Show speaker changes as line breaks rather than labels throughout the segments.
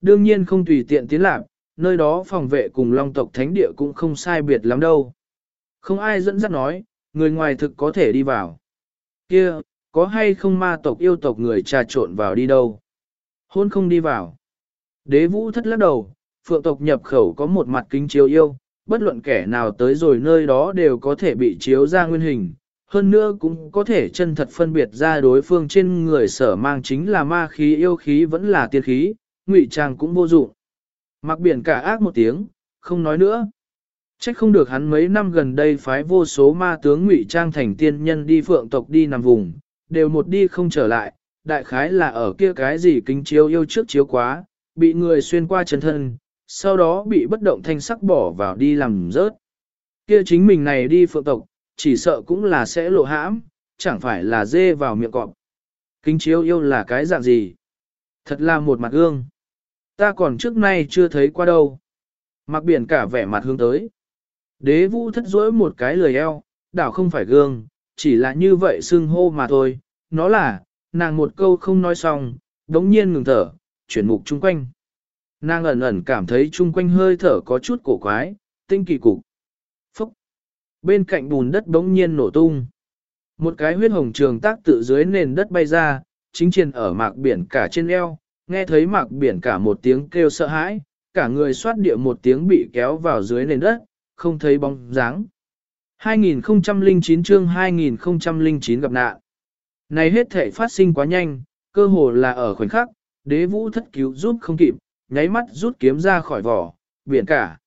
Đương nhiên không tùy tiện tiến lạc, nơi đó phòng vệ cùng long tộc thánh địa cũng không sai biệt lắm đâu. Không ai dẫn dắt nói, người ngoài thực có thể đi vào. Kia, có hay không ma tộc yêu tộc người trà trộn vào đi đâu? Hôn không đi vào. Đế vũ thất lắc đầu, phượng tộc nhập khẩu có một mặt kính chiếu yêu, bất luận kẻ nào tới rồi nơi đó đều có thể bị chiếu ra nguyên hình. Hơn nữa cũng có thể chân thật phân biệt ra đối phương trên người sở mang chính là ma khí yêu khí vẫn là tiên khí, ngụy trang cũng vô dụng. Mặc biển cả ác một tiếng, không nói nữa. Trách không được hắn mấy năm gần đây phái vô số ma tướng ngụy trang thành tiên nhân đi phượng tộc đi nằm vùng, đều một đi không trở lại, đại khái là ở kia cái gì kính chiếu yêu trước chiếu quá, bị người xuyên qua chân thân, sau đó bị bất động thanh sắc bỏ vào đi làm rớt. Kia chính mình này đi phượng tộc, chỉ sợ cũng là sẽ lộ hãm, chẳng phải là dê vào miệng cọp. Kính chiếu yêu là cái dạng gì? Thật là một mặt gương. Ta còn trước nay chưa thấy qua đâu. Mặc biển cả vẻ mặt hướng tới. Đế vũ thất rỗi một cái lười eo, đảo không phải gương, chỉ là như vậy xưng hô mà thôi. Nó là, nàng một câu không nói xong, đống nhiên ngừng thở, chuyển mục chung quanh. Nàng ẩn ẩn cảm thấy chung quanh hơi thở có chút cổ quái, tinh kỳ cục. Phúc! Bên cạnh bùn đất đống nhiên nổ tung. Một cái huyết hồng trường tác tự dưới nền đất bay ra, chính trên ở mạc biển cả trên eo, nghe thấy mạc biển cả một tiếng kêu sợ hãi, cả người xoát địa một tiếng bị kéo vào dưới nền đất, không thấy bóng dáng. 2009 chương 2009 gặp nạn. Này hết thể phát sinh quá nhanh, cơ hồ là ở khoảnh khắc, đế vũ thất cứu giúp không kịp, nháy mắt rút kiếm ra khỏi vỏ, biển cả.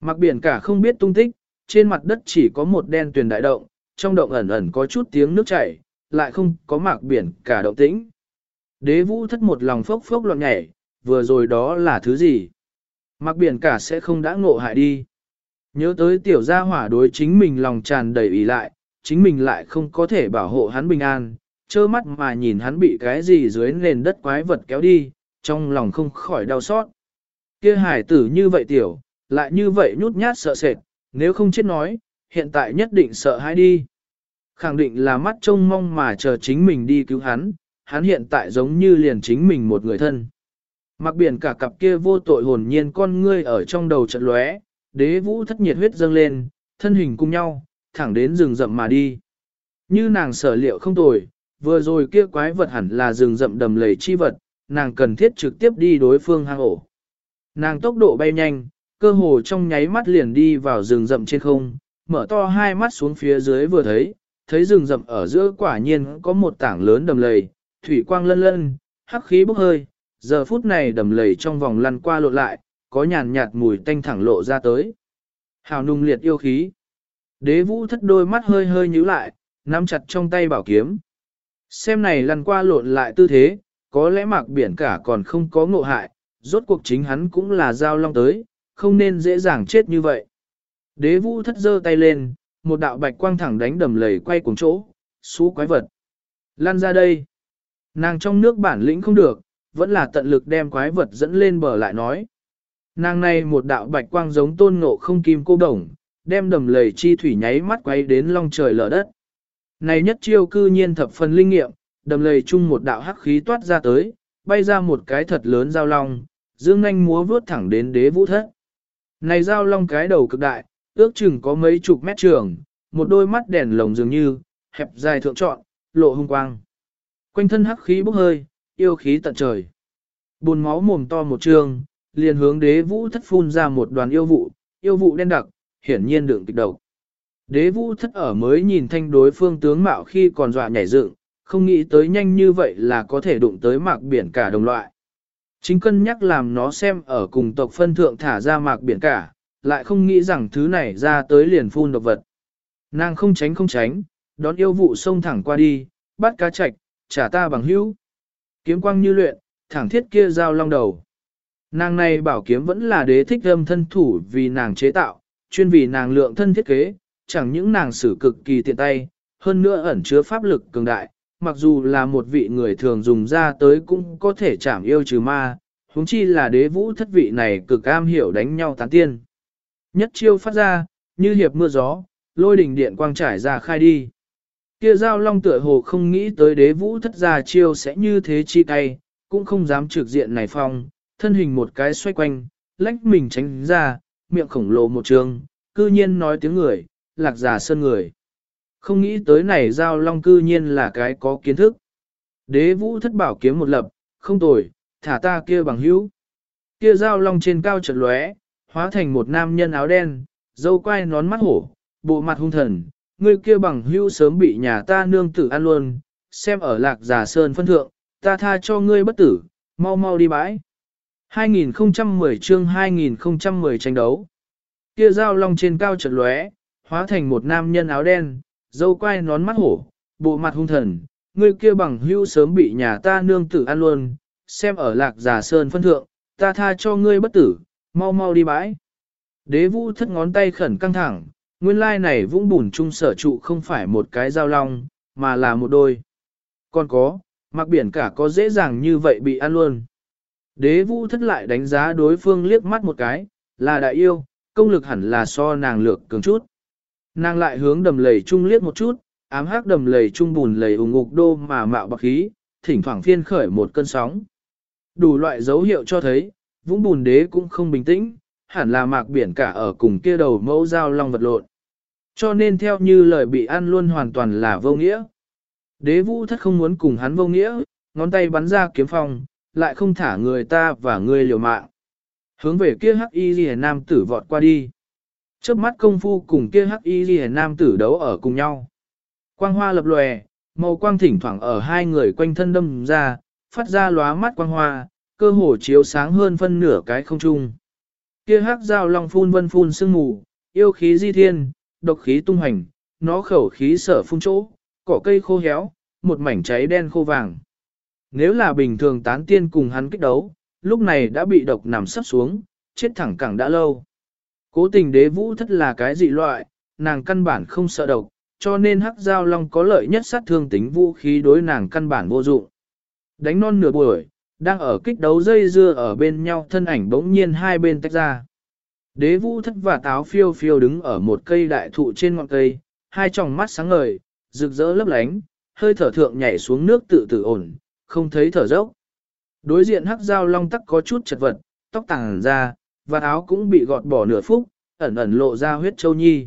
Mặc biển cả không biết tung tích, trên mặt đất chỉ có một đen tuyền đại động, trong động ẩn ẩn có chút tiếng nước chảy, lại không có mạc biển cả động tĩnh. Đế vũ thất một lòng phốc phốc loạn nhảy, vừa rồi đó là thứ gì? Mặc biển cả sẽ không đã ngộ hại đi. Nhớ tới tiểu gia hỏa đối chính mình lòng tràn đầy ý lại, chính mình lại không có thể bảo hộ hắn bình an, trơ mắt mà nhìn hắn bị cái gì dưới nền đất quái vật kéo đi, trong lòng không khỏi đau xót. Kia hải tử như vậy tiểu, lại như vậy nhút nhát sợ sệt, nếu không chết nói, hiện tại nhất định sợ hãi đi. Khẳng định là mắt trông mong mà chờ chính mình đi cứu hắn, hắn hiện tại giống như liền chính mình một người thân. Mặc biển cả cặp kia vô tội hồn nhiên con ngươi ở trong đầu trận lóe, đế vũ thất nhiệt huyết dâng lên, thân hình cùng nhau, thẳng đến rừng rậm mà đi. Như nàng sở liệu không tồi, vừa rồi kia quái vật hẳn là rừng rậm đầm lầy chi vật, nàng cần thiết trực tiếp đi đối phương hang ổ. Nàng tốc độ bay nhanh, cơ hồ trong nháy mắt liền đi vào rừng rậm trên không, mở to hai mắt xuống phía dưới vừa thấy, thấy rừng rậm ở giữa quả nhiên có một tảng lớn đầm lầy, thủy quang lân lân, hắc khí bốc hơi, giờ phút này đầm lầy trong vòng lăn qua lộn lại, có nhàn nhạt mùi tanh thẳng lộ ra tới. Hào nung liệt yêu khí. Đế vũ thất đôi mắt hơi hơi nhíu lại, nắm chặt trong tay bảo kiếm. Xem này lăn qua lộn lại tư thế, có lẽ mạc biển cả còn không có ngộ hại, rốt cuộc chính hắn cũng là giao long tới, không nên dễ dàng chết như vậy. Đế vũ thất giơ tay lên, một đạo bạch quang thẳng đánh đầm lầy quay cùng chỗ, xú quái vật. Lan ra đây. Nàng trong nước bản lĩnh không được, vẫn là tận lực đem quái vật dẫn lên bờ lại nói. Nàng này một đạo bạch quang giống tôn ngộ không kim cô đồng, đem đầm lầy chi thủy nháy mắt quay đến long trời lở đất. Này nhất chiêu cư nhiên thập phần linh nghiệm, đầm lầy chung một đạo hắc khí toát ra tới, bay ra một cái thật lớn dao long, dương nhanh múa vướt thẳng đến đế vũ thất. Này dao long cái đầu cực đại, ước chừng có mấy chục mét trường, một đôi mắt đèn lồng dường như, hẹp dài thượng trọn, lộ hung quang. Quanh thân hắc khí bốc hơi, yêu khí tận trời. Bùn máu mồm to một trường, liền hướng đế vũ thất phun ra một đoàn yêu vụ, yêu vụ đen đặc, hiển nhiên đường kịch đầu. Đế vũ thất ở mới nhìn thanh đối phương tướng mạo khi còn dọa nhảy dựng, không nghĩ tới nhanh như vậy là có thể đụng tới mạc biển cả đồng loại. Chính cân nhắc làm nó xem ở cùng tộc phân thượng thả ra mạc biển cả, lại không nghĩ rằng thứ này ra tới liền phun độc vật. Nàng không tránh không tránh, đón yêu vụ xông thẳng qua đi, bắt cá chạch, trả ta bằng hữu. Kiếm quang như luyện, thẳng thiết kia dao long đầu. Nàng này bảo kiếm vẫn là đế thích âm thân thủ vì nàng chế tạo, chuyên vì nàng lượng thân thiết kế, chẳng những nàng sử cực kỳ tiện tay, hơn nữa ẩn chứa pháp lực cường đại, mặc dù là một vị người thường dùng ra tới cũng có thể chảm yêu trừ ma, huống chi là đế vũ thất vị này cực am hiểu đánh nhau tán tiên. Nhất chiêu phát ra, như hiệp mưa gió, lôi đỉnh điện quang trải ra khai đi. Kia giao long tựa hồ không nghĩ tới đế vũ thất gia chiêu sẽ như thế chi tay cũng không dám trực diện này phong, thân hình một cái xoay quanh, lách mình tránh ra, miệng khổng lồ một trường, cư nhiên nói tiếng người, lạc giả sơn người. Không nghĩ tới này giao long cư nhiên là cái có kiến thức. Đế vũ thất bảo kiếm một lập, không tồi, thả ta kia bằng hữu. Kia giao long trên cao chợt lóe, hóa thành một nam nhân áo đen, dâu quai nón mắt hổ, bộ mặt hung thần, Ngươi kia bằng hữu sớm bị nhà ta nương tử ăn luôn, xem ở lạc giả sơn phân thượng, ta tha cho ngươi bất tử, mau mau đi bãi. 2010 chương 2010 tranh đấu. Kia giao long trên cao chợt lóe, hóa thành một nam nhân áo đen, dâu quai nón mắt hổ, bộ mặt hung thần, Ngươi kia bằng hữu sớm bị nhà ta nương tử ăn luôn, xem ở lạc giả sơn phân thượng, ta tha cho ngươi bất tử, mau mau đi bãi. Đế vũ thất ngón tay khẩn căng thẳng, nguyên lai này vũng bùn chung sở trụ không phải một cái giao long, mà là một đôi. Còn có, mặc biển cả có dễ dàng như vậy bị ăn luôn. Đế vũ thất lại đánh giá đối phương liếc mắt một cái, là đại yêu, công lực hẳn là so nàng lược cường chút. Nàng lại hướng đầm lầy chung liếc một chút, ám hắc đầm lầy chung bùn lầy ủng ngục đô mà mạo bạc khí, thỉnh thoảng phiên khởi một cơn sóng. Đủ loại dấu hiệu cho thấy, vũng bùn đế cũng không bình tĩnh, hẳn là mạc biển cả ở cùng kia đầu mẫu dao long vật lộn. Cho nên theo như lời bị ăn luôn hoàn toàn là vô nghĩa. Đế vũ thất không muốn cùng hắn vô nghĩa, ngón tay bắn ra kiếm phong, lại không thả người ta và người liều mạng. Hướng về kia hắc y ghi nam tử vọt qua đi. Trước mắt công phu cùng kia hắc y ghi nam tử đấu ở cùng nhau. Quang hoa lập lòe, màu quang thỉnh thoảng ở hai người quanh thân đâm ra, phát ra lóa mắt quang hoa, cơ hồ chiếu sáng hơn phân nửa cái không trung. Kia hắc dao long phun vân phun sương mù, yêu khí di thiên, độc khí tung hành, nó khẩu khí sở phun chỗ, cỏ cây khô héo, một mảnh cháy đen khô vàng. Nếu là bình thường tán tiên cùng hắn kích đấu, lúc này đã bị độc nằm sắp xuống, chết thẳng cẳng đã lâu. Cố tình đế vũ thất là cái dị loại, nàng căn bản không sợ độc, cho nên hắc giao long có lợi nhất sát thương tính vũ khí đối nàng căn bản vô dụng. Đánh non nửa buổi, đang ở kích đấu dây dưa ở bên nhau thân ảnh bỗng nhiên hai bên tách ra. Đế vũ thất và táo phiêu phiêu đứng ở một cây đại thụ trên ngọn cây, hai tròng mắt sáng ngời, rực rỡ lấp lánh, hơi thở thượng nhảy xuống nước tự tử ổn, không thấy thở dốc. Đối diện hắc dao long tắc có chút chật vật, tóc tàng ra, và áo cũng bị gọt bỏ nửa phút, ẩn ẩn lộ ra huyết châu nhi.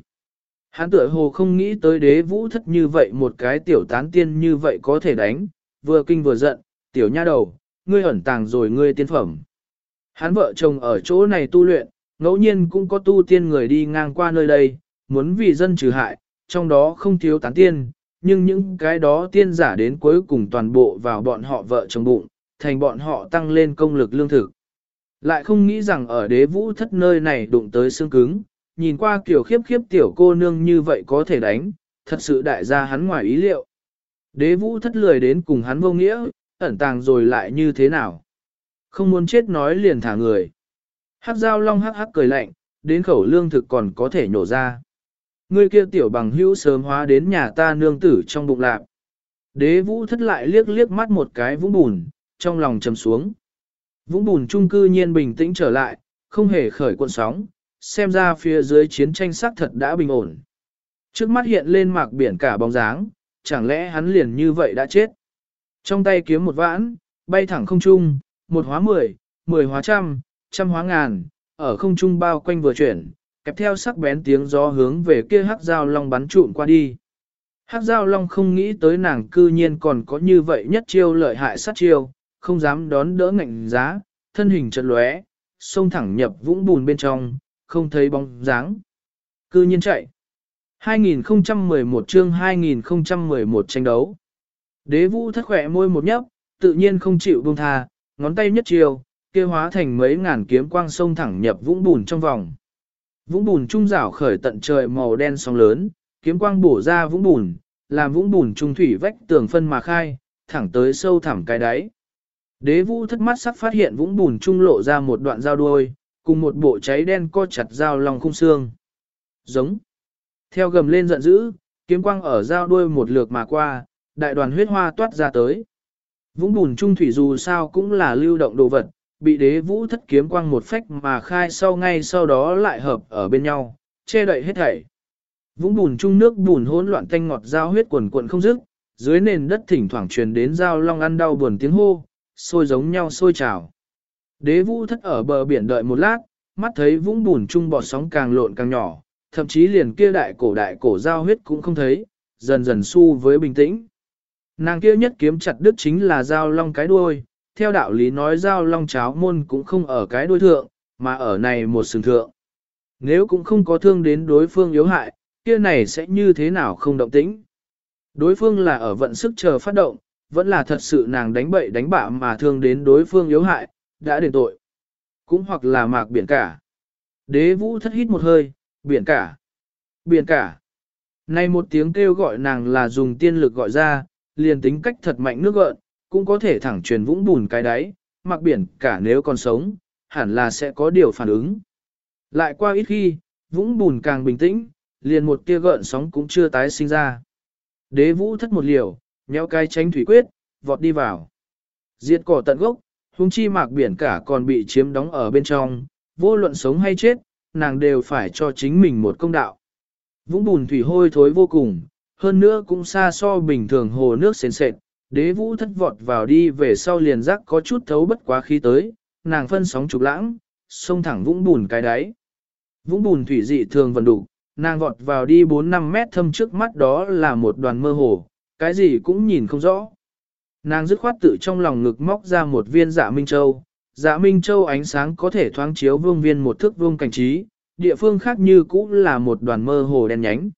Hán tựa hồ không nghĩ tới đế vũ thất như vậy một cái tiểu tán tiên như vậy có thể đánh, vừa kinh vừa giận, tiểu nha đầu, ngươi ẩn tàng rồi ngươi tiên phẩm. Hắn vợ chồng ở chỗ này tu luyện, ngẫu nhiên cũng có tu tiên người đi ngang qua nơi đây, muốn vì dân trừ hại, trong đó không thiếu tán tiên, nhưng những cái đó tiên giả đến cuối cùng toàn bộ vào bọn họ vợ chồng bụng, thành bọn họ tăng lên công lực lương thực. Lại không nghĩ rằng ở đế vũ thất nơi này đụng tới xương cứng, nhìn qua kiểu khiếp khiếp tiểu cô nương như vậy có thể đánh, thật sự đại gia hắn ngoài ý liệu. Đế vũ thất lười đến cùng hắn vô nghĩa, ẩn tàng rồi lại như thế nào. Không muốn chết nói liền thả người. Hắc dao long hắc hắc cười lạnh, đến khẩu lương thực còn có thể nhổ ra. Người kia tiểu bằng hữu sớm hóa đến nhà ta nương tử trong bụng lạc. Đế vũ thất lại liếc liếc mắt một cái vũng bùn, trong lòng trầm xuống. Vũng bùn trung cư nhiên bình tĩnh trở lại, không hề khởi cuộn sóng, xem ra phía dưới chiến tranh sắc thật đã bình ổn. Trước mắt hiện lên mạc biển cả bóng dáng, chẳng lẽ hắn liền như vậy đã chết. Trong tay kiếm một vãn, bay thẳng không trung, một hóa mười, mười hóa trăm, trăm hóa ngàn, ở không trung bao quanh vừa chuyển, kẹp theo sắc bén tiếng gió hướng về kia hắc dao long bắn trụm qua đi. Hắc dao long không nghĩ tới nàng cư nhiên còn có như vậy nhất chiêu lợi hại sát chiêu, không dám đón đỡ ngạnh giá, thân hình chật lóe, xông thẳng nhập vũng bùn bên trong, không thấy bóng dáng. Cư nhiên chạy. 2011 chương 2011 tranh đấu. Đế vũ thất khỏe môi một nhấp, tự nhiên không chịu buông tha, ngón tay nhất chiều, kia hóa thành mấy ngàn kiếm quang sông thẳng nhập vũng bùn trong vòng. Vũng bùn trung rảo khởi tận trời màu đen sóng lớn, kiếm quang bổ ra vũng bùn, làm vũng bùn trung thủy vách tường phân mà khai, thẳng tới sâu thẳm cái đáy. Đế vũ thất mắt sắc phát hiện vũng bùn trung lộ ra một đoạn dao đuôi, cùng một bộ cháy đen co chặt dao lòng khung xương. Giống. Theo gầm lên giận dữ, kiếm quang ở dao đuôi một lượt mà qua, đại đoàn huyết hoa toát ra tới. Vũng bùn trung thủy dù sao cũng là lưu động đồ vật, bị đế vũ thất kiếm quang một phách mà khai sau ngay sau đó lại hợp ở bên nhau, che đậy hết thảy. Vũng bùn trung nước bùn hỗn loạn tanh ngọt dao huyết quần cuộn không dứt, dưới nền đất thỉnh thoảng truyền đến dao long ăn đau buồn tiếng hô, sôi giống nhau sôi trào. Đế vũ thất ở bờ biển đợi một lát, mắt thấy vũng bùn chung bọt sóng càng lộn càng nhỏ, thậm chí liền kia đại cổ đại cổ giao huyết cũng không thấy, dần dần su với bình tĩnh. Nàng kia nhất kiếm chặt đứt chính là giao long cái đuôi, theo đạo lý nói giao long cháo môn cũng không ở cái đối thượng, mà ở này một sừng thượng. Nếu cũng không có thương đến đối phương yếu hại, kia này sẽ như thế nào không động tĩnh. Đối phương là ở vận sức chờ phát động, vẫn là thật sự nàng đánh bậy đánh bạ mà thương đến đối phương yếu hại, đã đền tội. Cũng hoặc là mạc biển cả. Đế vũ thất hít một hơi, biển cả. Biển cả. Nay một tiếng kêu gọi nàng là dùng tiên lực gọi ra, liền tính cách thật mạnh nước gợn, cũng có thể thẳng truyền vũng bùn cái đáy, mặc biển cả nếu còn sống, hẳn là sẽ có điều phản ứng. Lại qua ít khi, vũng bùn càng bình tĩnh, liền một tia gợn sóng cũng chưa tái sinh ra. Đế vũ thất một liều, nhéo cái tránh thủy quyết, vọt đi vào. Diệt cỏ tận gốc, hung chi mạc biển cả còn bị chiếm đóng ở bên trong, vô luận sống hay chết, nàng đều phải cho chính mình một công đạo. Vũng bùn thủy hôi thối vô cùng, hơn nữa cũng xa so bình thường hồ nước sền sệt, đế vũ thất vọt vào đi về sau liền giác có chút thấu bất quá khí tới, nàng phân sóng trục lãng, xông thẳng vũng bùn cái đáy. Vũng bùn thủy dị thường vận đủ, nàng vọt vào đi 4-5 mét thâm trước mắt đó là một đoàn mơ hồ, cái gì cũng nhìn không rõ. Nàng dứt khoát tự trong lòng ngực móc ra một viên dạ Minh Châu, dạ Minh Châu ánh sáng có thể thoáng chiếu vương viên một thước vương cảnh trí, địa phương khác như cũ là một đoàn mơ hồ đen nhánh.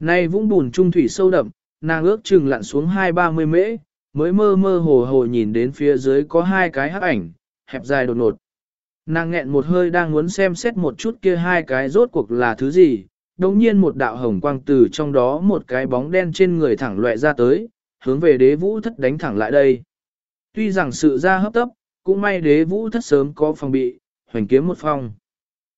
Nay vũng bùn trung thủy sâu đậm, nàng ước chừng lặn xuống hai ba mươi mễ, mới mơ mơ hồ hồ nhìn đến phía dưới có hai cái hắc ảnh, hẹp dài đột ngột. Nàng nghẹn một hơi đang muốn xem xét một chút kia hai cái rốt cuộc là thứ gì, đồng nhiên một đạo hồng quang từ trong đó một cái bóng đen trên người thẳng loại ra tới, hướng về đế vũ thất đánh thẳng lại đây. Tuy rằng sự ra hấp tấp, cũng may đế vũ thất sớm có phòng bị, hoành kiếm một phong.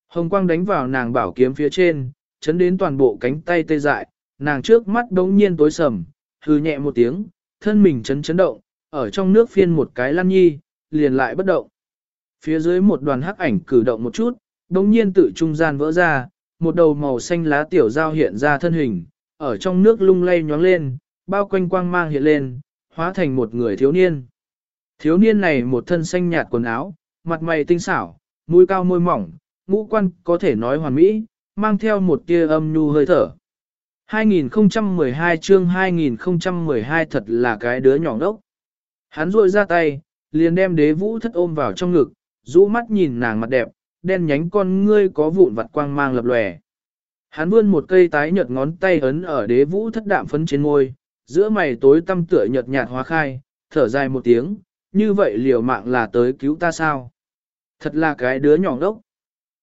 Hồng quang đánh vào nàng bảo kiếm phía trên, chấn đến toàn bộ cánh tay tê dại, nàng trước mắt đống nhiên tối sầm, hư nhẹ một tiếng, thân mình chấn chấn động, ở trong nước phiên một cái lăn nhi, liền lại bất động. Phía dưới một đoàn hắc ảnh cử động một chút, đống nhiên tự trung gian vỡ ra, một đầu màu xanh lá tiểu dao hiện ra thân hình, ở trong nước lung lay nhoáng lên, bao quanh quang mang hiện lên, hóa thành một người thiếu niên. Thiếu niên này một thân xanh nhạt quần áo, mặt mày tinh xảo, mũi cao môi mỏng, ngũ quan có thể nói hoàn mỹ, mang theo một tia âm nhu hơi thở. 2012 chương 2012 thật là cái đứa nhỏ ngốc. Hắn rôi ra tay, liền đem đế vũ thất ôm vào trong ngực, rũ mắt nhìn nàng mặt đẹp, đen nhánh con ngươi có vụn vặt quang mang lập lòe. Hắn vươn một cây tái nhợt ngón tay ấn ở đế vũ thất đạm phấn trên môi, giữa mày tối tăm tựa nhợt nhạt hóa khai, thở dài một tiếng, như vậy liều mạng là tới cứu ta sao? Thật là cái đứa nhỏ ngốc.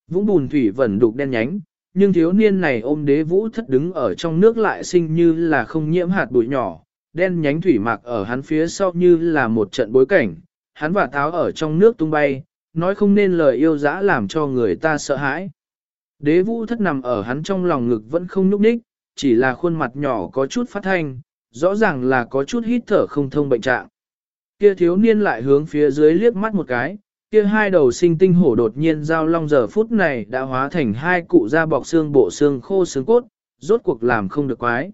Vũng bùn thủy vẫn đục đen nhánh, nhưng thiếu niên này ôm đế vũ thất đứng ở trong nước lại sinh như là không nhiễm hạt bụi nhỏ, đen nhánh thủy mạc ở hắn phía sau như là một trận bối cảnh, hắn và tháo ở trong nước tung bay, nói không nên lời yêu dã làm cho người ta sợ hãi. Đế vũ thất nằm ở hắn trong lòng ngực vẫn không nhúc nhích, chỉ là khuôn mặt nhỏ có chút phát thanh, rõ ràng là có chút hít thở không thông bệnh trạng. Kia thiếu niên lại hướng phía dưới liếc mắt một cái, kia hai đầu sinh tinh hổ đột nhiên giao long giờ phút này đã hóa thành hai cụ da bọc xương bộ xương khô xương cốt, rốt cuộc làm không được quái.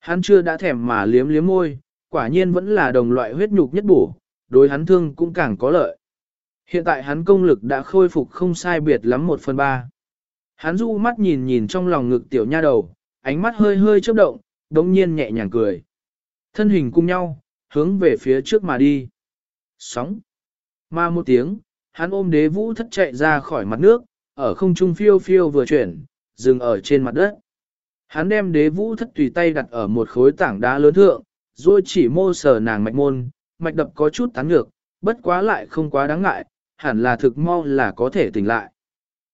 Hắn chưa đã thèm mà liếm liếm môi, quả nhiên vẫn là đồng loại huyết nhục nhất bổ, đối hắn thương cũng càng có lợi. Hiện tại hắn công lực đã khôi phục không sai biệt lắm một phần ba. Hắn du mắt nhìn nhìn trong lòng ngực tiểu nha đầu, ánh mắt hơi hơi chớp động, đống nhiên nhẹ nhàng cười. Thân hình cùng nhau, hướng về phía trước mà đi. Sóng. Mà một tiếng, hắn ôm đế vũ thất chạy ra khỏi mặt nước, ở không trung phiêu phiêu vừa chuyển, dừng ở trên mặt đất. Hắn đem đế vũ thất tùy tay đặt ở một khối tảng đá lớn thượng, rồi chỉ mô sờ nàng mạch môn, mạch đập có chút tán ngược, bất quá lại không quá đáng ngại, hẳn là thực mau là có thể tỉnh lại.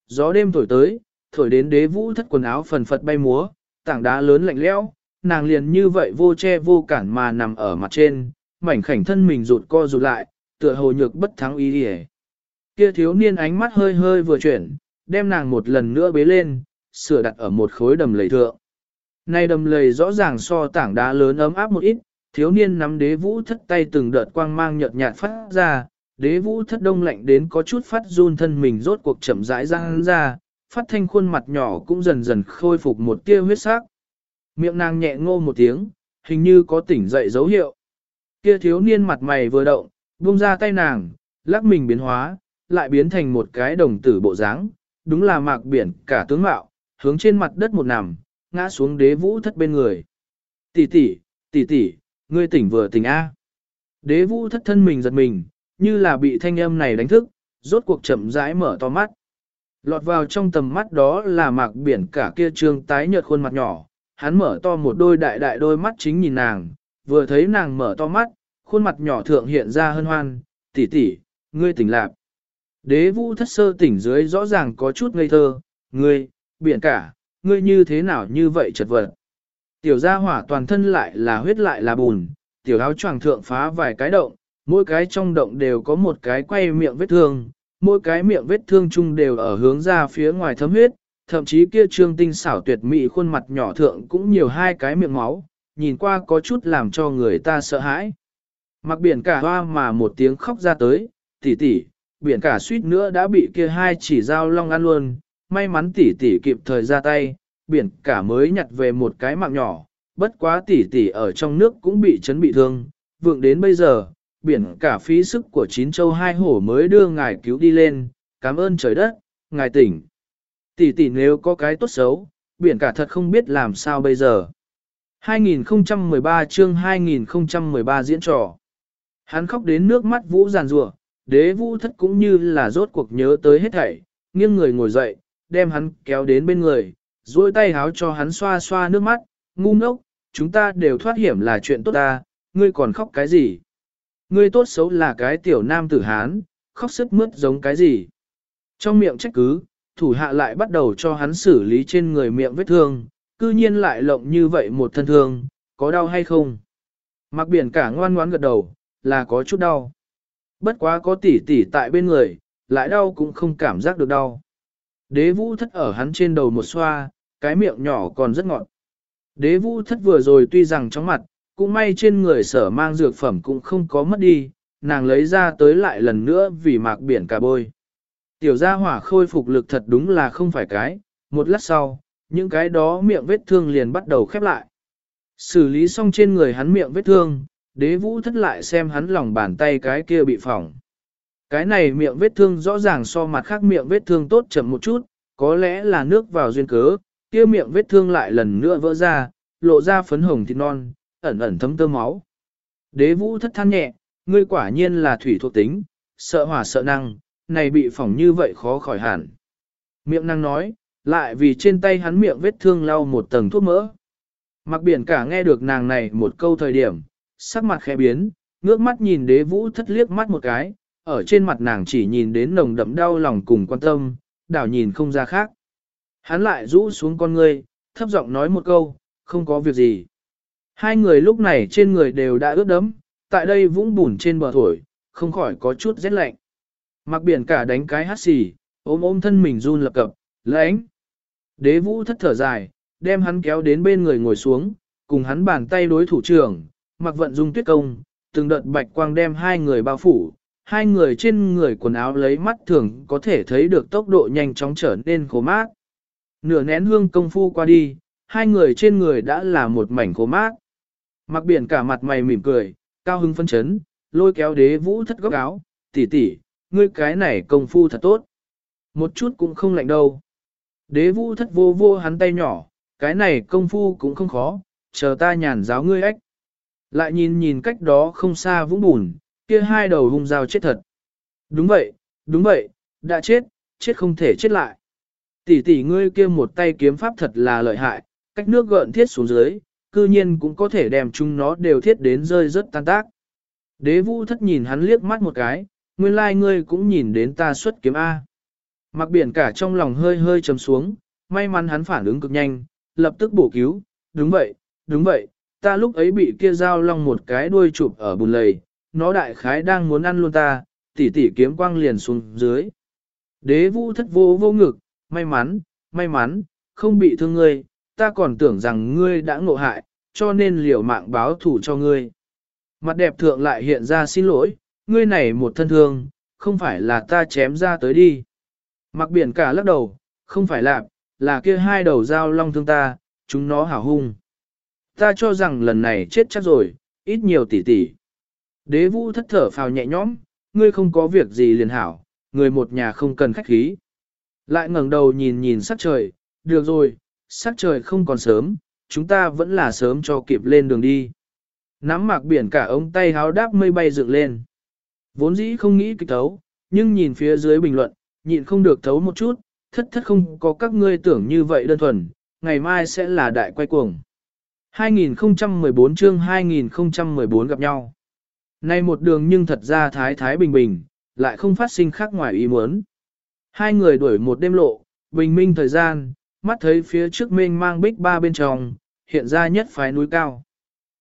Gió đêm thổi tới, thổi đến đế vũ thất quần áo phần phật bay múa, tảng đá lớn lạnh lẽo, nàng liền như vậy vô che vô cản mà nằm ở mặt trên, mảnh khảnh thân mình rụt co rụt lại, tựa hồ nhược bất thắng ý hề. Kia thiếu niên ánh mắt hơi hơi vừa chuyển, đem nàng một lần nữa bế lên, sửa đặt ở một khối đầm lầy thượng. nay đầm lầy rõ ràng so tảng đá lớn ấm áp một ít, thiếu niên nắm đế vũ thất tay từng đợt quang mang nhợt nhạt phát ra, đế vũ thất đông lạnh đến có chút phát run thân mình rốt cuộc chậm rãi ra ra, phát thanh khuôn mặt nhỏ cũng dần dần khôi phục một tia huyết sắc. Miệng nàng nhẹ ngô một tiếng, hình như có tỉnh dậy dấu hiệu. Kia thiếu niên mặt mày vừa động, buông ra tay nàng, lắc mình biến hóa, lại biến thành một cái đồng tử bộ dáng, đúng là mạc biển cả tướng mạo, hướng trên mặt đất một nằm, ngã xuống đế vũ thất bên người. Tỷ tỷ, tỷ tỷ, ngươi tỉnh vừa tỉnh A. Đế vũ thất thân mình giật mình, như là bị thanh âm này đánh thức, rốt cuộc chậm rãi mở to mắt. Lọt vào trong tầm mắt đó là mạc biển cả kia trương tái nhợt khuôn mặt nhỏ, hắn mở to một đôi đại đại đôi mắt chính nhìn nàng, vừa thấy nàng mở to mắt, khuôn mặt nhỏ thượng hiện ra hân hoan, tỷ tỷ, ngươi tỉnh lạc. Đế vũ thất sơ tỉnh dưới rõ ràng có chút ngây thơ, ngươi, biển cả, ngươi như thế nào như vậy chật vật. Tiểu gia hỏa toàn thân lại là huyết lại là bùn, tiểu áo choàng thượng phá vài cái động, mỗi cái trong động đều có một cái quay miệng vết thương, mỗi cái miệng vết thương chung đều ở hướng ra phía ngoài thấm huyết, thậm chí kia trương tinh xảo tuyệt mỹ khuôn mặt nhỏ thượng cũng nhiều hai cái miệng máu, nhìn qua có chút làm cho người ta sợ hãi. Mặc biển cả hoa mà một tiếng khóc ra tới, tỷ tỷ, biển cả suýt nữa đã bị kia hai chỉ dao long ăn luôn, may mắn tỷ tỷ kịp thời ra tay, biển cả mới nhặt về một cái mạng nhỏ, bất quá tỷ tỷ ở trong nước cũng bị chấn bị thương, vượng đến bây giờ, biển cả phí sức của chín châu hai hổ mới đưa ngài cứu đi lên, cảm ơn trời đất, ngài tỉnh. Tỷ tỷ nếu có cái tốt xấu, biển cả thật không biết làm sao bây giờ. 2013 chương 2013 diễn trò. Hắn khóc đến nước mắt vũ giàn rủa, đế vũ thất cũng như là rốt cuộc nhớ tới hết thảy, nghiêng người ngồi dậy, đem hắn kéo đến bên người, duỗi tay háo cho hắn xoa xoa nước mắt, ngu ngốc, chúng ta đều thoát hiểm là chuyện tốt ta, ngươi còn khóc cái gì? Ngươi tốt xấu là cái tiểu nam tử Hán, khóc sức mướt giống cái gì? Trong miệng trách cứ, thủ hạ lại bắt đầu cho hắn xử lý trên người miệng vết thương, cư nhiên lại lộng như vậy một thân thương, có đau hay không? Mặc biển cả ngoan ngoãn gật đầu, là có chút đau. Bất quá có tỉ tỉ tại bên người, lại đau cũng không cảm giác được đau. Đế vũ thất ở hắn trên đầu một xoa, cái miệng nhỏ còn rất ngọt. Đế vũ thất vừa rồi tuy rằng chóng mặt, cũng may trên người sở mang dược phẩm cũng không có mất đi, nàng lấy ra tới lại lần nữa vì mạc biển cả bôi. Tiểu gia hỏa khôi phục lực thật đúng là không phải cái, một lát sau, những cái đó miệng vết thương liền bắt đầu khép lại. Xử lý xong trên người hắn miệng vết thương, đế vũ thất lại xem hắn lòng bàn tay cái kia bị phỏng. Cái này miệng vết thương rõ ràng so mặt khác miệng vết thương tốt chậm một chút, có lẽ là nước vào duyên cớ, kia miệng vết thương lại lần nữa vỡ ra, lộ ra phấn hồng thịt non, ẩn ẩn thấm tơ máu. Đế vũ thất than nhẹ, ngươi quả nhiên là thủy thuộc tính, sợ hỏa sợ năng, này bị phỏng như vậy khó khỏi hẳn. Miệng năng nói, lại vì trên tay hắn miệng vết thương lau một tầng thuốc mỡ. Mặc biển cả nghe được nàng này một câu thời điểm, sắc mặt khẽ biến, ngước mắt nhìn đế vũ thất liếc mắt một cái, ở trên mặt nàng chỉ nhìn đến nồng đậm đau lòng cùng quan tâm, đảo nhìn không ra khác. Hắn lại rũ xuống con ngươi, thấp giọng nói một câu, không có việc gì. Hai người lúc này trên người đều đã ướt đẫm, tại đây vũng bùn trên bờ thổi, không khỏi có chút rét lạnh. Mặc biển cả đánh cái hát xì, ôm ôm thân mình run lập cập, lãnh. Đế vũ thất thở dài, đem hắn kéo đến bên người ngồi xuống, cùng hắn bàn tay đối thủ trưởng, mặc vận dung tuyết công, từng đợt bạch quang đem hai người bao phủ, hai người trên người quần áo lấy mắt thường có thể thấy được tốc độ nhanh chóng trở nên khô mát. Nửa nén hương công phu qua đi, hai người trên người đã là một mảnh khô mát. Mặc biển cả mặt mày mỉm cười, cao hưng phân chấn, lôi kéo đế vũ thất góc áo, tỷ tỷ, ngươi cái này công phu thật tốt. Một chút cũng không lạnh đâu. Đế vũ thất vô vô hắn tay nhỏ, cái này công phu cũng không khó, chờ ta nhàn giáo ngươi ếch. Lại nhìn nhìn cách đó không xa vũng bùn, kia hai đầu hung dao chết thật. Đúng vậy, đúng vậy, đã chết, chết không thể chết lại. Tỷ tỷ ngươi kia một tay kiếm pháp thật là lợi hại, cách nước gợn thiết xuống dưới, cư nhiên cũng có thể đem chúng nó đều thiết đến rơi rất tan tác. Đế vũ thất nhìn hắn liếc mắt một cái, nguyên lai like ngươi cũng nhìn đến ta xuất kiếm A. Mặc biển cả trong lòng hơi hơi chấm xuống, may mắn hắn phản ứng cực nhanh, lập tức bổ cứu, đúng vậy, đúng vậy, ta lúc ấy bị kia dao long một cái đuôi chụp ở bùn lầy, nó đại khái đang muốn ăn luôn ta, tỉ tỉ kiếm quang liền xuống dưới. Đế vũ thất vô vô ngực, may mắn, may mắn, không bị thương ngươi, ta còn tưởng rằng ngươi đã ngộ hại, cho nên liều mạng báo thủ cho ngươi. Mặt đẹp thượng lại hiện ra xin lỗi, ngươi này một thân thương, không phải là ta chém ra tới đi. Mặc biển cả lắc đầu, không phải là, là kia hai đầu dao long thương ta, chúng nó hảo hung. Ta cho rằng lần này chết chắc rồi, ít nhiều tỷ tỷ. Đế vũ thất thở phào nhẹ nhõm, ngươi không có việc gì liền hảo, người một nhà không cần khách khí. Lại ngẩng đầu nhìn nhìn sắc trời, được rồi, sắc trời không còn sớm, chúng ta vẫn là sớm cho kịp lên đường đi. Nắm mạc biển cả ống tay háo đáp mây bay dựng lên. Vốn dĩ không nghĩ kịch thấu, nhưng nhìn phía dưới bình luận, nhịn không được thấu một chút, thất thất không có các ngươi tưởng như vậy đơn thuần, ngày mai sẽ là đại quay cuồng. 2014 chương 2014 gặp nhau. Nay một đường nhưng thật ra thái thái bình bình, lại không phát sinh khác ngoài ý muốn. Hai người đuổi một đêm lộ, bình minh thời gian, mắt thấy phía trước mênh mang bích ba bên trong, hiện ra nhất phái núi cao.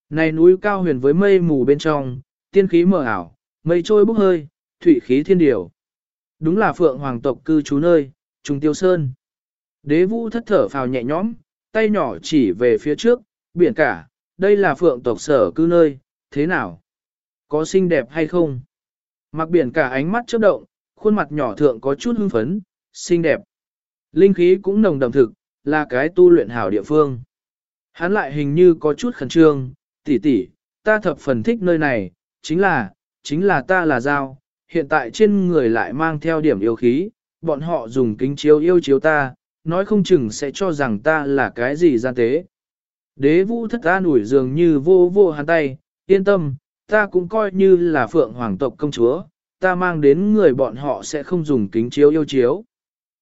Này núi cao huyền với mây mù bên trong, tiên khí mờ ảo, mây trôi bốc hơi, thủy khí thiên điều. Đúng là phượng hoàng tộc cư trú nơi, trùng tiêu sơn. Đế vũ thất thở phào nhẹ nhõm, tay nhỏ chỉ về phía trước, biển cả, đây là phượng tộc sở cư nơi, thế nào? Có xinh đẹp hay không? Mặc biển cả ánh mắt chớp động, khuôn mặt nhỏ thượng có chút hưng phấn, xinh đẹp. Linh khí cũng nồng đậm thực, là cái tu luyện hảo địa phương. Hắn lại hình như có chút khẩn trương, tỷ tỷ, ta thập phần thích nơi này, chính là, chính là ta là dao, hiện tại trên người lại mang theo điểm yêu khí, bọn họ dùng kính chiếu yêu chiếu ta, nói không chừng sẽ cho rằng ta là cái gì gian tế. Đế vũ thất ta nủi dường như vô vô hắn tay, yên tâm, ta cũng coi như là phượng hoàng tộc công chúa, ta mang đến người bọn họ sẽ không dùng kính chiếu yêu chiếu.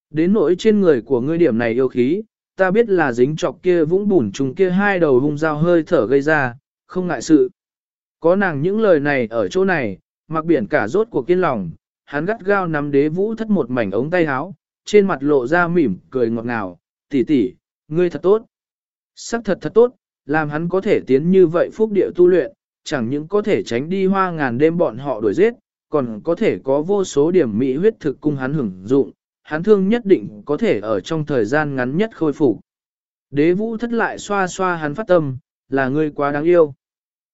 Đến nỗi trên người của ngươi điểm này yêu khí, ta biết là dính chọc kia vũng bùn trùng kia hai đầu hung dao hơi thở gây ra, không ngại sự. Có nàng những lời này ở chỗ này, mặc biển cả rốt cuộc kiên lòng, hắn gắt gao nắm đế vũ thất một mảnh ống tay áo, trên mặt lộ ra mỉm cười ngọt ngào, tỷ tỷ, ngươi thật tốt. Sắc thật thật tốt, làm hắn có thể tiến như vậy phúc địa tu luyện, chẳng những có thể tránh đi hoa ngàn đêm bọn họ đuổi giết, còn có thể có vô số điểm mỹ huyết thực cung hắn hưởng dụng, hắn thương nhất định có thể ở trong thời gian ngắn nhất khôi phục. Đế vũ thất lại xoa xoa hắn phát tâm, là ngươi quá đáng yêu.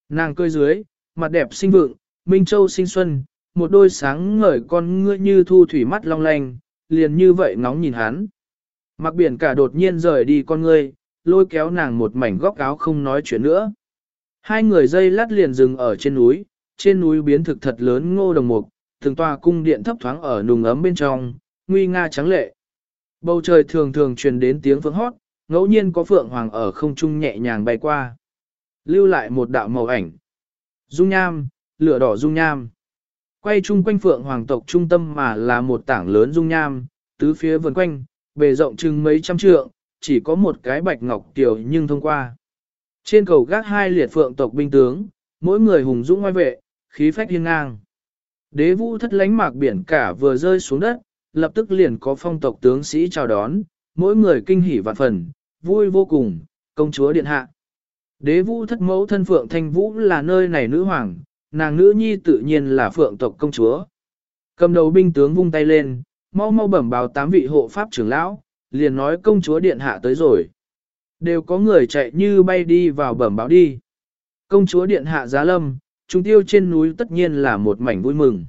Nàng cười dưới, mặt đẹp xinh vượng, Minh Châu sinh xuân, một đôi sáng ngời con ngươi như thu thủy mắt long lanh, liền như vậy ngóng nhìn hắn. Mặc biển cả đột nhiên rời đi con ngươi, lôi kéo nàng một mảnh góc áo không nói chuyện nữa. Hai người dây lát liền dừng ở trên núi, trên núi biến thực thật lớn ngô đồng mục, từng tòa cung điện thấp thoáng ở nùng ấm bên trong, nguy nga trắng lệ. Bầu trời thường thường truyền đến tiếng phượng hót, ngẫu nhiên có phượng hoàng ở không trung nhẹ nhàng bay qua. Lưu lại một đạo màu ảnh. Dung nham, lửa đỏ dung nham. Quay chung quanh phượng hoàng tộc trung tâm mà là một tảng lớn dung nham, tứ phía vần quanh, bề rộng chừng mấy trăm trượng, chỉ có một cái bạch ngọc tiểu nhưng thông qua. Trên cầu gác hai liệt phượng tộc binh tướng, mỗi người hùng dũng ngoài vệ, khí phách hiên ngang. Đế vũ thất lánh mạc biển cả vừa rơi xuống đất, lập tức liền có phong tộc tướng sĩ chào đón, mỗi người kinh hỉ vạn phần, vui vô cùng, công chúa điện hạ. Đế vũ thất mẫu thân phượng thanh vũ là nơi này nữ hoàng, nàng nữ nhi tự nhiên là phượng tộc công chúa. Cầm đầu binh tướng vung tay lên, mau mau bẩm báo tám vị hộ pháp trưởng lão, liền nói công chúa điện hạ tới rồi. Đều có người chạy như bay đi vào bẩm báo đi. Công chúa điện hạ giá lâm, trung tiêu trên núi tất nhiên là một mảnh vui mừng.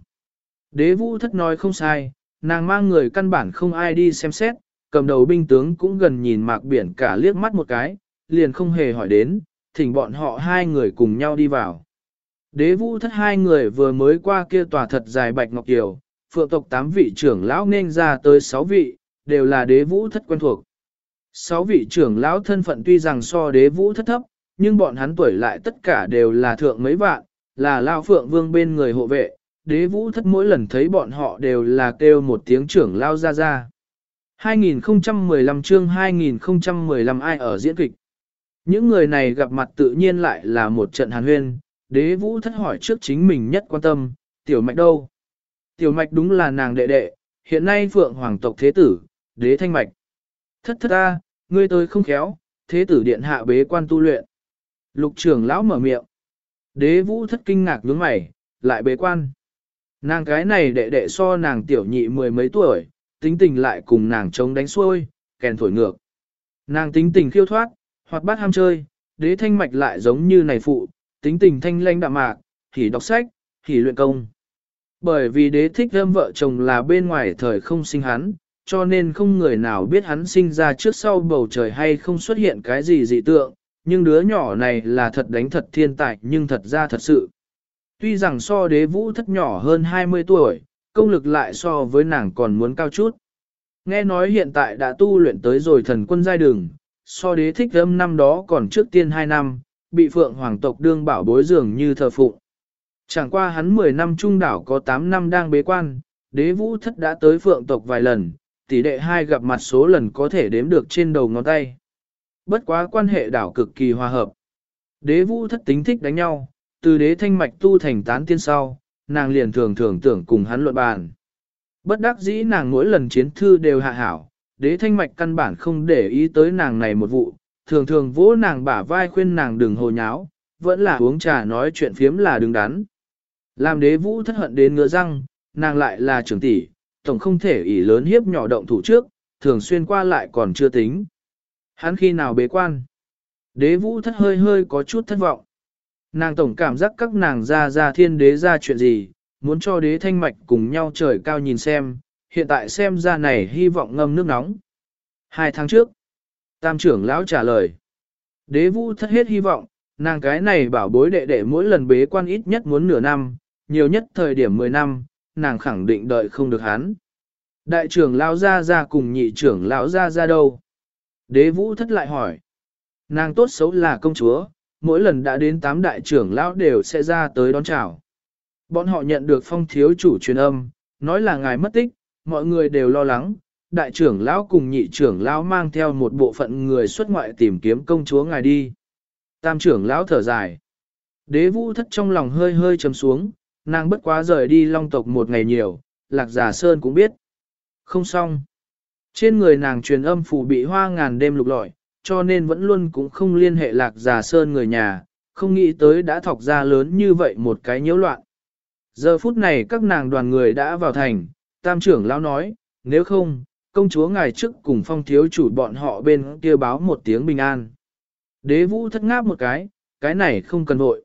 Đế vũ thất nói không sai, nàng mang người căn bản không ai đi xem xét, cầm đầu binh tướng cũng gần nhìn mạc biển cả liếc mắt một cái, liền không hề hỏi đến, thỉnh bọn họ hai người cùng nhau đi vào. Đế vũ thất hai người vừa mới qua kia tòa thật dài bạch ngọc kiều, phượng tộc tám vị trưởng lão nên ra tới sáu vị, đều là đế vũ thất quen thuộc. Sáu vị trưởng lão thân phận tuy rằng so đế vũ thất thấp, nhưng bọn hắn tuổi lại tất cả đều là thượng mấy vạn, là lao phượng vương bên người hộ vệ, đế vũ thất mỗi lần thấy bọn họ đều là kêu một tiếng trưởng lao ra ra. 2015 chương 2015 ai ở diễn kịch. Những người này gặp mặt tự nhiên lại là một trận hàn huyên, đế vũ thất hỏi trước chính mình nhất quan tâm, tiểu mạch đâu? Tiểu mạch đúng là nàng đệ đệ, hiện nay phượng hoàng tộc thế tử, đế thanh mạch. Thất thất ta, ngươi tới không khéo, thế tử điện hạ bế quan tu luyện. Lục trưởng lão mở miệng. Đế vũ thất kinh ngạc nhướng mày, lại bế quan. Nàng cái này đệ đệ so nàng tiểu nhị mười mấy tuổi, tính tình lại cùng nàng chống đánh xuôi, kèn thổi ngược. Nàng tính tình khiêu thoát, hoặc bát ham chơi, đế thanh mạch lại giống như này phụ, tính tình thanh lanh đạm mạc, thì đọc sách, thì luyện công. Bởi vì đế thích thơm vợ chồng là bên ngoài thời không sinh hắn, cho nên không người nào biết hắn sinh ra trước sau bầu trời hay không xuất hiện cái gì dị tượng, nhưng đứa nhỏ này là thật đánh thật thiên tài nhưng thật ra thật sự. Tuy rằng so đế vũ thất nhỏ hơn 20 tuổi, công lực lại so với nàng còn muốn cao chút. Nghe nói hiện tại đã tu luyện tới rồi thần quân giai đường, so đế thích âm năm đó còn trước tiên 2 năm, bị phượng hoàng tộc đương bảo bối dường như thờ phụng. Chẳng qua hắn 10 năm trung đảo có 8 năm đang bế quan, đế vũ thất đã tới phượng tộc vài lần, tỷ đệ hai gặp mặt số lần có thể đếm được trên đầu ngón tay. Bất quá quan hệ đảo cực kỳ hòa hợp. Đế vũ thất tính thích đánh nhau, từ đế thanh mạch tu thành tán tiên sau, nàng liền thường thường tưởng cùng hắn luận bàn. Bất đắc dĩ nàng mỗi lần chiến thư đều hạ hảo, đế thanh mạch căn bản không để ý tới nàng này một vụ, thường thường vỗ nàng bả vai khuyên nàng đừng hồ nháo, vẫn là uống trà nói chuyện phiếm là đứng đắn. Làm đế vũ thất hận đến ngựa răng, nàng lại là trưởng tỷ, tổng không thể ỷ lớn hiếp nhỏ động thủ trước, thường xuyên qua lại còn chưa tính. Hắn khi nào bế quan? Đế vũ thất hơi hơi có chút thất vọng. Nàng tổng cảm giác các nàng ra ra thiên đế ra chuyện gì, muốn cho đế thanh mạch cùng nhau trời cao nhìn xem, hiện tại xem ra này hy vọng ngâm nước nóng. Hai tháng trước, tam trưởng lão trả lời. Đế vũ thất hết hy vọng, nàng cái này bảo bối đệ đệ mỗi lần bế quan ít nhất muốn nửa năm, nhiều nhất thời điểm 10 năm, nàng khẳng định đợi không được hắn. Đại trưởng lão ra ra cùng nhị trưởng lão ra ra đâu? Đế vũ thất lại hỏi. Nàng tốt xấu là công chúa, mỗi lần đã đến tám đại trưởng lão đều sẽ ra tới đón chào. Bọn họ nhận được phong thiếu chủ truyền âm, nói là ngài mất tích, mọi người đều lo lắng, đại trưởng lão cùng nhị trưởng lão mang theo một bộ phận người xuất ngoại tìm kiếm công chúa ngài đi. Tam trưởng lão thở dài. Đế vũ thất trong lòng hơi hơi trầm xuống, nàng bất quá rời đi long tộc một ngày nhiều, lạc giả sơn cũng biết. Không xong. Trên người nàng truyền âm phủ bị hoa ngàn đêm lục lọi, cho nên vẫn luôn cũng không liên hệ lạc giả sơn người nhà, không nghĩ tới đã thọc ra lớn như vậy một cái nhiễu loạn. Giờ phút này các nàng đoàn người đã vào thành, tam trưởng lão nói, nếu không, công chúa ngài trước cùng phong thiếu chủ bọn họ bên kia báo một tiếng bình an. Đế vũ thất ngáp một cái, cái này không cần vội.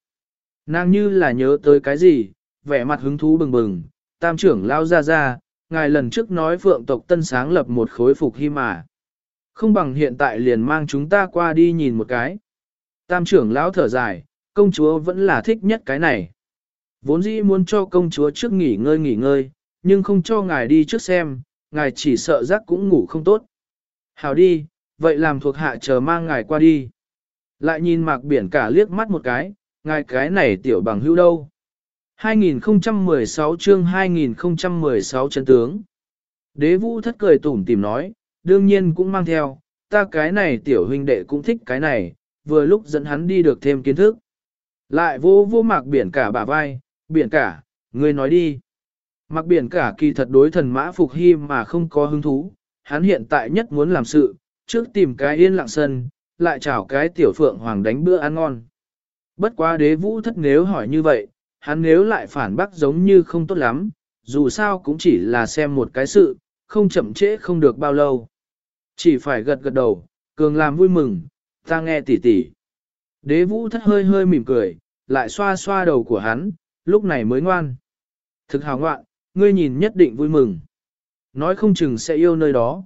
Nàng như là nhớ tới cái gì, vẻ mặt hứng thú bừng bừng, tam trưởng lao ra ra, ngài lần trước nói phượng tộc tân sáng lập một khối phục hy mà. Không bằng hiện tại liền mang chúng ta qua đi nhìn một cái. Tam trưởng lão thở dài, công chúa vẫn là thích nhất cái này. Vốn dĩ muốn cho công chúa trước nghỉ ngơi nghỉ ngơi, nhưng không cho ngài đi trước xem, ngài chỉ sợ giấc cũng ngủ không tốt. Hào đi, vậy làm thuộc hạ chờ mang ngài qua đi. Lại nhìn mạc biển cả liếc mắt một cái, ngài cái này tiểu bằng hữu đâu. 2016 chương 2016 chân tướng. Đế vũ thất cười tủm tìm nói, đương nhiên cũng mang theo, ta cái này tiểu huynh đệ cũng thích cái này, vừa lúc dẫn hắn đi được thêm kiến thức. Lại vô vô mạc biển cả bả vai, biển cả, ngươi nói đi. Mạc biển cả kỳ thật đối thần mã phục hy mà không có hứng thú, hắn hiện tại nhất muốn làm sự, trước tìm cái yên lặng sân, lại chào cái tiểu phượng hoàng đánh bữa ăn ngon. Bất quá đế vũ thất nếu hỏi như vậy, hắn nếu lại phản bác giống như không tốt lắm, dù sao cũng chỉ là xem một cái sự, không chậm trễ không được bao lâu. Chỉ phải gật gật đầu, cường làm vui mừng, ta nghe tỉ tỉ. Đế vũ thất hơi hơi mỉm cười, lại xoa xoa đầu của hắn, lúc này mới ngoan. Thực hào ngoạn, ngươi nhìn nhất định vui mừng. Nói không chừng sẽ yêu nơi đó.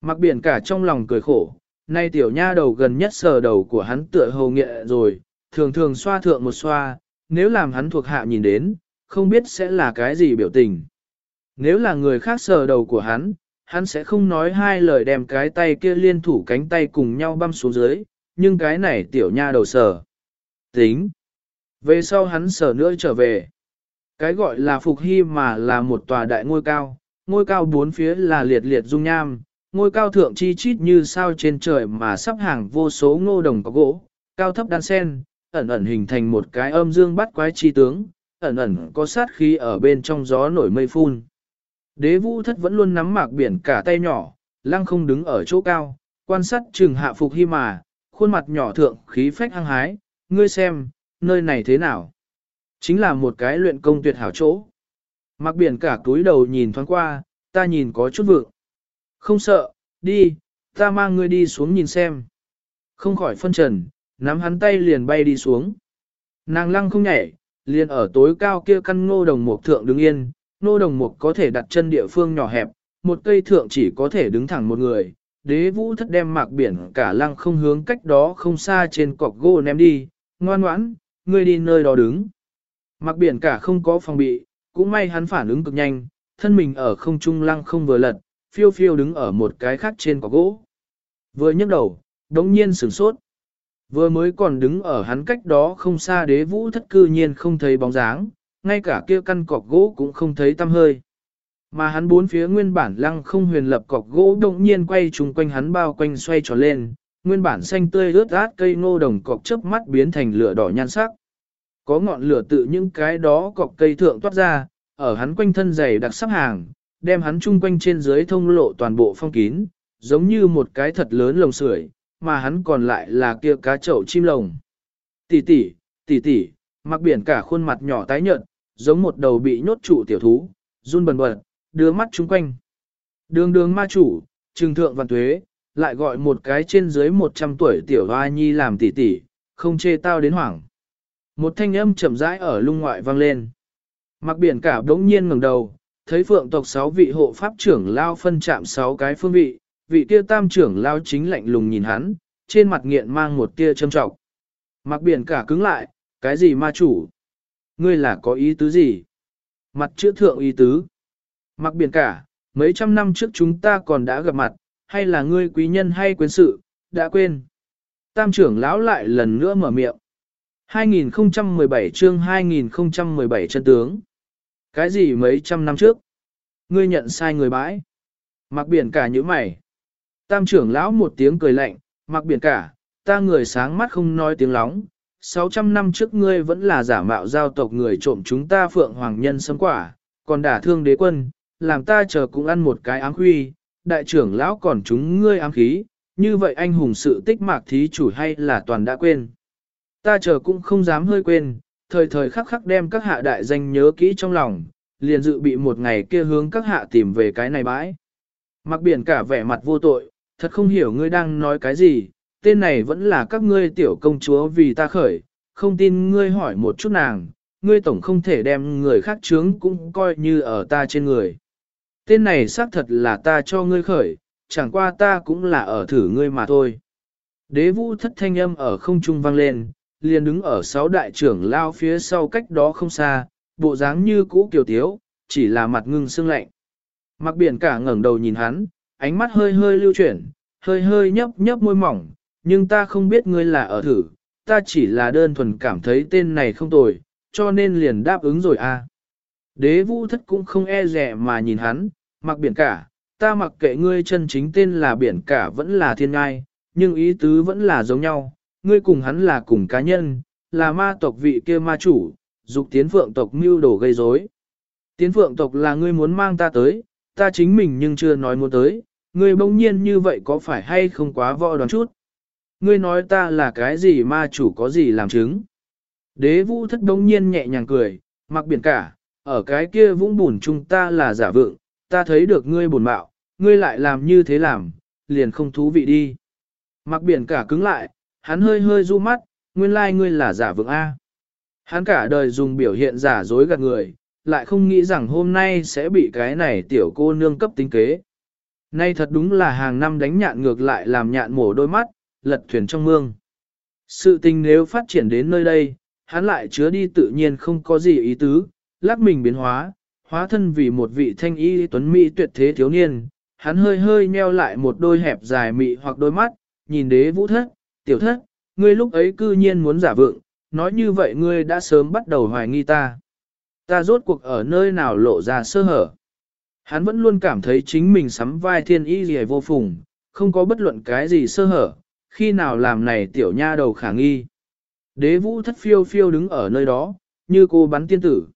Mặc biển cả trong lòng cười khổ, nay tiểu nha đầu gần nhất sờ đầu của hắn tựa hầu nghệ rồi, thường thường xoa thượng một xoa, nếu làm hắn thuộc hạ nhìn đến, không biết sẽ là cái gì biểu tình. Nếu là người khác sờ đầu của hắn, hắn sẽ không nói hai lời đem cái tay kia liên thủ cánh tay cùng nhau băm xuống dưới, nhưng cái này tiểu nha đầu sờ. Tính. Về sau hắn sờ nữa trở về. Cái gọi là phục hy mà là một tòa đại ngôi cao, ngôi cao bốn phía là liệt liệt dung nham, ngôi cao thượng chi chít như sao trên trời mà sắp hàng vô số ngô đồng có gỗ, cao thấp đan sen, ẩn ẩn hình thành một cái âm dương bắt quái chi tướng, ẩn ẩn có sát khí ở bên trong gió nổi mây phun. Đế vũ thất vẫn luôn nắm mạc biển cả tay nhỏ, lăng không đứng ở chỗ cao, quan sát trừng hạ phục hy mà, khuôn mặt nhỏ thượng khí phách hăng hái, ngươi xem, nơi này thế nào? Chính là một cái luyện công tuyệt hảo chỗ. Mạc biển cả túi đầu nhìn thoáng qua, ta nhìn có chút vượng. Không sợ, đi, ta mang ngươi đi xuống nhìn xem. Không khỏi phân trần, nắm hắn tay liền bay đi xuống. Nàng lăng không nhảy, liền ở tối cao kia căn ngô đồng mục thượng đứng yên, ngô đồng mục có thể đặt chân địa phương nhỏ hẹp, một cây thượng chỉ có thể đứng thẳng một người. Đế vũ thất đem mạc biển cả lăng không hướng cách đó không xa trên cọc gỗ ném đi, ngoan ngoãn, ngươi đi nơi đó đứng. Mạc biển cả không có phòng bị, cũng may hắn phản ứng cực nhanh, thân mình ở không trung lăng không vừa lật, phiêu phiêu đứng ở một cái khác trên cọc gỗ. Vừa nhấc đầu, đống nhiên sửng sốt. Vừa mới còn đứng ở hắn cách đó không xa đế vũ thất cư nhiên không thấy bóng dáng, ngay cả kia căn cọc gỗ cũng không thấy tăm hơi. Mà hắn bốn phía nguyên bản lăng không huyền lập cọc gỗ đột nhiên quay trùng quanh hắn bao quanh xoay tròn lên, nguyên bản xanh tươi ướt át cây ngô đồng cọc chớp mắt biến thành lửa đỏ nhan sắc. Có ngọn lửa tự những cái đó cọc cây thượng toát ra, ở hắn quanh thân dày đặc sắp hàng, đem hắn chung quanh trên dưới thông lộ toàn bộ phong kín, giống như một cái thật lớn lồng sưởi, mà hắn còn lại là kia cá chậu chim lồng. Tỷ tỷ, tỷ tỷ, mặc biển cả khuôn mặt nhỏ tái nhợt, giống một đầu bị nhốt trụ tiểu thú, run bần bật, đưa mắt chung quanh. Đường đường ma chủ, trừng thượng văn tuế, lại gọi một cái trên dưới 100 tuổi tiểu hoa nhi làm tỷ tỷ, không chê tao đến hoảng. Một thanh âm chậm rãi ở lung ngoại vang lên. Mặc biển cả đống nhiên ngẩng đầu, thấy phượng tộc sáu vị hộ pháp trưởng lao phân chạm sáu cái phương vị, vị kia tam trưởng lao chính lạnh lùng nhìn hắn, trên mặt nghiện mang một tia châm trọng. Mặc biển cả cứng lại, cái gì ma chủ? Ngươi là có ý tứ gì? Mặt chữa thượng ý tứ. Mặc biển cả, mấy trăm năm trước chúng ta còn đã gặp mặt, hay là ngươi quý nhân hay quyến sự, đã quên. Tam trưởng lão lại lần nữa mở miệng. 2017 chương 2017 chân tướng. Cái gì mấy trăm năm trước? Ngươi nhận sai người bãi. Mặc biển cả như mày. Tam trưởng lão một tiếng cười lạnh, mặc biển cả, ta người sáng mắt không nói tiếng lóng. 600 năm trước ngươi vẫn là giả mạo giao tộc người trộm chúng ta phượng hoàng nhân sấm quả, còn đả thương đế quân, làm ta chờ cũng ăn một cái ám huy. đại trưởng lão còn chúng ngươi ám khí, như vậy anh hùng sự tích mạc thí chủ hay là toàn đã quên. Ta chờ cũng không dám hơi quên, thời thời khắc khắc đem các hạ đại danh nhớ kỹ trong lòng, liền dự bị một ngày kia hướng các hạ tìm về cái này bãi. Mặc biển cả vẻ mặt vô tội, thật không hiểu ngươi đang nói cái gì, tên này vẫn là các ngươi tiểu công chúa vì ta khởi, không tin ngươi hỏi một chút nàng, ngươi tổng không thể đem người khác chướng cũng coi như ở ta trên người. Tên này xác thật là ta cho ngươi khởi, chẳng qua ta cũng là ở thử ngươi mà thôi. Đế vũ thất thanh âm ở không trung vang lên, liền đứng ở sáu đại trưởng lao phía sau cách đó không xa, bộ dáng như cũ kiều tiếu, chỉ là mặt ngưng sương lạnh. Mặc biển cả ngẩng đầu nhìn hắn, ánh mắt hơi hơi lưu chuyển, hơi hơi nhấp nhấp môi mỏng, nhưng ta không biết ngươi là ở thử, ta chỉ là đơn thuần cảm thấy tên này không tồi, cho nên liền đáp ứng rồi a. À. Đế vũ thất cũng không e rẻ mà nhìn hắn, mặc biển cả, ta mặc kệ ngươi chân chính tên là biển cả vẫn là thiên ngai, nhưng ý tứ vẫn là giống nhau, ngươi cùng hắn là cùng cá nhân, là ma tộc vị kia ma chủ, dục tiến phượng tộc mưu đồ gây rối. Tiến phượng tộc là ngươi muốn mang ta tới, ta chính mình nhưng chưa nói muốn tới, ngươi bỗng nhiên như vậy có phải hay không quá võ đoán chút. Ngươi nói ta là cái gì ma chủ có gì làm chứng. Đế vũ thất bỗng nhiên nhẹ nhàng cười, mặc biển cả, ở cái kia vũng bùn chúng ta là giả vượng, ta thấy được ngươi buồn bạo, ngươi lại làm như thế làm, liền không thú vị đi. Mặc biển cả cứng lại, hắn hơi hơi du mắt, nguyên lai like ngươi là giả vượng A. Hắn cả đời dùng biểu hiện giả dối gạt người, lại không nghĩ rằng hôm nay sẽ bị cái này tiểu cô nương cấp tính kế. Nay thật đúng là hàng năm đánh nhạn ngược lại làm nhạn mổ đôi mắt, lật thuyền trong mương. Sự tình nếu phát triển đến nơi đây, hắn lại chứa đi tự nhiên không có gì ý tứ, lắc mình biến hóa, hóa thân vì một vị thanh y tuấn mỹ tuyệt thế thiếu niên, hắn hơi hơi nheo lại một đôi hẹp dài mị hoặc đôi mắt, nhìn đế vũ thất, tiểu thất, ngươi lúc ấy cư nhiên muốn giả vượng, nói như vậy ngươi đã sớm bắt đầu hoài nghi ta. Ta rốt cuộc ở nơi nào lộ ra sơ hở. Hắn vẫn luôn cảm thấy chính mình sắm vai thiên y gì vô phùng, không có bất luận cái gì sơ hở, khi nào làm này tiểu nha đầu khả nghi. Đế vũ thất phiêu phiêu đứng ở nơi đó, như cô bắn tiên tử.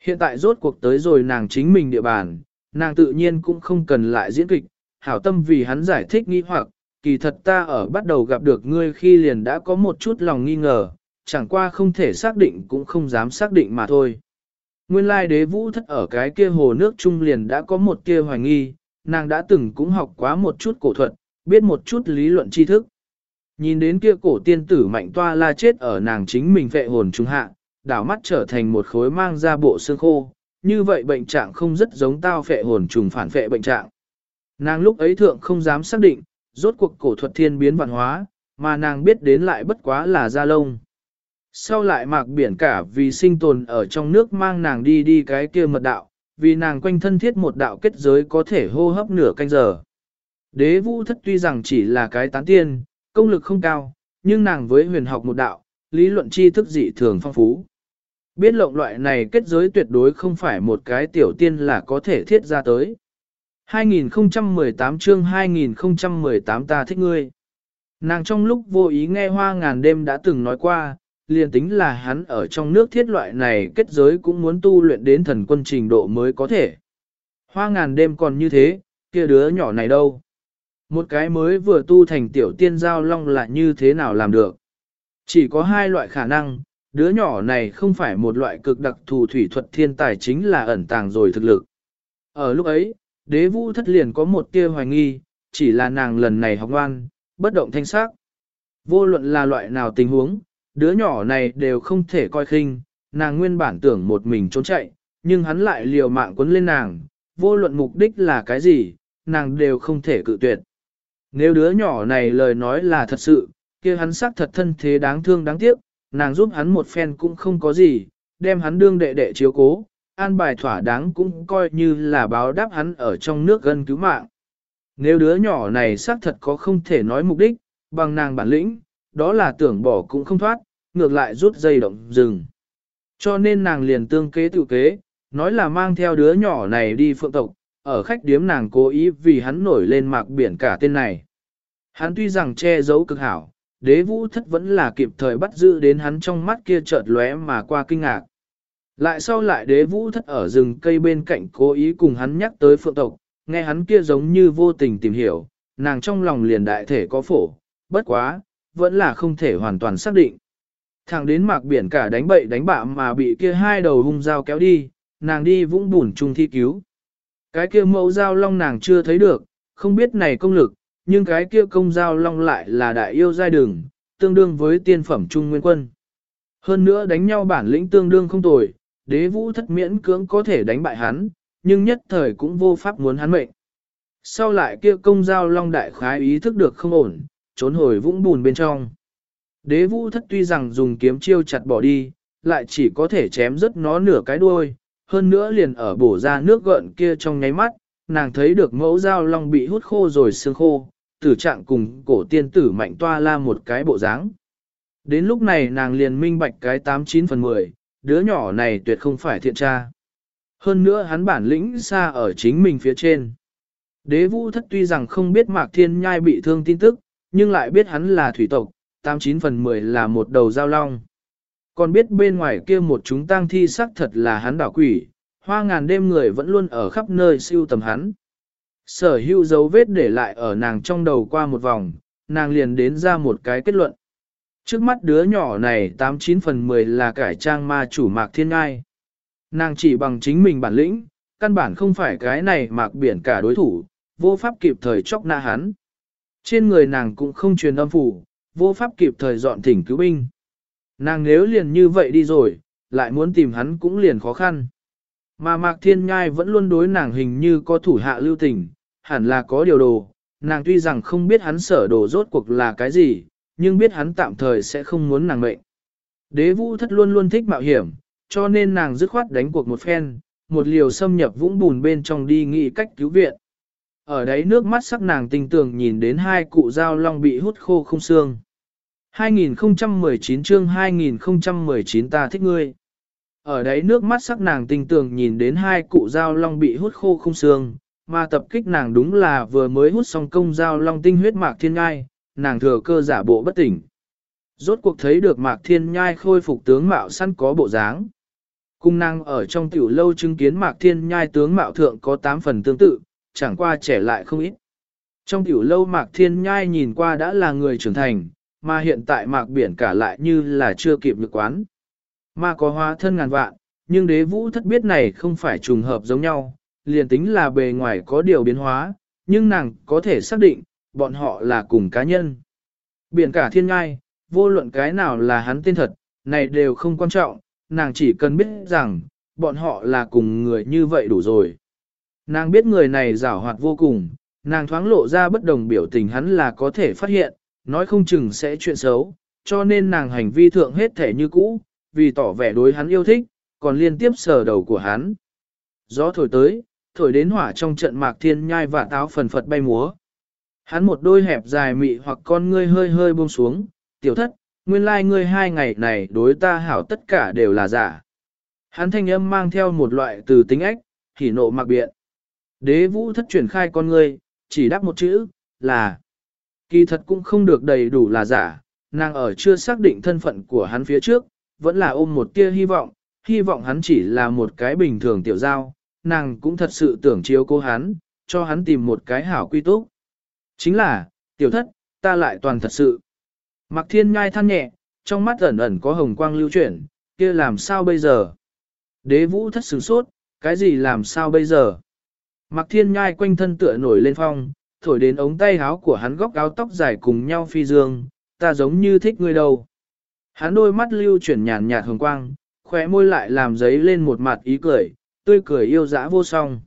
Hiện tại rốt cuộc tới rồi nàng chính mình địa bàn, nàng tự nhiên cũng không cần lại diễn kịch, hảo tâm vì hắn giải thích nghi hoặc, kỳ thật ta ở bắt đầu gặp được ngươi khi liền đã có một chút lòng nghi ngờ, chẳng qua không thể xác định cũng không dám xác định mà thôi. Nguyên lai đế vũ thất ở cái kia hồ nước trung liền đã có một kia hoài nghi, nàng đã từng cũng học quá một chút cổ thuật, biết một chút lý luận tri thức. Nhìn đến kia cổ tiên tử mạnh toa la chết ở nàng chính mình vệ hồn trung hạ, đảo mắt trở thành một khối mang ra bộ xương khô, như vậy bệnh trạng không rất giống tao phệ hồn trùng phản phệ bệnh trạng. Nàng lúc ấy thượng không dám xác định, rốt cuộc cổ thuật thiên biến văn hóa, mà nàng biết đến lại bất quá là da lông. Sau lại mạc biển cả vì sinh tồn ở trong nước mang nàng đi đi cái kia mật đạo, vì nàng quanh thân thiết một đạo kết giới có thể hô hấp nửa canh giờ. Đế vũ thất tuy rằng chỉ là cái tán tiên, công lực không cao, nhưng nàng với huyền học một đạo, lý luận tri thức dị thường phong phú. Biết lộng loại này kết giới tuyệt đối không phải một cái tiểu tiên là có thể thiết ra tới. 2018 chương 2018 ta thích ngươi. Nàng trong lúc vô ý nghe hoa ngàn đêm đã từng nói qua, liền tính là hắn ở trong nước thiết loại này kết giới cũng muốn tu luyện đến thần quân trình độ mới có thể. Hoa ngàn đêm còn như thế, kia đứa nhỏ này đâu? Một cái mới vừa tu thành tiểu tiên giao long là như thế nào làm được? Chỉ có hai loại khả năng, đứa nhỏ này không phải một loại cực đặc thù thủy thuật thiên tài chính là ẩn tàng rồi thực lực. Ở lúc ấy, đế vũ thất liền có một tia hoài nghi, chỉ là nàng lần này học ngoan, bất động thanh sắc. Vô luận là loại nào tình huống, đứa nhỏ này đều không thể coi khinh, nàng nguyên bản tưởng một mình trốn chạy, nhưng hắn lại liều mạng quấn lên nàng, vô luận mục đích là cái gì, nàng đều không thể cự tuyệt. Nếu đứa nhỏ này lời nói là thật sự, kia hắn xác thật thân thế đáng thương đáng tiếc, nàng giúp hắn một phen cũng không có gì, đem hắn đương đệ đệ chiếu cố, an bài thỏa đáng cũng coi như là báo đáp hắn ở trong nước gần cứu mạng. Nếu đứa nhỏ này xác thật có không thể nói mục đích, bằng nàng bản lĩnh, đó là tưởng bỏ cũng không thoát, ngược lại rút dây động rừng. Cho nên nàng liền tương kế tự kế, nói là mang theo đứa nhỏ này đi phượng tộc, ở khách điếm nàng cố ý vì hắn nổi lên mạc biển cả tên này. Hắn tuy rằng che giấu cực hảo, đế vũ thất vẫn là kịp thời bắt giữ đến hắn trong mắt kia chợt lóe mà qua kinh ngạc. Lại sau lại đế vũ thất ở rừng cây bên cạnh cố ý cùng hắn nhắc tới phượng tộc, nghe hắn kia giống như vô tình tìm hiểu, nàng trong lòng liền đại thể có phổ, bất quá, vẫn là không thể hoàn toàn xác định. Thẳng đến mạc biển cả đánh bậy đánh bạ mà bị kia hai đầu hung dao kéo đi, nàng đi vũng bùn chung thi cứu. Cái kia mẫu dao long nàng chưa thấy được, không biết này công lực, nhưng cái kia công dao long lại là đại yêu giai đường, tương đương với tiên phẩm trung nguyên quân. Hơn nữa đánh nhau bản lĩnh tương đương không tồi, đế vũ thất miễn cưỡng có thể đánh bại hắn, nhưng nhất thời cũng vô pháp muốn hắn mệnh. Sau lại kia công giao long đại khái ý thức được không ổn, trốn hồi vũng bùn bên trong. Đế vũ thất tuy rằng dùng kiếm chiêu chặt bỏ đi, lại chỉ có thể chém rất nó nửa cái đuôi, hơn nữa liền ở bổ ra nước gợn kia trong nháy mắt, nàng thấy được mẫu dao long bị hút khô rồi xương khô, tử trạng cùng cổ tiên tử mạnh toa la một cái bộ dáng. Đến lúc này nàng liền minh bạch cái 89 phần 10, đứa nhỏ này tuyệt không phải thiện tra. Hơn nữa hắn bản lĩnh xa ở chính mình phía trên. Đế vũ thất tuy rằng không biết Mạc Thiên Nhai bị thương tin tức, nhưng lại biết hắn là thủy tộc, 89 phần 10 là một đầu giao long. Còn biết bên ngoài kia một chúng tang thi sắc thật là hắn đảo quỷ, hoa ngàn đêm người vẫn luôn ở khắp nơi siêu tầm hắn. Sở hữu dấu vết để lại ở nàng trong đầu qua một vòng, nàng liền đến ra một cái kết luận. Trước mắt đứa nhỏ này 89 phần 10 là cải trang ma chủ mạc thiên ngai. Nàng chỉ bằng chính mình bản lĩnh, căn bản không phải cái này mạc biển cả đối thủ, vô pháp kịp thời chóc na hắn. Trên người nàng cũng không truyền âm phủ, vô pháp kịp thời dọn thỉnh cứu binh. Nàng nếu liền như vậy đi rồi, lại muốn tìm hắn cũng liền khó khăn. Mà Mạc Thiên Nhai vẫn luôn đối nàng hình như có thủ hạ lưu tình, hẳn là có điều đồ, nàng tuy rằng không biết hắn sở đồ rốt cuộc là cái gì, nhưng biết hắn tạm thời sẽ không muốn nàng mệnh. Đế vũ thất luôn luôn thích mạo hiểm, cho nên nàng dứt khoát đánh cuộc một phen, một liều xâm nhập vũng bùn bên trong đi nghĩ cách cứu viện. Ở đấy nước mắt sắc nàng tinh tường nhìn đến hai cụ dao long bị hút khô không xương. 2019 chương 2019 ta thích ngươi. Ở đấy nước mắt sắc nàng tinh tường nhìn đến hai cụ dao long bị hút khô không xương, mà tập kích nàng đúng là vừa mới hút xong công dao long tinh huyết mạc thiên ngai, nàng thừa cơ giả bộ bất tỉnh. Rốt cuộc thấy được mạc thiên nhai khôi phục tướng mạo săn có bộ dáng. Cung năng ở trong tiểu lâu chứng kiến mạc thiên nhai tướng mạo thượng có 8 phần tương tự, chẳng qua trẻ lại không ít. Trong tiểu lâu mạc thiên nhai nhìn qua đã là người trưởng thành, mà hiện tại mạc biển cả lại như là chưa kịp được quán. Mà có hóa thân ngàn vạn, nhưng đế vũ thất biết này không phải trùng hợp giống nhau, liền tính là bề ngoài có điều biến hóa, nhưng nàng có thể xác định, bọn họ là cùng cá nhân. Biển cả thiên ngai, vô luận cái nào là hắn tên thật, này đều không quan trọng, nàng chỉ cần biết rằng, bọn họ là cùng người như vậy đủ rồi. Nàng biết người này rảo hoạt vô cùng, nàng thoáng lộ ra bất đồng biểu tình hắn là có thể phát hiện, nói không chừng sẽ chuyện xấu, cho nên nàng hành vi thượng hết thể như cũ, vì tỏ vẻ đối hắn yêu thích, còn liên tiếp sờ đầu của hắn. gió thổi tới, thổi đến hỏa trong trận mạc thiên nhai và táo phần phật bay múa. Hắn một đôi hẹp dài mị hoặc con ngươi hơi hơi buông xuống, tiểu thất, nguyên lai like ngươi hai ngày này đối ta hảo tất cả đều là giả. Hắn thanh âm mang theo một loại từ tính ách, hỉ nộ mặc biện. Đế vũ thất chuyển khai con ngươi, chỉ đáp một chữ, là. Kỳ thật cũng không được đầy đủ là giả, nàng ở chưa xác định thân phận của hắn phía trước, vẫn là ôm một tia hy vọng, hy vọng hắn chỉ là một cái bình thường tiểu giao, nàng cũng thật sự tưởng chiếu cô hắn, cho hắn tìm một cái hảo quy túc. Chính là, tiểu thất, ta lại toàn thật sự. Mặc thiên ngai than nhẹ, trong mắt ẩn ẩn có hồng quang lưu chuyển, kia làm sao bây giờ? Đế vũ thất sửng sốt, cái gì làm sao bây giờ? Mạc thiên nhai quanh thân tựa nổi lên phong, thổi đến ống tay áo của hắn góc áo tóc dài cùng nhau phi dương, ta giống như thích ngươi đâu. Hắn đôi mắt lưu chuyển nhàn nhạt hồng quang, khóe môi lại làm giấy lên một mặt ý cười, tươi cười yêu dã vô song.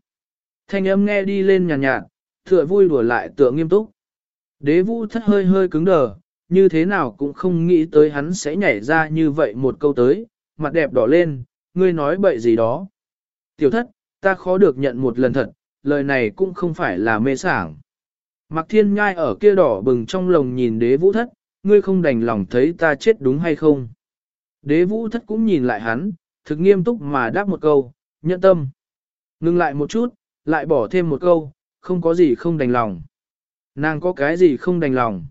Thanh âm nghe đi lên nhàn nhạt, tựa vui đùa lại tựa nghiêm túc. Đế vũ thất hơi hơi cứng đờ, như thế nào cũng không nghĩ tới hắn sẽ nhảy ra như vậy một câu tới, mặt đẹp đỏ lên, ngươi nói bậy gì đó. Tiểu thất, ta khó được nhận một lần thật, lời này cũng không phải là mê sảng. Mạc thiên nhai ở kia đỏ bừng trong lồng nhìn đế vũ thất, ngươi không đành lòng thấy ta chết đúng hay không. Đế vũ thất cũng nhìn lại hắn, thực nghiêm túc mà đáp một câu, nhận tâm. Ngưng lại một chút, lại bỏ thêm một câu, không có gì không đành lòng. Nàng có cái gì không đành lòng.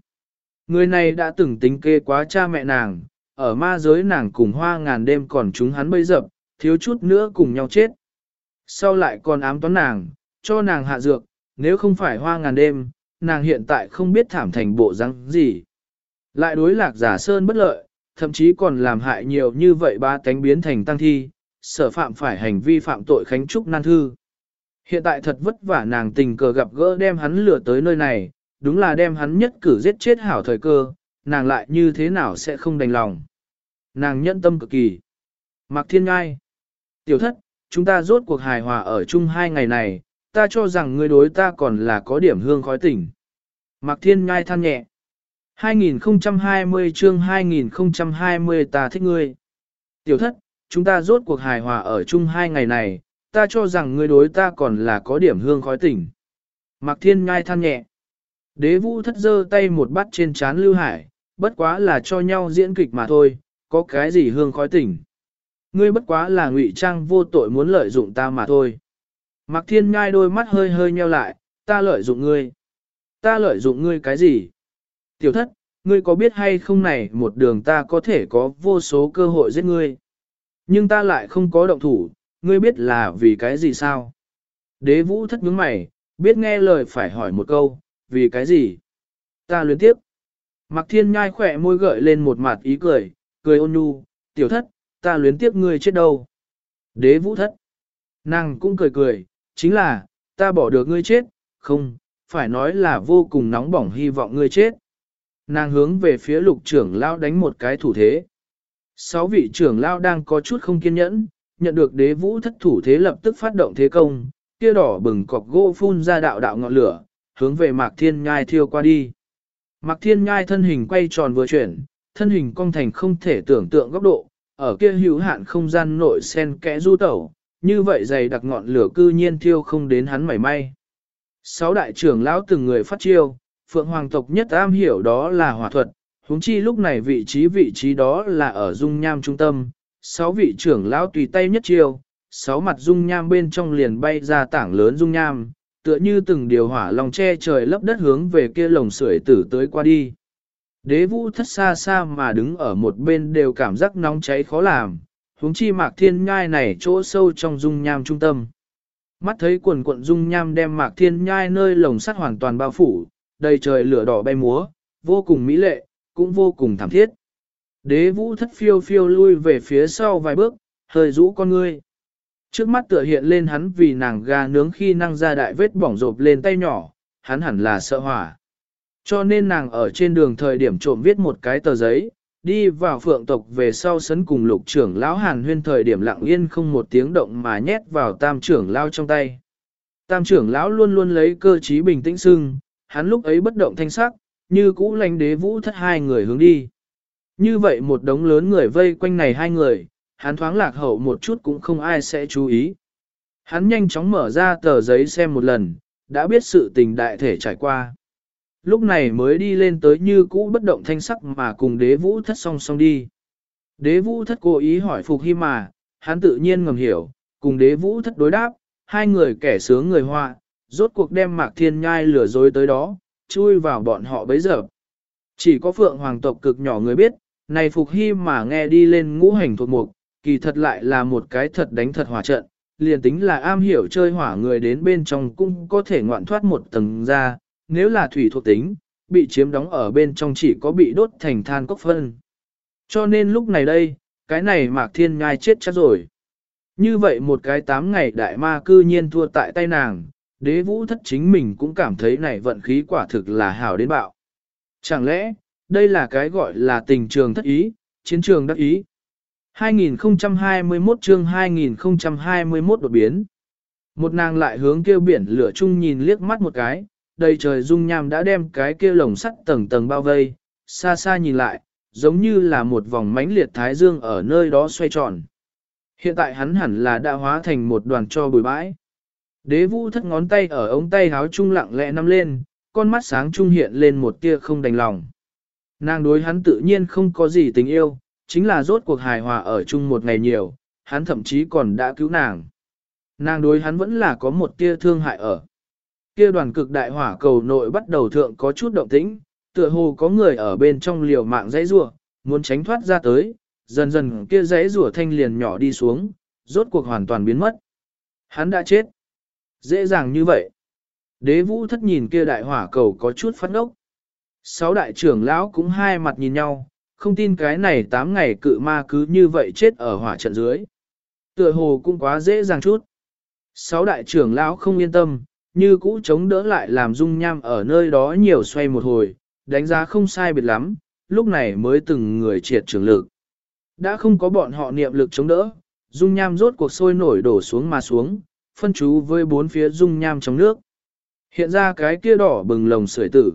Người này đã từng tính kê quá cha mẹ nàng, ở ma giới nàng cùng hoa ngàn đêm còn chúng hắn bây dập, thiếu chút nữa cùng nhau chết. Sau lại còn ám toán nàng, cho nàng hạ dược, nếu không phải hoa ngàn đêm, nàng hiện tại không biết thảm thành bộ răng gì. Lại đối lạc giả sơn bất lợi, thậm chí còn làm hại nhiều như vậy ba tánh biến thành tăng thi, sở phạm phải hành vi phạm tội khánh trúc nan thư. Hiện tại thật vất vả nàng tình cờ gặp gỡ đem hắn lừa tới nơi này, đúng là đem hắn nhất cử giết chết hảo thời cơ, nàng lại như thế nào sẽ không đành lòng. Nàng nhẫn tâm cực kỳ. Mạc Thiên Ngai. Tiểu thất, chúng ta rốt cuộc hài hòa ở chung hai ngày này, ta cho rằng ngươi đối ta còn là có điểm hương khói tỉnh. Mạc Thiên Ngai than nhẹ. 2020 chương 2020 ta thích ngươi. Tiểu thất, chúng ta rốt cuộc hài hòa ở chung hai ngày này, ta cho rằng ngươi đối ta còn là có điểm hương khói tỉnh. Mạc Thiên Ngai than nhẹ. Đế vũ thất giơ tay một bắt trên chán Lưu Hải, bất quá là cho nhau diễn kịch mà thôi, có cái gì hương khói tỉnh. Ngươi bất quá là ngụy trang vô tội muốn lợi dụng ta mà thôi. Mạc Thiên Ngai đôi mắt hơi hơi nheo lại, ta lợi dụng ngươi. Ta lợi dụng ngươi cái gì? Tiểu thất, ngươi có biết hay không này một đường ta có thể có vô số cơ hội giết ngươi. Nhưng ta lại không có động thủ, ngươi biết là vì cái gì sao? Đế vũ thất nhướng mày, biết nghe lời phải hỏi một câu, vì cái gì? Ta luyến tiếp. Mạc Thiên Nhai khỏe môi gợi lên một mặt ý cười, cười ôn nhu, tiểu thất, ta luyến tiếp ngươi chết đâu. Đế vũ thất. Nàng cũng cười cười, chính là, ta bỏ được ngươi chết, không, phải nói là vô cùng nóng bỏng hy vọng ngươi chết. Nàng hướng về phía lục trưởng lao đánh một cái thủ thế. Sáu vị trưởng lao đang có chút không kiên nhẫn, nhận được đế vũ thất thủ thế lập tức phát động thế công, kia đỏ bừng cọc gỗ phun ra đạo đạo ngọn lửa, hướng về Mạc Thiên Nhai thiêu qua đi. Mạc Thiên Nhai thân hình quay tròn vừa chuyển, thân hình cong thành không thể tưởng tượng góc độ, ở kia hữu hạn không gian nội sen kẽ du tẩu, như vậy dày đặc ngọn lửa cư nhiên thiêu không đến hắn mảy may. Sáu đại trưởng lão từng người phát chiêu, phượng hoàng tộc nhất am hiểu đó là hỏa thuật, huống chi lúc này vị trí vị trí đó là ở dung nham trung tâm, sáu vị trưởng lão tùy tay nhất chiêu, sáu mặt dung nham bên trong liền bay ra tảng lớn dung nham, tựa như từng điều hỏa lòng che trời lấp đất hướng về kia lồng sưởi tử tới qua đi. Đế vũ thất xa xa mà đứng ở một bên đều cảm giác nóng cháy khó làm, huống chi mạc thiên nhai này chỗ sâu trong dung nham trung tâm. Mắt thấy quần quận dung nham đem mạc thiên nhai nơi lồng sắt hoàn toàn bao phủ, đầy trời lửa đỏ bay múa, vô cùng mỹ lệ, cũng vô cùng thảm thiết. Đế vũ thất phiêu phiêu lui về phía sau vài bước, hơi rũ con ngươi. Trước mắt tựa hiện lên hắn vì nàng gà nướng khi năng ra đại vết bỏng rộp lên tay nhỏ, hắn hẳn là sợ hỏa. Cho nên nàng ở trên đường thời điểm trộm viết một cái tờ giấy, đi vào phượng tộc về sau sấn cùng lục trưởng lão hàn huyên thời điểm lặng yên không một tiếng động mà nhét vào tam trưởng lão trong tay. Tam trưởng lão luôn luôn lấy cơ trí bình tĩnh sưng, hắn lúc ấy bất động thanh sắc, như cũ lãnh đế vũ thất hai người hướng đi. Như vậy một đống lớn người vây quanh này hai người, hắn thoáng lạc hậu một chút cũng không ai sẽ chú ý. Hắn nhanh chóng mở ra tờ giấy xem một lần, đã biết sự tình đại thể trải qua. Lúc này mới đi lên tới như cũ bất động thanh sắc mà cùng đế vũ thất song song đi. Đế vũ thất cố ý hỏi Phục Hy mà, hắn tự nhiên ngầm hiểu, cùng đế vũ thất đối đáp, hai người kẻ sướng người họa, rốt cuộc đem mạc thiên nhai lừa dối tới đó, chui vào bọn họ bấy giờ. Chỉ có phượng hoàng tộc cực nhỏ người biết, này Phục Hy mà nghe đi lên ngũ hành thuộc mục, kỳ thật lại là một cái thật đánh thật hỏa trận, liền tính là am hiểu chơi hỏa người đến bên trong cũng có thể ngoạn thoát một tầng ra, nếu là thủy thuộc tính, bị chiếm đóng ở bên trong chỉ có bị đốt thành than cốc phân. Cho nên lúc này đây, cái này mạc thiên ngai chết chắc rồi. Như vậy một cái tám ngày đại ma cư nhiên thua tại tay nàng, đế vũ thất chính mình cũng cảm thấy này vận khí quả thực là hảo đến bạo. Chẳng lẽ, đây là cái gọi là tình trường thất ý, chiến trường đắc ý. 2021 chương 2021 đột biến. Một nàng lại hướng kêu biển lửa chung nhìn liếc mắt một cái, đầy trời dung nham đã đem cái kia lồng sắt tầng tầng bao vây, xa xa nhìn lại, giống như là một vòng mánh liệt thái dương ở nơi đó xoay tròn. Hiện tại hắn hẳn là đã hóa thành một đoàn cho bùi bãi. Đế vũ thất ngón tay ở ống tay háo trung lặng lẽ nắm lên, con mắt sáng trung hiện lên một tia không đành lòng. Nàng đối hắn tự nhiên không có gì tình yêu, chính là rốt cuộc hài hòa ở chung một ngày nhiều, hắn thậm chí còn đã cứu nàng. Nàng đối hắn vẫn là có một tia thương hại ở. Kia đoàn cực đại hỏa cầu nội bắt đầu thượng có chút động tĩnh, tựa hồ có người ở bên trong liều mạng dãy rủa, muốn tránh thoát ra tới, dần dần kia dãy rủa thanh liền nhỏ đi xuống, rốt cuộc hoàn toàn biến mất. Hắn đã chết. Dễ dàng như vậy. Đế vũ thất nhìn kia đại hỏa cầu có chút phát ốc. Sáu đại trưởng lão cũng hai mặt nhìn nhau, không tin cái này tám ngày cự ma cứ như vậy chết ở hỏa trận dưới. Tựa hồ cũng quá dễ dàng chút. Sáu đại trưởng lão không yên tâm, như cũ chống đỡ lại làm dung nham ở nơi đó nhiều xoay một hồi, đánh giá không sai biệt lắm, lúc này mới từng người triệt trường lực. Đã không có bọn họ niệm lực chống đỡ, dung nham rốt cuộc sôi nổi đổ xuống mà xuống, phân chú với bốn phía dung nham trong nước. Hiện ra cái kia đỏ bừng lồng sưởi tử.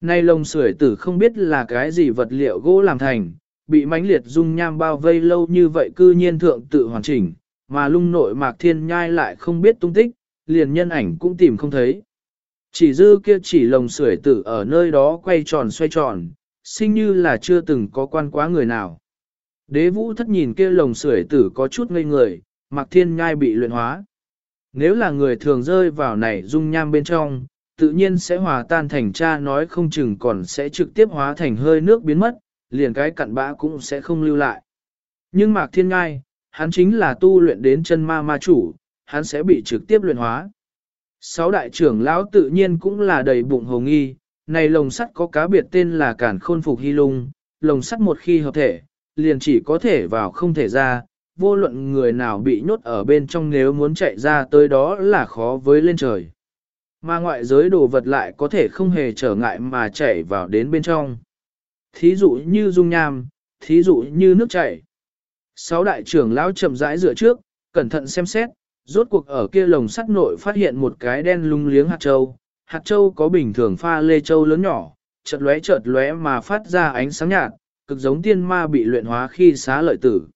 Nay lồng sưởi tử không biết là cái gì vật liệu gỗ làm thành, bị mãnh liệt dung nham bao vây lâu như vậy cư nhiên thượng tự hoàn chỉnh, mà lung nội mạc thiên nhai lại không biết tung tích, liền nhân ảnh cũng tìm không thấy. Chỉ dư kia chỉ lồng sưởi tử ở nơi đó quay tròn xoay tròn, sinh như là chưa từng có quan quá người nào. Đế vũ thất nhìn kia lồng sưởi tử có chút ngây người, Mặc thiên nhai bị luyện hóa. Nếu là người thường rơi vào này dung nham bên trong, tự nhiên sẽ hòa tan thành cha nói không chừng còn sẽ trực tiếp hóa thành hơi nước biến mất, liền cái cặn bã cũng sẽ không lưu lại. Nhưng Mạc Thiên Ngai, hắn chính là tu luyện đến chân ma ma chủ, hắn sẽ bị trực tiếp luyện hóa. Sáu đại trưởng lão tự nhiên cũng là đầy bụng hồ nghi, này lồng sắt có cá biệt tên là cản khôn phục hy lung, lồng sắt một khi hợp thể, liền chỉ có thể vào không thể ra, vô luận người nào bị nhốt ở bên trong nếu muốn chạy ra tới đó là khó với lên trời. Mà ngoại giới đồ vật lại có thể không hề trở ngại mà chạy vào đến bên trong. Thí dụ như dung nham, thí dụ như nước chảy. Sáu đại trưởng lão chậm rãi dựa trước, cẩn thận xem xét, rốt cuộc ở kia lồng sắt nội phát hiện một cái đen lung liếng hạt châu. Hạt châu có bình thường pha lê châu lớn nhỏ, chợt lóe chợt lóe mà phát ra ánh sáng nhạt, cực giống tiên ma bị luyện hóa khi xá lợi tử.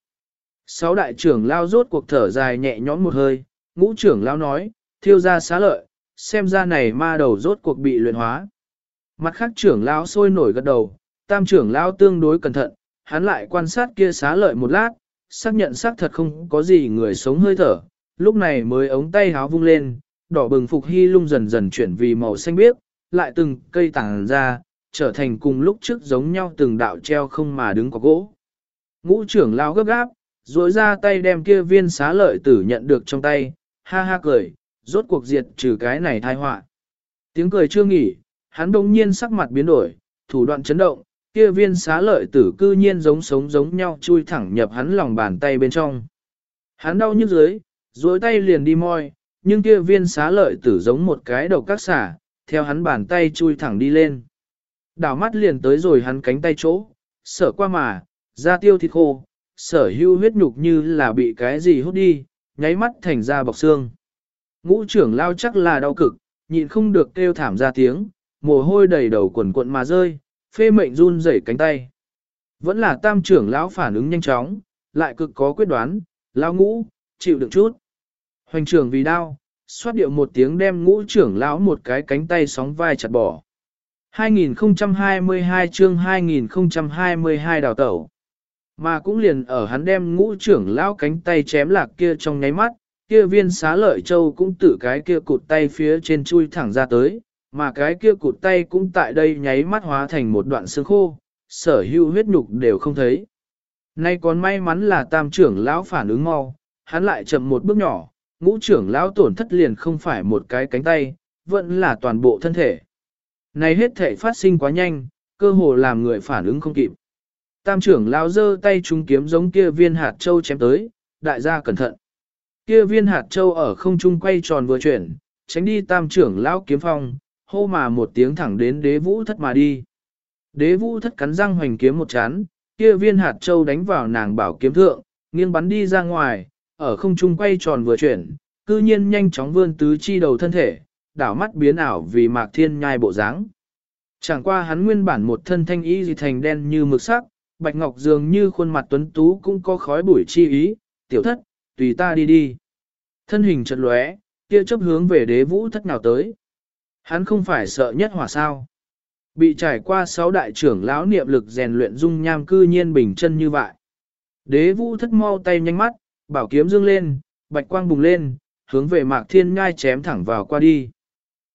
Sáu đại trưởng lao rốt cuộc thở dài nhẹ nhõm một hơi, ngũ trưởng lao nói, thiêu ra xá lợi, xem ra này ma đầu rốt cuộc bị luyện hóa. Mặt khác trưởng lão sôi nổi gật đầu, tam trưởng lão tương đối cẩn thận, hắn lại quan sát kia xá lợi một lát, xác nhận xác thật không có gì người sống hơi thở, lúc này mới ống tay háo vung lên, đỏ bừng phục hy lung dần dần chuyển vì màu xanh biếc, lại từng cây tảng ra, trở thành cùng lúc trước giống nhau từng đạo treo không mà đứng có gỗ. Ngũ trưởng lao gấp gáp, duỗi ra tay đem kia viên xá lợi tử nhận được trong tay, ha ha cười, rốt cuộc diệt trừ cái này tai họa. Tiếng cười chưa nghỉ, hắn đông nhiên sắc mặt biến đổi, thủ đoạn chấn động, kia viên xá lợi tử cư nhiên giống sống giống nhau chui thẳng nhập hắn lòng bàn tay bên trong. Hắn đau nhức dưới, duỗi tay liền đi moi, nhưng kia viên xá lợi tử giống một cái đầu các xả, theo hắn bàn tay chui thẳng đi lên. Đảo mắt liền tới rồi hắn cánh tay chỗ, sợ qua mà, da tiêu thịt khô, sở hưu huyết nhục như là bị cái gì hút đi, nháy mắt thành ra bọc xương. Ngũ trưởng lao chắc là đau cực, nhịn không được kêu thảm ra tiếng, mồ hôi đầy đầu quần cuộn mà rơi, phê mệnh run rẩy cánh tay. Vẫn là tam trưởng lão phản ứng nhanh chóng, lại cực có quyết đoán, lao ngũ, chịu đựng chút. Hoành trưởng vì đau, xoát điệu một tiếng đem ngũ trưởng lão một cái cánh tay sóng vai chặt bỏ. 2022 chương 2022 đào tẩu. Mà cũng liền ở hắn đem ngũ trưởng lão cánh tay chém lạc kia trong nháy mắt, kia viên xá lợi châu cũng tử cái kia cụt tay phía trên chui thẳng ra tới, mà cái kia cụt tay cũng tại đây nháy mắt hóa thành một đoạn xương khô, sở hữu huyết nhục đều không thấy. Nay còn may mắn là tam trưởng lão phản ứng mau, hắn lại chậm một bước nhỏ, ngũ trưởng lão tổn thất liền không phải một cái cánh tay, vẫn là toàn bộ thân thể. Này hết thể phát sinh quá nhanh, cơ hồ làm người phản ứng không kịp. Tam trưởng lão giơ tay trung kiếm giống kia viên hạt châu chém tới, đại gia cẩn thận. Kia viên hạt châu ở không trung quay tròn vừa chuyển, tránh đi tam trưởng lão kiếm phong, hô mà một tiếng thẳng đến đế vũ thất mà đi. Đế vũ thất cắn răng hoành kiếm một chán, kia viên hạt châu đánh vào nàng bảo kiếm thượng, nghiêng bắn đi ra ngoài, ở không trung quay tròn vừa chuyển, cư nhiên nhanh chóng vươn tứ chi đầu thân thể, đảo mắt biến ảo vì mạc thiên nhai bộ dáng. Chẳng qua hắn nguyên bản một thân thanh y gì thành đen như mực sắc, bạch ngọc dường như khuôn mặt tuấn tú cũng có khói bụi chi ý, tiểu thất, tùy ta đi đi. Thân hình chật lóe, kia chấp hướng về đế vũ thất nào tới. Hắn không phải sợ nhất hỏa sao. Bị trải qua sáu đại trưởng lão niệm lực rèn luyện dung nham cư nhiên bình chân như vậy. Đế vũ thất mau tay nhanh mắt, bảo kiếm dương lên, bạch quang bùng lên, hướng về mạc thiên nhai chém thẳng vào qua đi.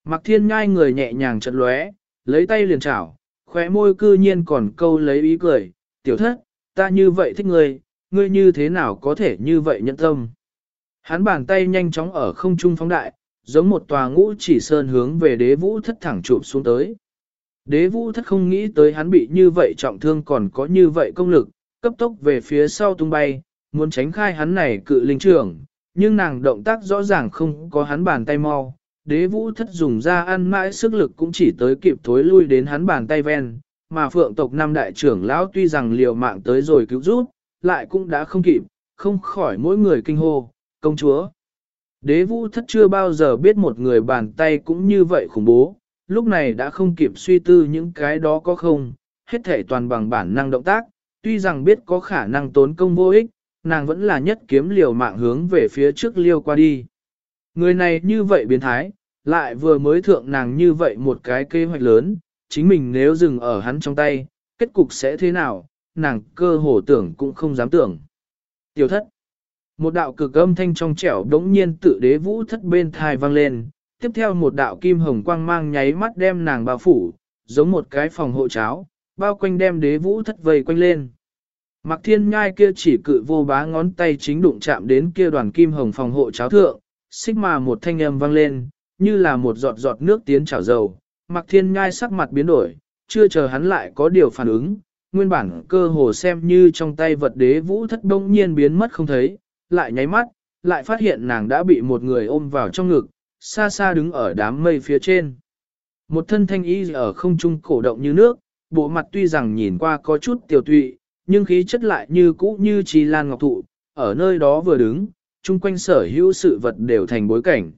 Mạc thiên nhai người nhẹ nhàng chật lóe, lấy tay liền chảo, khóe môi cư nhiên còn câu lấy ý cười, tiểu thất, ta như vậy thích ngươi, ngươi như thế nào có thể như vậy nhận tâm. Hắn bàn tay nhanh chóng ở không trung phóng đại, giống một tòa ngũ chỉ sơn hướng về đế vũ thất thẳng chụp xuống tới. Đế vũ thất không nghĩ tới hắn bị như vậy trọng thương còn có như vậy công lực, cấp tốc về phía sau tung bay, muốn tránh khai hắn này cự linh trưởng, nhưng nàng động tác rõ ràng không có hắn bàn tay mau. Đế vũ thất dùng ra ăn mãi sức lực cũng chỉ tới kịp thối lui đến hắn bàn tay ven, mà phượng tộc năm đại trưởng lão tuy rằng liều mạng tới rồi cứu giúp, lại cũng đã không kịp, không khỏi mỗi người kinh hô, công chúa. Đế vũ thất chưa bao giờ biết một người bàn tay cũng như vậy khủng bố, lúc này đã không kịp suy tư những cái đó có không, hết thể toàn bằng bản năng động tác, tuy rằng biết có khả năng tốn công vô ích, nàng vẫn là nhất kiếm liều mạng hướng về phía trước liêu qua đi. Người này như vậy biến thái, lại vừa mới thượng nàng như vậy một cái kế hoạch lớn, chính mình nếu dừng ở hắn trong tay, kết cục sẽ thế nào, nàng cơ hồ tưởng cũng không dám tưởng. Tiểu thất. Một đạo cực âm thanh trong trẻo đống nhiên tự đế vũ thất bên thai vang lên, tiếp theo một đạo kim hồng quang mang nháy mắt đem nàng bao phủ, giống một cái phòng hộ cháo, bao quanh đem đế vũ thất vây quanh lên. Mặc thiên nhai kia chỉ cự vô bá ngón tay chính đụng chạm đến kia đoàn kim hồng phòng hộ cháo thượng, xích mà một thanh âm vang lên, như là một giọt giọt nước tiến chảo dầu. Mặc thiên nhai sắc mặt biến đổi, chưa chờ hắn lại có điều phản ứng, nguyên bản cơ hồ xem như trong tay vật đế vũ thất đông nhiên biến mất không thấy, lại nháy mắt, lại phát hiện nàng đã bị một người ôm vào trong ngực, xa xa đứng ở đám mây phía trên. Một thân thanh y ở không trung cổ động như nước, bộ mặt tuy rằng nhìn qua có chút tiểu tụy, nhưng khí chất lại như cũ như trì lan ngọc thụ, ở nơi đó vừa đứng, chung quanh sở hữu sự vật đều thành bối cảnh.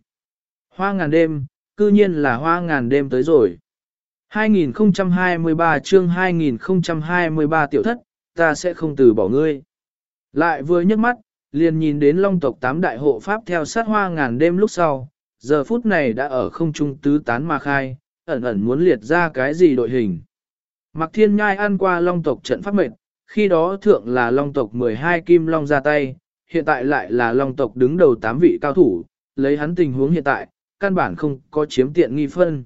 Hoa ngàn đêm, cư nhiên là hoa ngàn đêm tới rồi. 2023 chương 2023 tiểu thất, ta sẽ không từ bỏ ngươi. Lại vừa nhấc mắt, liền nhìn đến long tộc tám đại hộ pháp theo sát hoa ngàn đêm lúc sau, giờ phút này đã ở không trung tứ tán mà khai, ẩn ẩn muốn liệt ra cái gì đội hình. Mặc thiên nhai ăn qua long tộc trận pháp mệt, khi đó thượng là long tộc 12 kim long ra tay, hiện tại lại là long tộc đứng đầu 8 vị cao thủ, lấy hắn tình huống hiện tại, căn bản không có chiếm tiện nghi phân.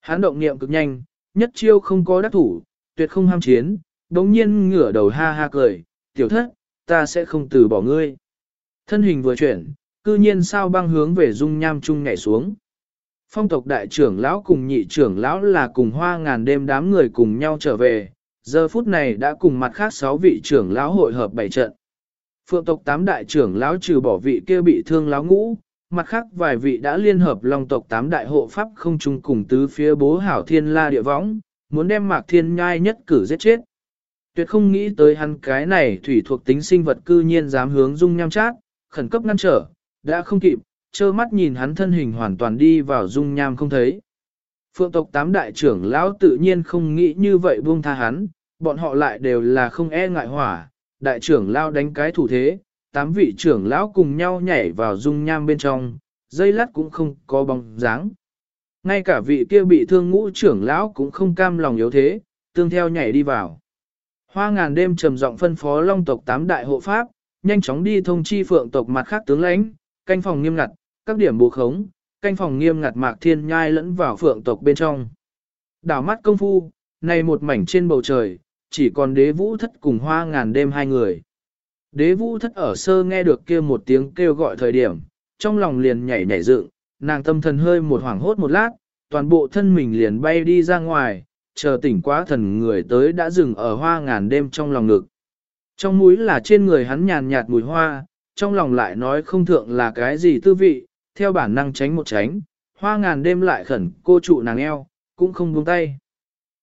Hắn động niệm cực nhanh, nhất chiêu không có đắc thủ, tuyệt không ham chiến, đống nhiên ngửa đầu ha ha cười, tiểu thất, ta sẽ không từ bỏ ngươi. Thân hình vừa chuyển, cư nhiên sao băng hướng về dung nham trung nhảy xuống. Phong tộc đại trưởng lão cùng nhị trưởng lão là cùng hoa ngàn đêm đám người cùng nhau trở về, giờ phút này đã cùng mặt khác sáu vị trưởng lão hội hợp bảy trận. Phượng tộc tám đại trưởng lão trừ bỏ vị kia bị thương lão ngũ, mặt khác vài vị đã liên hợp long tộc tám đại hộ pháp không chung cùng tứ phía bố hảo thiên la địa võng, muốn đem mạc thiên nhai nhất cử giết chết. Tuyệt không nghĩ tới hắn cái này thủy thuộc tính sinh vật cư nhiên dám hướng dung nham chát, khẩn cấp ngăn trở, đã không kịp, trơ mắt nhìn hắn thân hình hoàn toàn đi vào dung nham không thấy. Phượng tộc tám đại trưởng lão tự nhiên không nghĩ như vậy buông tha hắn, bọn họ lại đều là không e ngại hỏa, đại trưởng lao đánh cái thủ thế, tám vị trưởng lão cùng nhau nhảy vào dung nham bên trong, dây lát cũng không có bóng dáng. Ngay cả vị kia bị thương ngũ trưởng lão cũng không cam lòng yếu thế, tương theo nhảy đi vào. Hoa ngàn đêm trầm giọng phân phó long tộc tám đại hộ pháp, nhanh chóng đi thông chi phượng tộc mặt khác tướng lãnh, canh phòng nghiêm ngặt, các điểm bố khống, canh phòng nghiêm ngặt mạc thiên nhai lẫn vào phượng tộc bên trong. Đảo mắt công phu, này một mảnh trên bầu trời, chỉ còn đế vũ thất cùng hoa ngàn đêm hai người. Đế vũ thất ở sơ nghe được kia một tiếng kêu gọi thời điểm, trong lòng liền nhảy nhảy dựng, nàng tâm thần hơi một hoảng hốt một lát, toàn bộ thân mình liền bay đi ra ngoài, chờ tỉnh quá thần người tới đã dừng ở hoa ngàn đêm trong lòng ngực. Trong mũi là trên người hắn nhàn nhạt mùi hoa, trong lòng lại nói không thượng là cái gì tư vị, theo bản năng tránh một tránh, hoa ngàn đêm lại khẩn cô trụ nàng eo, cũng không buông tay.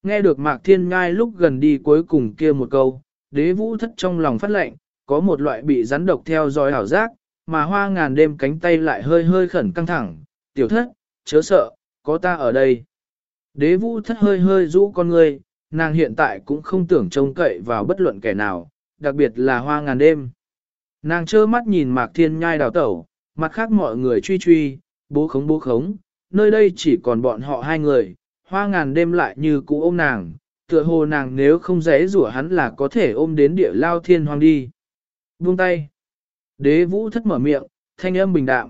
Nghe được Mạc Thiên Ngai lúc gần đi cuối cùng kia một câu, đế vũ thất trong lòng phát lệnh, có một loại bị rắn độc theo dõi hảo giác, mà hoa ngàn đêm cánh tay lại hơi hơi khẩn căng thẳng, tiểu thất, chớ sợ, có ta ở đây. Đế vũ thất hơi hơi rũ con người, nàng hiện tại cũng không tưởng trông cậy vào bất luận kẻ nào, đặc biệt là hoa ngàn đêm. Nàng trơ mắt nhìn Mạc Thiên Nhai đào tẩu, mặt khác mọi người truy truy, bố khống bố khống, nơi đây chỉ còn bọn họ hai người, hoa ngàn đêm lại như cũ ôm nàng, tựa hồ nàng nếu không dễ rủa hắn là có thể ôm đến địa lao thiên hoang đi. Buông tay. Đế vũ thất mở miệng, thanh âm bình đạm.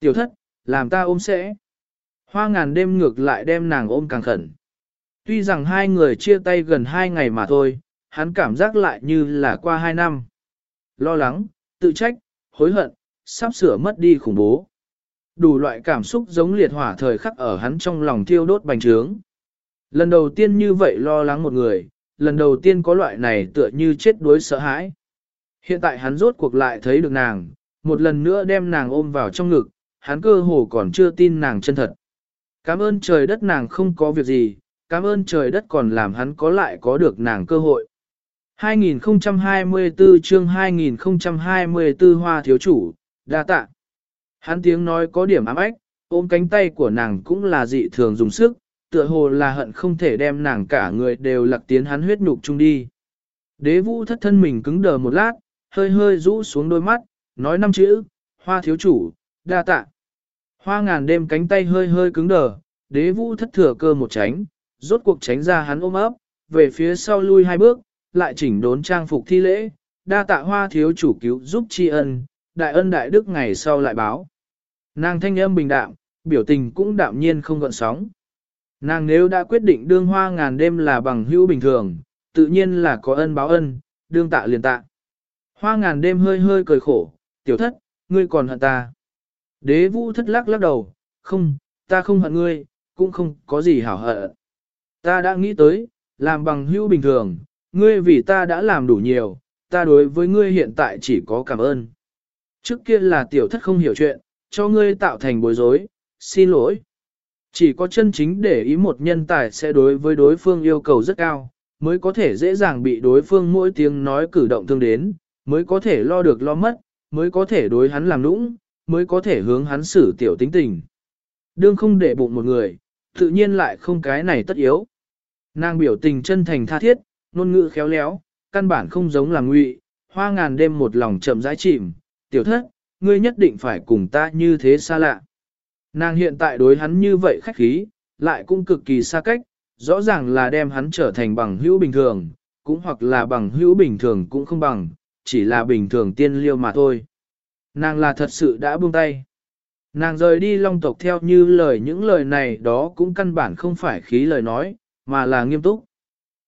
Tiểu thất, làm ta ôm sẽ. Hoa ngàn đêm ngược lại đem nàng ôm càng khẩn. Tuy rằng hai người chia tay gần hai ngày mà thôi, hắn cảm giác lại như là qua hai năm. Lo lắng, tự trách, hối hận, sắp sửa mất đi khủng bố. Đủ loại cảm xúc giống liệt hỏa thời khắc ở hắn trong lòng thiêu đốt bành trướng. Lần đầu tiên như vậy lo lắng một người, lần đầu tiên có loại này tựa như chết đuối sợ hãi. Hiện tại hắn rốt cuộc lại thấy được nàng, một lần nữa đem nàng ôm vào trong ngực, hắn cơ hồ còn chưa tin nàng chân thật. Cảm ơn trời đất nàng không có việc gì, cảm ơn trời đất còn làm hắn có lại có được nàng cơ hội. 2024 chương 2024 hoa thiếu chủ, đa tạ. Hắn tiếng nói có điểm ám ách, ôm cánh tay của nàng cũng là dị thường dùng sức, tựa hồ là hận không thể đem nàng cả người đều lặc tiến hắn huyết nhục chung đi. Đế vũ thất thân mình cứng đờ một lát, hơi hơi rũ xuống đôi mắt, nói năm chữ, hoa thiếu chủ, đa tạ. Hoa ngàn đêm cánh tay hơi hơi cứng đờ, đế vũ thất thừa cơ một tránh, rốt cuộc tránh ra hắn ôm ấp, về phía sau lui hai bước, lại chỉnh đốn trang phục thi lễ, đa tạ hoa thiếu chủ cứu giúp tri ân, đại ân đại đức ngày sau lại báo. Nàng thanh âm bình đạm, biểu tình cũng đạm nhiên không gợn sóng. Nàng nếu đã quyết định đương hoa ngàn đêm là bằng hữu bình thường, tự nhiên là có ân báo ân, đương tạ liền tạ. Hoa ngàn đêm hơi hơi cười khổ, tiểu thất, ngươi còn hận ta. Đế vũ thất lắc lắc đầu, không, ta không hận ngươi, cũng không có gì hảo hận. Ta đã nghĩ tới, làm bằng hữu bình thường, ngươi vì ta đã làm đủ nhiều, ta đối với ngươi hiện tại chỉ có cảm ơn. Trước kia là tiểu thất không hiểu chuyện, cho ngươi tạo thành bối rối, xin lỗi. Chỉ có chân chính để ý một nhân tài sẽ đối với đối phương yêu cầu rất cao, mới có thể dễ dàng bị đối phương mỗi tiếng nói cử động thương đến, mới có thể lo được lo mất, mới có thể đối hắn làm nũng, mới có thể hướng hắn xử tiểu tính tình. Đương không để bụng một người, tự nhiên lại không cái này tất yếu. Nàng biểu tình chân thành tha thiết, ngôn ngữ khéo léo, căn bản không giống là ngụy, hoa ngàn đêm một lòng chậm rãi chìm, tiểu thất, ngươi nhất định phải cùng ta như thế xa lạ. Nàng hiện tại đối hắn như vậy khách khí, lại cũng cực kỳ xa cách, rõ ràng là đem hắn trở thành bằng hữu bình thường, cũng hoặc là bằng hữu bình thường cũng không bằng, chỉ là bình thường tiên liêu mà thôi. Nàng là thật sự đã buông tay. Nàng rời đi long tộc theo như lời những lời này đó cũng căn bản không phải khí lời nói, mà là nghiêm túc.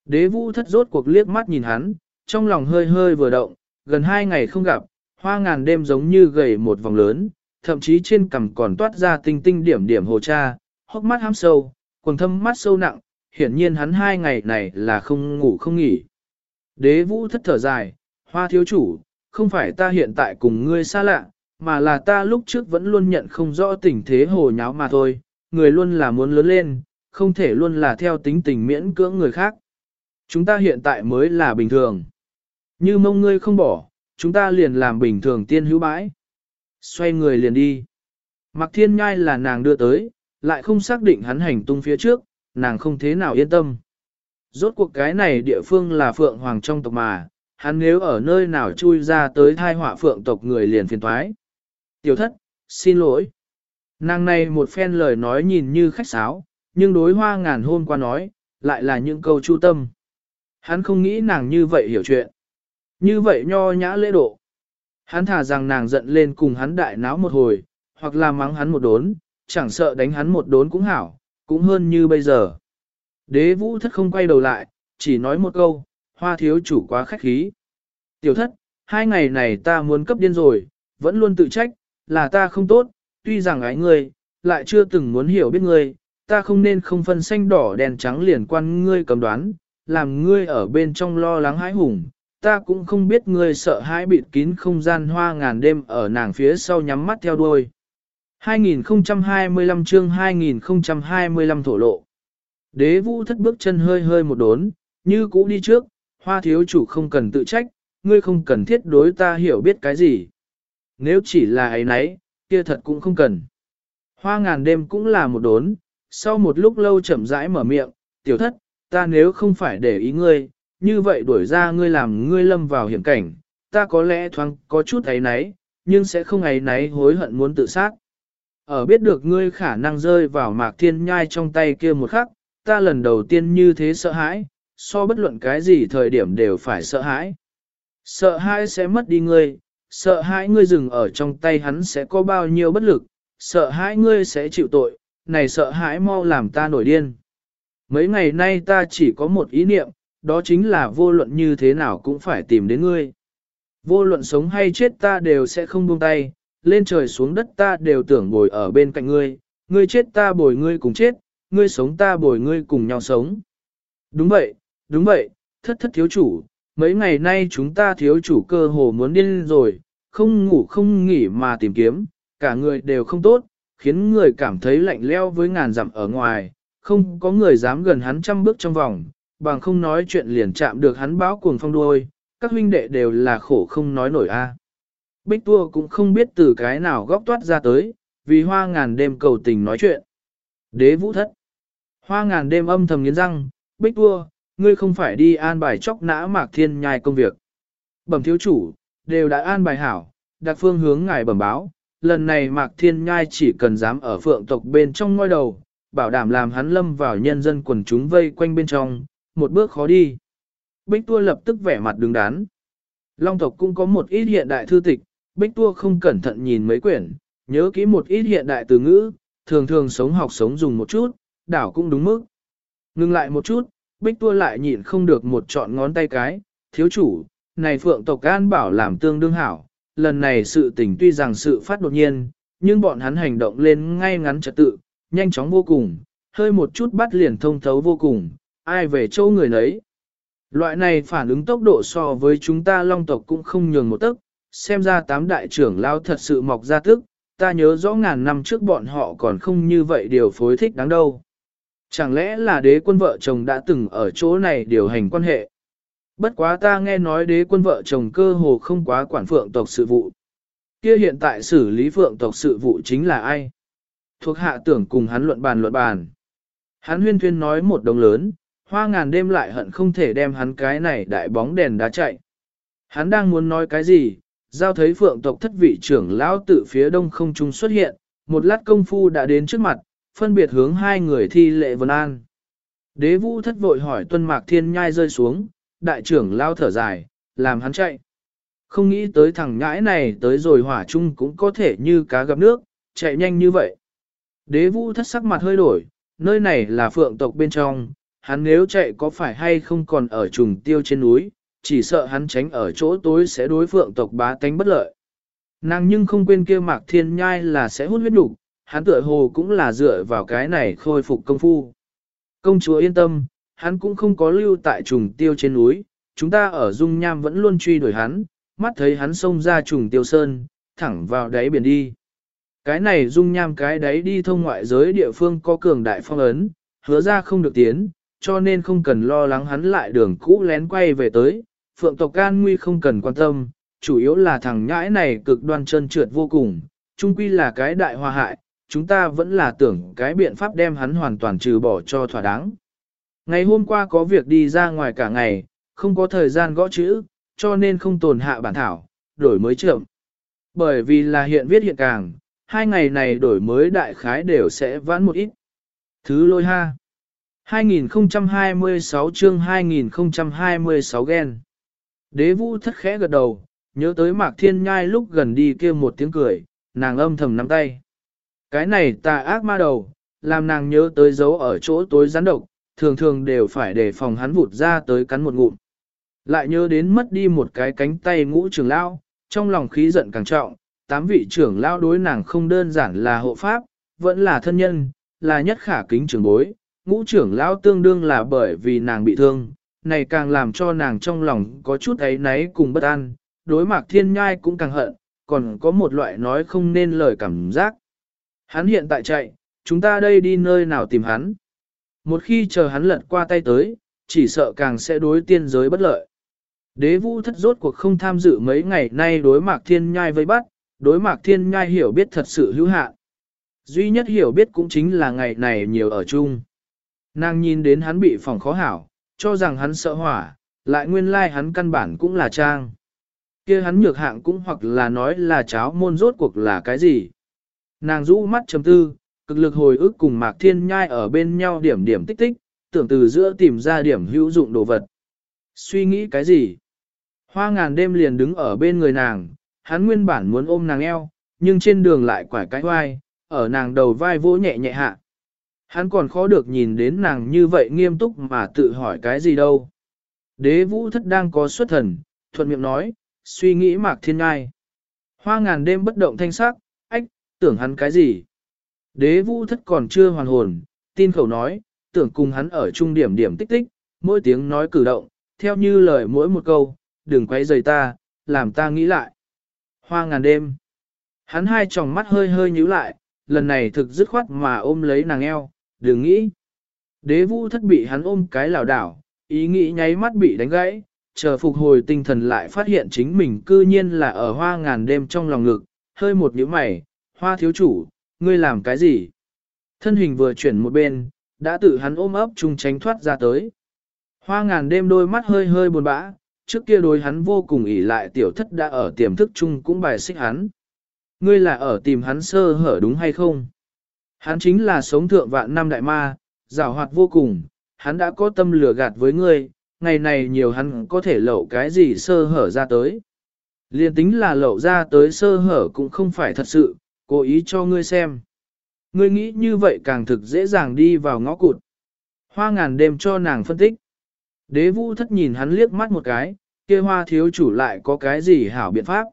Đế vũ thất rốt cuộc liếc mắt nhìn hắn, trong lòng hơi hơi vừa động, gần hai ngày không gặp, hoa ngàn đêm giống như gầy một vòng lớn, thậm chí trên cằm còn toát ra tinh tinh điểm điểm hồ cha, hốc mắt hám sâu, quần thâm mắt sâu nặng, hiển nhiên hắn hai ngày này là không ngủ không nghỉ. Đế vũ thất thở dài, hoa thiếu chủ, không phải ta hiện tại cùng ngươi xa lạ, mà là ta lúc trước vẫn luôn nhận không rõ tình thế hồ nháo mà thôi, người luôn là muốn lớn lên, không thể luôn là theo tính tình miễn cưỡng người khác. Chúng ta hiện tại mới là bình thường. Như mông ngươi không bỏ, chúng ta liền làm bình thường tiên hữu bãi. Xoay người liền đi. Mặc thiên nhai là nàng đưa tới, lại không xác định hắn hành tung phía trước, nàng không thế nào yên tâm. Rốt cuộc cái này địa phương là phượng hoàng trong tộc mà, hắn nếu ở nơi nào chui ra tới thai họa phượng tộc người liền phiền thoái. Tiểu thất, xin lỗi. Nàng này một phen lời nói nhìn như khách sáo, nhưng đối hoa ngàn hôm qua nói, lại là những câu chu tâm. Hắn không nghĩ nàng như vậy hiểu chuyện. Như vậy nho nhã lễ độ. Hắn thả rằng nàng giận lên cùng hắn đại náo một hồi, hoặc là mắng hắn một đốn, chẳng sợ đánh hắn một đốn cũng hảo, cũng hơn như bây giờ. Đế vũ thất không quay đầu lại, chỉ nói một câu, hoa thiếu chủ quá khách khí. Tiểu thất, hai ngày này ta muốn cấp điên rồi, vẫn luôn tự trách, là ta không tốt, tuy rằng ái ngươi, lại chưa từng muốn hiểu biết ngươi, ta không nên không phân xanh đỏ đèn trắng liền quan ngươi cầm đoán, làm ngươi ở bên trong lo lắng hãi hùng, ta cũng không biết ngươi sợ hãi bịt kín không gian hoa ngàn đêm ở nàng phía sau nhắm mắt theo đuôi. 2025 chương 2025 thổ lộ. Đế vũ thất bước chân hơi hơi một đốn, như cũ đi trước, hoa thiếu chủ không cần tự trách, ngươi không cần thiết đối ta hiểu biết cái gì. Nếu chỉ là ấy nấy, kia thật cũng không cần. Hoa ngàn đêm cũng là một đốn, sau một lúc lâu chậm rãi mở miệng, tiểu thất, ta nếu không phải để ý ngươi, như vậy đuổi ra ngươi làm ngươi lâm vào hiểm cảnh, ta có lẽ thoáng có chút ấy náy, nhưng sẽ không ấy náy hối hận muốn tự sát. Ở biết được ngươi khả năng rơi vào mạc thiên nhai trong tay kia một khắc, ta lần đầu tiên như thế sợ hãi, so bất luận cái gì thời điểm đều phải sợ hãi. Sợ hãi sẽ mất đi ngươi, sợ hãi ngươi dừng ở trong tay hắn sẽ có bao nhiêu bất lực, sợ hãi ngươi sẽ chịu tội, này sợ hãi mau làm ta nổi điên. Mấy ngày nay ta chỉ có một ý niệm, đó chính là vô luận như thế nào cũng phải tìm đến ngươi. Vô luận sống hay chết ta đều sẽ không buông tay, lên trời xuống đất ta đều tưởng bồi ở bên cạnh ngươi, ngươi chết ta bồi ngươi cùng chết, ngươi sống ta bồi ngươi cùng nhau sống. Đúng vậy, đúng vậy, thất thất thiếu chủ, mấy ngày nay chúng ta thiếu chủ cơ hồ muốn điên rồi, không ngủ không nghỉ mà tìm kiếm, cả người đều không tốt, khiến người cảm thấy lạnh leo với ngàn dặm ở ngoài, không có người dám gần hắn trăm bước trong vòng, bằng không nói chuyện liền chạm được hắn báo cuồng phong đuôi, các huynh đệ đều là khổ không nói nổi a. À. Bích Tua cũng không biết từ cái nào góc toát ra tới, vì hoa ngàn đêm cầu tình nói chuyện. Đế vũ thất. Hoa ngàn đêm âm thầm nghiến răng, Bích Tua, ngươi không phải đi an bài chóc nã mạc thiên nhai công việc. Bẩm thiếu chủ, đều đã an bài hảo, đặc phương hướng ngài bẩm báo, lần này mạc thiên nhai chỉ cần dám ở phượng tộc bên trong ngôi đầu, bảo đảm làm hắn lâm vào nhân dân quần chúng vây quanh bên trong, một bước khó đi. Bích Tua lập tức vẻ mặt đứng đắn. Long tộc cũng có một ít hiện đại thư tịch, Bích Tua không cẩn thận nhìn mấy quyển, nhớ kỹ một ít hiện đại từ ngữ, thường thường sống học sống dùng một chút, đảo cũng đúng mức. Ngưng lại một chút, Bích Tua lại nhịn không được một trọn ngón tay cái, thiếu chủ, này phượng tộc an bảo làm tương đương hảo, lần này sự tình tuy rằng sự phát đột nhiên, nhưng bọn hắn hành động lên ngay ngắn trật tự, nhanh chóng vô cùng, hơi một chút bắt liền thông thấu vô cùng, ai về châu người nấy. Loại này phản ứng tốc độ so với chúng ta long tộc cũng không nhường một tấc, xem ra tám đại trưởng lao thật sự mọc ra tức, ta nhớ rõ ngàn năm trước bọn họ còn không như vậy điều phối thích đáng đâu. Chẳng lẽ là đế quân vợ chồng đã từng ở chỗ này điều hành quan hệ? Bất quá ta nghe nói đế quân vợ chồng cơ hồ không quá quản phượng tộc sự vụ. Kia hiện tại xử lý phượng tộc sự vụ chính là ai? Thuộc hạ tưởng cùng hắn luận bàn luận bàn. Hắn huyên thuyên nói một đồng lớn, hoa ngàn đêm lại hận không thể đem hắn cái này đại bóng đèn đá chạy. Hắn đang muốn nói cái gì, giao thấy phượng tộc thất vị trưởng lão tự phía đông không trung xuất hiện, một lát công phu đã đến trước mặt, phân biệt hướng hai người thi lệ vân an. Đế vũ thất vội hỏi tuân mạc thiên nhai rơi xuống, đại trưởng lao thở dài, làm hắn chạy. Không nghĩ tới thằng ngãi này tới rồi hỏa chung cũng có thể như cá gặp nước, chạy nhanh như vậy. Đế vũ thất sắc mặt hơi đổi, nơi này là phượng tộc bên trong, hắn nếu chạy có phải hay không còn ở trùng tiêu trên núi, chỉ sợ hắn tránh ở chỗ tối sẽ đối phượng tộc bá tánh bất lợi. Nàng nhưng không quên kia mạc thiên nhai là sẽ hút huyết đủ, hắn tựa hồ cũng là dựa vào cái này khôi phục công phu. Công chúa yên tâm, hắn cũng không có lưu tại trùng tiêu trên núi, chúng ta ở dung nham vẫn luôn truy đuổi hắn, mắt thấy hắn xông ra trùng tiêu sơn, thẳng vào đáy biển đi. Cái này dung nham cái đáy đi thông ngoại giới địa phương có cường đại phong ấn, hứa ra không được tiến, cho nên không cần lo lắng hắn lại đường cũ lén quay về tới, phượng tộc can nguy không cần quan tâm, chủ yếu là thằng nhãi này cực đoan chân trượt vô cùng, chung quy là cái đại hòa hại, chúng ta vẫn là tưởng cái biện pháp đem hắn hoàn toàn trừ bỏ cho thỏa đáng. Ngày hôm qua có việc đi ra ngoài cả ngày, không có thời gian gõ chữ, cho nên không tồn hạ bản thảo, đổi mới chậm. Bởi vì là hiện viết hiện càng, hai ngày này đổi mới đại khái đều sẽ vãn một ít. Thứ lôi ha. 2026 chương 2026 gen. Đế vũ thất khẽ gật đầu, nhớ tới mạc thiên nhai lúc gần đi kia một tiếng cười, nàng âm thầm nắm tay. Cái này tà ác ma đầu, làm nàng nhớ tới dấu ở chỗ tối rắn độc, thường thường đều phải để phòng hắn vụt ra tới cắn một ngụm. Lại nhớ đến mất đi một cái cánh tay ngũ trưởng lao, trong lòng khí giận càng trọng, tám vị trưởng lao đối nàng không đơn giản là hộ pháp, vẫn là thân nhân, là nhất khả kính trưởng bối, ngũ trưởng lão tương đương là bởi vì nàng bị thương, này càng làm cho nàng trong lòng có chút ấy náy cùng bất an, đối mặt thiên nhai cũng càng hận, còn có một loại nói không nên lời cảm giác. Hắn hiện tại chạy, chúng ta đây đi nơi nào tìm hắn. Một khi chờ hắn lật qua tay tới, chỉ sợ càng sẽ đối tiên giới bất lợi. Đế vũ thất rốt cuộc không tham dự mấy ngày nay đối mạc thiên nhai vây bắt, đối mạc thiên nhai hiểu biết thật sự hữu hạn. Duy nhất hiểu biết cũng chính là ngày này nhiều ở chung. Nàng nhìn đến hắn bị phòng khó hảo, cho rằng hắn sợ hỏa, lại nguyên lai like hắn căn bản cũng là trang. kia hắn nhược hạng cũng hoặc là nói là cháo môn rốt cuộc là cái gì. Nàng rũ mắt chấm tư, cực lực hồi ức cùng Mạc Thiên Nhai ở bên nhau điểm điểm tích tích, tưởng từ giữa tìm ra điểm hữu dụng đồ vật. Suy nghĩ cái gì? Hoa ngàn đêm liền đứng ở bên người nàng, hắn nguyên bản muốn ôm nàng eo, nhưng trên đường lại quải cái vai, ở nàng đầu vai vỗ nhẹ nhẹ hạ. Hắn còn khó được nhìn đến nàng như vậy nghiêm túc mà tự hỏi cái gì đâu. Đế vũ thất đang có xuất thần, thuận miệng nói, suy nghĩ mạc thiên ngai. Hoa ngàn đêm bất động thanh sắc, ách, tưởng hắn cái gì. Đế vũ thất còn chưa hoàn hồn, tin khẩu nói, tưởng cùng hắn ở trung điểm điểm tích tích, mỗi tiếng nói cử động, theo như lời mỗi một câu, đừng quay rời ta, làm ta nghĩ lại. Hoa ngàn đêm. Hắn hai tròng mắt hơi hơi nhíu lại, lần này thực dứt khoát mà ôm lấy nàng eo, đừng nghĩ. Đế vũ thất bị hắn ôm cái lảo đảo, ý nghĩ nháy mắt bị đánh gãy, chờ phục hồi tinh thần lại phát hiện chính mình cư nhiên là ở hoa ngàn đêm trong lòng ngực, hơi một nhíu mày, hoa thiếu chủ, ngươi làm cái gì? Thân hình vừa chuyển một bên, đã tự hắn ôm ấp chung tránh thoát ra tới. Hoa ngàn đêm đôi mắt hơi hơi buồn bã, trước kia đối hắn vô cùng ỷ lại tiểu thất đã ở tiềm thức chung cũng bài xích hắn. Ngươi là ở tìm hắn sơ hở đúng hay không? Hắn chính là sống thượng vạn năm đại ma, giảo hoạt vô cùng, hắn đã có tâm lừa gạt với ngươi, ngày này nhiều hắn có thể lậu cái gì sơ hở ra tới. Liên tính là lậu ra tới sơ hở cũng không phải thật sự, cố ý cho ngươi xem. Ngươi nghĩ như vậy càng thực dễ dàng đi vào ngõ cụt. Hoa ngàn đêm cho nàng phân tích. Đế vũ thất nhìn hắn liếc mắt một cái, kia hoa thiếu chủ lại có cái gì hảo biện pháp.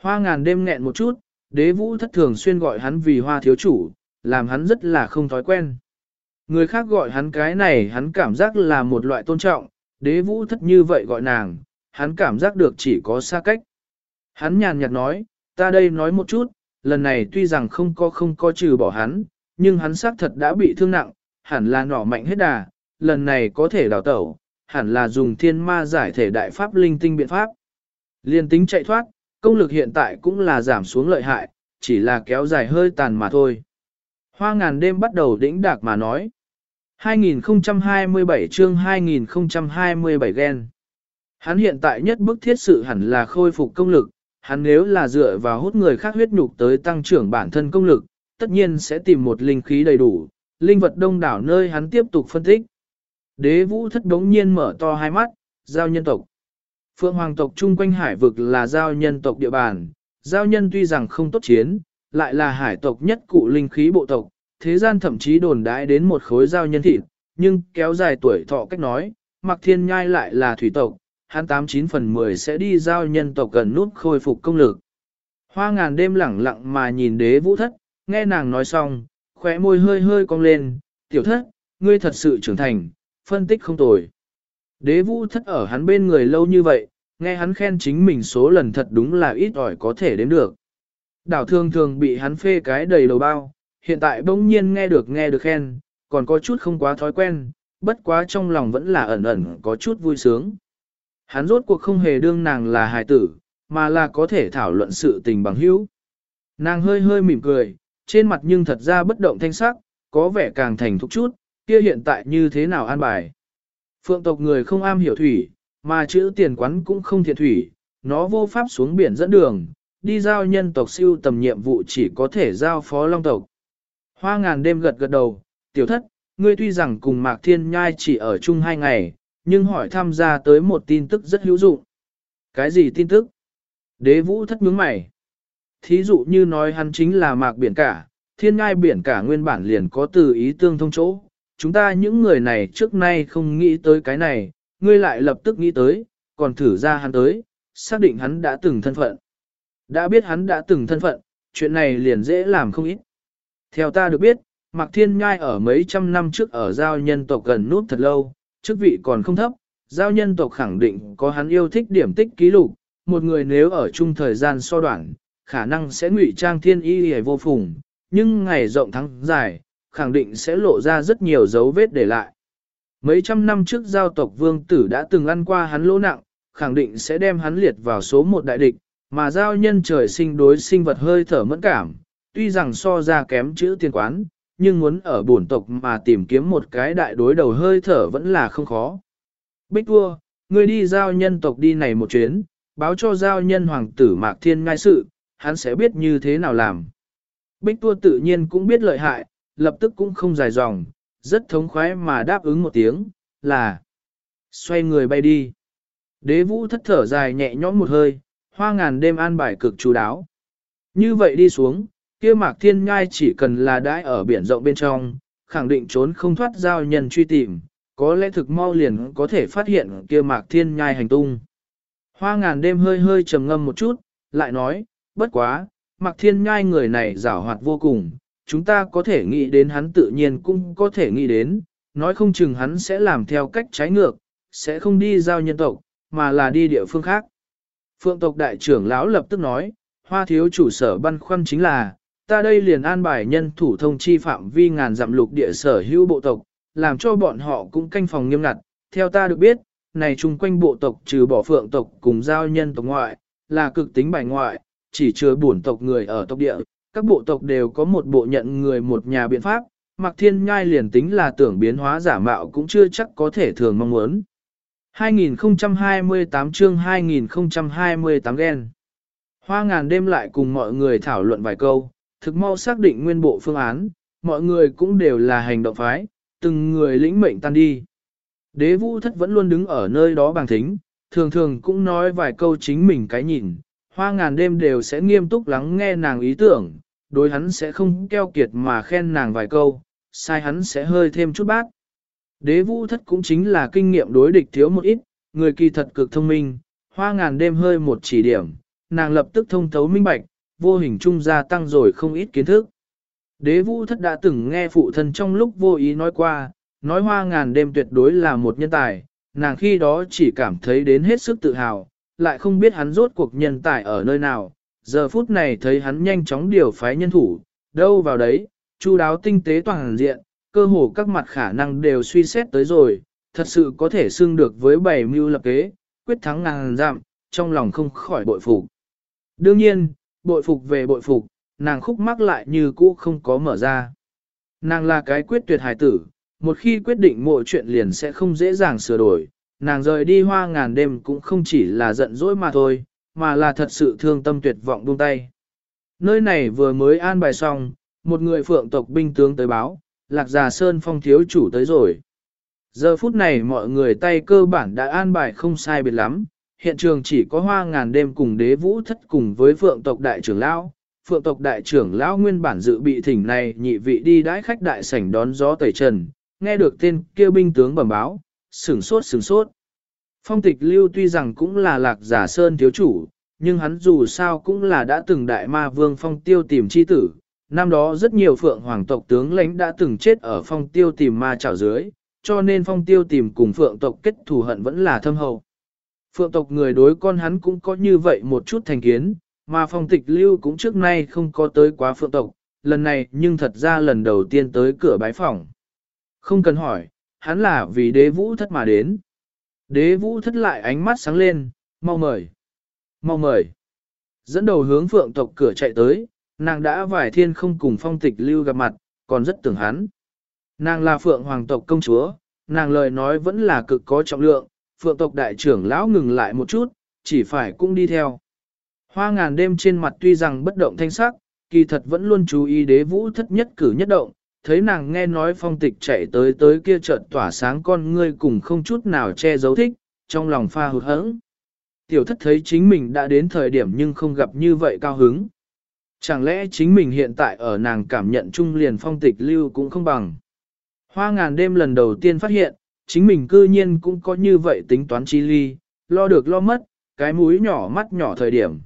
Hoa ngàn đêm nghẹn một chút, đế vũ thất thường xuyên gọi hắn vì hoa thiếu chủ, làm hắn rất là không thói quen. Người khác gọi hắn cái này hắn cảm giác là một loại tôn trọng, đế vũ thất như vậy gọi nàng, hắn cảm giác được chỉ có xa cách. Hắn nhàn nhạt nói, ta đây nói một chút, lần này tuy rằng không có không có trừ bỏ hắn, nhưng hắn xác thật đã bị thương nặng, hẳn là nỏ mạnh hết đà, lần này có thể đào tẩu, hẳn là dùng thiên ma giải thể đại pháp linh tinh biện pháp. Liên tính chạy thoát, công lực hiện tại cũng là giảm xuống lợi hại, chỉ là kéo dài hơi tàn mà thôi. Hoa ngàn đêm bắt đầu đĩnh đạc mà nói. 2027 chương 2027 gen. Hắn hiện tại nhất bức thiết sự hẳn là khôi phục công lực, hắn nếu là dựa vào hút người khác huyết nhục tới tăng trưởng bản thân công lực, tất nhiên sẽ tìm một linh khí đầy đủ, linh vật đông đảo nơi hắn tiếp tục phân tích. Đế vũ thất đống nhiên mở to hai mắt, giao nhân tộc. Phượng hoàng tộc chung quanh hải vực là giao nhân tộc địa bàn, giao nhân tuy rằng không tốt chiến, lại là hải tộc nhất cụ linh khí bộ tộc, thế gian thậm chí đồn đãi đến một khối giao nhân thịt, nhưng kéo dài tuổi thọ cách nói, mặc thiên nhai lại là thủy tộc, hắn 89 phần 10 sẽ đi giao nhân tộc gần nút khôi phục công lực. Hoa ngàn đêm lẳng lặng mà nhìn đế vũ thất, nghe nàng nói xong, khóe môi hơi hơi cong lên, tiểu thất, ngươi thật sự trưởng thành, phân tích không tồi. Đế vũ thất ở hắn bên người lâu như vậy, nghe hắn khen chính mình số lần thật đúng là ít ỏi có thể đến được. Đảo thường thường bị hắn phê cái đầy đầu bao, hiện tại bỗng nhiên nghe được nghe được khen, còn có chút không quá thói quen, bất quá trong lòng vẫn là ẩn ẩn có chút vui sướng. Hắn rốt cuộc không hề đương nàng là hài tử, mà là có thể thảo luận sự tình bằng hữu. Nàng hơi hơi mỉm cười, trên mặt nhưng thật ra bất động thanh sắc, có vẻ càng thành thục chút, kia hiện tại như thế nào an bài. Phượng tộc người không am hiểu thủy, Mà chữ tiền quán cũng không thiện thủy, nó vô pháp xuống biển dẫn đường, đi giao nhân tộc siêu tầm nhiệm vụ chỉ có thể giao phó long tộc. Hoa ngàn đêm gật gật đầu, tiểu thất, ngươi tuy rằng cùng Mạc Thiên Nhai chỉ ở chung hai ngày, nhưng hỏi tham gia tới một tin tức rất hữu dụng. Cái gì tin tức? Đế vũ thất nhướng mày. Thí dụ như nói hắn chính là Mạc Biển Cả, thiên Nhai biển cả nguyên bản liền có từ ý tương thông chỗ. Chúng ta những người này trước nay không nghĩ tới cái này, ngươi lại lập tức nghĩ tới, còn thử ra hắn tới, xác định hắn đã từng thân phận. Đã biết hắn đã từng thân phận, chuyện này liền dễ làm không ít. Theo ta được biết, Mạc Thiên Nhai ở mấy trăm năm trước ở giao nhân tộc gần nút thật lâu, chức vị còn không thấp, giao nhân tộc khẳng định có hắn yêu thích điểm tích ký lục, một người nếu ở chung thời gian so đoạn, khả năng sẽ ngụy trang thiên y hề vô phùng, nhưng ngày rộng tháng dài, khẳng định sẽ lộ ra rất nhiều dấu vết để lại. Mấy trăm năm trước giao tộc vương tử đã từng ăn qua hắn lỗ nặng, khẳng định sẽ đem hắn liệt vào số một đại địch, mà giao nhân trời sinh đối sinh vật hơi thở mẫn cảm, tuy rằng so ra kém chữ tiên quán, nhưng muốn ở bổn tộc mà tìm kiếm một cái đại đối đầu hơi thở vẫn là không khó. Bích vua, ngươi đi giao nhân tộc đi này một chuyến, báo cho giao nhân hoàng tử Mạc Thiên ngai sự, hắn sẽ biết như thế nào làm. Bích vua tự nhiên cũng biết lợi hại, lập tức cũng không dài dòng, rất thống khoái mà đáp ứng một tiếng, là xoay người bay đi. Đế vũ thất thở dài nhẹ nhõm một hơi, hoa ngàn đêm an bài cực chú đáo. Như vậy đi xuống, kia mạc thiên ngai chỉ cần là đãi ở biển rộng bên trong, khẳng định trốn không thoát giao nhân truy tìm, có lẽ thực mau liền có thể phát hiện kia mạc thiên nhai hành tung. Hoa ngàn đêm hơi hơi trầm ngâm một chút, lại nói, bất quá, mạc thiên nhai người này giảo hoạt vô cùng, chúng ta có thể nghĩ đến hắn tự nhiên cũng có thể nghĩ đến, nói không chừng hắn sẽ làm theo cách trái ngược, sẽ không đi giao nhân tộc, mà là đi địa phương khác. Phượng tộc đại trưởng lão lập tức nói, hoa thiếu chủ sở băn khoăn chính là, ta đây liền an bài nhân thủ thông chi phạm vi ngàn dặm lục địa sở hữu bộ tộc, làm cho bọn họ cũng canh phòng nghiêm ngặt. Theo ta được biết, này chung quanh bộ tộc trừ bỏ phượng tộc cùng giao nhân tộc ngoại, là cực tính bài ngoại, chỉ chứa bổn tộc người ở tộc địa, các bộ tộc đều có một bộ nhận người một nhà biện pháp, Mặc Thiên Nhai liền tính là tưởng biến hóa giả mạo cũng chưa chắc có thể thường mong muốn. 2028 chương 2028 gen Hoa ngàn đêm lại cùng mọi người thảo luận vài câu, thực mau xác định nguyên bộ phương án, mọi người cũng đều là hành động phái, từng người lĩnh mệnh tan đi. Đế vũ thất vẫn luôn đứng ở nơi đó bằng thính, thường thường cũng nói vài câu chính mình cái nhìn, hoa ngàn đêm đều sẽ nghiêm túc lắng nghe nàng ý tưởng, đối hắn sẽ không keo kiệt mà khen nàng vài câu, sai hắn sẽ hơi thêm chút bát. Đế vũ thất cũng chính là kinh nghiệm đối địch thiếu một ít, người kỳ thật cực thông minh, hoa ngàn đêm hơi một chỉ điểm, nàng lập tức thông thấu minh bạch, vô hình trung gia tăng rồi không ít kiến thức. Đế vũ thất đã từng nghe phụ thân trong lúc vô ý nói qua, nói hoa ngàn đêm tuyệt đối là một nhân tài, nàng khi đó chỉ cảm thấy đến hết sức tự hào, lại không biết hắn rốt cuộc nhân tài ở nơi nào, giờ phút này thấy hắn nhanh chóng điều phái nhân thủ, đâu vào đấy, chu đáo tinh tế toàn diện, cơ hồ các mặt khả năng đều suy xét tới rồi, thật sự có thể xưng được với bảy mưu lập kế, quyết thắng ngàn dặm, trong lòng không khỏi bội phục. Đương nhiên, bội phục về bội phục, nàng khúc mắc lại như cũ không có mở ra. Nàng là cái quyết tuyệt hài tử, một khi quyết định mọi chuyện liền sẽ không dễ dàng sửa đổi, nàng rời đi hoa ngàn đêm cũng không chỉ là giận dỗi mà thôi, mà là thật sự thương tâm tuyệt vọng buông tay. Nơi này vừa mới an bài xong, một người phượng tộc binh tướng tới báo, lạc già sơn phong thiếu chủ tới rồi. Giờ phút này mọi người tay cơ bản đã an bài không sai biệt lắm, hiện trường chỉ có hoa ngàn đêm cùng đế vũ thất cùng với phượng tộc đại trưởng lão. Phượng tộc đại trưởng lão nguyên bản dự bị thỉnh này nhị vị đi đãi khách đại sảnh đón gió tẩy trần, nghe được tên kêu binh tướng bẩm báo, sửng sốt sửng sốt. Phong tịch lưu tuy rằng cũng là lạc giả sơn thiếu chủ, nhưng hắn dù sao cũng là đã từng đại ma vương phong tiêu tìm chi tử. Năm đó rất nhiều phượng hoàng tộc tướng lãnh đã từng chết ở phong tiêu tìm ma chảo dưới, cho nên phong tiêu tìm cùng phượng tộc kết thù hận vẫn là thâm hậu. Phượng tộc người đối con hắn cũng có như vậy một chút thành kiến, mà phong tịch lưu cũng trước nay không có tới quá phượng tộc, lần này nhưng thật ra lần đầu tiên tới cửa bái phòng. Không cần hỏi, hắn là vì đế vũ thất mà đến. Đế vũ thất lại ánh mắt sáng lên, mau mời, mau mời. Dẫn đầu hướng phượng tộc cửa chạy tới, nàng đã vài thiên không cùng phong tịch lưu gặp mặt, còn rất tưởng hắn. Nàng là phượng hoàng tộc công chúa, nàng lời nói vẫn là cực có trọng lượng, phượng tộc đại trưởng lão ngừng lại một chút, chỉ phải cũng đi theo. Hoa ngàn đêm trên mặt tuy rằng bất động thanh sắc, kỳ thật vẫn luôn chú ý đế vũ thất nhất cử nhất động, thấy nàng nghe nói phong tịch chạy tới tới kia chợt tỏa sáng con ngươi cùng không chút nào che giấu thích, trong lòng pha hụt hẫng. Tiểu thất thấy chính mình đã đến thời điểm nhưng không gặp như vậy cao hứng. Chẳng lẽ chính mình hiện tại ở nàng cảm nhận chung liền phong tịch lưu cũng không bằng. Hoa ngàn đêm lần đầu tiên phát hiện, chính mình cư nhiên cũng có như vậy tính toán chi ly, lo được lo mất, cái mũi nhỏ mắt nhỏ thời điểm.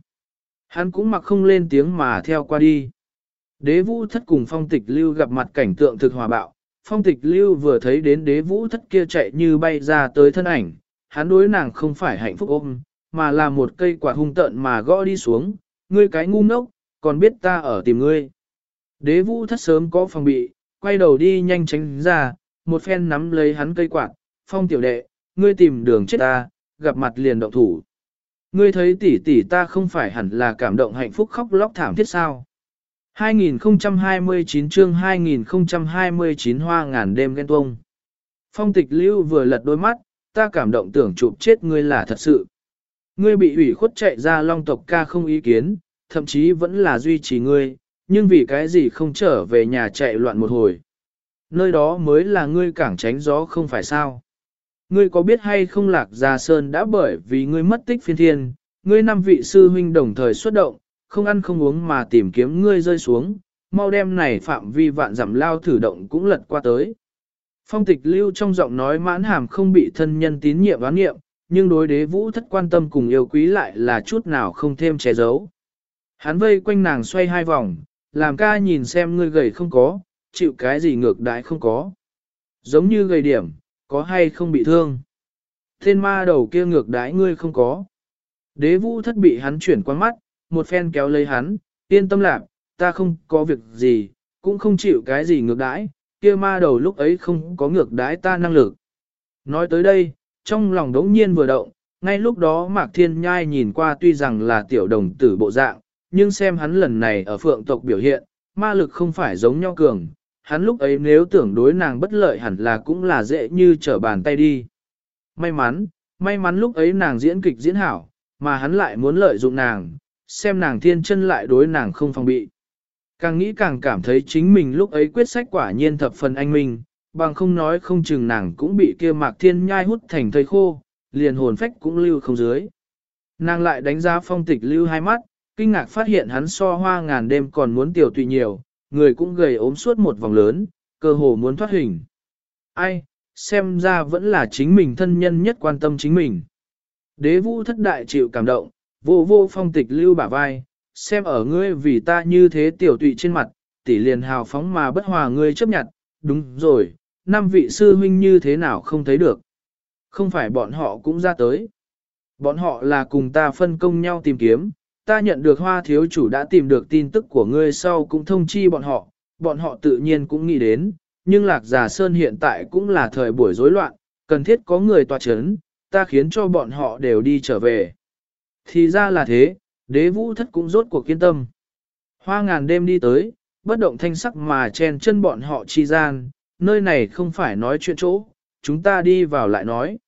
Hắn cũng mặc không lên tiếng mà theo qua đi. Đế vũ thất cùng phong tịch lưu gặp mặt cảnh tượng thực hòa bạo, phong tịch lưu vừa thấy đến đế vũ thất kia chạy như bay ra tới thân ảnh, hắn đối nàng không phải hạnh phúc ôm, mà là một cây quả hung tợn mà gõ đi xuống, ngươi cái ngu ngốc, còn biết ta ở tìm ngươi. Đế vũ thất sớm có phòng bị, quay đầu đi nhanh tránh ra, một phen nắm lấy hắn cây quạt, phong tiểu đệ, ngươi tìm đường chết ta, gặp mặt liền động thủ. Ngươi thấy tỷ tỷ ta không phải hẳn là cảm động hạnh phúc khóc lóc thảm thiết sao. 2029 chương 2029 hoa ngàn đêm ghen tuông. Phong tịch lưu vừa lật đôi mắt, ta cảm động tưởng chụp chết ngươi là thật sự. Ngươi bị ủy khuất chạy ra long tộc ca không ý kiến, thậm chí vẫn là duy trì ngươi, nhưng vì cái gì không trở về nhà chạy loạn một hồi. Nơi đó mới là ngươi cảng tránh gió không phải sao. Ngươi có biết hay không lạc gia sơn đã bởi vì ngươi mất tích phiên thiên, ngươi năm vị sư huynh đồng thời xuất động, không ăn không uống mà tìm kiếm ngươi rơi xuống, mau đem này phạm vi vạn giảm lao thử động cũng lật qua tới. Phong tịch lưu trong giọng nói mãn hàm không bị thân nhân tín nhiệm oán nghiệm, nhưng đối đế vũ thất quan tâm cùng yêu quý lại là chút nào không thêm che giấu. Hắn vây quanh nàng xoay hai vòng, làm ca nhìn xem ngươi gầy không có, chịu cái gì ngược đãi không có. Giống như gầy điểm, có hay không bị thương. Thiên ma đầu kia ngược đãi ngươi không có. Đế vũ thất bị hắn chuyển qua mắt, một phen kéo lấy hắn, yên tâm lạc, ta không có việc gì, cũng không chịu cái gì ngược đãi, kia ma đầu lúc ấy không có ngược đãi ta năng lực. Nói tới đây, trong lòng đống nhiên vừa động, ngay lúc đó Mạc Thiên Nhai nhìn qua tuy rằng là tiểu đồng tử bộ dạng, nhưng xem hắn lần này ở phượng tộc biểu hiện, ma lực không phải giống nhau cường, hắn lúc ấy nếu tưởng đối nàng bất lợi hẳn là cũng là dễ như trở bàn tay đi. May mắn, may mắn lúc ấy nàng diễn kịch diễn hảo, mà hắn lại muốn lợi dụng nàng, xem nàng thiên chân lại đối nàng không phòng bị. Càng nghĩ càng cảm thấy chính mình lúc ấy quyết sách quả nhiên thập phần anh minh, bằng không nói không chừng nàng cũng bị kia mạc thiên nhai hút thành thây khô, liền hồn phách cũng lưu không dưới. Nàng lại đánh giá phong tịch lưu hai mắt, kinh ngạc phát hiện hắn so hoa ngàn đêm còn muốn tiểu tùy nhiều, người cũng gầy ốm suốt một vòng lớn, cơ hồ muốn thoát hình. Ai, xem ra vẫn là chính mình thân nhân nhất quan tâm chính mình. Đế vũ thất đại chịu cảm động, vô vô phong tịch lưu bả vai, xem ở ngươi vì ta như thế tiểu tụy trên mặt, tỷ liền hào phóng mà bất hòa ngươi chấp nhận, đúng rồi, năm vị sư huynh như thế nào không thấy được. Không phải bọn họ cũng ra tới. Bọn họ là cùng ta phân công nhau tìm kiếm, ta nhận được hoa thiếu chủ đã tìm được tin tức của ngươi sau cũng thông chi bọn họ, bọn họ tự nhiên cũng nghĩ đến, nhưng lạc giả sơn hiện tại cũng là thời buổi rối loạn, cần thiết có người tòa chấn, ta khiến cho bọn họ đều đi trở về. Thì ra là thế, đế vũ thất cũng rốt cuộc kiên tâm. Hoa ngàn đêm đi tới, bất động thanh sắc mà chen chân bọn họ chi gian, nơi này không phải nói chuyện chỗ, chúng ta đi vào lại nói.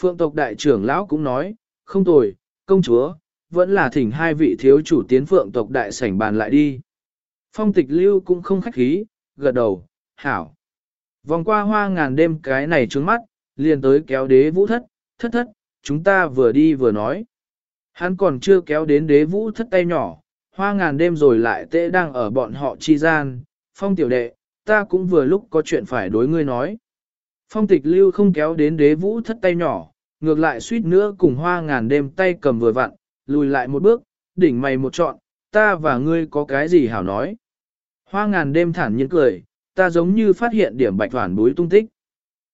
Phượng tộc đại trưởng lão cũng nói, không tồi, công chúa, vẫn là thỉnh hai vị thiếu chủ tiến phượng tộc đại sảnh bàn lại đi. Phong tịch lưu cũng không khách khí, gật đầu, hảo. Vòng qua hoa ngàn đêm cái này trướng mắt, liền tới kéo đế vũ thất, thất thất, chúng ta vừa đi vừa nói. Hắn còn chưa kéo đến đế vũ thất tay nhỏ, hoa ngàn đêm rồi lại tệ đang ở bọn họ chi gian, phong tiểu đệ, ta cũng vừa lúc có chuyện phải đối ngươi nói. Phong tịch lưu không kéo đến đế vũ thất tay nhỏ, ngược lại suýt nữa cùng hoa ngàn đêm tay cầm vừa vặn, lùi lại một bước, đỉnh mày một trọn, ta và ngươi có cái gì hảo nói. Hoa ngàn đêm thản nhiên cười, ta giống như phát hiện điểm bạch hoàn bối tung tích.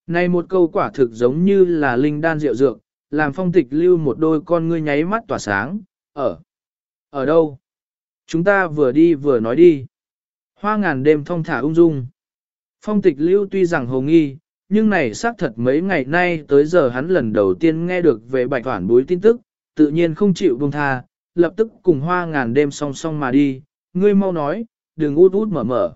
Này một câu quả thực giống như là linh đan rượu dược, làm phong tịch lưu một đôi con ngươi nháy mắt tỏa sáng, ở. Ở đâu? Chúng ta vừa đi vừa nói đi. Hoa ngàn đêm thông thả ung dung. Phong tịch lưu tuy rằng hồ nghi, nhưng này xác thật mấy ngày nay tới giờ hắn lần đầu tiên nghe được về bạch hoàn bối tin tức, tự nhiên không chịu buông tha, lập tức cùng hoa ngàn đêm song song mà đi, ngươi mau nói, đừng út út mở mở.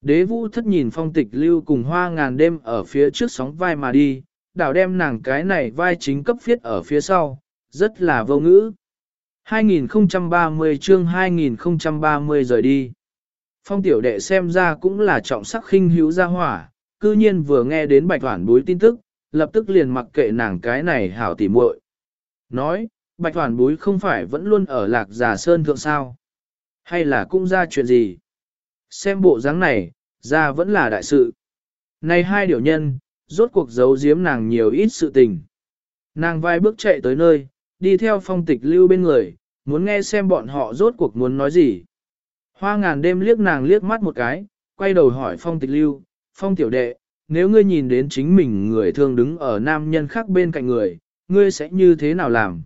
Đế vũ thất nhìn phong tịch lưu cùng hoa ngàn đêm ở phía trước sóng vai mà đi, đảo đem nàng cái này vai chính cấp phiết ở phía sau, rất là vô ngữ. 2030 chương 2030 rời đi. Phong tiểu đệ xem ra cũng là trọng sắc khinh hữu gia hỏa, cư nhiên vừa nghe đến bạch hoản bối tin tức, lập tức liền mặc kệ nàng cái này hảo tỉ muội. Nói, bạch Hoàn bối không phải vẫn luôn ở lạc giả sơn thượng sao? Hay là cũng ra chuyện gì? Xem bộ dáng này, ra vẫn là đại sự. Này hai điều nhân, rốt cuộc giấu giếm nàng nhiều ít sự tình. Nàng vai bước chạy tới nơi, đi theo phong tịch lưu bên người, muốn nghe xem bọn họ rốt cuộc muốn nói gì. Hoa ngàn đêm liếc nàng liếc mắt một cái, quay đầu hỏi phong tịch lưu, phong tiểu đệ, nếu ngươi nhìn đến chính mình người thương đứng ở nam nhân khác bên cạnh người, ngươi sẽ như thế nào làm?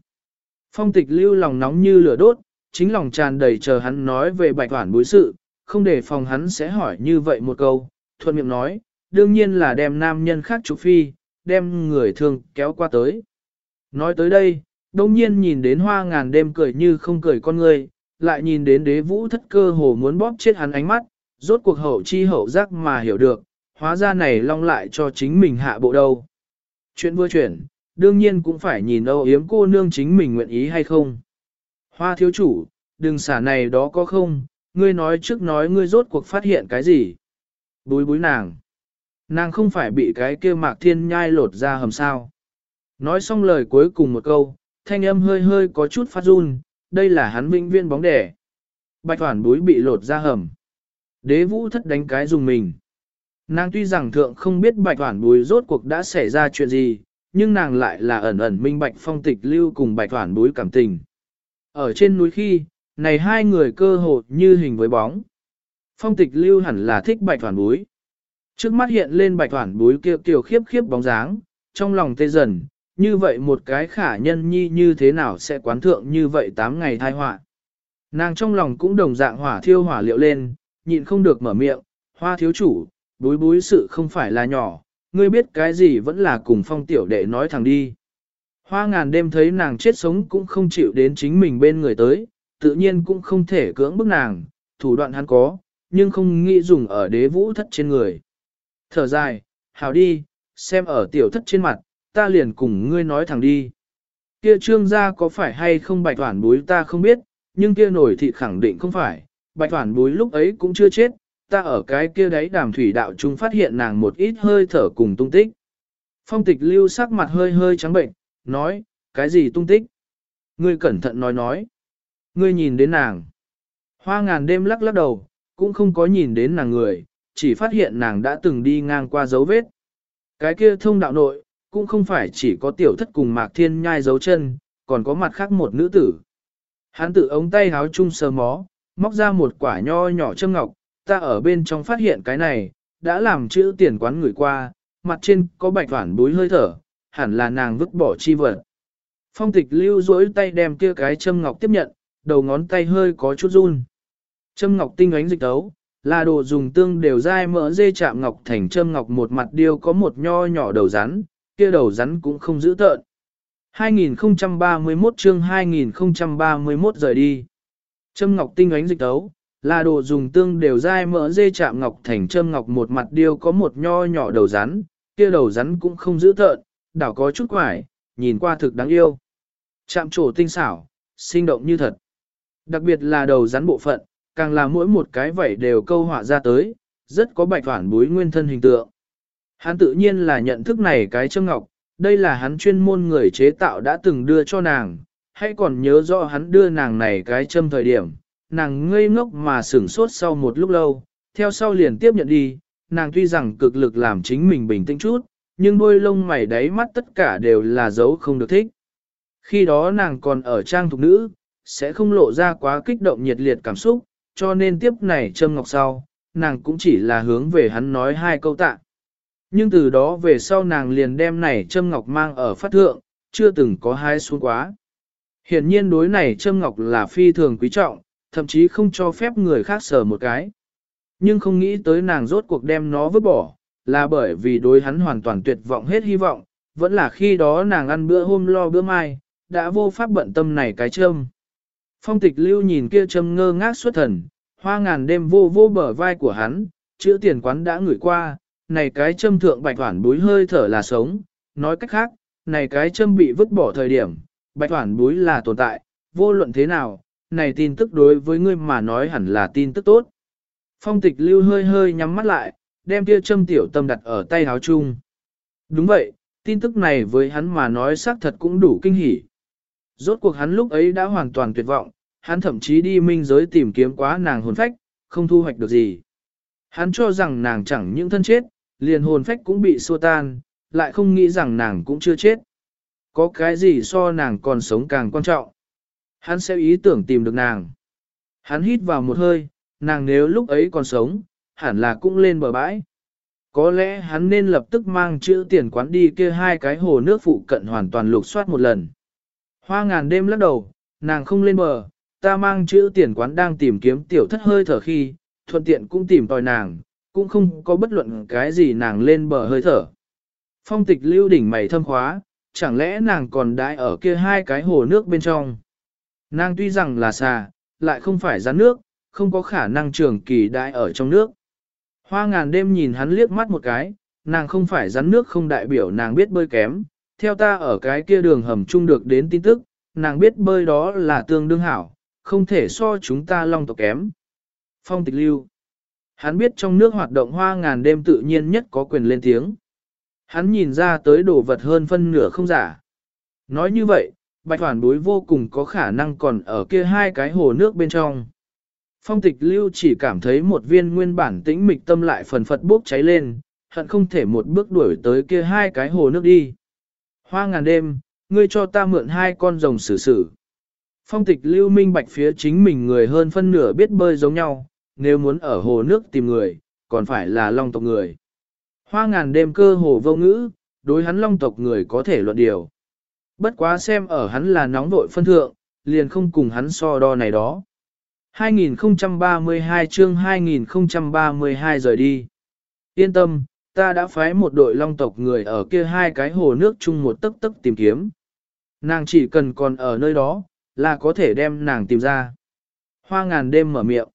Phong tịch lưu lòng nóng như lửa đốt, chính lòng tràn đầy chờ hắn nói về bạch hoản bối sự, không để phòng hắn sẽ hỏi như vậy một câu, thuận miệng nói, đương nhiên là đem nam nhân khác trục phi, đem người thương kéo qua tới. Nói tới đây, đông nhiên nhìn đến hoa ngàn đêm cười như không cười con người, lại nhìn đến đế vũ thất cơ hồ muốn bóp chết hắn ánh mắt, rốt cuộc hậu chi hậu giác mà hiểu được, hóa ra này long lại cho chính mình hạ bộ đâu. Chuyện vừa chuyển, đương nhiên cũng phải nhìn âu yếm cô nương chính mình nguyện ý hay không. Hoa thiếu chủ, đừng xả này đó có không, ngươi nói trước nói ngươi rốt cuộc phát hiện cái gì. Búi búi nàng. Nàng không phải bị cái kia mạc thiên nhai lột ra hầm sao. Nói xong lời cuối cùng một câu, thanh âm hơi hơi có chút phát run, đây là hắn vinh viên bóng đẻ. Bạch toàn búi bị lột ra hầm. Đế vũ thất đánh cái dùng mình. Nàng tuy rằng thượng không biết bạch toàn búi rốt cuộc đã xảy ra chuyện gì, nhưng nàng lại là ẩn ẩn minh bạch phong tịch lưu cùng bạch thoản bối cảm tình. Ở trên núi khi, này hai người cơ hồ như hình với bóng. Phong tịch lưu hẳn là thích bạch thoản bối. Trước mắt hiện lên bạch thoản bối kia kiều khiếp khiếp bóng dáng, trong lòng tê dần, như vậy một cái khả nhân nhi như thế nào sẽ quán thượng như vậy 8 ngày thai họa. Nàng trong lòng cũng đồng dạng hỏa thiêu hỏa liệu lên, nhịn không được mở miệng, hoa thiếu chủ, bối bối sự không phải là nhỏ, ngươi biết cái gì vẫn là cùng phong tiểu đệ nói thẳng đi. Hoa ngàn đêm thấy nàng chết sống cũng không chịu đến chính mình bên người tới, tự nhiên cũng không thể cưỡng bức nàng, thủ đoạn hắn có, nhưng không nghĩ dùng ở đế vũ thất trên người. Thở dài, hào đi, xem ở tiểu thất trên mặt, ta liền cùng ngươi nói thẳng đi. Kia trương gia có phải hay không bạch toản bối ta không biết, nhưng kia nổi thị khẳng định không phải, bạch toản bối lúc ấy cũng chưa chết, ta ở cái kia đấy đàm thủy đạo trung phát hiện nàng một ít hơi thở cùng tung tích. Phong tịch lưu sắc mặt hơi hơi trắng bệnh, nói, cái gì tung tích? Ngươi cẩn thận nói nói. Ngươi nhìn đến nàng. Hoa ngàn đêm lắc lắc đầu, cũng không có nhìn đến nàng người, chỉ phát hiện nàng đã từng đi ngang qua dấu vết. Cái kia thông đạo nội, cũng không phải chỉ có tiểu thất cùng mạc thiên nhai dấu chân, còn có mặt khác một nữ tử. Hắn tự ống tay háo chung sờ mó, móc ra một quả nho nhỏ châm ngọc, ta ở bên trong phát hiện cái này, đã làm chữ tiền quán người qua, mặt trên có bạch hoản bối hơi thở, hẳn là nàng vứt bỏ chi vật. Phong tịch lưu duỗi tay đem kia cái châm ngọc tiếp nhận, đầu ngón tay hơi có chút run. Châm ngọc tinh ánh dịch tấu, là đồ dùng tương đều dai mỡ dê chạm ngọc thành châm ngọc một mặt điêu có một nho nhỏ đầu rắn, kia đầu rắn cũng không giữ tợn. 2031 chương 2031 rời đi. Châm ngọc tinh ánh dịch tấu, là đồ dùng tương đều dai mỡ dê chạm ngọc thành châm ngọc một mặt điêu có một nho nhỏ đầu rắn, kia đầu rắn cũng không giữ thợn, đảo có chút quải, nhìn qua thực đáng yêu. Chạm trổ tinh xảo, sinh động như thật. Đặc biệt là đầu rắn bộ phận, càng là mỗi một cái vảy đều câu họa ra tới, rất có bạch phản búi nguyên thân hình tượng. Hắn tự nhiên là nhận thức này cái châm ngọc, đây là hắn chuyên môn người chế tạo đã từng đưa cho nàng, hay còn nhớ rõ hắn đưa nàng này cái châm thời điểm, nàng ngây ngốc mà sửng sốt sau một lúc lâu, theo sau liền tiếp nhận đi, nàng tuy rằng cực lực làm chính mình bình tĩnh chút, nhưng đôi lông mày đáy mắt tất cả đều là dấu không được thích. Khi đó nàng còn ở trang thục nữ, sẽ không lộ ra quá kích động nhiệt liệt cảm xúc, cho nên tiếp này châm ngọc sau, nàng cũng chỉ là hướng về hắn nói hai câu tạ. Nhưng từ đó về sau nàng liền đem này châm ngọc mang ở phát thượng, chưa từng có hai xuống quá. Hiện nhiên đối này châm ngọc là phi thường quý trọng, thậm chí không cho phép người khác sờ một cái. Nhưng không nghĩ tới nàng rốt cuộc đem nó vứt bỏ, là bởi vì đối hắn hoàn toàn tuyệt vọng hết hy vọng, vẫn là khi đó nàng ăn bữa hôm lo bữa mai, đã vô pháp bận tâm này cái châm. Phong tịch lưu nhìn kia châm ngơ ngác xuất thần, hoa ngàn đêm vô vô bờ vai của hắn, chữa tiền quán đã ngửi qua, này cái châm thượng bạch hoản búi hơi thở là sống, nói cách khác, này cái châm bị vứt bỏ thời điểm, bạch hoản búi là tồn tại, vô luận thế nào, này tin tức đối với ngươi mà nói hẳn là tin tức tốt. Phong tịch lưu hơi hơi nhắm mắt lại, đem kia châm tiểu tâm đặt ở tay áo chung. Đúng vậy, tin tức này với hắn mà nói xác thật cũng đủ kinh hỉ. Rốt cuộc hắn lúc ấy đã hoàn toàn tuyệt vọng, hắn thậm chí đi minh giới tìm kiếm quá nàng hồn phách, không thu hoạch được gì. Hắn cho rằng nàng chẳng những thân chết, liền hồn phách cũng bị xua tan, lại không nghĩ rằng nàng cũng chưa chết. Có cái gì so nàng còn sống càng quan trọng. Hắn sẽ ý tưởng tìm được nàng. Hắn hít vào một hơi, nàng nếu lúc ấy còn sống, hẳn là cũng lên bờ bãi. Có lẽ hắn nên lập tức mang chữ tiền quán đi kia hai cái hồ nước phụ cận hoàn toàn lục soát một lần. Hoa ngàn đêm lắc đầu, nàng không lên bờ, ta mang chữ tiền quán đang tìm kiếm tiểu thất hơi thở khi, thuận tiện cũng tìm tòi nàng, cũng không có bất luận cái gì nàng lên bờ hơi thở. Phong tịch lưu đỉnh mày thâm khóa, chẳng lẽ nàng còn đãi ở kia hai cái hồ nước bên trong. Nàng tuy rằng là xà, lại không phải rắn nước, không có khả năng trường kỳ đại ở trong nước. Hoa ngàn đêm nhìn hắn liếc mắt một cái, nàng không phải rắn nước không đại biểu nàng biết bơi kém, theo ta ở cái kia đường hầm chung được đến tin tức, nàng biết bơi đó là tương đương hảo, không thể so chúng ta long tộc kém. Phong tịch lưu. Hắn biết trong nước hoạt động hoa ngàn đêm tự nhiên nhất có quyền lên tiếng. Hắn nhìn ra tới đồ vật hơn phân nửa không giả. Nói như vậy, bạch hoàn bối vô cùng có khả năng còn ở kia hai cái hồ nước bên trong. Phong tịch lưu chỉ cảm thấy một viên nguyên bản tĩnh mịch tâm lại phần phật bốc cháy lên, hận không thể một bước đuổi tới kia hai cái hồ nước đi. Hoa ngàn đêm, ngươi cho ta mượn hai con rồng xử xử. Phong tịch lưu minh bạch phía chính mình người hơn phân nửa biết bơi giống nhau, nếu muốn ở hồ nước tìm người, còn phải là long tộc người. Hoa ngàn đêm cơ hồ vô ngữ, đối hắn long tộc người có thể luận điều. Bất quá xem ở hắn là nóng vội phân thượng, liền không cùng hắn so đo này đó. 2032 chương 2032 rời đi. Yên tâm, ta đã phái một đội long tộc người ở kia hai cái hồ nước chung một tấc tấc tìm kiếm. Nàng chỉ cần còn ở nơi đó, là có thể đem nàng tìm ra. Hoa ngàn đêm mở miệng.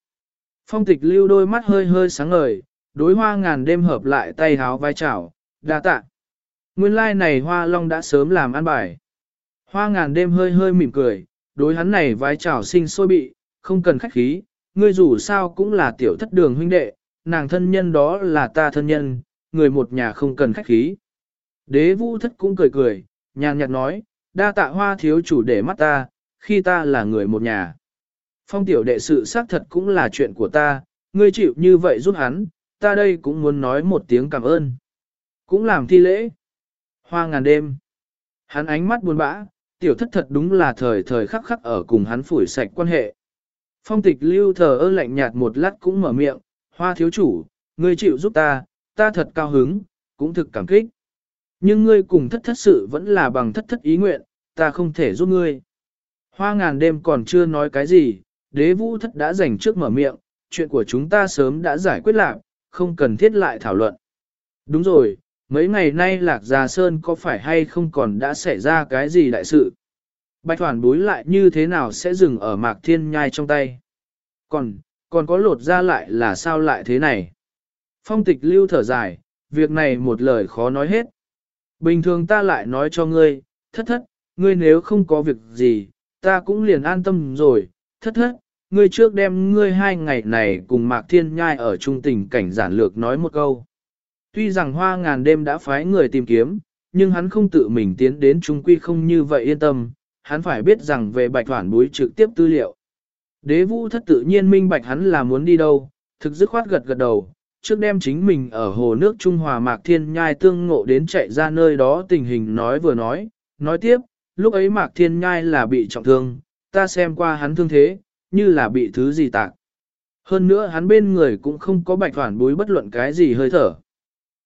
Phong tịch lưu đôi mắt hơi hơi sáng ngời, đối hoa ngàn đêm hợp lại tay háo vai chảo, đa tạ. Nguyên lai like này hoa long đã sớm làm ăn bài. Hoa ngàn đêm hơi hơi mỉm cười, đối hắn này vai chào sinh sôi bị, không cần khách khí, ngươi dù sao cũng là tiểu thất đường huynh đệ, nàng thân nhân đó là ta thân nhân, người một nhà không cần khách khí. Đế vũ thất cũng cười cười, nhàn nhạt nói, đa tạ hoa thiếu chủ để mắt ta, khi ta là người một nhà. Phong tiểu đệ sự xác thật cũng là chuyện của ta, ngươi chịu như vậy giúp hắn, ta đây cũng muốn nói một tiếng cảm ơn. Cũng làm thi lễ. Hoa ngàn đêm. Hắn ánh mắt buồn bã, tiểu thất thật đúng là thời thời khắc khắc ở cùng hắn phủi sạch quan hệ. Phong tịch lưu thờ ơ lạnh nhạt một lát cũng mở miệng, hoa thiếu chủ, ngươi chịu giúp ta, ta thật cao hứng, cũng thực cảm kích. Nhưng ngươi cùng thất thất sự vẫn là bằng thất thất ý nguyện, ta không thể giúp ngươi. Hoa ngàn đêm còn chưa nói cái gì, đế vũ thất đã dành trước mở miệng, chuyện của chúng ta sớm đã giải quyết lạc, không cần thiết lại thảo luận. Đúng rồi, mấy ngày nay lạc già sơn có phải hay không còn đã xảy ra cái gì đại sự? Bạch hoàn bối lại như thế nào sẽ dừng ở mạc thiên nhai trong tay? Còn, còn có lột ra lại là sao lại thế này? Phong tịch lưu thở dài, việc này một lời khó nói hết. Bình thường ta lại nói cho ngươi, thất thất, ngươi nếu không có việc gì, ta cũng liền an tâm rồi, thất thất, ngươi trước đem ngươi hai ngày này cùng Mạc Thiên Nhai ở trung tình cảnh giản lược nói một câu. Tuy rằng hoa ngàn đêm đã phái người tìm kiếm, nhưng hắn không tự mình tiến đến trung quy không như vậy yên tâm, hắn phải biết rằng về bạch hoản bối trực tiếp tư liệu. Đế vũ thất tự nhiên minh bạch hắn là muốn đi đâu, thực dứt khoát gật gật đầu, trước đem chính mình ở hồ nước Trung Hòa Mạc Thiên Nhai tương ngộ đến chạy ra nơi đó tình hình nói vừa nói, nói tiếp, lúc ấy Mạc Thiên Nhai là bị trọng thương, ta xem qua hắn thương thế, như là bị thứ gì tạc. Hơn nữa hắn bên người cũng không có bạch hoản bối bất luận cái gì hơi thở.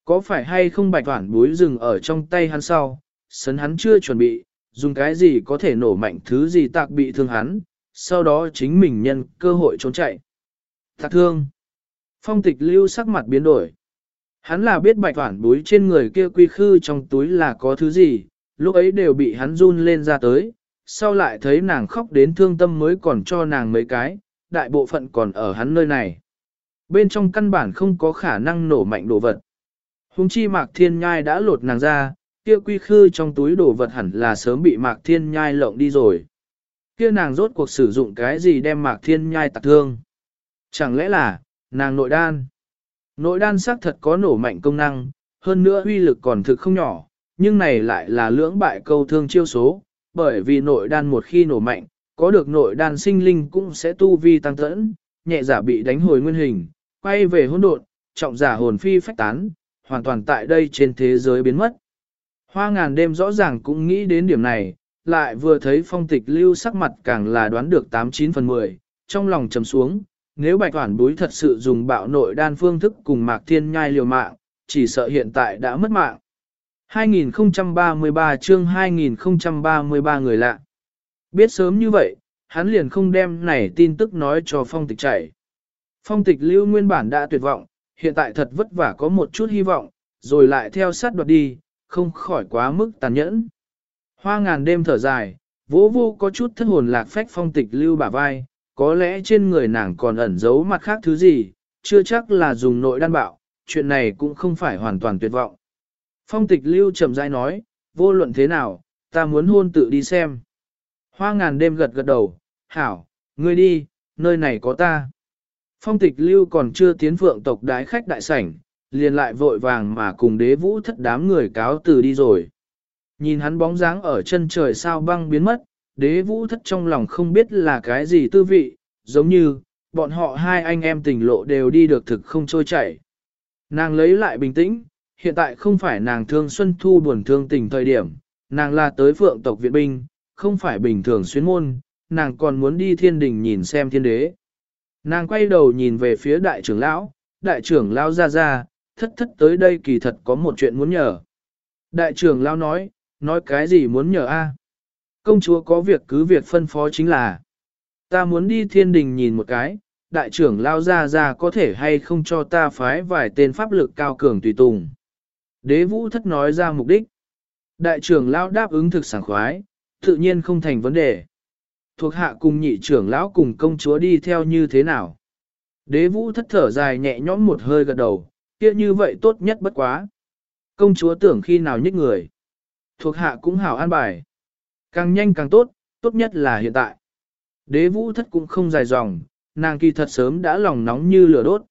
Có phải hay không bạch thoản búi rừng ở trong tay hắn sau, sấn hắn chưa chuẩn bị, dùng cái gì có thể nổ mạnh thứ gì tạc bị thương hắn, sau đó chính mình nhân cơ hội trốn chạy. Tạc thương. Phong tịch lưu sắc mặt biến đổi. Hắn là biết bạch thoản búi trên người kia quy khư trong túi là có thứ gì, lúc ấy đều bị hắn run lên ra tới, sau lại thấy nàng khóc đến thương tâm mới còn cho nàng mấy cái, đại bộ phận còn ở hắn nơi này. Bên trong căn bản không có khả năng nổ mạnh đồ vật. Hùng chi mạc thiên nhai đã lột nàng ra, kia quy khư trong túi đồ vật hẳn là sớm bị Mạc Thiên Nhai lộng đi rồi. Kia nàng rốt cuộc sử dụng cái gì đem Mạc Thiên Nhai tạc thương? Chẳng lẽ là, nàng nội đan? Nội đan xác thật có nổ mạnh công năng, hơn nữa uy lực còn thực không nhỏ, nhưng này lại là lưỡng bại câu thương chiêu số, bởi vì nội đan một khi nổ mạnh, có được nội đan sinh linh cũng sẽ tu vi tăng tẫn, nhẹ giả bị đánh hồi nguyên hình, quay về hỗn độn, trọng giả hồn phi phách tán, hoàn toàn tại đây trên thế giới biến mất. Hoa ngàn đêm rõ ràng cũng nghĩ đến điểm này, lại vừa thấy phong tịch lưu sắc mặt càng là đoán được 89 phần 10, trong lòng trầm xuống, nếu bạch toàn bối thật sự dùng bạo nội đan phương thức cùng mạc thiên nhai liều mạng, chỉ sợ hiện tại đã mất mạng. 2033 chương 2033 người lạ. Biết sớm như vậy, hắn liền không đem này tin tức nói cho phong tịch chạy. Phong tịch lưu nguyên bản đã tuyệt vọng, hiện tại thật vất vả có một chút hy vọng, rồi lại theo sát đoạt đi, không khỏi quá mức tàn nhẫn. Hoa ngàn đêm thở dài, vỗ vô có chút thất hồn lạc phách phong tịch lưu bả vai, có lẽ trên người nàng còn ẩn giấu mặt khác thứ gì, chưa chắc là dùng nội đan bạo, chuyện này cũng không phải hoàn toàn tuyệt vọng. Phong tịch lưu chậm rãi nói, vô luận thế nào, ta muốn hôn tự đi xem. Hoa ngàn đêm gật gật đầu, hảo, ngươi đi, nơi này có ta. Phong tịch lưu còn chưa tiến phượng tộc đái khách đại sảnh, liền lại vội vàng mà cùng đế vũ thất đám người cáo từ đi rồi. Nhìn hắn bóng dáng ở chân trời sao băng biến mất, đế vũ thất trong lòng không biết là cái gì tư vị, giống như, bọn họ hai anh em tình lộ đều đi được thực không trôi chảy. Nàng lấy lại bình tĩnh, hiện tại không phải nàng thương Xuân Thu buồn thương tình thời điểm, nàng là tới phượng tộc viện binh, không phải bình thường xuyên môn, nàng còn muốn đi thiên đình nhìn xem thiên đế. Nàng quay đầu nhìn về phía đại trưởng lão, đại trưởng lão ra ra, thất thất tới đây kỳ thật có một chuyện muốn nhờ. Đại trưởng lão nói, nói cái gì muốn nhờ a? Công chúa có việc cứ việc phân phó chính là, ta muốn đi thiên đình nhìn một cái, đại trưởng lão ra ra có thể hay không cho ta phái vài tên pháp lực cao cường tùy tùng. Đế vũ thất nói ra mục đích. Đại trưởng lão đáp ứng thực sảng khoái, tự nhiên không thành vấn đề. Thuộc hạ cùng nhị trưởng lão cùng công chúa đi theo như thế nào? Đế vũ thất thở dài nhẹ nhõm một hơi gật đầu, kia như vậy tốt nhất bất quá. Công chúa tưởng khi nào nhích người. Thuộc hạ cũng hảo an bài. Càng nhanh càng tốt, tốt nhất là hiện tại. Đế vũ thất cũng không dài dòng, nàng kỳ thật sớm đã lòng nóng như lửa đốt.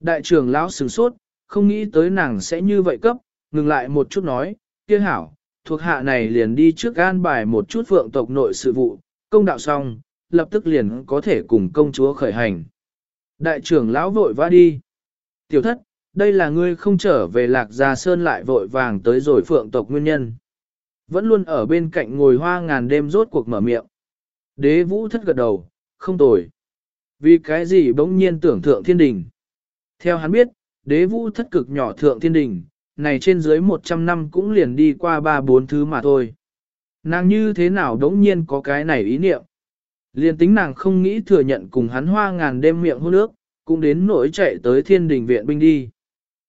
Đại trưởng lão sửng sốt, không nghĩ tới nàng sẽ như vậy cấp, ngừng lại một chút nói, kia hảo, thuộc hạ này liền đi trước an bài một chút phượng tộc nội sự vụ, công đạo xong, lập tức liền có thể cùng công chúa khởi hành. Đại trưởng lão vội vã đi. Tiểu thất, đây là ngươi không trở về lạc gia sơn lại vội vàng tới rồi phượng tộc nguyên nhân. Vẫn luôn ở bên cạnh ngồi hoa ngàn đêm rốt cuộc mở miệng. Đế vũ thất gật đầu, không tồi. Vì cái gì bỗng nhiên tưởng thượng thiên đình. Theo hắn biết, đế vũ thất cực nhỏ thượng thiên đình, này trên dưới 100 năm cũng liền đi qua ba bốn thứ mà thôi. Nàng như thế nào đống nhiên có cái này ý niệm. Liên tính nàng không nghĩ thừa nhận cùng hắn hoa ngàn đêm miệng hôn nước, cũng đến nỗi chạy tới thiên đình viện binh đi.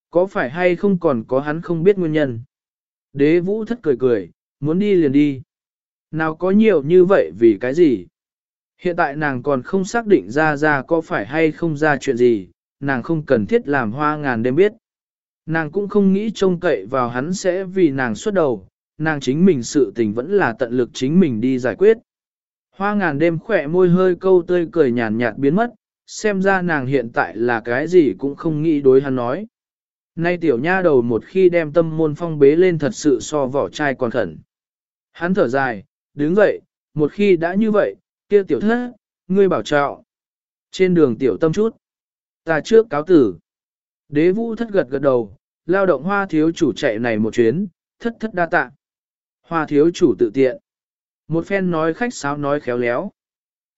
Có phải hay không còn có hắn không biết nguyên nhân. Đế vũ thất cười cười, muốn đi liền đi. Nào có nhiều như vậy vì cái gì? Hiện tại nàng còn không xác định ra ra có phải hay không ra chuyện gì, nàng không cần thiết làm hoa ngàn đêm biết. Nàng cũng không nghĩ trông cậy vào hắn sẽ vì nàng xuất đầu, nàng chính mình sự tình vẫn là tận lực chính mình đi giải quyết. Hoa ngàn đêm khỏe môi hơi câu tươi cười nhàn nhạt biến mất, xem ra nàng hiện tại là cái gì cũng không nghĩ đối hắn nói. Nay tiểu nha đầu một khi đem tâm môn phong bế lên thật sự so vỏ chai còn khẩn. Hắn thở dài, đứng dậy, một khi đã như vậy, kia tiểu thất, ngươi bảo trọ. Trên đường tiểu tâm chút, ta trước cáo tử. Đế vũ thất gật gật đầu, lao động hoa thiếu chủ chạy này một chuyến, thất thất đa tạ. Hoa thiếu chủ tự tiện. Một phen nói khách sáo nói khéo léo.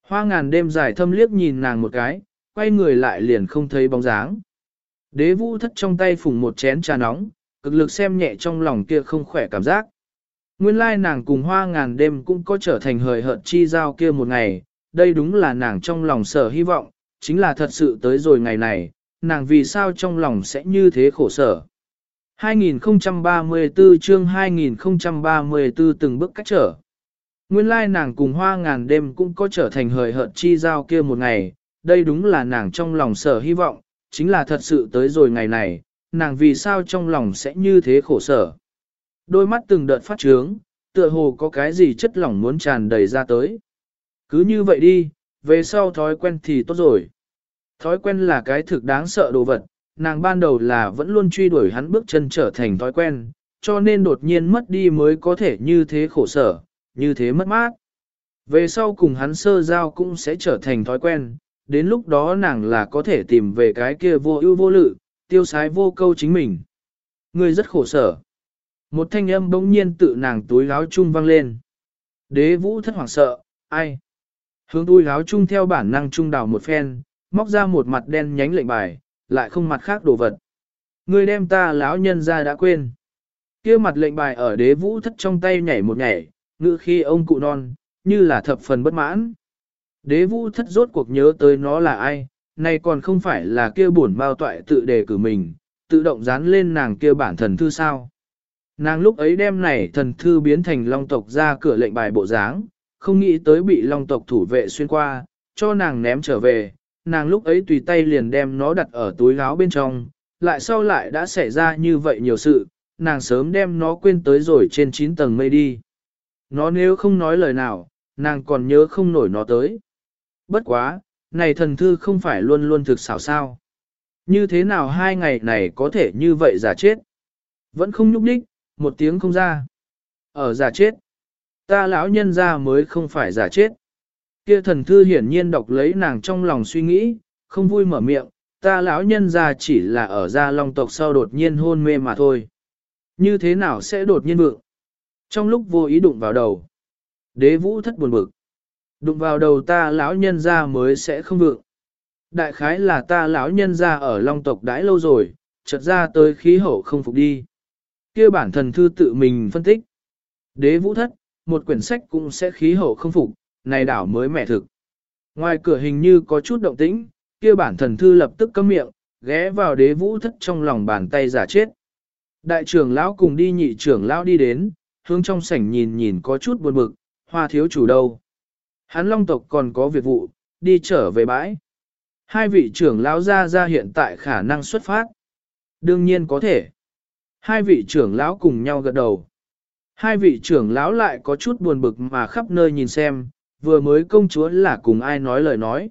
Hoa ngàn đêm dài thâm liếc nhìn nàng một cái, quay người lại liền không thấy bóng dáng. Đế vũ thất trong tay phùng một chén trà nóng, cực lực xem nhẹ trong lòng kia không khỏe cảm giác. Nguyên lai nàng cùng hoa ngàn đêm cũng có trở thành hời hợt chi giao kia một ngày, đây đúng là nàng trong lòng sở hy vọng, chính là thật sự tới rồi ngày này, nàng vì sao trong lòng sẽ như thế khổ sở. 2034 chương 2034 từng bước cách trở. Nguyên lai nàng cùng hoa ngàn đêm cũng có trở thành hời hợt chi giao kia một ngày, đây đúng là nàng trong lòng sở hy vọng, chính là thật sự tới rồi ngày này, nàng vì sao trong lòng sẽ như thế khổ sở. Đôi mắt từng đợt phát trướng, tựa hồ có cái gì chất lỏng muốn tràn đầy ra tới. Cứ như vậy đi, về sau thói quen thì tốt rồi. Thói quen là cái thực đáng sợ đồ vật, nàng ban đầu là vẫn luôn truy đuổi hắn bước chân trở thành thói quen, cho nên đột nhiên mất đi mới có thể như thế khổ sở, như thế mất mát. Về sau cùng hắn sơ giao cũng sẽ trở thành thói quen, đến lúc đó nàng là có thể tìm về cái kia vô ưu vô lự, tiêu sái vô câu chính mình. Người rất khổ sở. Một thanh âm bỗng nhiên tự nàng túi áo chung vang lên. Đế vũ thất hoảng sợ, ai? Hướng túi áo chung theo bản năng trung đào một phen, móc ra một mặt đen nhánh lệnh bài, lại không mặt khác đồ vật. Người đem ta lão nhân ra đã quên. kia mặt lệnh bài ở đế vũ thất trong tay nhảy một nhảy, ngự khi ông cụ non, như là thập phần bất mãn. Đế vũ thất rốt cuộc nhớ tới nó là ai, này còn không phải là kia buồn bao toại tự đề cử mình, tự động dán lên nàng kia bản thần thư sao. Nàng lúc ấy đem này thần thư biến thành long tộc ra cửa lệnh bài bộ dáng, không nghĩ tới bị long tộc thủ vệ xuyên qua, cho nàng ném trở về, nàng lúc ấy tùy tay liền đem nó đặt ở túi áo bên trong, lại sau lại đã xảy ra như vậy nhiều sự, nàng sớm đem nó quên tới rồi trên 9 tầng mây đi. Nó nếu không nói lời nào, nàng còn nhớ không nổi nó tới. Bất quá, này thần thư không phải luôn luôn thực xảo sao. Như thế nào hai ngày này có thể như vậy giả chết? Vẫn không nhúc đích, một tiếng không ra. Ở giả chết. Ta lão nhân ra mới không phải giả chết. Kia thần thư hiển nhiên đọc lấy nàng trong lòng suy nghĩ, không vui mở miệng, ta lão nhân ra chỉ là ở gia long tộc sau đột nhiên hôn mê mà thôi. Như thế nào sẽ đột nhiên vượng? Trong lúc vô ý đụng vào đầu, đế vũ thất buồn bực. Đụng vào đầu ta lão nhân ra mới sẽ không vượng. Đại khái là ta lão nhân ra ở long tộc đãi lâu rồi, chợt ra tới khí hậu không phục đi. kia bản thần thư tự mình phân tích. Đế vũ thất, một quyển sách cũng sẽ khí hậu không phục, này đảo mới mẹ thực. Ngoài cửa hình như có chút động tĩnh, kia bản thần thư lập tức cấm miệng, ghé vào đế vũ thất trong lòng bàn tay giả chết. Đại trưởng lão cùng đi nhị trưởng lão đi đến, hướng trong sảnh nhìn nhìn có chút buồn bực, hoa thiếu chủ đâu. Hắn long tộc còn có việc vụ, đi trở về bãi. Hai vị trưởng lão ra ra hiện tại khả năng xuất phát. Đương nhiên có thể. Hai vị trưởng lão cùng nhau gật đầu. Hai vị trưởng lão lại có chút buồn bực mà khắp nơi nhìn xem, vừa mới công chúa là cùng ai nói lời nói.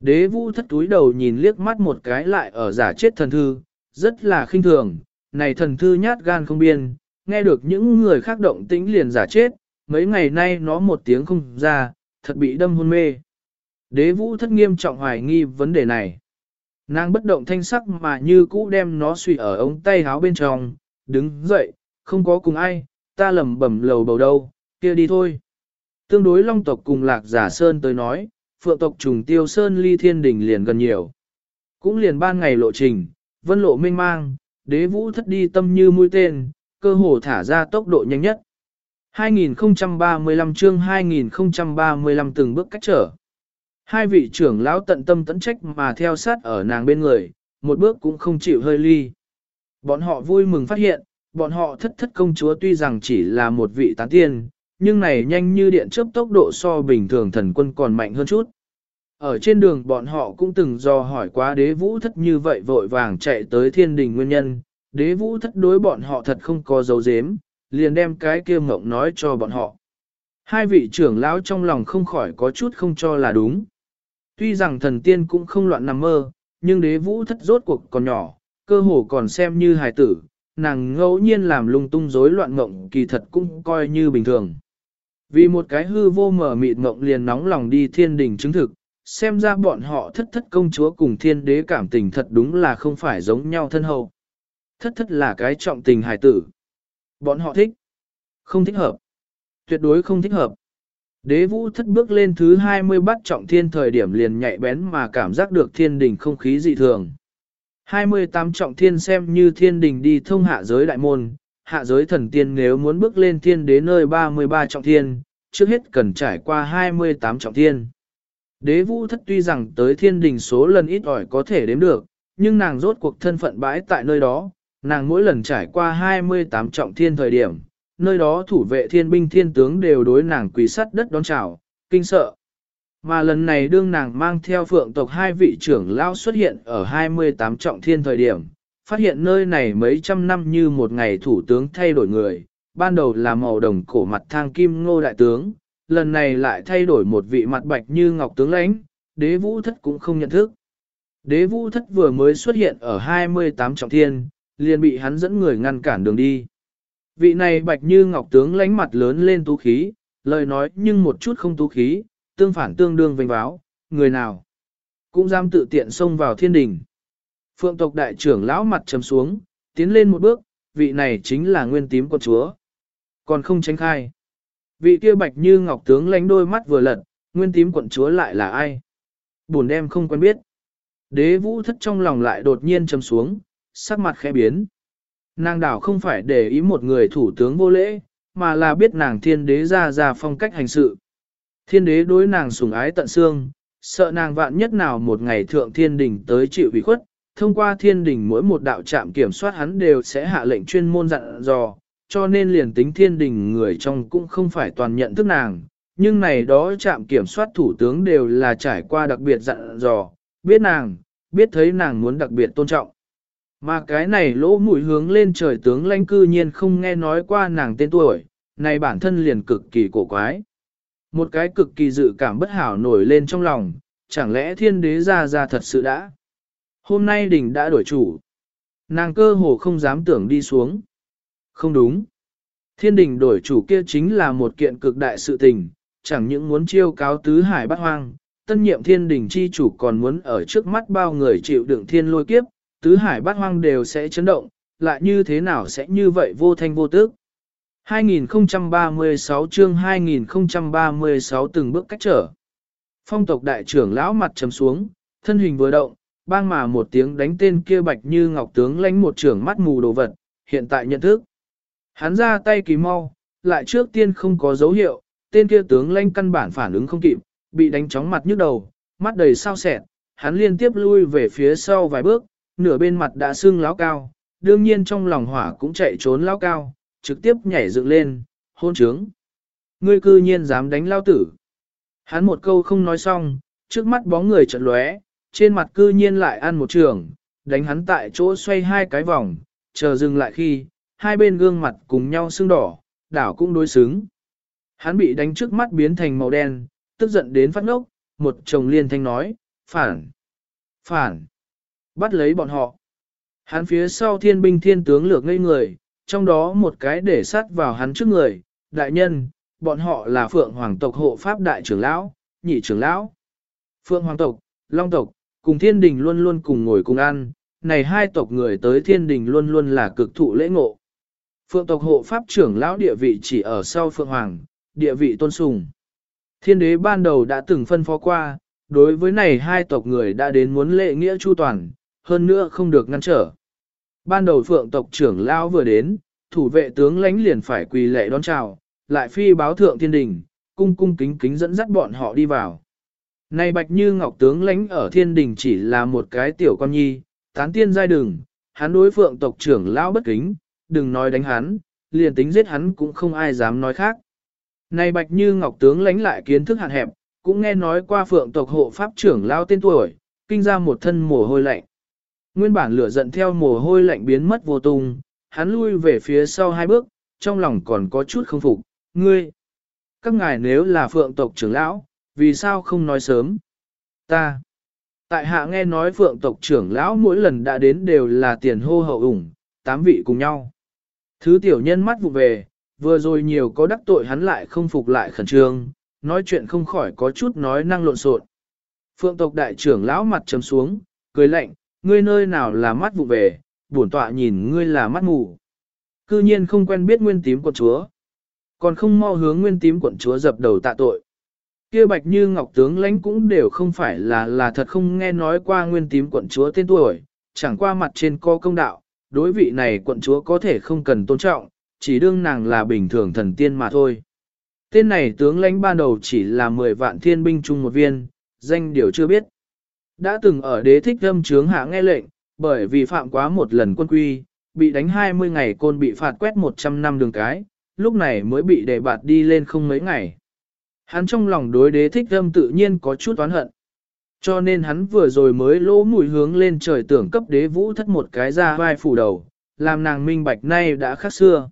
Đế vũ thất túi đầu nhìn liếc mắt một cái lại ở giả chết thần thư, rất là khinh thường, này thần thư nhát gan không biên, nghe được những người khác động tĩnh liền giả chết, mấy ngày nay nó một tiếng không ra, thật bị đâm hôn mê. Đế vũ thất nghiêm trọng hoài nghi vấn đề này. Nàng bất động thanh sắc mà như cũ đem nó suy ở ống tay háo bên trong, đứng dậy, không có cùng ai, ta lầm bẩm lầu bầu đâu, kia đi thôi. Tương đối long tộc cùng lạc giả sơn tới nói, phượng tộc trùng tiêu sơn ly thiên đỉnh liền gần nhiều. Cũng liền ban ngày lộ trình, vân lộ mênh mang, đế vũ thất đi tâm như mũi tên, cơ hồ thả ra tốc độ nhanh nhất. 2035 chương 2035 từng bước cách trở. Hai vị trưởng lão tận tâm tận trách mà theo sát ở nàng bên người, một bước cũng không chịu hơi ly. Bọn họ vui mừng phát hiện, bọn họ thất thất công chúa tuy rằng chỉ là một vị tán tiên, nhưng này nhanh như điện chớp tốc độ so bình thường thần quân còn mạnh hơn chút. Ở trên đường bọn họ cũng từng do hỏi quá đế vũ thất như vậy vội vàng chạy tới thiên đình nguyên nhân, đế vũ thất đối bọn họ thật không có dấu dếm, liền đem cái kia mộng nói cho bọn họ. Hai vị trưởng lão trong lòng không khỏi có chút không cho là đúng. Tuy rằng thần tiên cũng không loạn nằm mơ, nhưng đế vũ thất rốt cuộc còn nhỏ, cơ hồ còn xem như hài tử, nàng ngẫu nhiên làm lung tung rối loạn ngộng kỳ thật cũng coi như bình thường. Vì một cái hư vô mở mịt ngộng liền nóng lòng đi thiên đình chứng thực, xem ra bọn họ thất thất công chúa cùng thiên đế cảm tình thật đúng là không phải giống nhau thân hậu. Thất thất là cái trọng tình hài tử. Bọn họ thích. Không thích hợp. Tuyệt đối không thích hợp. Đế vũ thất bước lên thứ 20 bắt trọng thiên thời điểm liền nhạy bén mà cảm giác được thiên đình không khí dị thường. 28 trọng thiên xem như thiên đình đi thông hạ giới đại môn, hạ giới thần tiên nếu muốn bước lên thiên đế nơi 33 trọng thiên, trước hết cần trải qua 28 trọng thiên. Đế vũ thất tuy rằng tới thiên đình số lần ít ỏi có thể đếm được, nhưng nàng rốt cuộc thân phận bãi tại nơi đó, nàng mỗi lần trải qua 28 trọng thiên thời điểm, nơi đó thủ vệ thiên binh thiên tướng đều đối nàng quỳ sắt đất đón chào, kinh sợ. Mà lần này đương nàng mang theo phượng tộc hai vị trưởng lao xuất hiện ở 28 trọng thiên thời điểm, phát hiện nơi này mấy trăm năm như một ngày thủ tướng thay đổi người, ban đầu là màu đồng cổ mặt thang kim ngô đại tướng, lần này lại thay đổi một vị mặt bạch như ngọc tướng lãnh, đế vũ thất cũng không nhận thức. Đế vũ thất vừa mới xuất hiện ở 28 trọng thiên, liền bị hắn dẫn người ngăn cản đường đi. Vị này bạch như ngọc tướng lãnh mặt lớn lên tú khí, lời nói nhưng một chút không tú khí, tương phản tương đương vinh báo, người nào cũng dám tự tiện xông vào thiên đình. Phượng tộc đại trưởng lão mặt trầm xuống, tiến lên một bước, vị này chính là nguyên tím con chúa. Còn không tránh khai. Vị kia bạch như ngọc tướng lánh đôi mắt vừa lật, nguyên tím quận chúa lại là ai? Bổn đem không quen biết. Đế vũ thất trong lòng lại đột nhiên trầm xuống, sắc mặt khẽ biến. Nàng đảo không phải để ý một người thủ tướng vô lễ, mà là biết nàng thiên đế ra ra phong cách hành sự. Thiên đế đối nàng sủng ái tận xương, sợ nàng vạn nhất nào một ngày thượng thiên đình tới chịu ủy khuất, thông qua thiên đình mỗi một đạo trạm kiểm soát hắn đều sẽ hạ lệnh chuyên môn dặn dò, cho nên liền tính thiên đình người trong cũng không phải toàn nhận thức nàng, nhưng này đó trạm kiểm soát thủ tướng đều là trải qua đặc biệt dặn dò, biết nàng, biết thấy nàng muốn đặc biệt tôn trọng. Mà cái này lỗ mũi hướng lên trời tướng lãnh cư nhiên không nghe nói qua nàng tên tuổi, này bản thân liền cực kỳ cổ quái. Một cái cực kỳ dự cảm bất hảo nổi lên trong lòng, chẳng lẽ thiên đế ra ra thật sự đã. Hôm nay đình đã đổi chủ. Nàng cơ hồ không dám tưởng đi xuống. Không đúng. Thiên đình đổi chủ kia chính là một kiện cực đại sự tình, chẳng những muốn chiêu cáo tứ hải bát hoang, tân nhiệm thiên đình chi chủ còn muốn ở trước mắt bao người chịu đựng thiên lôi kiếp, tứ hải bát hoang đều sẽ chấn động, lại như thế nào sẽ như vậy vô thanh vô tức. 2036 chương 2036 từng bước cách trở. Phong tộc đại trưởng lão mặt trầm xuống, thân hình vừa động, bang mà một tiếng đánh tên kia bạch như ngọc tướng lánh một trưởng mắt mù đồ vật, hiện tại nhận thức. Hắn ra tay kỳ mau, lại trước tiên không có dấu hiệu, tên kia tướng lanh căn bản phản ứng không kịp, bị đánh chóng mặt nhức đầu, mắt đầy sao sẹn, hắn liên tiếp lui về phía sau vài bước, nửa bên mặt đã sưng láo cao, đương nhiên trong lòng hỏa cũng chạy trốn láo cao, trực tiếp nhảy dựng lên, hôn trướng. Ngươi cư nhiên dám đánh lao tử. Hắn một câu không nói xong, trước mắt bóng người chợt lóe, trên mặt cư nhiên lại ăn một trường, đánh hắn tại chỗ xoay hai cái vòng, chờ dừng lại khi, hai bên gương mặt cùng nhau sưng đỏ, đảo cũng đối xứng. Hắn bị đánh trước mắt biến thành màu đen, tức giận đến phát ngốc, một chồng liên thanh nói, phản, phản, bắt lấy bọn họ. Hắn phía sau thiên binh thiên tướng lược ngây người, trong đó một cái để sát vào hắn trước người, đại nhân, bọn họ là phượng hoàng tộc hộ pháp đại trưởng lão, nhị trưởng lão. Phượng hoàng tộc, long tộc, cùng thiên đình luôn luôn cùng ngồi cùng ăn, này hai tộc người tới thiên đình luôn luôn là cực thụ lễ ngộ. Phượng tộc hộ pháp trưởng lão địa vị chỉ ở sau Phượng Hoàng, địa vị tôn sùng. Thiên đế ban đầu đã từng phân phó qua, đối với này hai tộc người đã đến muốn lệ nghĩa chu toàn, hơn nữa không được ngăn trở. Ban đầu Phượng tộc trưởng lão vừa đến, thủ vệ tướng lãnh liền phải quỳ lệ đón chào, lại phi báo thượng thiên đình, cung cung kính kính dẫn dắt bọn họ đi vào. Này bạch như ngọc tướng lãnh ở thiên đình chỉ là một cái tiểu con nhi, tán tiên giai đường. hắn đối phượng tộc trưởng lão bất kính, đừng nói đánh hắn, liền tính giết hắn cũng không ai dám nói khác. Này bạch như ngọc tướng lãnh lại kiến thức hạn hẹp, cũng nghe nói qua phượng tộc hộ pháp trưởng lão tên tuổi, kinh ra một thân mồ hôi lạnh. Nguyên bản lửa giận theo mồ hôi lạnh biến mất vô tung, hắn lui về phía sau hai bước, trong lòng còn có chút không phục, ngươi. Các ngài nếu là phượng tộc trưởng lão, vì sao không nói sớm? Ta. Tại hạ nghe nói phượng tộc trưởng lão mỗi lần đã đến đều là tiền hô hậu ủng, tám vị cùng nhau. Thứ tiểu nhân mắt vụ về, vừa rồi nhiều có đắc tội hắn lại không phục lại khẩn trương, nói chuyện không khỏi có chút nói năng lộn xộn. Phượng tộc đại trưởng lão mặt trầm xuống, cười lạnh, ngươi nơi nào là mắt vụ về, bổn tọa nhìn ngươi là mắt mù. Cư nhiên không quen biết nguyên tím quận chúa. Còn không mau hướng nguyên tím quận chúa dập đầu tạ tội. Kia bạch như ngọc tướng lãnh cũng đều không phải là là thật không nghe nói qua nguyên tím quận chúa tên tuổi, chẳng qua mặt trên co công đạo, đối vị này quận chúa có thể không cần tôn trọng, chỉ đương nàng là bình thường thần tiên mà thôi. Tên này tướng lãnh ban đầu chỉ là 10 vạn thiên binh chung một viên, danh điều chưa biết. Đã từng ở đế thích thâm trướng hạ nghe lệnh, bởi vì phạm quá một lần quân quy, bị đánh 20 ngày côn bị phạt quét 100 năm đường cái, lúc này mới bị đề bạt đi lên không mấy ngày. Hắn trong lòng đối đế thích âm tự nhiên có chút oán hận. Cho nên hắn vừa rồi mới lỗ mùi hướng lên trời tưởng cấp đế vũ thất một cái ra vai phủ đầu, làm nàng minh bạch nay đã khác xưa.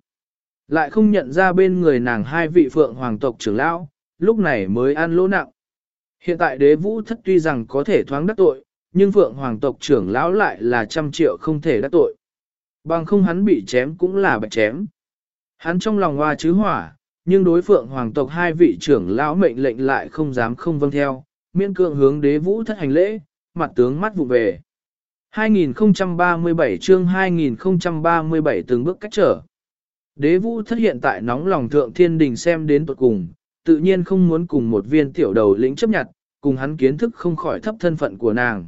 Lại không nhận ra bên người nàng hai vị phượng hoàng tộc trưởng lão, lúc này mới ăn lỗ nặng. Hiện tại đế vũ thất tuy rằng có thể thoáng đắc tội, nhưng phượng hoàng tộc trưởng lão lại là trăm triệu không thể đắc tội. Bằng không hắn bị chém cũng là bạch chém. Hắn trong lòng hoa chứ hỏa, nhưng đối phượng hoàng tộc hai vị trưởng lão mệnh lệnh lại không dám không vâng theo, miễn cưỡng hướng đế vũ thất hành lễ, mặt tướng mắt vụ về. 2037 chương 2037 từng bước cách trở. Đế vũ thất hiện tại nóng lòng thượng thiên đình xem đến tuột cùng, tự nhiên không muốn cùng một viên tiểu đầu lĩnh chấp nhận, cùng hắn kiến thức không khỏi thấp thân phận của nàng.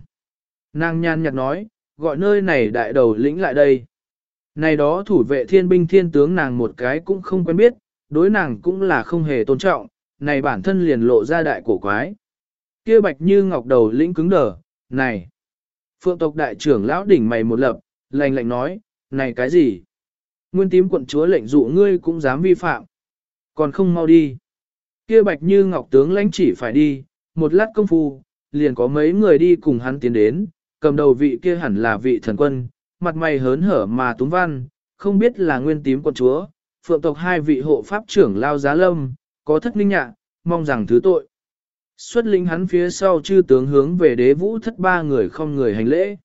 Nàng nhan nhạt nói, gọi nơi này đại đầu lĩnh lại đây. Này đó thủ vệ thiên binh thiên tướng nàng một cái cũng không quen biết, đối nàng cũng là không hề tôn trọng, này bản thân liền lộ ra đại cổ quái. kia bạch như ngọc đầu lĩnh cứng đờ, này. Phượng tộc đại trưởng lão đỉnh mày một lập, lạnh lạnh nói, này cái gì? Nguyên tím quận chúa lệnh dụ ngươi cũng dám vi phạm. Còn không mau đi. Kia bạch như ngọc tướng lãnh chỉ phải đi, một lát công phu, liền có mấy người đi cùng hắn tiến đến, cầm đầu vị kia hẳn là vị thần quân, mặt mày hớn hở mà túng văn, không biết là nguyên tím quận chúa, phượng tộc hai vị hộ pháp trưởng lao giá lâm, có thất linh nhạ, mong rằng thứ tội. Xuất linh hắn phía sau chư tướng hướng về đế vũ thất ba người không người hành lễ.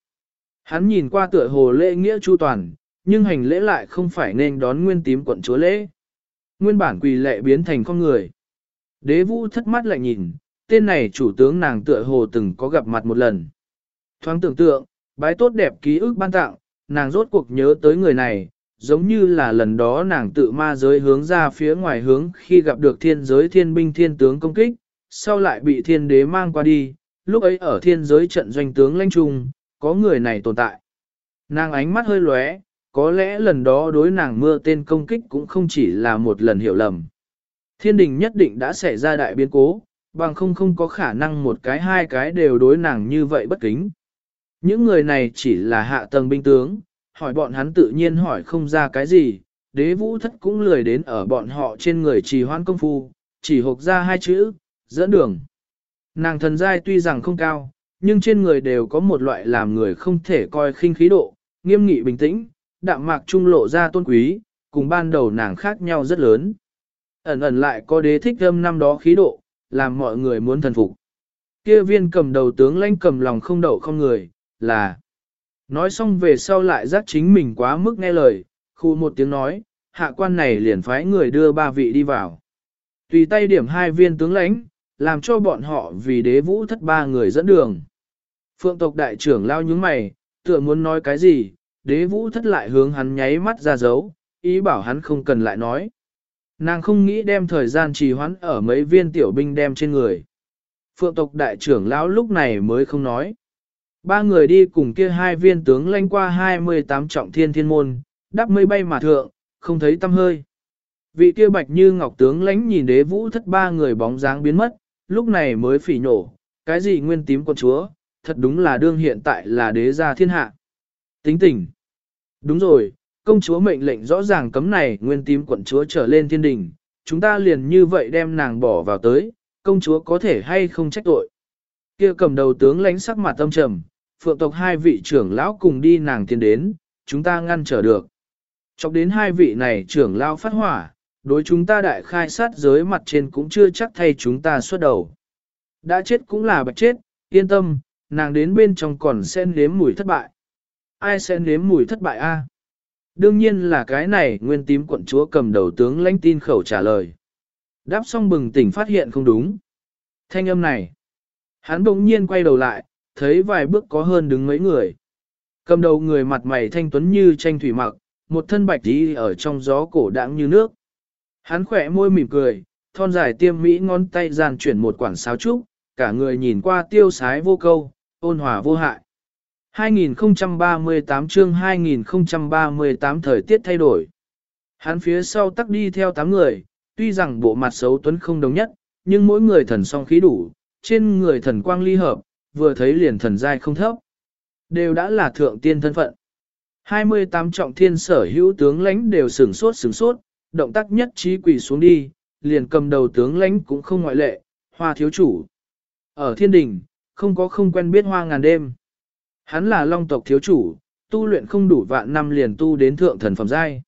Hắn nhìn qua tựa hồ lễ nghĩa chu toàn, nhưng hành lễ lại không phải nên đón nguyên tím quận chúa lễ. Nguyên bản quỳ lệ biến thành con người. Đế vũ thất mắt lại nhìn, tên này chủ tướng nàng tựa hồ từng có gặp mặt một lần. Thoáng tưởng tượng, bái tốt đẹp ký ức ban tặng, nàng rốt cuộc nhớ tới người này, giống như là lần đó nàng tự ma giới hướng ra phía ngoài hướng khi gặp được thiên giới thiên binh thiên tướng công kích, sau lại bị thiên đế mang qua đi, lúc ấy ở thiên giới trận doanh tướng lãnh trung, có người này tồn tại. Nàng ánh mắt hơi lóe, có lẽ lần đó đối nàng mưa tên công kích cũng không chỉ là một lần hiểu lầm. Thiên đình nhất định đã xảy ra đại biến cố, bằng không không có khả năng một cái hai cái đều đối nàng như vậy bất kính. Những người này chỉ là hạ tầng binh tướng, hỏi bọn hắn tự nhiên hỏi không ra cái gì, đế vũ thất cũng lười đến ở bọn họ trên người trì hoan công phu, chỉ hộp ra hai chữ, dẫn đường. Nàng thần giai tuy rằng không cao, nhưng trên người đều có một loại làm người không thể coi khinh khí độ, nghiêm nghị bình tĩnh, đạm mạc trung lộ ra tôn quý, cùng ban đầu nàng khác nhau rất lớn. Ẩn ẩn lại có đế thích âm năm đó khí độ, làm mọi người muốn thần phục. Kia viên cầm đầu tướng lãnh cầm lòng không đậu không người, là Nói xong về sau lại giác chính mình quá mức nghe lời, khu một tiếng nói, hạ quan này liền phái người đưa ba vị đi vào. Tùy tay điểm hai viên tướng lãnh, làm cho bọn họ vì đế vũ thất ba người dẫn đường. Phượng tộc đại trưởng lao nhúng mày, tựa muốn nói cái gì, đế vũ thất lại hướng hắn nháy mắt ra dấu, ý bảo hắn không cần lại nói. Nàng không nghĩ đem thời gian trì hoãn ở mấy viên tiểu binh đem trên người. Phượng tộc đại trưởng lão lúc này mới không nói. Ba người đi cùng kia hai viên tướng lanh qua 28 trọng thiên thiên môn, đắp mây bay mà thượng, không thấy tâm hơi. Vị kia bạch như ngọc tướng lãnh nhìn đế vũ thất ba người bóng dáng biến mất, lúc này mới phỉ nổ, cái gì nguyên tím con chúa, thật đúng là đương hiện tại là đế gia thiên hạ. Tính tình. Đúng rồi, công chúa mệnh lệnh rõ ràng cấm này nguyên tím quận chúa trở lên thiên đình, chúng ta liền như vậy đem nàng bỏ vào tới, công chúa có thể hay không trách tội. Kia cầm đầu tướng lãnh sắc mặt tâm trầm, phượng tộc hai vị trưởng lão cùng đi nàng tiến đến, chúng ta ngăn trở được. Chọc đến hai vị này trưởng lão phát hỏa, đối chúng ta đại khai sát giới mặt trên cũng chưa chắc thay chúng ta xuất đầu. Đã chết cũng là bạch chết, yên tâm, nàng đến bên trong còn sẽ nếm mùi thất bại. Ai sẽ nếm mùi thất bại a? Đương nhiên là cái này nguyên tím quận chúa cầm đầu tướng lãnh tin khẩu trả lời. Đáp xong bừng tỉnh phát hiện không đúng. Thanh âm này. Hắn bỗng nhiên quay đầu lại, thấy vài bước có hơn đứng mấy người. Cầm đầu người mặt mày thanh tuấn như tranh thủy mặc, một thân bạch đi ở trong gió cổ đãng như nước. Hắn khỏe môi mỉm cười, thon dài tiêm mỹ ngón tay giàn chuyển một quản sáo trúc, cả người nhìn qua tiêu sái vô câu, ôn hòa vô hại. 2038 chương 2038 thời tiết thay đổi. Hắn phía sau tắc đi theo 8 người, tuy rằng bộ mặt xấu tuấn không đồng nhất, nhưng mỗi người thần song khí đủ, trên người thần quang ly hợp, vừa thấy liền thần giai không thấp. Đều đã là thượng tiên thân phận. 28 trọng thiên sở hữu tướng lãnh đều sửng sốt sửng sốt, động tác nhất trí quỳ xuống đi, liền cầm đầu tướng lãnh cũng không ngoại lệ, hoa thiếu chủ. Ở thiên đình, không có không quen biết hoa ngàn đêm. Hắn là long tộc thiếu chủ, tu luyện không đủ vạn năm liền tu đến thượng thần phẩm giai.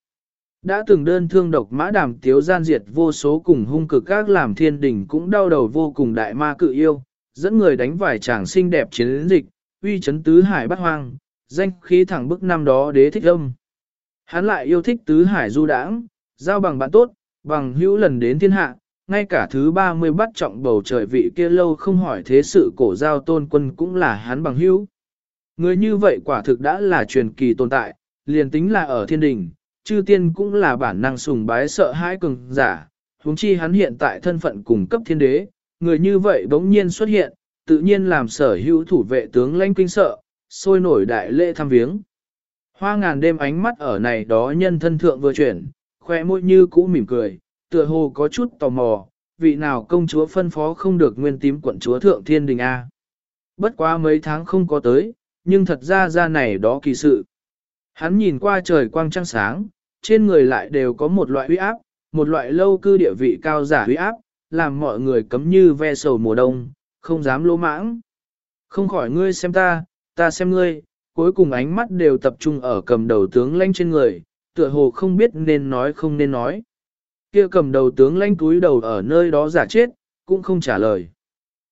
Đã từng đơn thương độc mã đàm tiếu gian diệt vô số cùng hung cực các làm thiên đình cũng đau đầu vô cùng đại ma cự yêu, dẫn người đánh vài chàng xinh đẹp chiến dịch, uy chấn tứ hải bắt hoang, danh khí thẳng bức năm đó đế thích âm. Hắn lại yêu thích tứ hải du đãng, giao bằng bạn tốt, bằng hữu lần đến thiên hạ, ngay cả thứ 30 bắt trọng bầu trời vị kia lâu không hỏi thế sự cổ giao tôn quân cũng là hắn bằng hữu. Người như vậy quả thực đã là truyền kỳ tồn tại, liền tính là ở thiên đình, chư tiên cũng là bản năng sùng bái sợ hãi cường giả, huống chi hắn hiện tại thân phận cùng cấp thiên đế, người như vậy bỗng nhiên xuất hiện, tự nhiên làm sở hữu thủ vệ tướng lãnh kinh sợ, sôi nổi đại lễ thăm viếng. Hoa ngàn đêm ánh mắt ở này đó nhân thân thượng vừa chuyển, khoe môi như cũ mỉm cười, tựa hồ có chút tò mò, vị nào công chúa phân phó không được nguyên tím quận chúa thượng thiên đình A. Bất quá mấy tháng không có tới, nhưng thật ra ra này đó kỳ sự. Hắn nhìn qua trời quang trăng sáng, trên người lại đều có một loại huy áp, một loại lâu cư địa vị cao giả huy áp, làm mọi người cấm như ve sầu mùa đông, không dám lỗ mãng. Không khỏi ngươi xem ta, ta xem ngươi, cuối cùng ánh mắt đều tập trung ở cầm đầu tướng lanh trên người, tựa hồ không biết nên nói không nên nói. Kia cầm đầu tướng lanh túi đầu ở nơi đó giả chết, cũng không trả lời.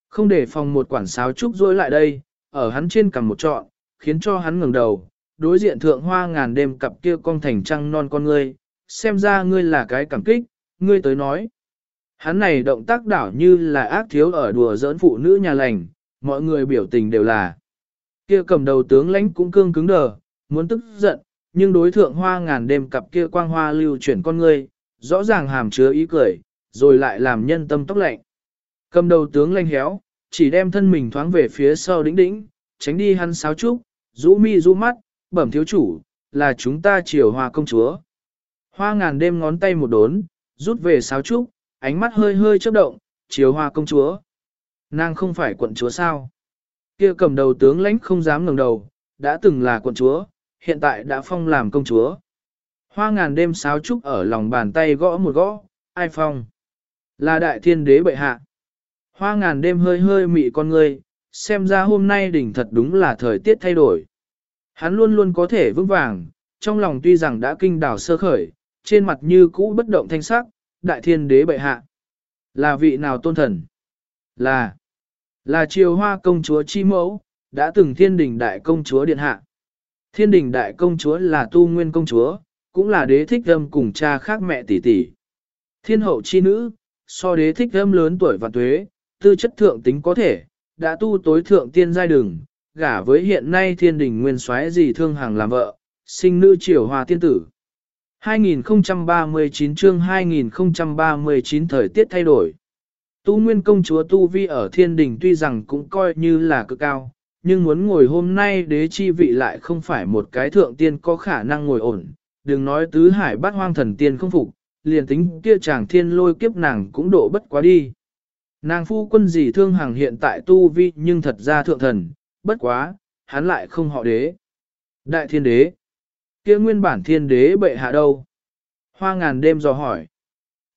Không để phòng một quản sáo trúc rối lại đây, ở hắn trên cầm một trọn, khiến cho hắn ngẩng đầu, đối diện thượng hoa ngàn đêm cặp kia con thành trăng non con ngươi, xem ra ngươi là cái cảm kích, ngươi tới nói. Hắn này động tác đảo như là ác thiếu ở đùa giỡn phụ nữ nhà lành, mọi người biểu tình đều là. Kia cầm đầu tướng lãnh cũng cương cứng đờ, muốn tức giận, nhưng đối thượng hoa ngàn đêm cặp kia quang hoa lưu chuyển con ngươi, rõ ràng hàm chứa ý cười, rồi lại làm nhân tâm tóc lạnh. Cầm đầu tướng lãnh héo, chỉ đem thân mình thoáng về phía sau đĩnh đĩnh, tránh đi hắn sáo trúc, rũ mi rũ mắt, bẩm thiếu chủ, là chúng ta chiều hoa công chúa. Hoa ngàn đêm ngón tay một đốn, rút về sáo trúc, ánh mắt hơi hơi chớp động, chiếu hoa công chúa. Nàng không phải quận chúa sao? Kia cầm đầu tướng lãnh không dám ngẩng đầu, đã từng là quận chúa, hiện tại đã phong làm công chúa. Hoa ngàn đêm sáo trúc ở lòng bàn tay gõ một gõ, ai phong? Là đại thiên đế bệ hạ. Hoa ngàn đêm hơi hơi mị con ngươi, xem ra hôm nay đỉnh thật đúng là thời tiết thay đổi. Hắn luôn luôn có thể vững vàng, trong lòng tuy rằng đã kinh đảo sơ khởi, trên mặt như cũ bất động thanh sắc, đại thiên đế bệ hạ. Là vị nào tôn thần? Là, là triều hoa công chúa chi mẫu, đã từng thiên đình đại công chúa điện hạ. Thiên đình đại công chúa là tu nguyên công chúa, cũng là đế thích âm cùng cha khác mẹ tỷ tỷ. Thiên hậu chi nữ, so đế thích âm lớn tuổi và tuế, tư chất thượng tính có thể, đã tu tối thượng tiên giai đường, gả với hiện nay thiên đình nguyên soái gì thương hàng làm vợ, sinh nữ triều hòa tiên tử. 2039 chương 2039 thời tiết thay đổi. Tu nguyên công chúa Tu Vi ở thiên đình tuy rằng cũng coi như là cực cao, nhưng muốn ngồi hôm nay đế chi vị lại không phải một cái thượng tiên có khả năng ngồi ổn. Đừng nói tứ hải bát hoang thần tiên không phục, liền tính kia chàng thiên lôi kiếp nàng cũng độ bất quá đi. Nàng phu quân gì thương hàng hiện tại tu vi nhưng thật ra thượng thần, bất quá, hắn lại không họ đế. Đại thiên đế, kia nguyên bản thiên đế bệ hạ đâu? Hoa ngàn đêm dò hỏi.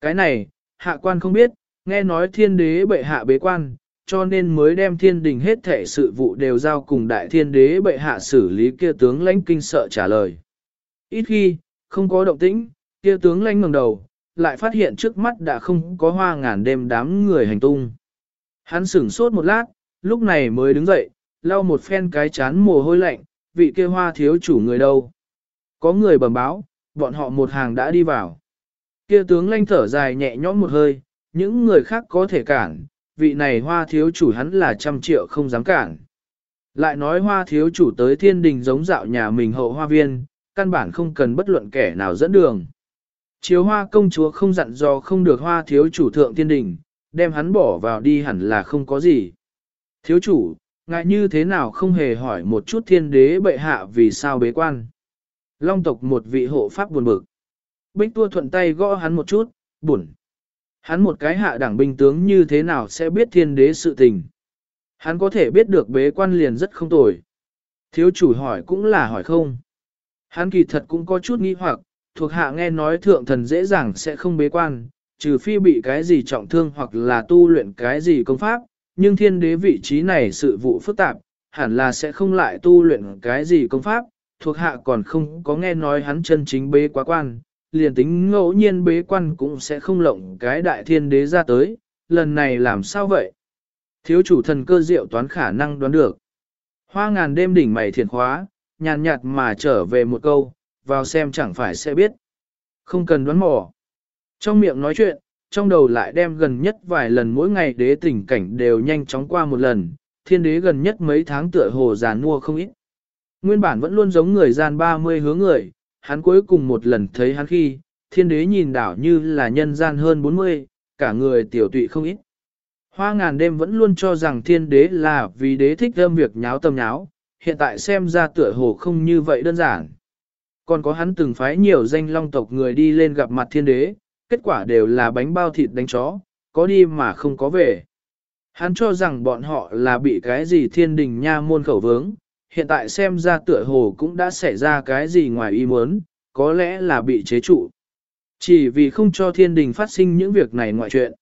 Cái này, hạ quan không biết, nghe nói thiên đế bệ hạ bế quan, cho nên mới đem thiên đình hết thể sự vụ đều giao cùng đại thiên đế bệ hạ xử lý kia tướng lãnh kinh sợ trả lời. Ít khi, không có động tĩnh, kia tướng lãnh ngẩng đầu, lại phát hiện trước mắt đã không có hoa ngàn đêm đám người hành tung. Hắn sửng sốt một lát, lúc này mới đứng dậy, lau một phen cái chán mồ hôi lạnh, vị kia hoa thiếu chủ người đâu. Có người bẩm báo, bọn họ một hàng đã đi vào. Kia tướng lanh thở dài nhẹ nhõm một hơi, những người khác có thể cản, vị này hoa thiếu chủ hắn là trăm triệu không dám cản. Lại nói hoa thiếu chủ tới thiên đình giống dạo nhà mình hậu hoa viên, căn bản không cần bất luận kẻ nào dẫn đường. Chiếu hoa công chúa không dặn dò không được hoa thiếu chủ thượng thiên đình, đem hắn bỏ vào đi hẳn là không có gì. Thiếu chủ, ngại như thế nào không hề hỏi một chút thiên đế bệ hạ vì sao bế quan. Long tộc một vị hộ pháp buồn bực. Bích tua thuận tay gõ hắn một chút, buồn. Hắn một cái hạ đẳng binh tướng như thế nào sẽ biết thiên đế sự tình. Hắn có thể biết được bế quan liền rất không tồi. Thiếu chủ hỏi cũng là hỏi không. Hắn kỳ thật cũng có chút nghi hoặc, thuộc hạ nghe nói thượng thần dễ dàng sẽ không bế quan, trừ phi bị cái gì trọng thương hoặc là tu luyện cái gì công pháp, nhưng thiên đế vị trí này sự vụ phức tạp, hẳn là sẽ không lại tu luyện cái gì công pháp, thuộc hạ còn không có nghe nói hắn chân chính bế quá quan, liền tính ngẫu nhiên bế quan cũng sẽ không lộng cái đại thiên đế ra tới, lần này làm sao vậy? Thiếu chủ thần cơ diệu toán khả năng đoán được. Hoa ngàn đêm đỉnh mày thiền khóa, nhàn nhạt mà trở về một câu, vào xem chẳng phải sẽ biết. Không cần đoán mò. Trong miệng nói chuyện, trong đầu lại đem gần nhất vài lần mỗi ngày đế tình cảnh đều nhanh chóng qua một lần, thiên đế gần nhất mấy tháng tựa hồ già nua không ít. Nguyên bản vẫn luôn giống người gian 30 hướng người, hắn cuối cùng một lần thấy hắn khi, thiên đế nhìn đảo như là nhân gian hơn 40, cả người tiểu tụy không ít. Hoa ngàn đêm vẫn luôn cho rằng thiên đế là vì đế thích âm việc nháo tâm nháo, hiện tại xem ra tựa hồ không như vậy đơn giản. Còn có hắn từng phái nhiều danh long tộc người đi lên gặp mặt thiên đế, kết quả đều là bánh bao thịt đánh chó, có đi mà không có về. Hắn cho rằng bọn họ là bị cái gì thiên đình nha môn khẩu vướng, hiện tại xem ra tựa hồ cũng đã xảy ra cái gì ngoài ý muốn, có lẽ là bị chế trụ. Chỉ vì không cho thiên đình phát sinh những việc này ngoại chuyện.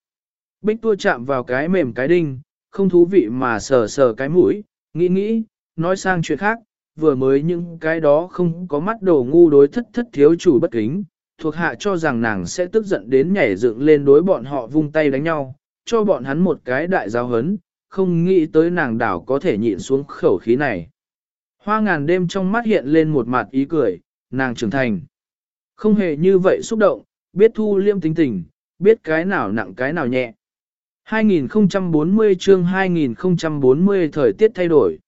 Bích tua chạm vào cái mềm cái đinh, không thú vị mà sờ sờ cái mũi, nghĩ nghĩ, nói sang chuyện khác, vừa mới những cái đó không có mắt đồ ngu đối thất thất thiếu chủ bất kính, thuộc hạ cho rằng nàng sẽ tức giận đến nhảy dựng lên đối bọn họ vung tay đánh nhau, cho bọn hắn một cái đại giáo hấn, không nghĩ tới nàng đảo có thể nhịn xuống khẩu khí này. Hoa ngàn đêm trong mắt hiện lên một mặt ý cười, nàng trưởng thành. Không hề như vậy xúc động, biết thu liêm tính tình, biết cái nào nặng cái nào nhẹ. 2040 chương 2040 thời tiết thay đổi.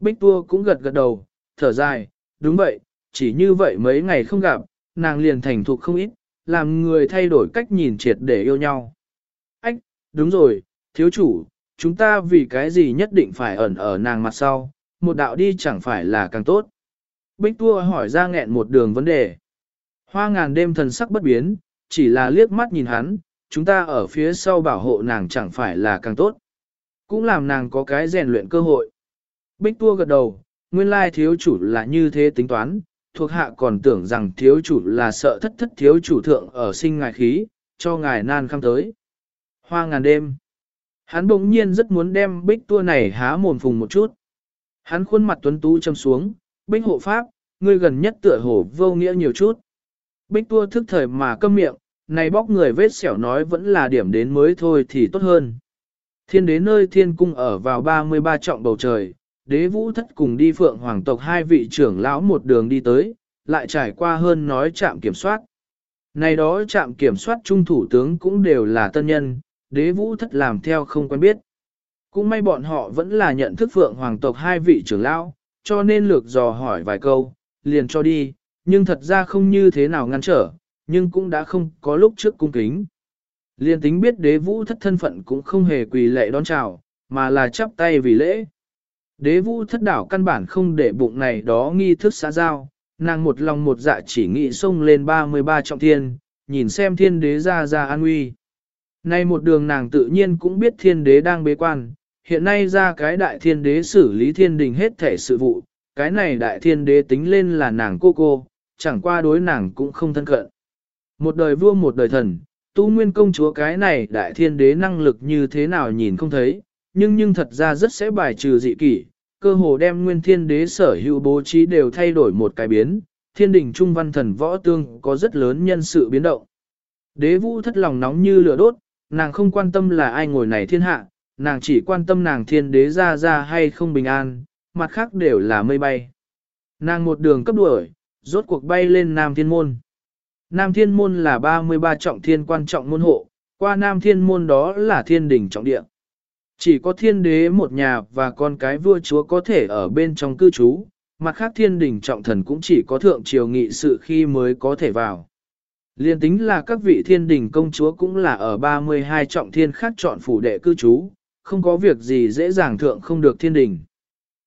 Bích Tua cũng gật gật đầu, thở dài, đúng vậy, chỉ như vậy mấy ngày không gặp, nàng liền thành thục không ít, làm người thay đổi cách nhìn triệt để yêu nhau. Ách, đúng rồi, thiếu chủ, chúng ta vì cái gì nhất định phải ẩn ở nàng mặt sau, một đạo đi chẳng phải là càng tốt. Bích Tua hỏi ra nghẹn một đường vấn đề. Hoa ngàn đêm thần sắc bất biến, chỉ là liếc mắt nhìn hắn, chúng ta ở phía sau bảo hộ nàng chẳng phải là càng tốt. Cũng làm nàng có cái rèn luyện cơ hội. Bích Tua gật đầu, nguyên lai thiếu chủ là như thế tính toán, thuộc hạ còn tưởng rằng thiếu chủ là sợ thất thất thiếu chủ thượng ở sinh ngài khí, cho ngài nan khăm tới. Hoa ngàn đêm. Hắn bỗng nhiên rất muốn đem bích tua này há mồm phùng một chút. Hắn khuôn mặt tuấn tú châm xuống, bích hộ pháp, ngươi gần nhất tựa hồ vô nghĩa nhiều chút. Bích tua thức thời mà câm miệng, này bóc người vết xẻo nói vẫn là điểm đến mới thôi thì tốt hơn. Thiên đế nơi thiên cung ở vào 33 trọng bầu trời, đế vũ thất cùng đi phượng hoàng tộc hai vị trưởng lão một đường đi tới, lại trải qua hơn nói trạm kiểm soát. Này đó trạm kiểm soát trung thủ tướng cũng đều là tân nhân, đế vũ thất làm theo không quen biết. Cũng may bọn họ vẫn là nhận thức phượng hoàng tộc hai vị trưởng lão, cho nên lược dò hỏi vài câu, liền cho đi, nhưng thật ra không như thế nào ngăn trở, nhưng cũng đã không có lúc trước cung kính. Liên tính biết đế vũ thất thân phận cũng không hề quỳ lệ đón chào, mà là chắp tay vì lễ. Đế vũ thất đảo căn bản không để bụng này đó nghi thức xã giao, nàng một lòng một dạ chỉ nghĩ xông lên 33 trọng thiên, nhìn xem thiên đế ra ra an nguy. Nay một đường nàng tự nhiên cũng biết thiên đế đang bế quan, hiện nay ra cái đại thiên đế xử lý thiên đình hết thể sự vụ, cái này đại thiên đế tính lên là nàng cô cô, chẳng qua đối nàng cũng không thân cận. Một đời vua một đời thần, tu nguyên công chúa cái này đại thiên đế năng lực như thế nào nhìn không thấy, nhưng nhưng thật ra rất sẽ bài trừ dị kỷ, cơ hồ đem nguyên thiên đế sở hữu bố trí đều thay đổi một cái biến, thiên đình trung văn thần võ tương có rất lớn nhân sự biến động. Đế vũ thất lòng nóng như lửa đốt, nàng không quan tâm là ai ngồi này thiên hạ, nàng chỉ quan tâm nàng thiên đế ra ra hay không bình an, mặt khác đều là mây bay. Nàng một đường cấp đuổi, rốt cuộc bay lên Nam Thiên Môn. Nam Thiên Môn là 33 trọng thiên quan trọng môn hộ, qua Nam Thiên Môn đó là thiên đỉnh trọng địa. Chỉ có thiên đế một nhà và con cái vua chúa có thể ở bên trong cư trú, mặt khác thiên đỉnh trọng thần cũng chỉ có thượng triều nghị sự khi mới có thể vào. Liên tính là các vị thiên Đình công chúa cũng là ở 32 trọng thiên khác chọn phủ đệ cư trú, không có việc gì dễ dàng thượng không được thiên đình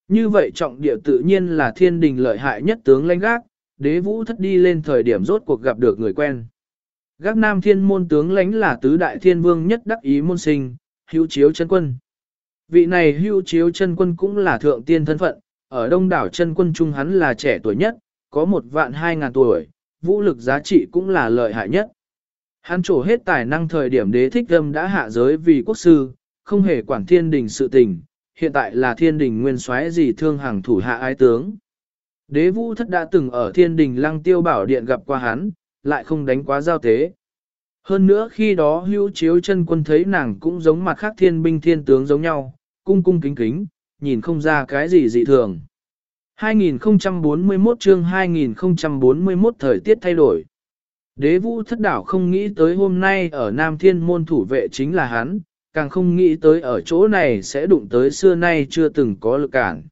Như vậy trọng địa tự nhiên là thiên đình lợi hại nhất tướng lãnh gác, đế vũ thất đi lên thời điểm rốt cuộc gặp được người quen. Gác nam thiên môn tướng lãnh là tứ đại thiên vương nhất đắc ý môn sinh, hữu chiếu chân quân. Vị này hữu chiếu chân quân cũng là thượng tiên thân phận, ở đông đảo chân quân trung hắn là trẻ tuổi nhất, có một vạn hai ngàn tuổi, vũ lực giá trị cũng là lợi hại nhất. Hắn trổ hết tài năng thời điểm đế thích âm đã hạ giới vì quốc sư, không hề quản thiên đình sự tình, hiện tại là thiên đình nguyên soái gì thương hàng thủ hạ ái tướng. Đế vũ thất đã từng ở thiên đình lăng tiêu bảo điện gặp qua hắn, lại không đánh quá giao tế. Hơn nữa khi đó hữu chiếu chân quân thấy nàng cũng giống mặt khác thiên binh thiên tướng giống nhau, cung cung kính kính, nhìn không ra cái gì dị thường. 2041 chương 2041 thời tiết thay đổi. Đế vũ thất đảo không nghĩ tới hôm nay ở Nam Thiên môn thủ vệ chính là hắn, càng không nghĩ tới ở chỗ này sẽ đụng tới xưa nay chưa từng có lực cản.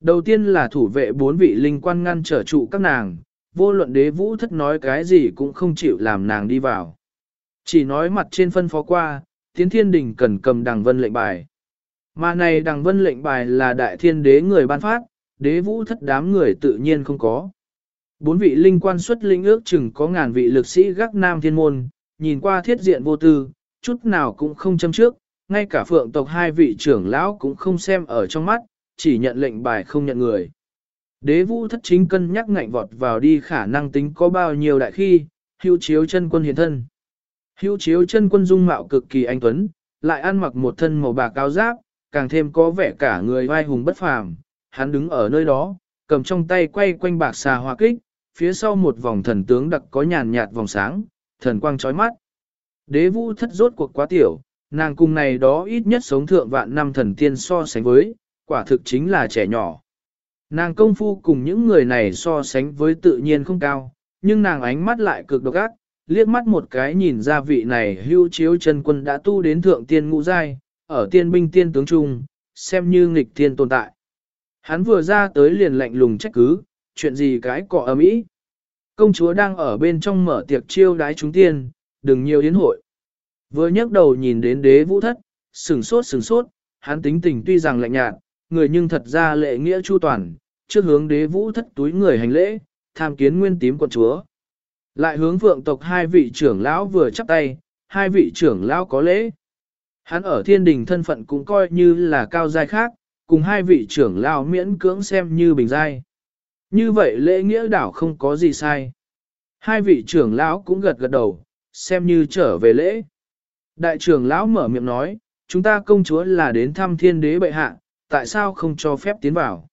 Đầu tiên là thủ vệ bốn vị linh quan ngăn trở trụ các nàng, vô luận đế vũ thất nói cái gì cũng không chịu làm nàng đi vào. Chỉ nói mặt trên phân phó qua, tiến thiên đình cần cầm đằng vân lệnh bài. Mà này đằng vân lệnh bài là đại thiên đế người ban phát, đế vũ thất đám người tự nhiên không có. Bốn vị linh quan xuất linh ước chừng có ngàn vị lực sĩ gác nam thiên môn, nhìn qua thiết diện vô tư, chút nào cũng không châm trước, ngay cả phượng tộc hai vị trưởng lão cũng không xem ở trong mắt, chỉ nhận lệnh bài không nhận người. Đế vũ thất chính cân nhắc ngạnh vọt vào đi khả năng tính có bao nhiêu đại khi, hưu chiếu chân quân hiện thân. Hưu chiếu chân quân dung mạo cực kỳ anh tuấn, lại ăn mặc một thân màu bạc cao giáp, càng thêm có vẻ cả người vai hùng bất phàm. Hắn đứng ở nơi đó, cầm trong tay quay quanh bạc xà hoa kích, phía sau một vòng thần tướng đặc có nhàn nhạt vòng sáng, thần quang chói mắt. Đế vũ thất rốt cuộc quá tiểu, nàng cùng này đó ít nhất sống thượng vạn năm thần tiên so sánh với, quả thực chính là trẻ nhỏ. Nàng công phu cùng những người này so sánh với tự nhiên không cao, nhưng nàng ánh mắt lại cực độc ác, liếc mắt một cái nhìn ra vị này hưu chiếu chân quân đã tu đến thượng tiên ngũ giai, ở tiên binh tiên tướng trung, xem như nghịch tiên tồn tại. Hắn vừa ra tới liền lạnh lùng trách cứ, chuyện gì cái cọ ấm ý. Công chúa đang ở bên trong mở tiệc chiêu đái chúng tiên, đừng nhiều yến hội. Vừa nhấc đầu nhìn đến đế vũ thất, sừng sốt sừng sốt, hắn tính tình tuy rằng lạnh nhạt, người nhưng thật ra lệ nghĩa chu toàn, trước hướng đế vũ thất túi người hành lễ, tham kiến nguyên tím quận chúa. Lại hướng vượng tộc hai vị trưởng lão vừa chắp tay, hai vị trưởng lão có lễ. Hắn ở thiên đình thân phận cũng coi như là cao giai khác, cùng hai vị trưởng lão miễn cưỡng xem như bình giai. Như vậy lễ nghĩa đảo không có gì sai. Hai vị trưởng lão cũng gật gật đầu, xem như trở về lễ. Đại trưởng lão mở miệng nói, chúng ta công chúa là đến thăm thiên đế bệ hạ, tại sao không cho phép tiến vào?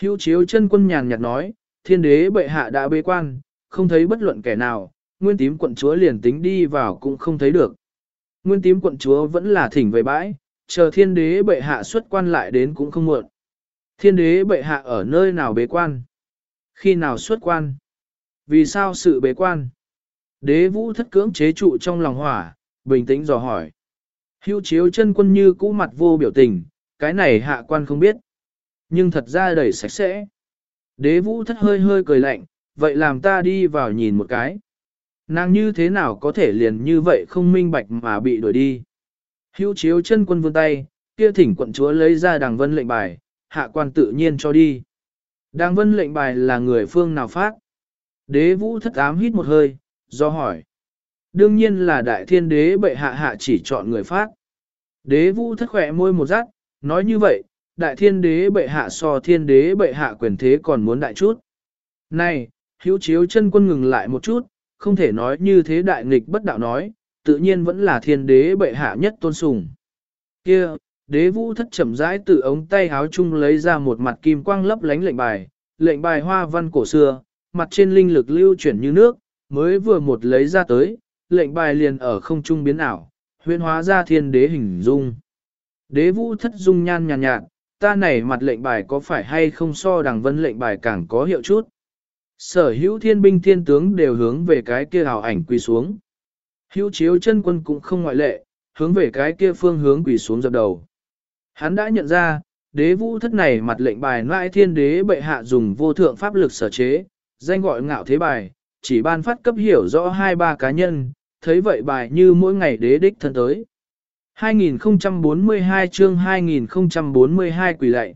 Hữu chiếu chân quân nhàn nhạt nói, thiên đế bệ hạ đã bế quan, không thấy bất luận kẻ nào, nguyên tím quận chúa liền tính đi vào cũng không thấy được. Nguyên tím quận chúa vẫn là thỉnh về bãi, chờ thiên đế bệ hạ xuất quan lại đến cũng không muộn. Thiên đế bệ hạ ở nơi nào bế quan? Khi nào xuất quan? Vì sao sự bế quan? Đế vũ thất cưỡng chế trụ trong lòng hỏa, bình tĩnh dò hỏi. Hưu chiếu chân quân như cũ mặt vô biểu tình, cái này hạ quan không biết. Nhưng thật ra đầy sạch sẽ. Đế vũ thất hơi hơi cười lạnh, vậy làm ta đi vào nhìn một cái. Nàng như thế nào có thể liền như vậy không minh bạch mà bị đuổi đi. Hưu chiếu chân quân vươn tay, kia thỉnh quận chúa lấy ra đàng vân lệnh bài, hạ quan tự nhiên cho đi. Đàng vân lệnh bài là người phương nào phát? Đế vũ thất ám hít một hơi, do hỏi. Đương nhiên là đại thiên đế bệ hạ hạ chỉ chọn người phát. Đế vũ thất khỏe môi một rát, nói như vậy, đại thiên đế bệ hạ so thiên đế bệ hạ quyền thế còn muốn đại chút. Này, hữu chiếu chân quân ngừng lại một chút, không thể nói như thế đại nghịch bất đạo nói, tự nhiên vẫn là thiên đế bệ hạ nhất tôn sùng. Kia, đế vũ thất chậm rãi từ ống tay háo chung lấy ra một mặt kim quang lấp lánh lệnh bài, lệnh bài hoa văn cổ xưa, mặt trên linh lực lưu chuyển như nước, mới vừa một lấy ra tới, lệnh bài liền ở không trung biến ảo, huyễn hóa ra thiên đế hình dung. Đế vũ thất dung nhan nhàn nhạt, nhạt, ta này mặt lệnh bài có phải hay không so đằng vân lệnh bài càng có hiệu chút. Sở hữu thiên binh thiên tướng đều hướng về cái kia hào ảnh quỳ xuống. Hữu chiếu chân quân cũng không ngoại lệ, hướng về cái kia phương hướng quỳ xuống dập đầu. Hắn đã nhận ra, đế vũ thất này mặt lệnh bài nãi thiên đế bệ hạ dùng vô thượng pháp lực sở chế, danh gọi ngạo thế bài, chỉ ban phát cấp hiểu rõ hai ba cá nhân, thấy vậy bài như mỗi ngày đế đích thân tới. 2042 chương 2042 quỷ lệ.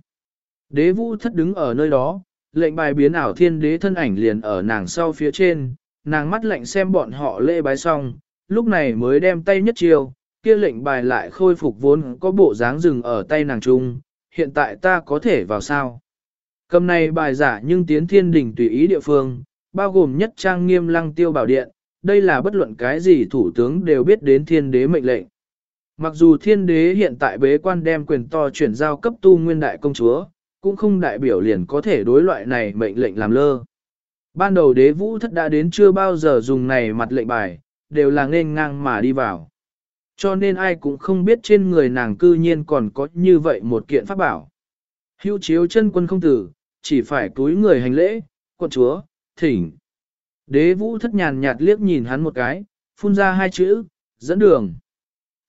Đế vũ thất đứng ở nơi đó, lệnh bài biến ảo thiên đế thân ảnh liền ở nàng sau phía trên, nàng mắt lạnh xem bọn họ lễ bái xong, lúc này mới đem tay nhất chiều, kia lệnh bài lại khôi phục vốn có bộ dáng rừng ở tay nàng trung, hiện tại ta có thể vào sao. Cầm này bài giả nhưng tiến thiên đỉnh tùy ý địa phương, bao gồm nhất trang nghiêm lăng tiêu bảo điện, đây là bất luận cái gì thủ tướng đều biết đến thiên đế mệnh lệnh. Mặc dù thiên đế hiện tại bế quan đem quyền to chuyển giao cấp tu nguyên đại công chúa, cũng không đại biểu liền có thể đối loại này mệnh lệnh làm lơ. Ban đầu đế vũ thất đã đến chưa bao giờ dùng này mặt lệnh bài, đều là nên ngang mà đi vào. Cho nên ai cũng không biết trên người nàng cư nhiên còn có như vậy một kiện pháp bảo. Hữu chiếu chân quân không tử, chỉ phải túi người hành lễ, quận chúa, thỉnh. Đế vũ thất nhàn nhạt liếc nhìn hắn một cái, phun ra hai chữ, dẫn đường.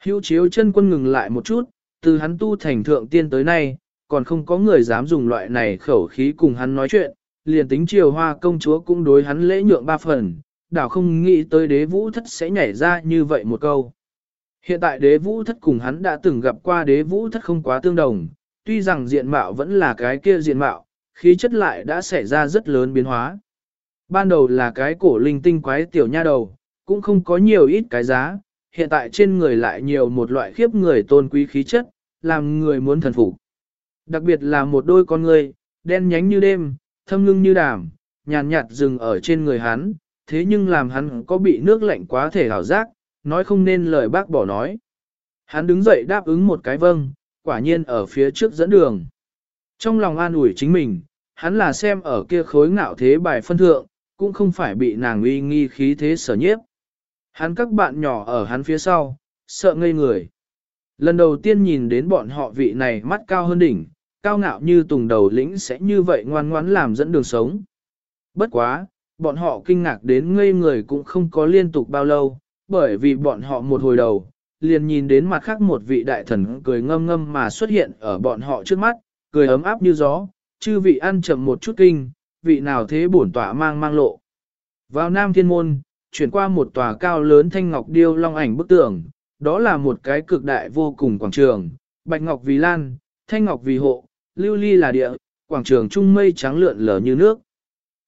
Hữu chiếu chân quân ngừng lại một chút, từ hắn tu thành thượng tiên tới nay, còn không có người dám dùng loại này khẩu khí cùng hắn nói chuyện, liền tính triều hoa công chúa cũng đối hắn lễ nhượng ba phần, đảo không nghĩ tới đế vũ thất sẽ nhảy ra như vậy một câu. Hiện tại đế vũ thất cùng hắn đã từng gặp qua đế vũ thất không quá tương đồng, tuy rằng diện mạo vẫn là cái kia diện mạo, khí chất lại đã xảy ra rất lớn biến hóa. Ban đầu là cái cổ linh tinh quái tiểu nha đầu, cũng không có nhiều ít cái giá, hiện tại trên người lại nhiều một loại khiếp người tôn quý khí chất, làm người muốn thần phục. Đặc biệt là một đôi con người, đen nhánh như đêm, thâm ngưng như đàm, nhàn nhạt dừng ở trên người hắn, thế nhưng làm hắn có bị nước lạnh quá thể hảo giác, nói không nên lời bác bỏ nói. Hắn đứng dậy đáp ứng một cái vâng, quả nhiên ở phía trước dẫn đường. Trong lòng an ủi chính mình, hắn là xem ở kia khối ngạo thế bài phân thượng, cũng không phải bị nàng uy nghi khí thế sở nhiếp. Hắn các bạn nhỏ ở hắn phía sau, sợ ngây người. Lần đầu tiên nhìn đến bọn họ vị này mắt cao hơn đỉnh, cao ngạo như tùng đầu lĩnh sẽ như vậy ngoan ngoãn làm dẫn đường sống. Bất quá, bọn họ kinh ngạc đến ngây người cũng không có liên tục bao lâu, bởi vì bọn họ một hồi đầu, liền nhìn đến mặt khác một vị đại thần cười ngâm ngâm mà xuất hiện ở bọn họ trước mắt, cười ấm áp như gió, chư vị ăn chậm một chút kinh, vị nào thế bổn tọa mang mang lộ. Vào Nam Thiên Môn, chuyển qua một tòa cao lớn thanh ngọc điêu long ảnh bức tường, đó là một cái cực đại vô cùng quảng trường, bạch ngọc vì lan, thanh ngọc vì hộ, lưu ly là địa, quảng trường trung mây trắng lượn lờ như nước.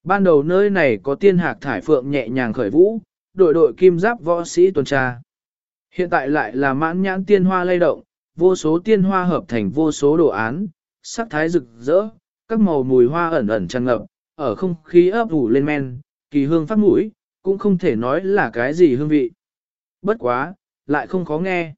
Ban đầu nơi này có tiên hạc thải phượng nhẹ nhàng khởi vũ, đội đội kim giáp võ sĩ tuần tra. Hiện tại lại là mãn nhãn tiên hoa lay động, vô số tiên hoa hợp thành vô số đồ án, sắc thái rực rỡ, các màu mùi hoa ẩn ẩn tràn ngập, ở không khí ấp ủ lên men, kỳ hương phát mũi, cũng không thể nói là cái gì hương vị. Bất quá, lại không khó nghe.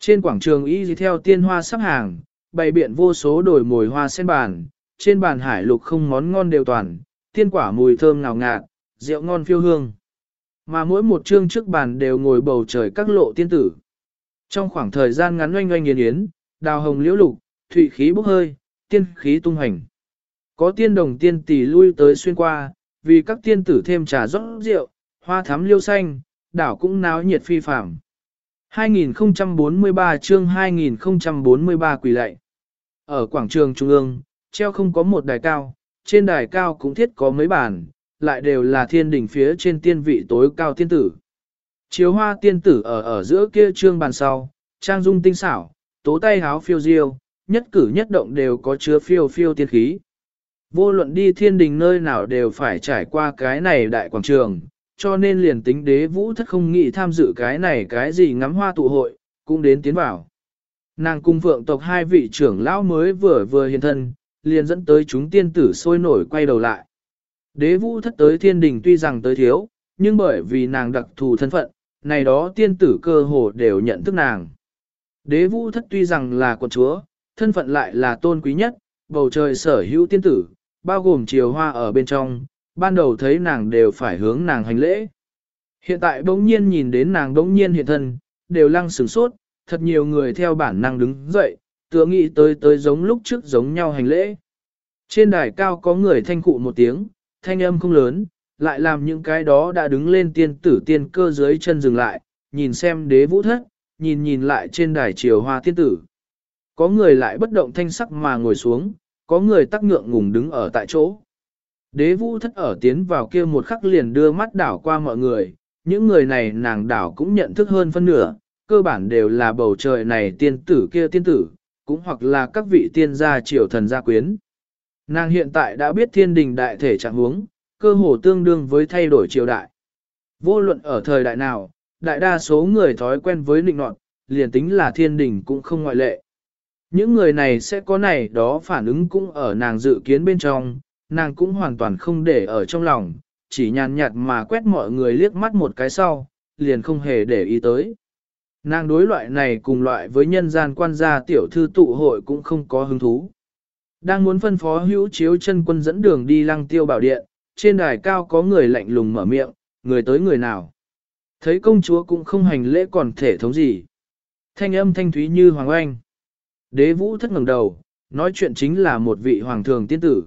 Trên quảng trường y theo tiên hoa sắp hàng, bày biện vô số đổi mồi hoa sen bàn, trên bàn hải lục không món ngon đều toàn, tiên quả mùi thơm ngào ngạt, rượu ngon phiêu hương. Mà mỗi một chương trước bàn đều ngồi bầu trời các lộ tiên tử. Trong khoảng thời gian ngắn oanh oanh nghiền yến, đào hồng liễu lục, thủy khí bốc hơi, tiên khí tung hành. Có tiên đồng tiên tỷ lui tới xuyên qua, vì các tiên tử thêm trà rót rượu, hoa thắm liêu xanh, đảo cũng náo nhiệt phi phạm. 2043 chương 2043 quỷ lệ. Ở quảng trường trung ương, treo không có một đài cao, trên đài cao cũng thiết có mấy bàn, lại đều là thiên đỉnh phía trên tiên vị tối cao tiên tử. Chiếu hoa tiên tử ở ở giữa kia trương bàn sau, trang dung tinh xảo, tố tay háo phiêu diêu, nhất cử nhất động đều có chứa phiêu phiêu tiên khí. Vô luận đi thiên đình nơi nào đều phải trải qua cái này đại quảng trường, cho nên liền tính đế vũ thất không nghĩ tham dự cái này cái gì ngắm hoa tụ hội, cũng đến tiến vào. Nàng cung phượng tộc hai vị trưởng lão mới vừa vừa hiện thân, liền dẫn tới chúng tiên tử sôi nổi quay đầu lại. Đế vũ thất tới thiên đình tuy rằng tới thiếu, nhưng bởi vì nàng đặc thù thân phận, này đó tiên tử cơ hồ đều nhận thức nàng. Đế vũ thất tuy rằng là quận chúa, thân phận lại là tôn quý nhất, bầu trời sở hữu tiên tử, bao gồm chiều hoa ở bên trong, ban đầu thấy nàng đều phải hướng nàng hành lễ. Hiện tại bỗng nhiên nhìn đến nàng bỗng nhiên hiện thân, đều lăng sửng sốt, thật nhiều người theo bản năng đứng dậy, tựa nghĩ tới tới giống lúc trước giống nhau hành lễ. Trên đài cao có người thanh cụ một tiếng, thanh âm không lớn, lại làm những cái đó đã đứng lên tiên tử tiên cơ dưới chân dừng lại, nhìn xem đế vũ thất, nhìn nhìn lại trên đài triều hoa tiên tử. Có người lại bất động thanh sắc mà ngồi xuống, có người tắc ngượng ngùng đứng ở tại chỗ. Đế vũ thất ở tiến vào kia một khắc liền đưa mắt đảo qua mọi người, những người này nàng đảo cũng nhận thức hơn phân nửa, cơ bản đều là bầu trời này tiên tử kia tiên tử, cũng hoặc là các vị tiên gia triều thần gia quyến. Nàng hiện tại đã biết thiên đình đại thể trạng huống, cơ hồ tương đương với thay đổi triều đại. Vô luận ở thời đại nào, đại đa số người thói quen với định nọt, liền tính là thiên đình cũng không ngoại lệ. Những người này sẽ có này đó phản ứng cũng ở nàng dự kiến bên trong, nàng cũng hoàn toàn không để ở trong lòng, chỉ nhàn nhạt mà quét mọi người liếc mắt một cái sau, liền không hề để ý tới. Nàng đối loại này cùng loại với nhân gian quan gia tiểu thư tụ hội cũng không có hứng thú. Đang muốn phân phó hữu chiếu chân quân dẫn đường đi lăng tiêu bảo điện, trên đài cao có người lạnh lùng mở miệng, người tới người nào. Thấy công chúa cũng không hành lễ còn thể thống gì. Thanh âm thanh thúy như hoàng oanh. Đế vũ thất ngẩng đầu, nói chuyện chính là một vị hoàng thường tiên tử.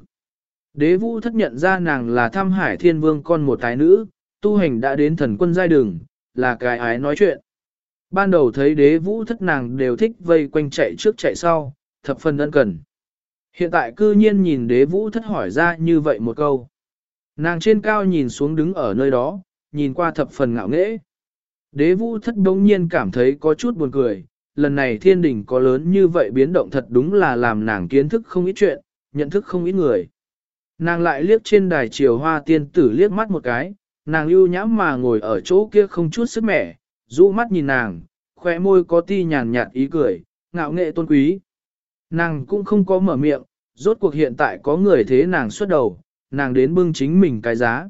Đế vũ thất nhận ra nàng là tham hải thiên vương con một tái nữ, tu hành đã đến thần quân giai đường, là cái ái nói chuyện. Ban đầu thấy đế vũ thất nàng đều thích vây quanh chạy trước chạy sau, thập phần ân cần. Hiện tại cư nhiên nhìn đế vũ thất hỏi ra như vậy một câu. Nàng trên cao nhìn xuống đứng ở nơi đó, nhìn qua thập phần ngạo nghễ. Đế vũ thất đông nhiên cảm thấy có chút buồn cười, lần này thiên đình có lớn như vậy biến động thật đúng là làm nàng kiến thức không ít chuyện, nhận thức không ít người. Nàng lại liếc trên đài triều hoa tiên tử liếc mắt một cái, nàng ưu nhãm mà ngồi ở chỗ kia không chút sức mẻ, rũ mắt nhìn nàng, khóe môi có ti nhàn nhạt ý cười, ngạo nghệ tôn quý. Nàng cũng không có mở miệng, rốt cuộc hiện tại có người thế nàng xuất đầu, nàng đến bưng chính mình cái giá.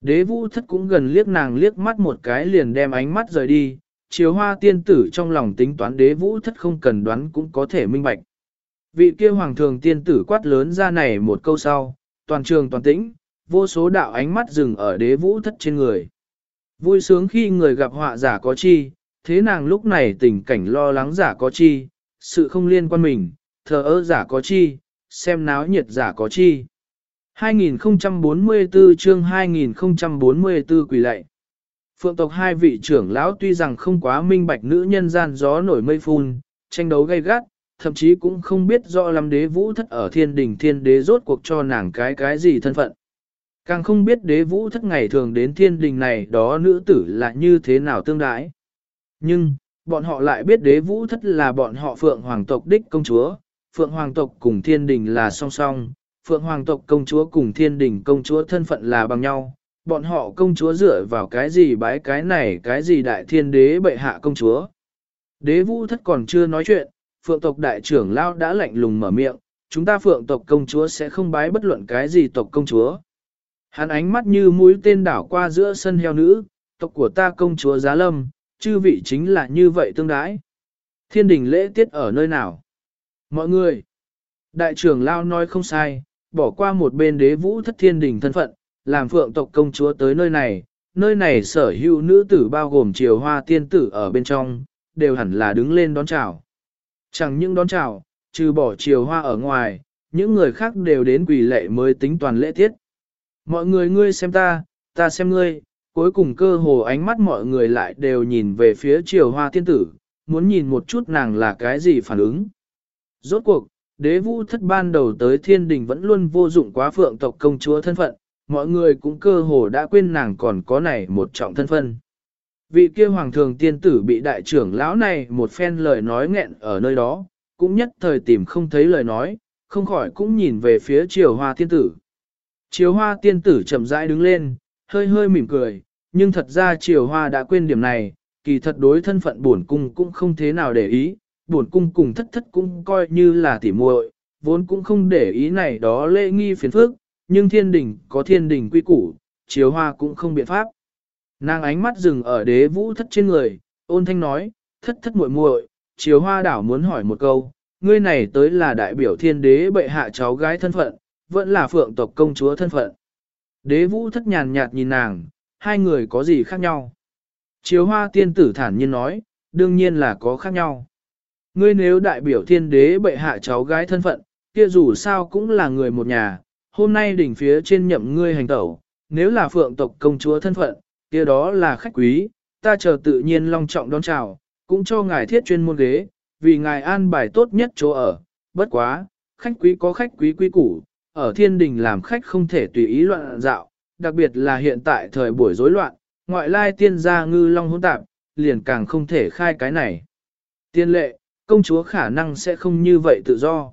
Đế vũ thất cũng gần liếc nàng liếc mắt một cái liền đem ánh mắt rời đi, chiếu hoa tiên tử trong lòng tính toán đế vũ thất không cần đoán cũng có thể minh bạch. Vị kia hoàng thường tiên tử quát lớn ra này một câu sau, toàn trường toàn tĩnh, vô số đạo ánh mắt dừng ở đế vũ thất trên người. Vui sướng khi người gặp họa giả có chi, thế nàng lúc này tình cảnh lo lắng giả có chi, sự không liên quan mình, thờ ơ giả có chi, xem náo nhiệt giả có chi. 2044 chương 2044 quỷ lệ. Phượng tộc hai vị trưởng lão tuy rằng không quá minh bạch nữ nhân gian gió nổi mây phun, tranh đấu gay gắt, thậm chí cũng không biết rõ lắm đế vũ thất ở thiên đình thiên đế rốt cuộc cho nàng cái cái gì thân phận. Càng không biết đế vũ thất ngày thường đến thiên đình này đó nữ tử là như thế nào tương đái. Nhưng, bọn họ lại biết đế vũ thất là bọn họ phượng hoàng tộc đích công chúa, phượng hoàng tộc cùng thiên đình là song song, phượng hoàng tộc công chúa cùng thiên đình công chúa thân phận là bằng nhau. Bọn họ công chúa dựa vào cái gì bái cái này cái gì đại thiên đế bệ hạ công chúa. Đế vũ thất còn chưa nói chuyện, phượng tộc đại trưởng lao đã lạnh lùng mở miệng, chúng ta phượng tộc công chúa sẽ không bái bất luận cái gì tộc công chúa. Hắn ánh mắt như mũi tên đảo qua giữa sân heo nữ, tộc của ta công chúa giá lâm, chư vị chính là như vậy tương đái. Thiên đình lễ tiết ở nơi nào? Mọi người! Đại trưởng Lao nói không sai, bỏ qua một bên đế vũ thất thiên đình thân phận, làm phượng tộc công chúa tới nơi này, nơi này sở hữu nữ tử bao gồm triều hoa tiên tử ở bên trong, đều hẳn là đứng lên đón chào. Chẳng những đón chào, trừ bỏ triều hoa ở ngoài, những người khác đều đến quỳ lệ mới tính toàn lễ tiết. Mọi người ngươi xem ta, ta xem ngươi, cuối cùng cơ hồ ánh mắt mọi người lại đều nhìn về phía triều hoa tiên tử, muốn nhìn một chút nàng là cái gì phản ứng. Rốt cuộc, đế vũ thất ban đầu tới thiên đình vẫn luôn vô dụng quá phượng tộc công chúa thân phận, mọi người cũng cơ hồ đã quên nàng còn có này một trọng thân phận. Vị kia hoàng thường tiên tử bị đại trưởng lão này một phen lời nói nghẹn ở nơi đó, cũng nhất thời tìm không thấy lời nói, không khỏi cũng nhìn về phía triều hoa tiên tử. Triều hoa tiên tử chậm rãi đứng lên, hơi hơi mỉm cười, nhưng thật ra triều hoa đã quên điểm này, kỳ thật đối thân phận bổn cung cũng không thế nào để ý, bổn cung cùng thất thất cũng coi như là tỉ muội, vốn cũng không để ý này đó lễ nghi phiền phức, nhưng thiên đình có thiên đình quy củ, chiếu hoa cũng không biện pháp. Nàng ánh mắt dừng ở đế vũ thất trên người, ôn thanh nói, thất thất muội muội, chiếu hoa đảo muốn hỏi một câu, ngươi này tới là đại biểu thiên đế bệ hạ cháu gái thân phận, vẫn là phượng tộc công chúa thân phận. Đế vũ thất nhàn nhạt nhìn nàng, hai người có gì khác nhau? Chiếu hoa tiên tử thản nhiên nói, đương nhiên là có khác nhau. Ngươi nếu đại biểu thiên đế bệ hạ cháu gái thân phận, kia dù sao cũng là người một nhà, hôm nay đỉnh phía trên nhậm ngươi hành tẩu, nếu là phượng tộc công chúa thân phận, kia đó là khách quý, ta chờ tự nhiên long trọng đón chào, cũng cho ngài thiết chuyên môn ghế, vì ngài an bài tốt nhất chỗ ở, bất quá, khách quý có khách quý quý củ, ở thiên đình làm khách không thể tùy ý loạn dạo, đặc biệt là hiện tại thời buổi rối loạn, ngoại lai tiên gia ngư long hỗn tạp, liền càng không thể khai cái này. Tiên lệ, công chúa khả năng sẽ không như vậy tự do.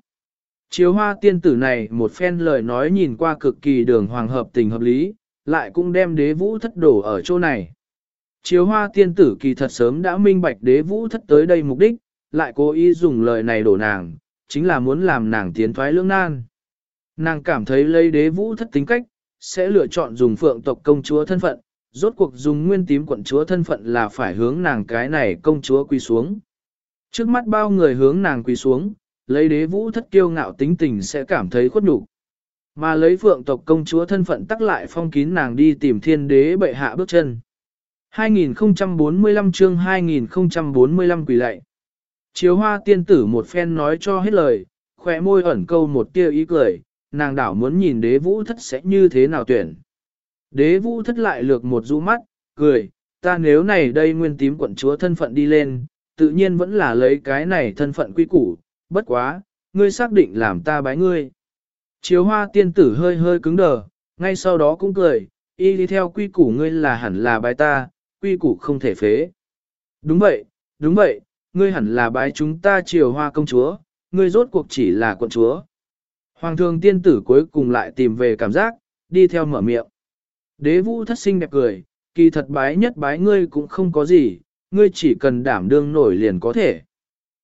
Chiếu hoa tiên tử này một phen lời nói nhìn qua cực kỳ đường hoàng hợp tình hợp lý, lại cũng đem đế vũ thất đổ ở chỗ này. Chiếu hoa tiên tử kỳ thật sớm đã minh bạch đế vũ thất tới đây mục đích, lại cố ý dùng lời này đổ nàng, chính là muốn làm nàng tiến thoái lưỡng nan. Nàng cảm thấy lấy đế vũ thất tính cách, sẽ lựa chọn dùng phượng tộc công chúa thân phận, rốt cuộc dùng nguyên tím quận chúa thân phận là phải hướng nàng cái này công chúa quỳ xuống. Trước mắt bao người hướng nàng quỳ xuống, lấy đế vũ thất kiêu ngạo tính tình sẽ cảm thấy khuất nhục. Mà lấy phượng tộc công chúa thân phận tắc lại phong kín nàng đi tìm thiên đế bệ hạ bước chân. 2045 chương 2045 quỷ lạy. Chiếu hoa tiên tử một phen nói cho hết lời, khỏe môi ẩn câu một tia ý cười, nàng đảo muốn nhìn đế vũ thất sẽ như thế nào tuyển. Đế vũ thất lại lược một rũ mắt, cười, ta nếu này đây nguyên tím quận chúa thân phận đi lên, tự nhiên vẫn là lấy cái này thân phận quy củ, bất quá, ngươi xác định làm ta bái ngươi. Chiếu hoa tiên tử hơi hơi cứng đờ, ngay sau đó cũng cười, y đi theo quy củ ngươi là hẳn là bái ta, quy củ không thể phế. Đúng vậy, đúng vậy, ngươi hẳn là bái chúng ta chiều hoa công chúa, ngươi rốt cuộc chỉ là quận chúa. Hoàng thường tiên tử cuối cùng lại tìm về cảm giác, đi theo mở miệng. Đế vũ thất sinh đẹp cười, kỳ thật bái nhất bái ngươi cũng không có gì, ngươi chỉ cần đảm đương nổi liền có thể.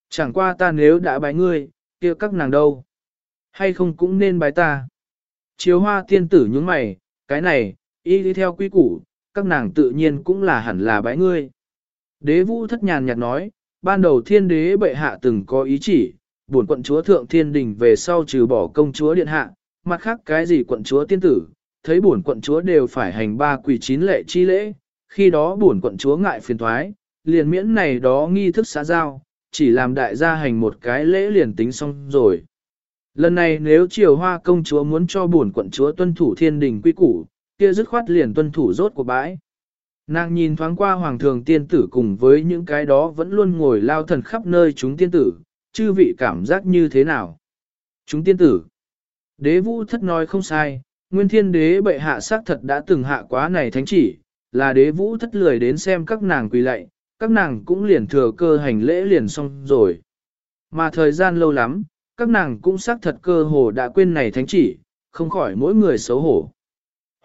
Chẳng qua ta nếu đã bái ngươi, kia các nàng đâu? Hay không cũng nên bái ta? Chiếu hoa tiên tử nhướng mày, cái này, y đi theo quy củ, các nàng tự nhiên cũng là hẳn là bái ngươi. Đế vũ thất nhàn nhạt nói, ban đầu thiên đế bệ hạ từng có ý chỉ, buồn quận chúa thượng thiên đình về sau trừ bỏ công chúa điện hạ, mặt khác cái gì quận chúa tiên tử, thấy buồn quận chúa đều phải hành ba quỷ chín lệ chi lễ, khi đó buồn quận chúa ngại phiền thoái, liền miễn này đó nghi thức xã giao, chỉ làm đại gia hành một cái lễ liền tính xong rồi. Lần này nếu triều hoa công chúa muốn cho buồn quận chúa tuân thủ thiên đình quy củ, kia dứt khoát liền tuân thủ rốt của bãi. Nàng nhìn thoáng qua hoàng thường tiên tử cùng với những cái đó vẫn luôn ngồi lao thần khắp nơi chúng tiên tử, chư vị cảm giác như thế nào? Chúng tiên tử. Đế vũ thất nói không sai, nguyên thiên đế bệ hạ xác thật đã từng hạ quá này thánh chỉ, là đế vũ thất lười đến xem các nàng quỳ lạy, các nàng cũng liền thừa cơ hành lễ liền xong rồi. Mà thời gian lâu lắm, các nàng cũng xác thật cơ hồ đã quên này thánh chỉ, không khỏi mỗi người xấu hổ.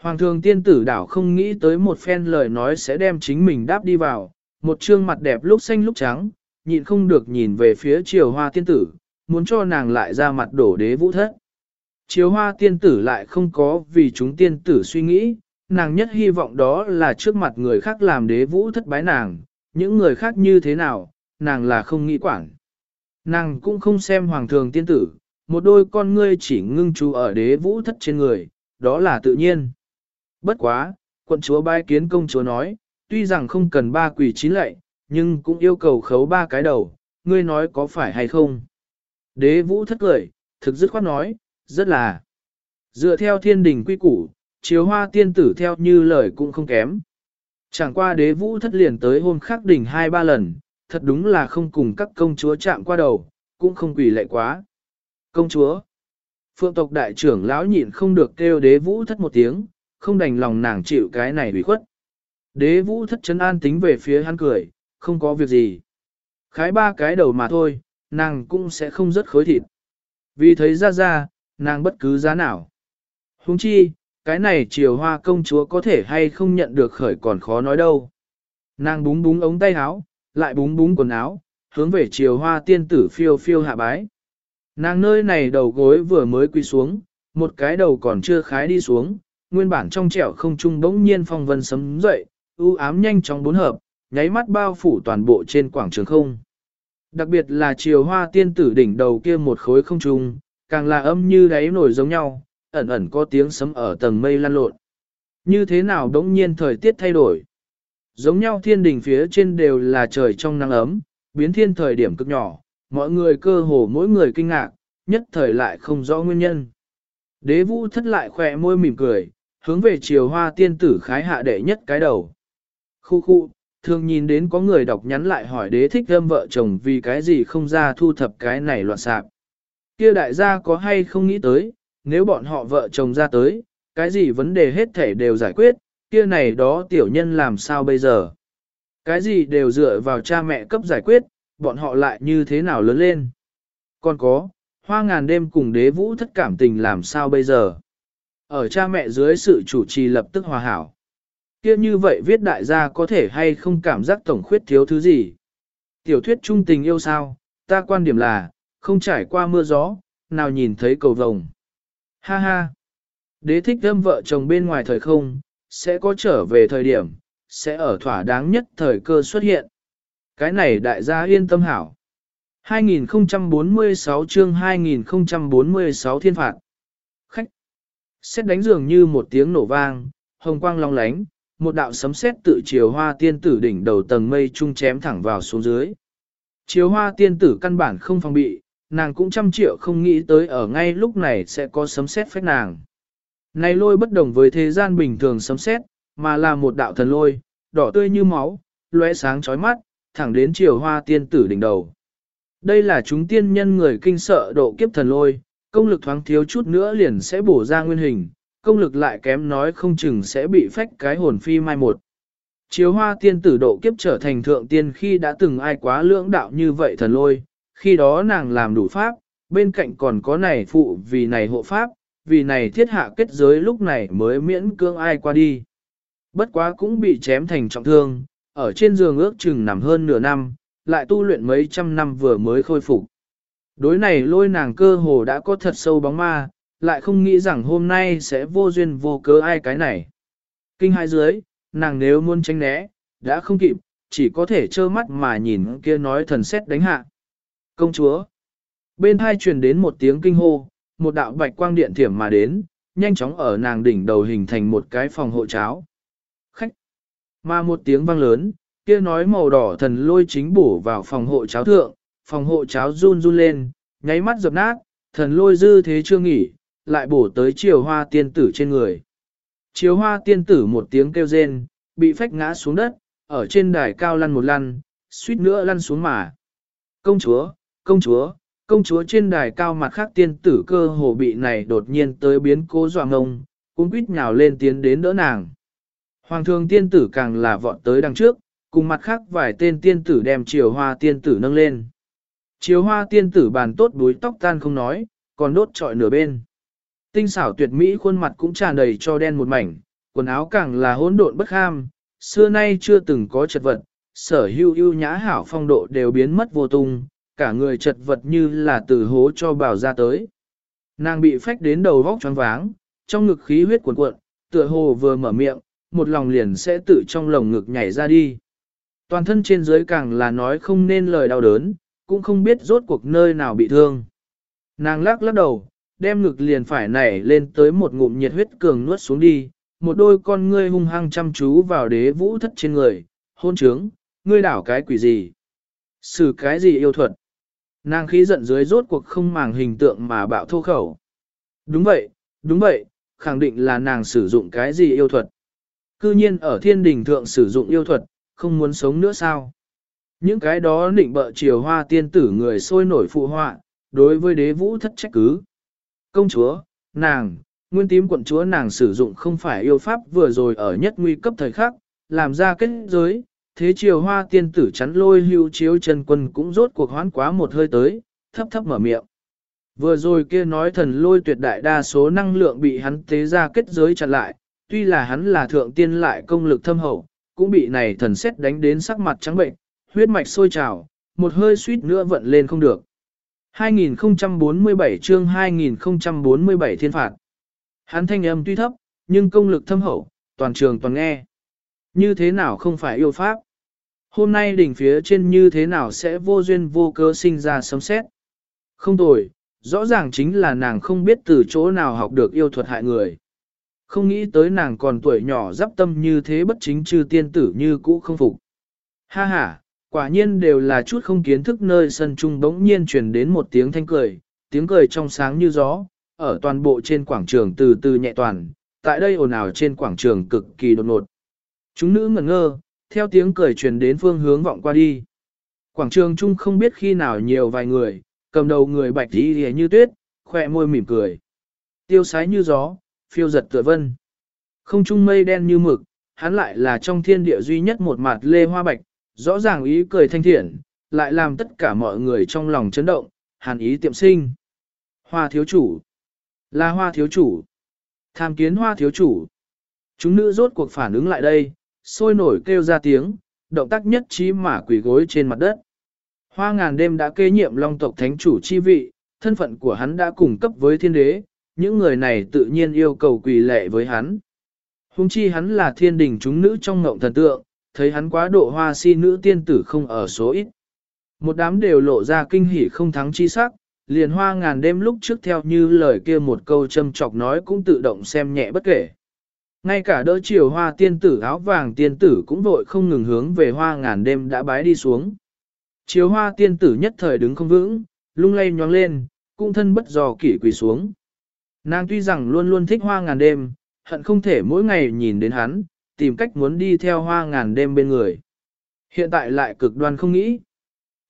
Hoàng thường tiên tử đảo không nghĩ tới một phen lời nói sẽ đem chính mình đáp đi vào, một trương mặt đẹp lúc xanh lúc trắng, nhịn không được nhìn về phía triều hoa tiên tử, muốn cho nàng lại ra mặt đổ đế vũ thất. Triều hoa tiên tử lại không có vì chúng tiên tử suy nghĩ, nàng nhất hy vọng đó là trước mặt người khác làm đế vũ thất bái nàng, những người khác như thế nào, nàng là không nghĩ quản. Nàng cũng không xem hoàng thường tiên tử, một đôi con ngươi chỉ ngưng chú ở đế vũ thất trên người, đó là tự nhiên. Bất quá, quận chúa bái kiến công chúa nói, tuy rằng không cần ba quỷ chín lệ, nhưng cũng yêu cầu khấu ba cái đầu, ngươi nói có phải hay không? Đế vũ thất cười, thực dứt khoát nói, rất là. Dựa theo thiên đình quy củ, chiếu hoa tiên tử theo như lời cũng không kém. Chẳng qua đế vũ thất liền tới hôm khắc đỉnh hai ba lần, thật đúng là không cùng các công chúa chạm qua đầu, cũng không quỷ lệ quá. Công chúa, phượng tộc đại trưởng lão nhịn không được kêu đế vũ thất một tiếng, không đành lòng nàng chịu cái này ủy khuất. Đế vũ thất chân an tính về phía hắn cười, không có việc gì. Khái ba cái đầu mà thôi, nàng cũng sẽ không rất khối thịt. Vì thấy ra ra, nàng bất cứ giá nào. Huống chi, cái này chiều hoa công chúa có thể hay không nhận được khởi còn khó nói đâu. Nàng búng búng ống tay áo, lại búng búng quần áo, hướng về chiều hoa tiên tử phiêu phiêu hạ bái. Nàng nơi này đầu gối vừa mới quỳ xuống, một cái đầu còn chưa khái đi xuống, nguyên bản trong trẻo không trung bỗng nhiên phong vân sấm dậy, ưu ám nhanh chóng bốn hợp, nháy mắt bao phủ toàn bộ trên quảng trường không. Đặc biệt là chiều hoa tiên tử đỉnh đầu kia một khối không trung, càng là âm như đáy nổi giống nhau, ẩn ẩn có tiếng sấm ở tầng mây lan lộn. Như thế nào đống nhiên thời tiết thay đổi. Giống nhau thiên đỉnh phía trên đều là trời trong nắng ấm, biến thiên thời điểm cực nhỏ, mọi người cơ hồ mỗi người kinh ngạc, nhất thời lại không rõ nguyên nhân. Đế vũ thất lại khỏe môi mỉm cười, hướng về chiều hoa tiên tử khái hạ đệ nhất cái đầu. Khu khu, thường nhìn đến có người đọc nhắn lại hỏi đế thích thơm vợ chồng vì cái gì không ra thu thập cái này loạn sạp. Kia đại gia có hay không nghĩ tới, nếu bọn họ vợ chồng ra tới, cái gì vấn đề hết thể đều giải quyết, kia này đó tiểu nhân làm sao bây giờ. Cái gì đều dựa vào cha mẹ cấp giải quyết, bọn họ lại như thế nào lớn lên. Còn có, hoa ngàn đêm cùng đế vũ thất cảm tình làm sao bây giờ. Ở cha mẹ dưới sự chủ trì lập tức hòa hảo. kia như vậy viết đại gia có thể hay không cảm giác tổng khuyết thiếu thứ gì. Tiểu thuyết trung tình yêu sao, ta quan điểm là, không trải qua mưa gió, nào nhìn thấy cầu vồng. Ha ha! Đế thích thâm vợ chồng bên ngoài thời không, sẽ có trở về thời điểm, sẽ ở thỏa đáng nhất thời cơ xuất hiện. Cái này đại gia yên tâm hảo. 2046 chương 2046 thiên phạt. Khách. Xét đánh dường như một tiếng nổ vang, hồng quang long lánh, một đạo sấm sét tự chiều hoa tiên tử đỉnh đầu tầng mây trung chém thẳng vào xuống dưới. Chiều hoa tiên tử căn bản không phòng bị, nàng cũng trăm triệu không nghĩ tới ở ngay lúc này sẽ có sấm sét phách nàng. Này lôi bất đồng với thế gian bình thường sấm sét, mà là một đạo thần lôi, đỏ tươi như máu, lóe sáng chói mắt, thẳng đến chiều hoa tiên tử đỉnh đầu. Đây là chúng tiên nhân người kinh sợ độ kiếp thần lôi, công lực thoáng thiếu chút nữa liền sẽ bổ ra nguyên hình, công lực lại kém nói không chừng sẽ bị phách cái hồn phi mai một. Chiếu hoa tiên tử độ kiếp trở thành thượng tiên khi đã từng ai quá lưỡng đạo như vậy thần lôi, khi đó nàng làm đủ pháp, bên cạnh còn có này phụ vì này hộ pháp, vì này thiết hạ kết giới lúc này mới miễn cưỡng ai qua đi. Bất quá cũng bị chém thành trọng thương, ở trên giường ước chừng nằm hơn nửa năm, lại tu luyện mấy trăm năm vừa mới khôi phục. Đối này lôi nàng cơ hồ đã có thật sâu bóng ma, lại không nghĩ rằng hôm nay sẽ vô duyên vô cớ ai cái này. Kinh hai dưới, nàng nếu muốn tránh né, đã không kịp, chỉ có thể trơ mắt mà nhìn kia nói thần xét đánh hạ. Công chúa! Bên hai truyền đến một tiếng kinh hô, một đạo bạch quang điện thiểm mà đến, nhanh chóng ở nàng đỉnh đầu hình thành một cái phòng hộ cháo. Khách! Mà một tiếng vang lớn, kia nói màu đỏ thần lôi chính bổ vào phòng hộ cháo thượng, phòng hộ cháo run run lên, nháy mắt dập nát, thần lôi dư thế chưa nghỉ, lại bổ tới chiều hoa tiên tử trên người. Chiều hoa tiên tử một tiếng kêu rên, bị phách ngã xuống đất, ở trên đài cao lăn một lăn, suýt nữa lăn xuống mà. Công chúa, công chúa, công chúa trên đài cao mặt khác tiên tử cơ hồ bị này đột nhiên tới biến cố dọa ngông, cũng quýt nhào lên tiến đến đỡ nàng. Hoàng thường tiên tử càng là vọt tới đằng trước, cùng mặt khác vài tên tiên tử đem chiều hoa tiên tử nâng lên. Chiều hoa tiên tử bàn tốt đuối tóc tan không nói, còn đốt trọi nửa bên. Tinh xảo tuyệt mỹ khuôn mặt cũng tràn đầy cho đen một mảnh, quần áo càng là hỗn độn bất ham, xưa nay chưa từng có chật vật, sở hưu ưu nhã hảo phong độ đều biến mất vô tung, cả người chật vật như là từ hố cho bảo ra tới. Nàng bị phách đến đầu vóc choáng váng, trong ngực khí huyết cuộn cuộn, tựa hồ vừa mở miệng, một lòng liền sẽ tự trong lồng ngực nhảy ra đi. Toàn thân trên dưới càng là nói không nên lời đau đớn, cũng không biết rốt cuộc nơi nào bị thương. Nàng lắc lắc đầu, đem ngực liền phải nảy lên tới một ngụm nhiệt huyết cường nuốt xuống đi, một đôi con ngươi hung hăng chăm chú vào đế vũ thất trên người, hôn trướng, ngươi đảo cái quỷ gì? sử cái gì yêu thuật? Nàng khí giận dưới rốt cuộc không màng hình tượng mà bạo thô khẩu. Đúng vậy, đúng vậy, khẳng định là nàng sử dụng cái gì yêu thuật. Cư nhiên ở thiên đình thượng sử dụng yêu thuật, không muốn sống nữa sao? Những cái đó định bợ chiều hoa tiên tử người sôi nổi phụ họa, đối với đế vũ thất trách cứ. Công chúa, nàng, nguyên tím quận chúa nàng sử dụng không phải yêu pháp vừa rồi ở nhất nguy cấp thời khắc, làm ra kết giới, thế chiều hoa tiên tử chắn lôi hưu chiếu chân quân cũng rốt cuộc hoán quá một hơi tới, thấp thấp mở miệng. Vừa rồi kia nói thần lôi tuyệt đại đa số năng lượng bị hắn tế ra kết giới chặn lại, tuy là hắn là thượng tiên lại công lực thâm hậu, cũng bị này thần xét đánh đến sắc mặt trắng bệnh, huyết mạch sôi trào, một hơi suýt nữa vận lên không được. 2047 chương 2047 thiên phạt. Hắn thanh âm tuy thấp, nhưng công lực thâm hậu, toàn trường toàn nghe. Như thế nào không phải yêu pháp? Hôm nay đỉnh phía trên như thế nào sẽ vô duyên vô cớ sinh ra sấm xét? Không tồi, rõ ràng chính là nàng không biết từ chỗ nào học được yêu thuật hại người. Không nghĩ tới nàng còn tuổi nhỏ dắp tâm như thế bất chính chư tiên tử như cũ không phục. Ha ha, quả nhiên đều là chút không kiến thức nơi sân trung bỗng nhiên truyền đến một tiếng thanh cười, tiếng cười trong sáng như gió, ở toàn bộ trên quảng trường từ từ nhẹ toàn, tại đây ồn ào trên quảng trường cực kỳ đột ngột. Chúng nữ ngẩn ngơ, theo tiếng cười truyền đến phương hướng vọng qua đi. Quảng trường trung không biết khi nào nhiều vài người, cầm đầu người bạch tí như tuyết, khỏe môi mỉm cười. Tiêu sái như gió, phiêu giật tựa vân. Không trung mây đen như mực, hắn lại là trong thiên địa duy nhất một mặt lê hoa bạch, rõ ràng ý cười thanh thiện, lại làm tất cả mọi người trong lòng chấn động, hàn ý tiệm sinh. Hoa thiếu chủ, là hoa thiếu chủ, tham kiến hoa thiếu chủ. Chúng nữ rốt cuộc phản ứng lại đây, sôi nổi kêu ra tiếng, động tác nhất trí mà quỳ gối trên mặt đất. Hoa ngàn đêm đã kế nhiệm long tộc thánh chủ chi vị, thân phận của hắn đã cùng cấp với thiên đế, những người này tự nhiên yêu cầu quỳ lệ với hắn. Hùng chi hắn là thiên đình chúng nữ trong ngộng thần tượng, thấy hắn quá độ hoa si nữ tiên tử không ở số ít. Một đám đều lộ ra kinh hỉ không thắng chi sắc, liền hoa ngàn đêm lúc trước theo như lời kia một câu châm chọc nói cũng tự động xem nhẹ bất kể. Ngay cả đỡ chiều hoa tiên tử áo vàng tiên tử cũng vội không ngừng hướng về hoa ngàn đêm đã bái đi xuống. Chiều hoa tiên tử nhất thời đứng không vững, lung lay nhoáng lên, cung thân bất dò kỷ quỳ xuống. Nàng tuy rằng luôn luôn thích hoa ngàn đêm, hận không thể mỗi ngày nhìn đến hắn, tìm cách muốn đi theo hoa ngàn đêm bên người. Hiện tại lại cực đoan không nghĩ.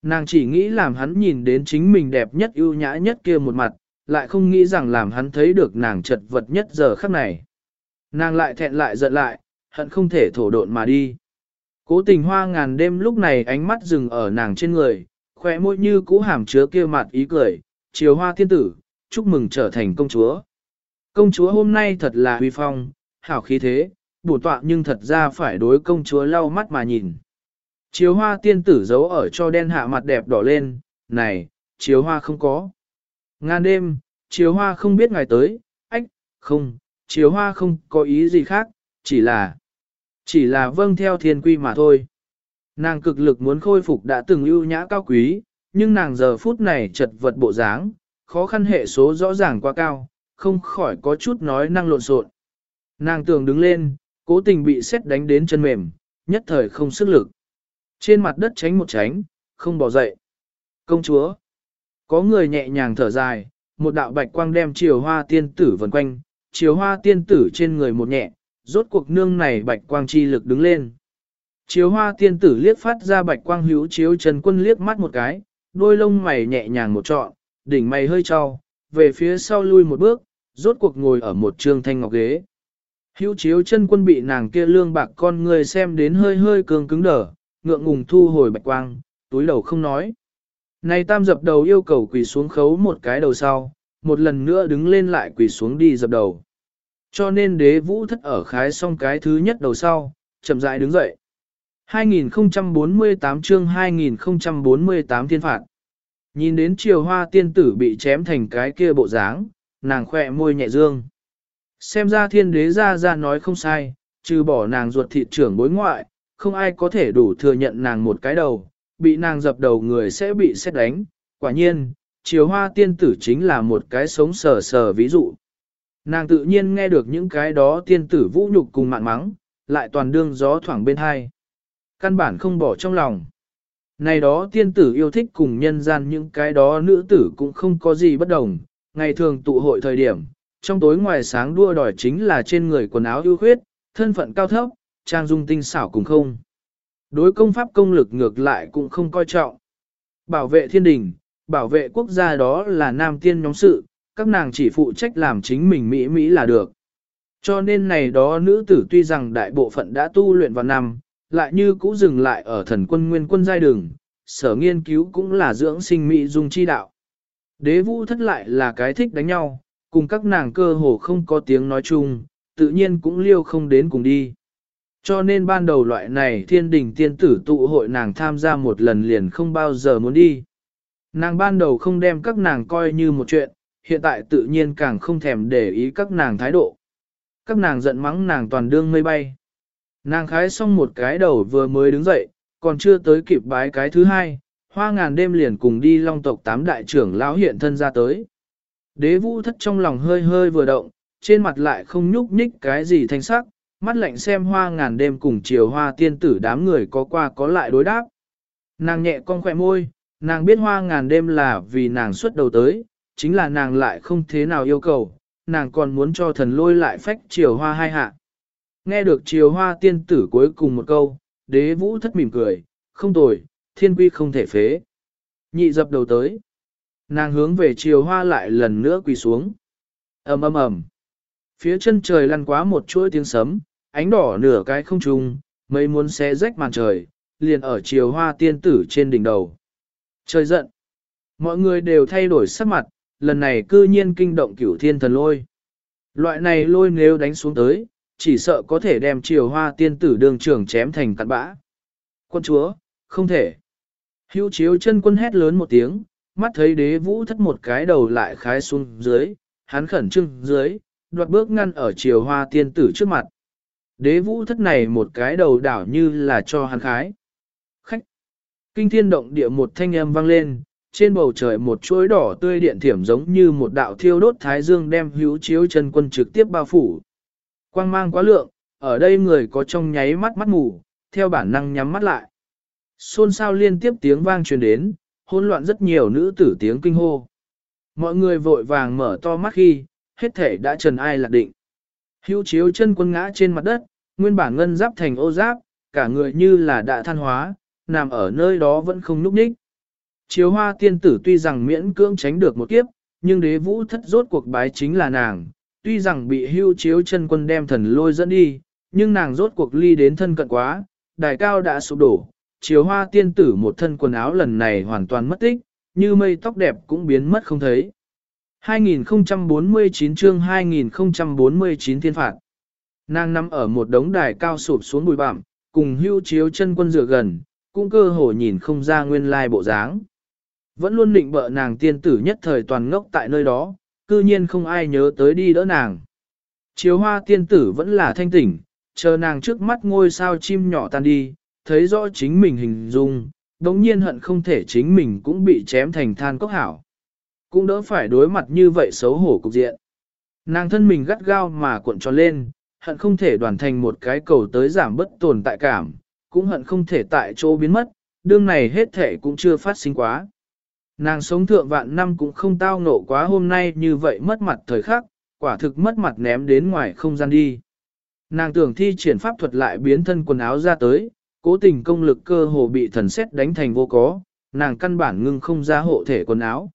Nàng chỉ nghĩ làm hắn nhìn đến chính mình đẹp nhất ưu nhã nhất kia một mặt, lại không nghĩ rằng làm hắn thấy được nàng chật vật nhất giờ khắc này. Nàng lại thẹn lại giận lại, hận không thể thổ độn mà đi. Cố tình hoa ngàn đêm lúc này ánh mắt dừng ở nàng trên người, khỏe môi như cũ hàm chứa kia mặt ý cười, chiều hoa thiên tử, chúc mừng trở thành công chúa. Công chúa hôm nay thật là huy phong, hảo khí thế, bổ tọa nhưng thật ra phải đối công chúa lau mắt mà nhìn. Chiếu hoa tiên tử giấu ở cho đen hạ mặt đẹp đỏ lên, này, chiếu hoa không có. Ngàn đêm, chiếu hoa không biết ngày tới, ách, không, chiếu hoa không có ý gì khác, chỉ là, chỉ là vâng theo thiên quy mà thôi. Nàng cực lực muốn khôi phục đã từng ưu nhã cao quý, nhưng nàng giờ phút này chật vật bộ dáng, khó khăn hệ số rõ ràng quá cao, không khỏi có chút nói năng lộn xộn. Nàng tưởng đứng lên, cố tình bị xét đánh đến chân mềm, nhất thời không sức lực. Trên mặt đất tránh một tránh, không bỏ dậy. Công chúa. Có người nhẹ nhàng thở dài, một đạo bạch quang đem chiều hoa tiên tử vần quanh, chiều hoa tiên tử trên người một nhẹ, rốt cuộc nương này bạch quang chi lực đứng lên. Chiếu hoa tiên tử liếc phát ra bạch quang hữu chiếu Trần Quân liếc mắt một cái, đôi lông mày nhẹ nhàng một trọn, đỉnh mày hơi trao, về phía sau lui một bước, rốt cuộc ngồi ở một trương thanh ngọc ghế. Hữu chiếu chân quân bị nàng kia lương bạc con người xem đến hơi hơi cường cứng đở, ngượng ngùng thu hồi bạch quang, túi đầu không nói. Này tam dập đầu yêu cầu quỳ xuống khấu một cái đầu sau, một lần nữa đứng lên lại quỳ xuống đi dập đầu. Cho nên đế vũ thất ở khái xong cái thứ nhất đầu sau, chậm rãi đứng dậy. 2048 chương 2048 thiên phạt. Nhìn đến triều hoa tiên tử bị chém thành cái kia bộ dáng, nàng khỏe môi nhẹ dương. Xem ra thiên đế ra ra nói không sai, trừ bỏ nàng ruột thịt trưởng bối ngoại, không ai có thể đủ thừa nhận nàng một cái đầu, bị nàng dập đầu người sẽ bị xét đánh. Quả nhiên, chiều hoa tiên tử chính là một cái sống sờ sờ ví dụ. Nàng tự nhiên nghe được những cái đó tiên tử vũ nhục cùng mạn mắng, lại toàn đương gió thoảng bên hai. Căn bản không bỏ trong lòng. Này đó tiên tử yêu thích cùng nhân gian những cái đó nữ tử cũng không có gì bất đồng, ngày thường tụ hội thời điểm, trong tối ngoài sáng đua đòi chính là trên người quần áo ưu khuyết, thân phận cao thấp, trang dung tinh xảo cùng không. Đối công pháp công lực ngược lại cũng không coi trọng. Bảo vệ thiên đình, bảo vệ quốc gia đó là nam tiên nhóm sự, các nàng chỉ phụ trách làm chính mình Mỹ Mỹ là được. Cho nên này đó nữ tử tuy rằng đại bộ phận đã tu luyện vào năm, lại như cũ dừng lại ở thần quân nguyên quân giai đường, sở nghiên cứu cũng là dưỡng sinh Mỹ dung chi đạo. Đế vũ thất lại là cái thích đánh nhau, cùng các nàng cơ hồ không có tiếng nói chung, tự nhiên cũng liêu không đến cùng đi. Cho nên ban đầu loại này thiên đình tiên tử tụ hội nàng tham gia một lần liền không bao giờ muốn đi. Nàng ban đầu không đem các nàng coi như một chuyện, hiện tại tự nhiên càng không thèm để ý các nàng thái độ. Các nàng giận mắng nàng toàn đương mây bay. Nàng khái xong một cái đầu vừa mới đứng dậy, còn chưa tới kịp bái cái thứ hai, hoa ngàn đêm liền cùng đi long tộc tám đại trưởng lão hiện thân ra tới. Đế vũ thất trong lòng hơi hơi vừa động, trên mặt lại không nhúc nhích cái gì thanh sắc, mắt lạnh xem hoa ngàn đêm cùng chiều hoa tiên tử đám người có qua có lại đối đáp. Nàng nhẹ con khỏe môi, nàng biết hoa ngàn đêm là vì nàng xuất đầu tới, chính là nàng lại không thế nào yêu cầu, nàng còn muốn cho thần lôi lại phách chiều hoa hai hạ. Nghe được chiều hoa tiên tử cuối cùng một câu, đế vũ thất mỉm cười, không tồi, thiên quy không thể phế. Nhị dập đầu tới. Nàng hướng về chiều hoa lại lần nữa quỳ xuống. ầm ầm ầm. Phía chân trời lăn quá một chuỗi tiếng sấm, ánh đỏ nửa cái không trung, mấy muốn xé rách màn trời, liền ở chiều hoa tiên tử trên đỉnh đầu. Trời giận. Mọi người đều thay đổi sắc mặt, lần này cư nhiên kinh động cửu thiên thần lôi. Loại này lôi nếu đánh xuống tới, chỉ sợ có thể đem triều hoa tiên tử đường trưởng chém thành cặn bã. Quân chúa, không thể. Hữu chiếu chân quân hét lớn một tiếng, mắt thấy đế vũ thất một cái đầu lại khái xuống dưới, hắn khẩn trưng dưới, đoạt bước ngăn ở triều hoa tiên tử trước mặt. Đế vũ thất này một cái đầu đảo như là cho hắn khái. Kinh thiên động địa một thanh âm vang lên, trên bầu trời một chuỗi đỏ tươi điện thiểm giống như một đạo thiêu đốt thái dương đem hữu chiếu chân quân trực tiếp bao phủ. Quang mang quá lượng, ở đây người có trong nháy mắt mắt mù, theo bản năng nhắm mắt lại. Xôn xao liên tiếp tiếng vang truyền đến, hỗn loạn rất nhiều nữ tử tiếng kinh hô. Mọi người vội vàng mở to mắt khi, hết thể đã trần ai lạc định. Hữu chiếu chân quân ngã trên mặt đất, nguyên bản ngân giáp thành ô giáp, cả người như là đã than hóa, nằm ở nơi đó vẫn không núp ních. Chiếu hoa tiên tử tuy rằng miễn cưỡng tránh được một kiếp, nhưng đế vũ thất rốt cuộc bái chính là nàng, tuy rằng bị hưu chiếu chân quân đem thần lôi dẫn đi, nhưng nàng rốt cuộc ly đến thân cận quá, đài cao đã sụp đổ, chiếu hoa tiên tử một thân quần áo lần này hoàn toàn mất tích, như mây tóc đẹp cũng biến mất không thấy. 2049 chương 2049 thiên phạt Nàng nằm ở một đống đài cao sụp xuống bụi bặm, cùng hưu chiếu chân quân dựa gần, cũng cơ hồ nhìn không ra nguyên lai bộ dáng. Vẫn luôn định bợ nàng tiên tử nhất thời toàn ngốc tại nơi đó, cư nhiên không ai nhớ tới đi đỡ nàng. Chiếu hoa tiên tử vẫn là thanh tỉnh, chờ nàng trước mắt ngôi sao chim nhỏ tan đi, thấy rõ chính mình hình dung, đống nhiên hận không thể chính mình cũng bị chém thành than cốc hảo. Cũng đỡ phải đối mặt như vậy xấu hổ cục diện. Nàng thân mình gắt gao mà cuộn tròn lên, hận không thể đoàn thành một cái cầu tới giảm bất tồn tại cảm, cũng hận không thể tại chỗ biến mất, đương này hết thể cũng chưa phát sinh quá. Nàng sống thượng vạn năm cũng không tao nộ quá hôm nay như vậy mất mặt thời khắc, quả thực mất mặt ném đến ngoài không gian đi. Nàng tưởng thi triển pháp thuật lại biến thân quần áo ra tới, cố tình công lực cơ hồ bị thần xét đánh thành vô có, nàng căn bản ngưng không ra hộ thể quần áo.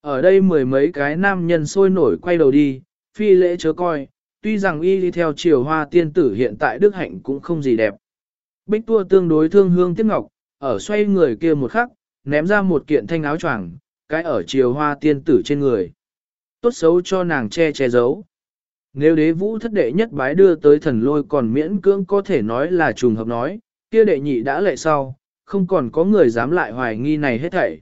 Ở đây mười mấy cái nam nhân sôi nổi quay đầu đi, phi lễ chớ coi, tuy rằng y đi theo chiều hoa tiên tử hiện tại đức hạnh cũng không gì đẹp. Bích tua tương đối thương hương tiếc ngọc, ở xoay người kia một khắc, ném ra một kiện thanh áo choàng, cái ở chiều hoa tiên tử trên người. Tốt xấu cho nàng che che giấu. Nếu đế vũ thất đệ nhất bái đưa tới thần lôi còn miễn cưỡng có thể nói là trùng hợp nói, kia đệ nhị đã lệ sau, không còn có người dám lại hoài nghi này hết thảy.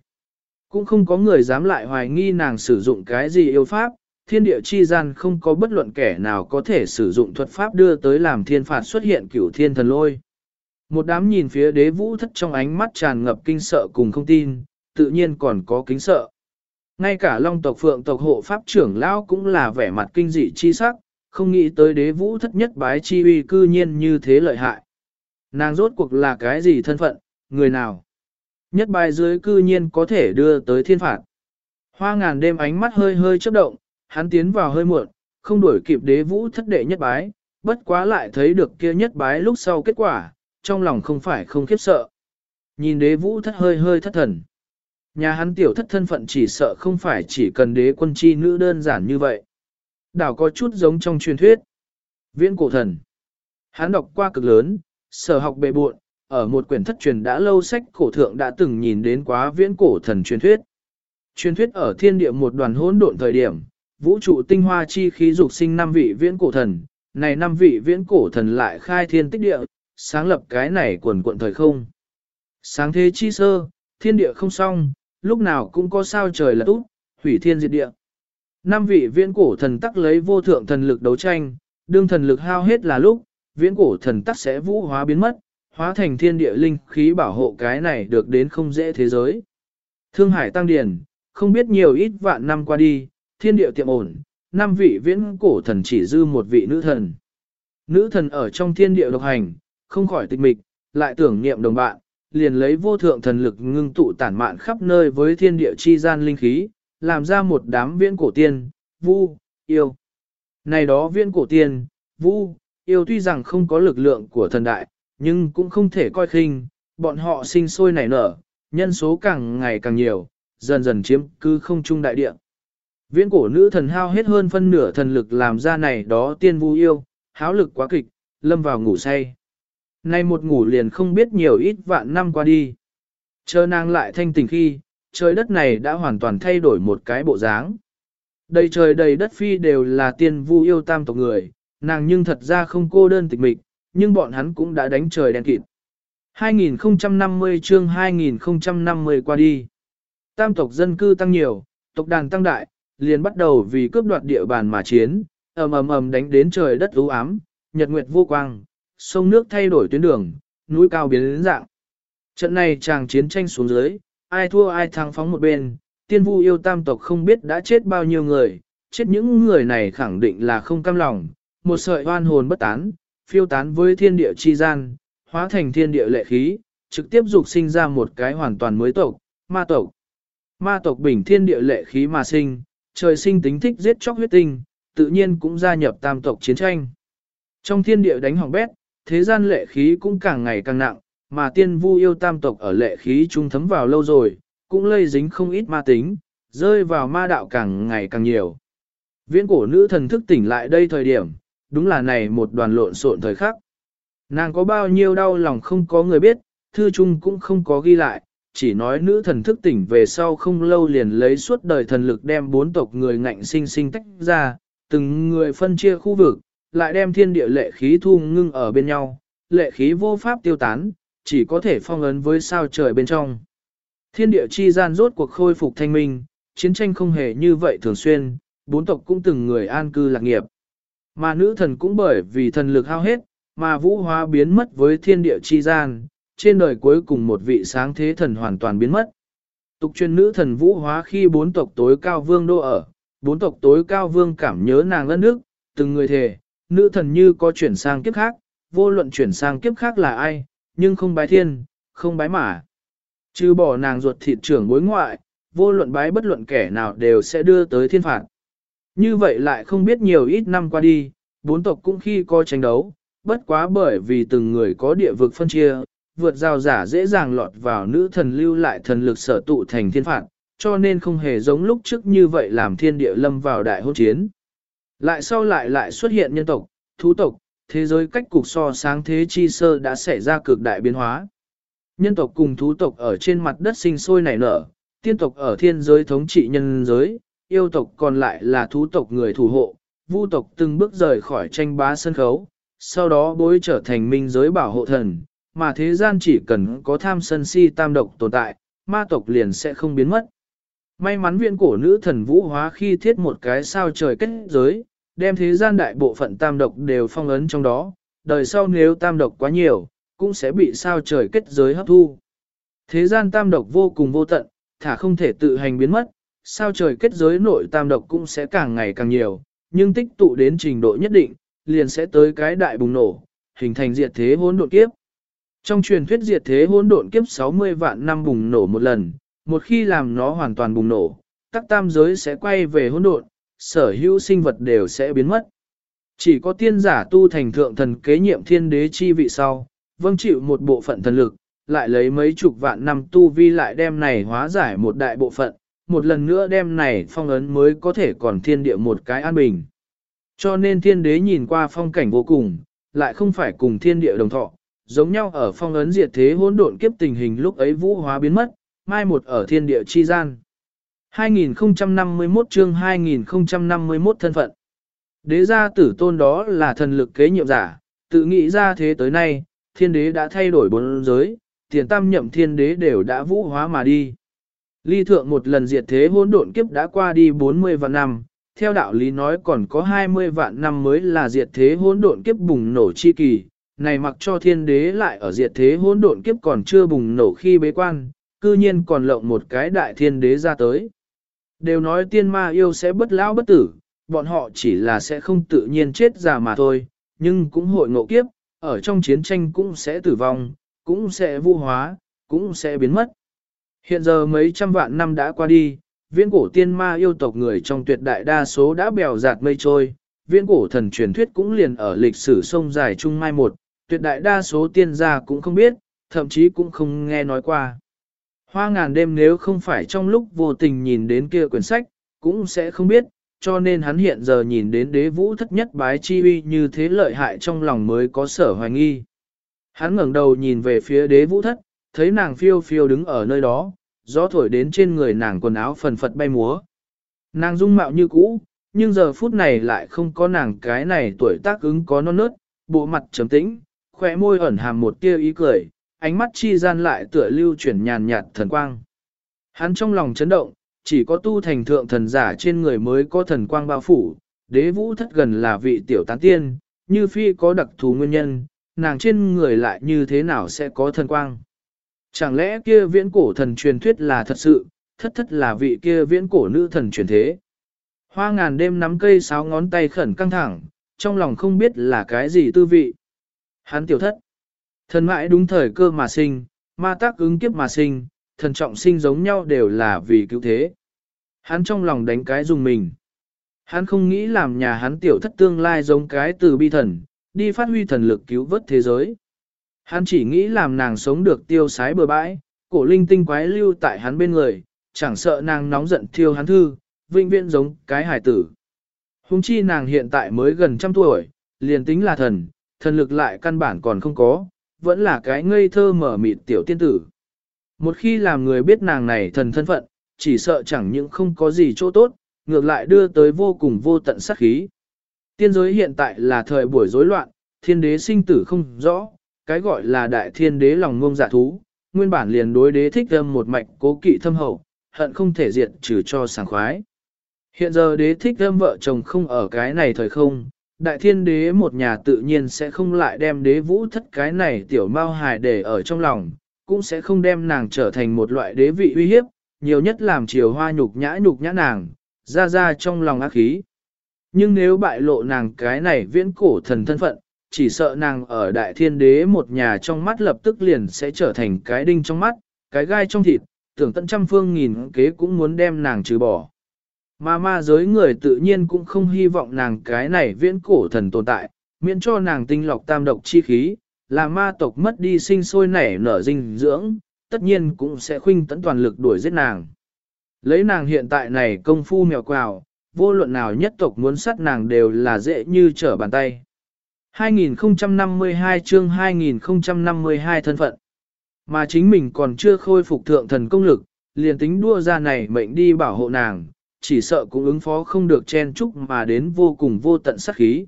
Cũng không có người dám lại hoài nghi nàng sử dụng cái gì yêu pháp, thiên địa chi gian không có bất luận kẻ nào có thể sử dụng thuật pháp đưa tới làm thiên phạt xuất hiện cửu thiên thần lôi. Một đám nhìn phía đế vũ thất trong ánh mắt tràn ngập kinh sợ cùng không tin, tự nhiên còn có kính sợ. Ngay cả long tộc phượng tộc hộ pháp trưởng lão cũng là vẻ mặt kinh dị chi sắc, không nghĩ tới đế vũ thất nhất bái chi uy cư nhiên như thế lợi hại. Nàng rốt cuộc là cái gì thân phận, người nào? Nhất bài dưới cư nhiên có thể đưa tới thiên phạt. Hoa ngàn đêm ánh mắt hơi hơi chớp động, hắn tiến vào hơi muộn, không đuổi kịp đế vũ thất đệ nhất bái, bất quá lại thấy được kia nhất bái lúc sau kết quả, trong lòng không phải không khiếp sợ. Nhìn đế vũ thất hơi hơi thất thần. Nhà hắn tiểu thất thân phận chỉ sợ không phải chỉ cần đế quân chi nữ đơn giản như vậy. Đảo có chút giống trong truyền thuyết. Viễn cổ thần. Hắn đọc qua cực lớn, sở học bề buộn, ở một quyển thất truyền đã lâu sách cổ thượng đã từng nhìn đến quá viễn cổ thần truyền thuyết. Truyền thuyết ở thiên địa một đoàn hỗn độn thời điểm, vũ trụ tinh hoa chi khí dục sinh năm vị viễn cổ thần, này năm vị viễn cổ thần lại khai thiên tích địa, sáng lập cái này quần quận thời không. Sáng thế chi sơ, thiên địa không xong, lúc nào cũng có sao trời là út, hủy thiên diệt địa. Năm vị viễn cổ thần tắc lấy vô thượng thần lực đấu tranh, đương thần lực hao hết là lúc, viễn cổ thần tắc sẽ vũ hóa biến mất, hóa thành thiên địa linh khí bảo hộ cái này được đến không dễ thế giới. Thương hải tăng điển, không biết nhiều ít vạn năm qua đi, thiên địa tiệm ổn, năm vị viễn cổ thần chỉ dư một vị nữ thần. Nữ thần ở trong thiên địa độc hành, không khỏi tịch mịch, lại tưởng niệm đồng bạn, liền lấy vô thượng thần lực ngưng tụ tản mạn khắp nơi với thiên địa chi gian linh khí, làm ra một đám viễn cổ tiên, vu, yêu. Này đó viễn cổ tiên, vu, yêu tuy rằng không có lực lượng của thần đại, nhưng cũng không thể coi khinh, bọn họ sinh sôi nảy nở, nhân số càng ngày càng nhiều, dần dần chiếm cứ không trung đại địa. Viễn cổ nữ thần hao hết hơn phân nửa thần lực làm ra này đó tiên vu yêu, háo lực quá kịch, lâm vào ngủ say. Nay một ngủ liền không biết nhiều ít vạn năm qua đi. Chờ nàng lại thanh tỉnh khi, trời đất này đã hoàn toàn thay đổi một cái bộ dáng. Đầy trời đầy đất phi đều là tiên vu yêu tam tộc người, nàng nhưng thật ra không cô đơn tịch mịch, nhưng bọn hắn cũng đã đánh trời đen kịt. 2050 chương 2050 qua đi. Tam tộc dân cư tăng nhiều, tộc đàn tăng đại, liền bắt đầu vì cướp đoạt địa bàn mà chiến, ầm ầm ầm đánh đến trời đất u ám, nhật nguyệt vô quang, sông nước thay đổi tuyến đường, núi cao biến đến dạng. Trận này chàng chiến tranh xuống dưới, ai thua ai thắng phóng một bên, tiên vu yêu tam tộc không biết đã chết bao nhiêu người, chết những người này khẳng định là không cam lòng, một sợi oan hồn bất tán, phiêu tán với thiên địa chi gian, hóa thành thiên địa lệ khí, trực tiếp dục sinh ra một cái hoàn toàn mới tộc, ma tộc. Ma tộc bình thiên địa lệ khí mà sinh, trời sinh tính thích giết chóc huyết tinh, tự nhiên cũng gia nhập tam tộc chiến tranh. Trong thiên địa đánh hỏng bét, thế gian lệ khí cũng càng ngày càng nặng, mà tiên vu yêu tam tộc ở lệ khí trung thấm vào lâu rồi, cũng lây dính không ít ma tính, rơi vào ma đạo càng ngày càng nhiều. Viễn cổ nữ thần thức tỉnh lại đây thời điểm, đúng là này một đoàn lộn xộn thời khắc. Nàng có bao nhiêu đau lòng không có người biết, thư chung cũng không có ghi lại, chỉ nói nữ thần thức tỉnh về sau không lâu liền lấy suốt đời thần lực đem bốn tộc người ngạnh sinh sinh tách ra, từng người phân chia khu vực, lại đem thiên địa lệ khí thu ngưng ở bên nhau, lệ khí vô pháp tiêu tán, chỉ có thể phong ấn với sao trời bên trong. Thiên địa chi gian rốt cuộc khôi phục thanh minh, chiến tranh không hề như vậy thường xuyên, bốn tộc cũng từng người an cư lạc nghiệp. Mà nữ thần cũng bởi vì thần lực hao hết, mà vũ hóa biến mất với thiên địa chi gian, trên đời cuối cùng một vị sáng thế thần hoàn toàn biến mất. Tục truyền nữ thần vũ hóa khi bốn tộc tối cao vương đô ở, bốn tộc tối cao vương cảm nhớ nàng lẫn nước, từng người thề, nữ thần như có chuyển sang kiếp khác, vô luận chuyển sang kiếp khác là ai, nhưng không bái thiên, không bái mã. Chứ bỏ nàng ruột thịt trưởng bối ngoại, vô luận bái bất luận kẻ nào đều sẽ đưa tới thiên phạt. Như vậy lại không biết nhiều ít năm qua đi, bốn tộc cũng khi có tranh đấu, bất quá bởi vì từng người có địa vực phân chia, vượt rào giả dễ dàng lọt vào nữ thần lưu lại thần lực sở tụ thành thiên phạt, cho nên không hề giống lúc trước như vậy làm thiên địa lâm vào đại hôn chiến. Lại sau lại lại xuất hiện nhân tộc, thú tộc, thế giới cách cục so sáng thế chi sơ đã xảy ra cực đại biến hóa. Nhân tộc cùng thú tộc ở trên mặt đất sinh sôi nảy nở, tiên tộc ở thiên giới thống trị nhân giới, yêu tộc còn lại là thú tộc người thủ hộ, vu tộc từng bước rời khỏi tranh bá sân khấu, sau đó bối trở thành minh giới bảo hộ thần, mà thế gian chỉ cần có tham sân si tam độc tồn tại, ma tộc liền sẽ không biến mất. May mắn viện cổ nữ thần vũ hóa khi thiết một cái sao trời kết giới, đem thế gian đại bộ phận tam độc đều phong ấn trong đó, đời sau nếu tam độc quá nhiều, cũng sẽ bị sao trời kết giới hấp thu. Thế gian tam độc vô cùng vô tận, thả không thể tự hành biến mất, sao trời kết giới nội tam độc cũng sẽ càng ngày càng nhiều, nhưng tích tụ đến trình độ nhất định, liền sẽ tới cái đại bùng nổ, hình thành diệt thế hỗn độn kiếp. Trong truyền thuyết diệt thế hỗn độn kiếp 60 vạn năm bùng nổ một lần, một khi làm nó hoàn toàn bùng nổ, các tam giới sẽ quay về hỗn độn, sở hữu sinh vật đều sẽ biến mất. Chỉ có tiên giả tu thành thượng thần kế nhiệm thiên đế chi vị sau, vâng chịu một bộ phận thần lực, lại lấy mấy chục vạn năm tu vi lại đem này hóa giải một đại bộ phận, một lần nữa đem này phong ấn mới có thể còn thiên địa một cái an bình. Cho nên thiên đế nhìn qua phong cảnh vô cùng, lại không phải cùng thiên địa đồng thọ, giống nhau ở phong ấn diệt thế hỗn độn kiếp tình hình lúc ấy vũ hóa biến mất, mai một ở thiên địa chi gian. 2051 chương 2051 thân phận. Đế gia tử tôn đó là thần lực kế nhiệm giả, tự nghĩ ra thế tới nay, thiên đế đã thay đổi bốn giới, tiền tam nhậm thiên đế đều đã vũ hóa mà đi. Ly thượng một lần diệt thế hỗn độn kiếp đã qua đi 40 vạn năm, theo đạo lý nói còn có 20 vạn năm mới là diệt thế hỗn độn kiếp bùng nổ chi kỳ, này mặc cho thiên đế lại ở diệt thế hỗn độn kiếp còn chưa bùng nổ khi bế quan, cư nhiên còn lộng một cái đại thiên đế ra tới. Đều nói tiên ma yêu sẽ bất lão bất tử, bọn họ chỉ là sẽ không tự nhiên chết già mà thôi, nhưng cũng hội ngộ kiếp, ở trong chiến tranh cũng sẽ tử vong, cũng sẽ vu hóa, cũng sẽ biến mất. Hiện giờ mấy trăm vạn năm đã qua đi, viễn cổ tiên ma yêu tộc người trong tuyệt đại đa số đã bèo giạt mây trôi, viễn cổ thần truyền thuyết cũng liền ở lịch sử sông dài trung mai một, tuyệt đại đa số tiên gia cũng không biết, thậm chí cũng không nghe nói qua. Hoa ngàn đêm nếu không phải trong lúc vô tình nhìn đến kia quyển sách, cũng sẽ không biết, cho nên hắn hiện giờ nhìn đến đế vũ thất nhất bái chi uy như thế lợi hại trong lòng mới có sở hoài nghi. Hắn ngẩng đầu nhìn về phía đế vũ thất, thấy nàng phiêu phiêu đứng ở nơi đó, gió thổi đến trên người nàng quần áo phần phật bay múa. Nàng dung mạo như cũ, nhưng giờ phút này lại không có nàng cái này tuổi tác ứng có non nớt, bộ mặt trầm tĩnh, khỏe môi ẩn hàm một tia ý cười, ánh mắt chi gian lại tựa lưu chuyển nhàn nhạt thần quang. Hắn trong lòng chấn động, chỉ có tu thành thượng thần giả trên người mới có thần quang bao phủ, đế vũ thất gần là vị tiểu tán tiên, như phi có đặc thù nguyên nhân, nàng trên người lại như thế nào sẽ có thần quang. Chẳng lẽ kia viễn cổ thần truyền thuyết là thật sự, thất thất là vị kia viễn cổ nữ thần truyền thế. Hoa ngàn đêm nắm cây sáo ngón tay khẩn căng thẳng, trong lòng không biết là cái gì tư vị. Hắn tiểu thất. Thần mãi đúng thời cơ mà sinh, ma tác ứng kiếp mà sinh, thần trọng sinh giống nhau đều là vì cứu thế. Hắn trong lòng đánh cái dùng mình. Hắn không nghĩ làm nhà hắn tiểu thất tương lai giống cái từ bi thần, đi phát huy thần lực cứu vớt thế giới. Hắn chỉ nghĩ làm nàng sống được tiêu sái bừa bãi, cổ linh tinh quái lưu tại hắn bên người, chẳng sợ nàng nóng giận thiêu hắn thư, vinh viễn giống cái hải tử. Hùng chi nàng hiện tại mới gần trăm tuổi, liền tính là thần, thần lực lại căn bản còn không có, vẫn là cái ngây thơ mở mịt tiểu tiên tử. Một khi làm người biết nàng này thần thân phận, chỉ sợ chẳng những không có gì chỗ tốt, ngược lại đưa tới vô cùng vô tận sát khí. Tiên giới hiện tại là thời buổi rối loạn, thiên đế sinh tử không rõ, cái gọi là đại thiên đế lòng ngông giả thú, nguyên bản liền đối đế thích âm một mạch cố kỵ thâm hậu, hận không thể diệt trừ cho sảng khoái. Hiện giờ đế thích âm vợ chồng không ở cái này thời không, đại thiên đế một nhà tự nhiên sẽ không lại đem đế vũ thất cái này tiểu mao hài để ở trong lòng, cũng sẽ không đem nàng trở thành một loại đế vị uy hiếp, nhiều nhất làm chiều hoa nhục nhã nhục nhã nàng, ra ra trong lòng ác khí. Nhưng nếu bại lộ nàng cái này viễn cổ thần thân phận, chỉ sợ nàng ở đại thiên đế một nhà trong mắt lập tức liền sẽ trở thành cái đinh trong mắt, cái gai trong thịt, tưởng tận trăm phương nghìn kế cũng muốn đem nàng trừ bỏ. Mà ma giới người tự nhiên cũng không hy vọng nàng cái này viễn cổ thần tồn tại, miễn cho nàng tinh lọc tam độc chi khí, là ma tộc mất đi sinh sôi nảy nở dinh dưỡng, tất nhiên cũng sẽ khuynh tấn toàn lực đuổi giết nàng. Lấy nàng hiện tại này công phu mèo quào, vô luận nào nhất tộc muốn sát nàng đều là dễ như trở bàn tay. 2052 chương 2052 thân phận. Mà chính mình còn chưa khôi phục thượng thần công lực, liền tính đua ra này mệnh đi bảo hộ nàng, chỉ sợ cũng ứng phó không được chen chúc mà đến vô cùng vô tận sát khí.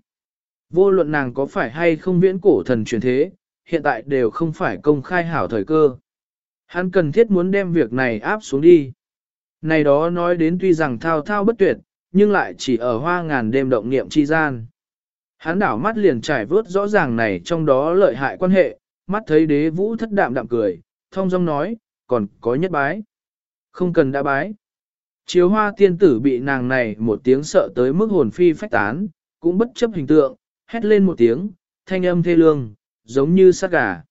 Vô luận nàng có phải hay không viễn cổ thần truyền thế, hiện tại đều không phải công khai hảo thời cơ. Hắn cần thiết muốn đem việc này áp xuống đi. Này đó nói đến tuy rằng thao thao bất tuyệt, nhưng lại chỉ ở hoa ngàn đêm động niệm chi gian. Hắn đảo mắt liền trải vớt rõ ràng này trong đó lợi hại quan hệ, mắt thấy đế vũ thất đạm đạm cười, thông dong nói, còn có nhất bái. Không cần đã bái. Chiếu hoa tiên tử bị nàng này một tiếng sợ tới mức hồn phi phách tán, cũng bất chấp hình tượng, hét lên một tiếng, thanh âm thê lương, giống như sát gà.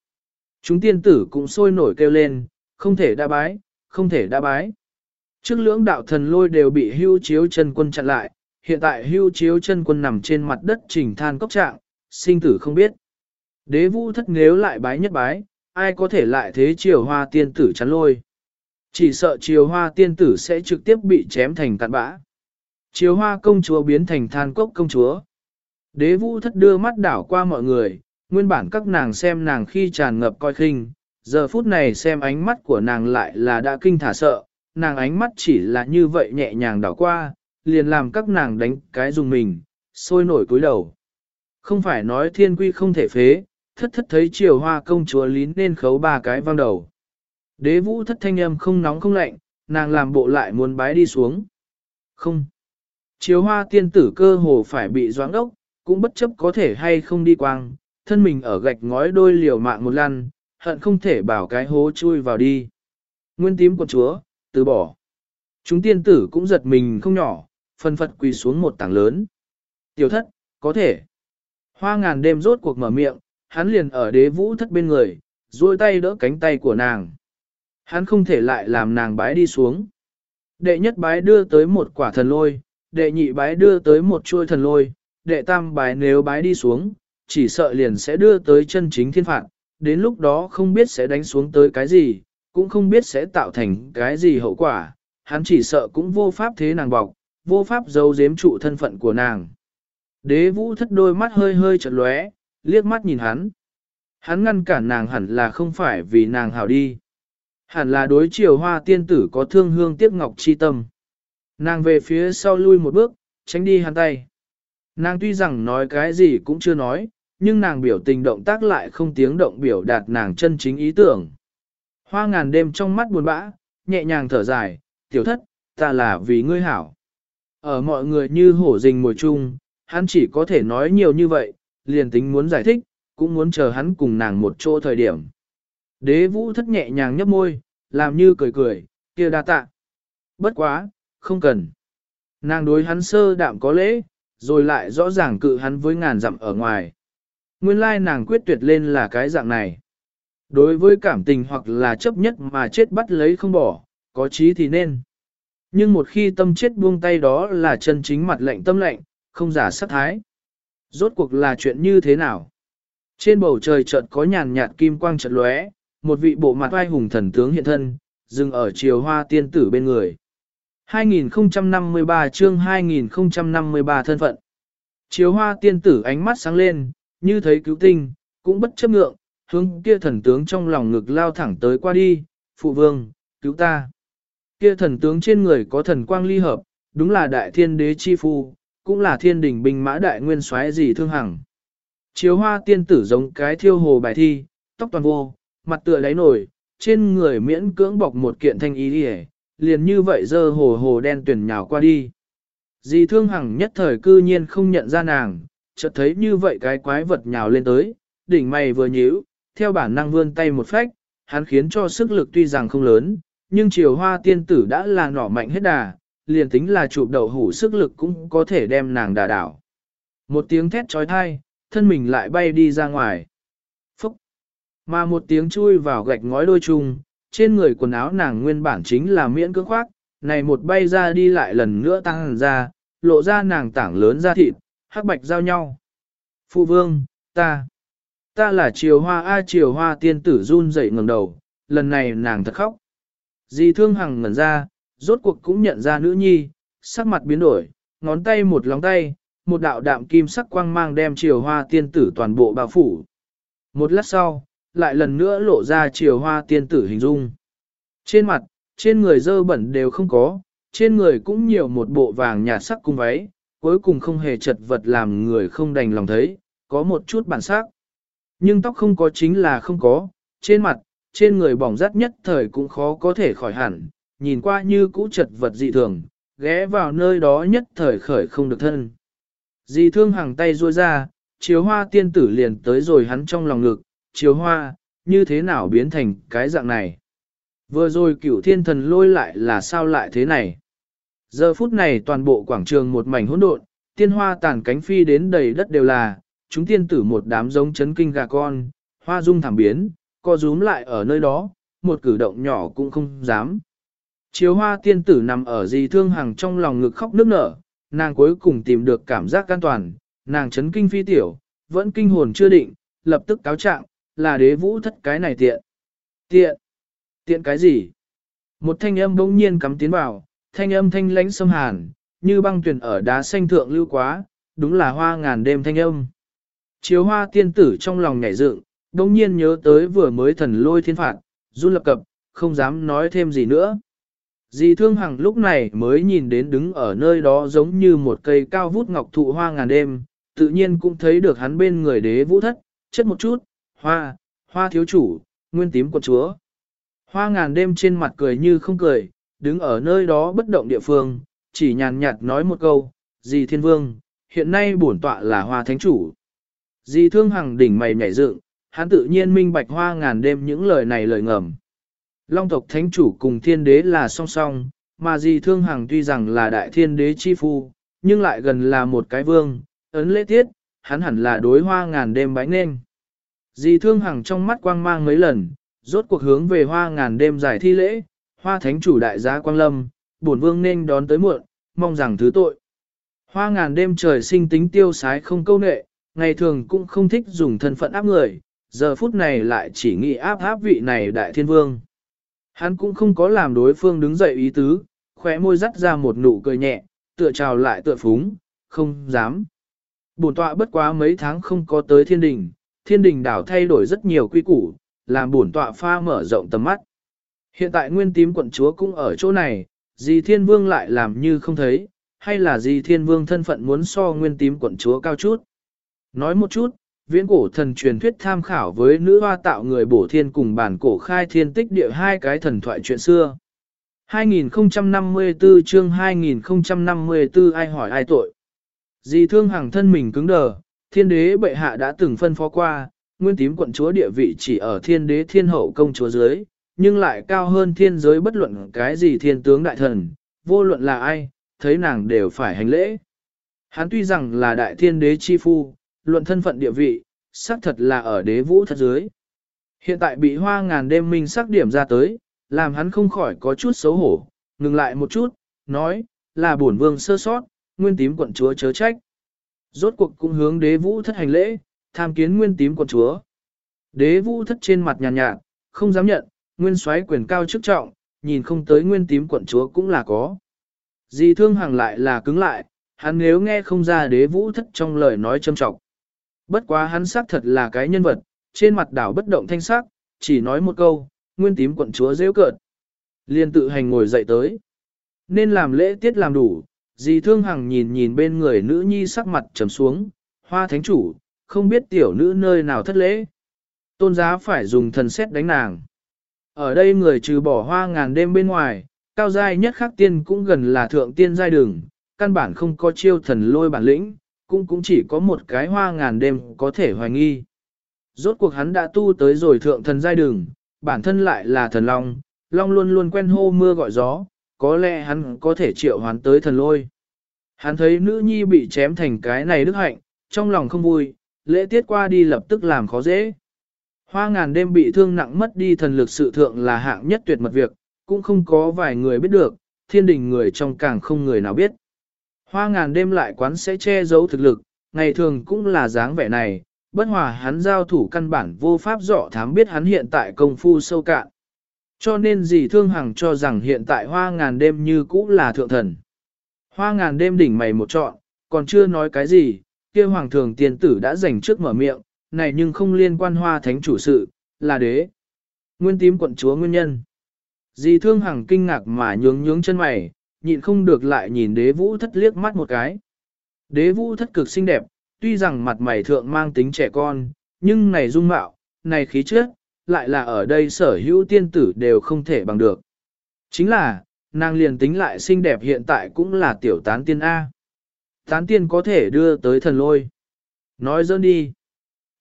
Chúng tiên tử cũng sôi nổi kêu lên, không thể đã bái, không thể đã bái. Trước lưỡng đạo thần lôi đều bị hưu chiếu chân quân chặn lại, hiện tại hưu chiếu chân quân nằm trên mặt đất trình than cốc trạng, sinh tử không biết. Đế vũ thất nếu lại bái nhất bái, ai có thể lại thế triều hoa tiên tử chắn lôi. Chỉ sợ triều hoa tiên tử sẽ trực tiếp bị chém thành cạn bã. Triều hoa công chúa biến thành than cốc công chúa. Đế vũ thất đưa mắt đảo qua mọi người, nguyên bản các nàng xem nàng khi tràn ngập coi khinh, giờ phút này xem ánh mắt của nàng lại là đã kinh thả sợ, nàng ánh mắt chỉ là như vậy nhẹ nhàng đảo qua, liền làm các nàng đánh cái dùng mình, sôi nổi cúi đầu. Không phải nói thiên quy không thể phế, thất thất thấy triều hoa công chúa lín nên khấu ba cái văng đầu. Đế vũ thất thanh âm không nóng không lạnh, nàng làm bộ lại muốn bái đi xuống. Không. Chiếu hoa tiên tử cơ hồ phải bị doãn ốc, cũng bất chấp có thể hay không đi quang, thân mình ở gạch ngói đôi liều mạng một lăn, hận không thể bảo cái hố chui vào đi. Nguyên tím của chúa, từ bỏ. Chúng tiên tử cũng giật mình không nhỏ, phân phật quỳ xuống một tảng lớn. Tiểu thất, có thể. Hoa ngàn đêm rốt cuộc mở miệng, hắn liền ở đế vũ thất bên người, duỗi tay đỡ cánh tay của nàng. Hắn không thể lại làm nàng bái đi xuống. Đệ nhất bái đưa tới một quả thần lôi, đệ nhị bái đưa tới một chuôi thần lôi, đệ tam bái nếu bái đi xuống, chỉ sợ liền sẽ đưa tới chân chính thiên phạt, đến lúc đó không biết sẽ đánh xuống tới cái gì, cũng không biết sẽ tạo thành cái gì hậu quả, hắn chỉ sợ cũng vô pháp thế nàng bọc, vô pháp giấu giếm trụ thân phận của nàng. Đế vũ thất đôi mắt hơi hơi chật lóe, liếc mắt nhìn hắn. Hắn ngăn cản nàng hẳn là không phải vì nàng hảo đi. Hẳn là đối chiều hoa tiên tử có thương hương tiếc ngọc chi tâm. Nàng về phía sau lui một bước, tránh đi hắn tay. Nàng tuy rằng nói cái gì cũng chưa nói, nhưng nàng biểu tình động tác lại không tiếng động biểu đạt nàng chân chính ý tưởng. Hoa ngàn đêm trong mắt buồn bã, nhẹ nhàng thở dài, tiểu thất, ta là vì ngươi hảo. Ở mọi người như hổ rình mồi chung, hắn chỉ có thể nói nhiều như vậy, liền tính muốn giải thích, cũng muốn chờ hắn cùng nàng một chỗ thời điểm. Đế vũ thất nhẹ nhàng nhấp môi, làm như cười cười, kia đa tạ. Bất quá, không cần. Nàng đối hắn sơ đạm có lễ, rồi lại rõ ràng cự hắn với ngàn dặm ở ngoài. Nguyên lai nàng quyết tuyệt lên là cái dạng này. Đối với cảm tình hoặc là chấp nhất mà chết bắt lấy không bỏ, có chí thì nên. Nhưng một khi tâm chết buông tay đó là chân chính mặt lệnh tâm lệnh, không giả sát thái. Rốt cuộc là chuyện như thế nào? Trên bầu trời chợt có nhàn nhạt kim quang chợt lóe, một vị bộ mặt vai hùng thần tướng hiện thân, dừng ở chiều hoa tiên tử bên người. 2053 chương 2053 thân phận. Chiều hoa tiên tử ánh mắt sáng lên, như thấy cứu tinh, cũng bất chấp ngượng, hướng kia thần tướng trong lòng ngực lao thẳng tới qua đi, phụ vương, cứu ta. Kia thần tướng trên người có thần quang ly hợp, đúng là đại thiên đế chi phu, cũng là thiên đình binh mã đại nguyên soái gì thương hằng. Chiếu hoa tiên tử giống cái thiêu hồ bài thi, tóc toàn vô, mặt tựa lấy nổi, trên người miễn cưỡng bọc một kiện thanh y đi liền như vậy dơ hồ hồ đen tuyển nhào qua đi. Dì thương hằng nhất thời cư nhiên không nhận ra nàng, chợt thấy như vậy cái quái vật nhào lên tới, đỉnh mày vừa nhíu, theo bản năng vươn tay một phách, hắn khiến cho sức lực tuy rằng không lớn, nhưng chiều hoa tiên tử đã là nỏ mạnh hết đà, liền tính là chụp đầu hủ sức lực cũng có thể đem nàng đà đảo. Một tiếng thét trói thai, thân mình lại bay đi ra ngoài. Mà một tiếng chui vào gạch ngói đôi chung, trên người quần áo nàng nguyên bản chính là miễn cưỡng khoác, này một bay ra đi lại lần nữa tăng ra, lộ ra nàng tảng lớn ra thịt, hắc bạch giao nhau. Phụ vương, ta, ta là triều hoa a triều hoa tiên tử run dậy ngẩng đầu, lần này nàng thật khóc. Dì thương hằng ngẩn ra, rốt cuộc cũng nhận ra nữ nhi, sắc mặt biến đổi, ngón tay một lóng tay, một đạo đạm kim sắc quang mang đem triều hoa tiên tử toàn bộ bao phủ. Một lát sau, lại lần nữa lộ ra chiều hoa tiên tử hình dung. Trên mặt, trên người dơ bẩn đều không có, trên người cũng nhiều một bộ vàng nhạt sắc cung váy, cuối cùng không hề chật vật làm người không đành lòng thấy, có một chút bản sắc. Nhưng tóc không có chính là không có, trên mặt, trên người bỏng rát nhất thời cũng khó có thể khỏi hẳn, nhìn qua như cũ chật vật dị thường, ghé vào nơi đó nhất thời khởi không được thân. Dì thương hàng tay ruôi ra, chiếu hoa tiên tử liền tới rồi hắn trong lòng ngực, chiếu hoa, như thế nào biến thành cái dạng này. Vừa rồi cửu thiên thần lôi lại là sao lại thế này. Giờ phút này toàn bộ quảng trường một mảnh hỗn độn, tiên hoa tàn cánh phi đến đầy đất đều là, chúng tiên tử một đám giống chấn kinh gà con, hoa dung thảm biến, co rúm lại ở nơi đó, một cử động nhỏ cũng không dám. Chiếu hoa tiên tử nằm ở di thương hàng trong lòng ngực khóc nức nở, nàng cuối cùng tìm được cảm giác an toàn, nàng chấn kinh phi tiểu, vẫn kinh hồn chưa định, lập tức cáo trạng, là đế vũ thất cái này tiện. Tiện? Tiện cái gì? Một thanh âm bỗng nhiên cắm tiến vào, thanh âm thanh lãnh xâm hàn, như băng tuyển ở đá xanh thượng lưu quá, đúng là hoa ngàn đêm thanh âm. Chiếu hoa tiên tử trong lòng nhảy dựng, bỗng nhiên nhớ tới vừa mới thần lôi thiên phạt, run lập cập, không dám nói thêm gì nữa. Dì thương hằng lúc này mới nhìn đến đứng ở nơi đó giống như một cây cao vút ngọc thụ hoa ngàn đêm, tự nhiên cũng thấy được hắn bên người đế vũ thất, chất một chút, hoa, hoa thiếu chủ, nguyên tím quận chúa. Hoa ngàn đêm trên mặt cười như không cười, đứng ở nơi đó bất động địa phương, chỉ nhàn nhạt nói một câu, dì thiên vương, hiện nay bổn tọa là hoa thánh chủ. Dì thương hằng đỉnh mày nhảy dựng, hắn tự nhiên minh bạch hoa ngàn đêm những lời này lời ngầm. Long tộc thánh chủ cùng thiên đế là song song, mà dì thương hằng tuy rằng là đại thiên đế chi phu, nhưng lại gần là một cái vương, ấn lễ tiết, hắn hẳn là đối hoa ngàn đêm bánh nên. Dì thương hằng trong mắt quang mang mấy lần, rốt cuộc hướng về hoa ngàn đêm giải thi lễ, hoa thánh chủ đại giá quang lâm, bổn vương nên đón tới muộn, mong rằng thứ tội. Hoa ngàn đêm trời sinh tính tiêu sái không câu nệ, ngày thường cũng không thích dùng thân phận áp người, giờ phút này lại chỉ nghĩ áp áp vị này đại thiên vương. Hắn cũng không có làm đối phương đứng dậy ý tứ, khóe môi dắt ra một nụ cười nhẹ, tựa trào lại tựa phúng, không dám. Bổn tọa bất quá mấy tháng không có tới thiên đình, thiên đình đảo thay đổi rất nhiều quy củ, làm bổn tọa pha mở rộng tầm mắt. Hiện tại nguyên tím quận chúa cũng ở chỗ này, dì thiên vương lại làm như không thấy, hay là dì thiên vương thân phận muốn so nguyên tím quận chúa cao chút. Nói một chút, viễn cổ thần truyền thuyết tham khảo với nữ hoa tạo người bổ thiên cùng bản cổ khai thiên tích địa hai cái thần thoại chuyện xưa. 2054 chương 2054 ai hỏi ai tội. Dì thương hàng thân mình cứng đờ, thiên đế bệ hạ đã từng phân phó qua, nguyên tím quận chúa địa vị chỉ ở thiên đế thiên hậu công chúa dưới, nhưng lại cao hơn thiên giới bất luận cái gì thiên tướng đại thần, vô luận là ai, thấy nàng đều phải hành lễ. Hắn tuy rằng là đại thiên đế chi phu, luận thân phận địa vị, xác thật là ở đế vũ thật dưới. Hiện tại bị hoa ngàn đêm minh sắc điểm ra tới, làm hắn không khỏi có chút xấu hổ, ngừng lại một chút, nói, là bổn vương sơ sót, nguyên tím quận chúa chớ trách. Rốt cuộc cũng hướng đế vũ thất hành lễ, tham kiến nguyên tím quận chúa. Đế vũ thất trên mặt nhàn nhạt, nhạt, không dám nhận, nguyên soái quyền cao chức trọng, nhìn không tới nguyên tím quận chúa cũng là có. Dì thương hàng lại là cứng lại, hắn nếu nghe không ra đế vũ thất trong lời nói châm trọng. Bất quá hắn xác thật là cái nhân vật, trên mặt đảo bất động thanh sắc, chỉ nói một câu, nguyên tím quận chúa rêu cợt. Liên tự hành ngồi dậy tới. Nên làm lễ tiết làm đủ, dì thương hằng nhìn nhìn bên người nữ nhi sắc mặt trầm xuống, hoa thánh chủ, không biết tiểu nữ nơi nào thất lễ. Tôn giá phải dùng thần xét đánh nàng. Ở đây người trừ bỏ hoa ngàn đêm bên ngoài, cao giai nhất khắc tiên cũng gần là thượng tiên giai đường, căn bản không có chiêu thần lôi bản lĩnh, cũng cũng chỉ có một cái hoa ngàn đêm có thể hoài nghi. Rốt cuộc hắn đã tu tới rồi thượng thần giai đường, bản thân lại là thần long, long luôn luôn quen hô mưa gọi gió, có lẽ hắn có thể triệu hoán tới thần lôi. Hắn thấy nữ nhi bị chém thành cái này đức hạnh, trong lòng không vui, lễ tiết qua đi lập tức làm khó dễ. Hoa ngàn đêm bị thương nặng mất đi thần lực sự thượng là hạng nhất tuyệt mật việc, cũng không có vài người biết được, thiên đình người trong càng không người nào biết. Hoa ngàn đêm lại quán sẽ che giấu thực lực, ngày thường cũng là dáng vẻ này, bất hòa hắn giao thủ căn bản vô pháp rõ thám biết hắn hiện tại công phu sâu cạn. Cho nên dì thương hằng cho rằng hiện tại hoa ngàn đêm như cũ là thượng thần. Hoa ngàn đêm đỉnh mày một trọn, còn chưa nói cái gì, kia hoàng thường tiền tử đã giành trước mở miệng, này nhưng không liên quan hoa thánh chủ sự, là đế. Nguyên tím quận chúa nguyên nhân. Dì thương hằng kinh ngạc mà nhướng nhướng chân mày, nhịn không được lại nhìn đế vũ thất liếc mắt một cái. Đế vũ thất cực xinh đẹp, tuy rằng mặt mày thượng mang tính trẻ con, nhưng này dung mạo, này khí chất, lại là ở đây sở hữu tiên tử đều không thể bằng được. Chính là, nàng liền tính lại xinh đẹp hiện tại cũng là tiểu tán tiên A. Tán tiên có thể đưa tới thần lôi. Nói dơn đi.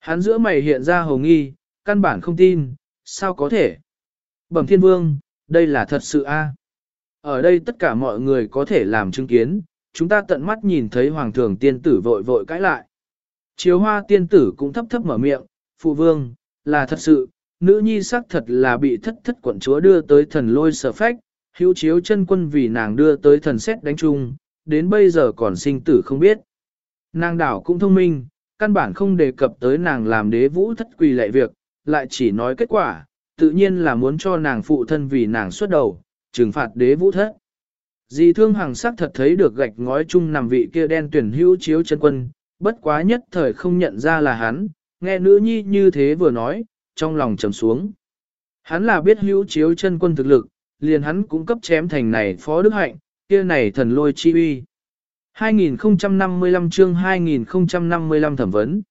Hắn giữa mày hiện ra hồng nghi, căn bản không tin, sao có thể. Bẩm thiên vương, đây là thật sự A. Ở đây tất cả mọi người có thể làm chứng kiến, chúng ta tận mắt nhìn thấy hoàng thường tiên tử vội vội cãi lại. Chiếu hoa tiên tử cũng thấp thấp mở miệng, phụ vương, là thật sự, nữ nhi sắc thật là bị thất thất quận chúa đưa tới thần lôi sở phách, hữu chiếu chân quân vì nàng đưa tới thần xét đánh chung, đến bây giờ còn sinh tử không biết. Nàng đảo cũng thông minh, căn bản không đề cập tới nàng làm đế vũ thất quỳ lệ việc, lại chỉ nói kết quả, tự nhiên là muốn cho nàng phụ thân vì nàng xuất đầu, trừng phạt đế vũ thất. Dì thương hàng sắc thật thấy được gạch ngói chung nằm vị kia đen tuyển hữu chiếu chân quân, bất quá nhất thời không nhận ra là hắn, nghe nữ nhi như thế vừa nói, trong lòng trầm xuống. Hắn là biết hữu chiếu chân quân thực lực, liền hắn cũng cấp chém thành này phó đức hạnh, kia này thần lôi chi uy. 2055 chương 2055 thẩm vấn.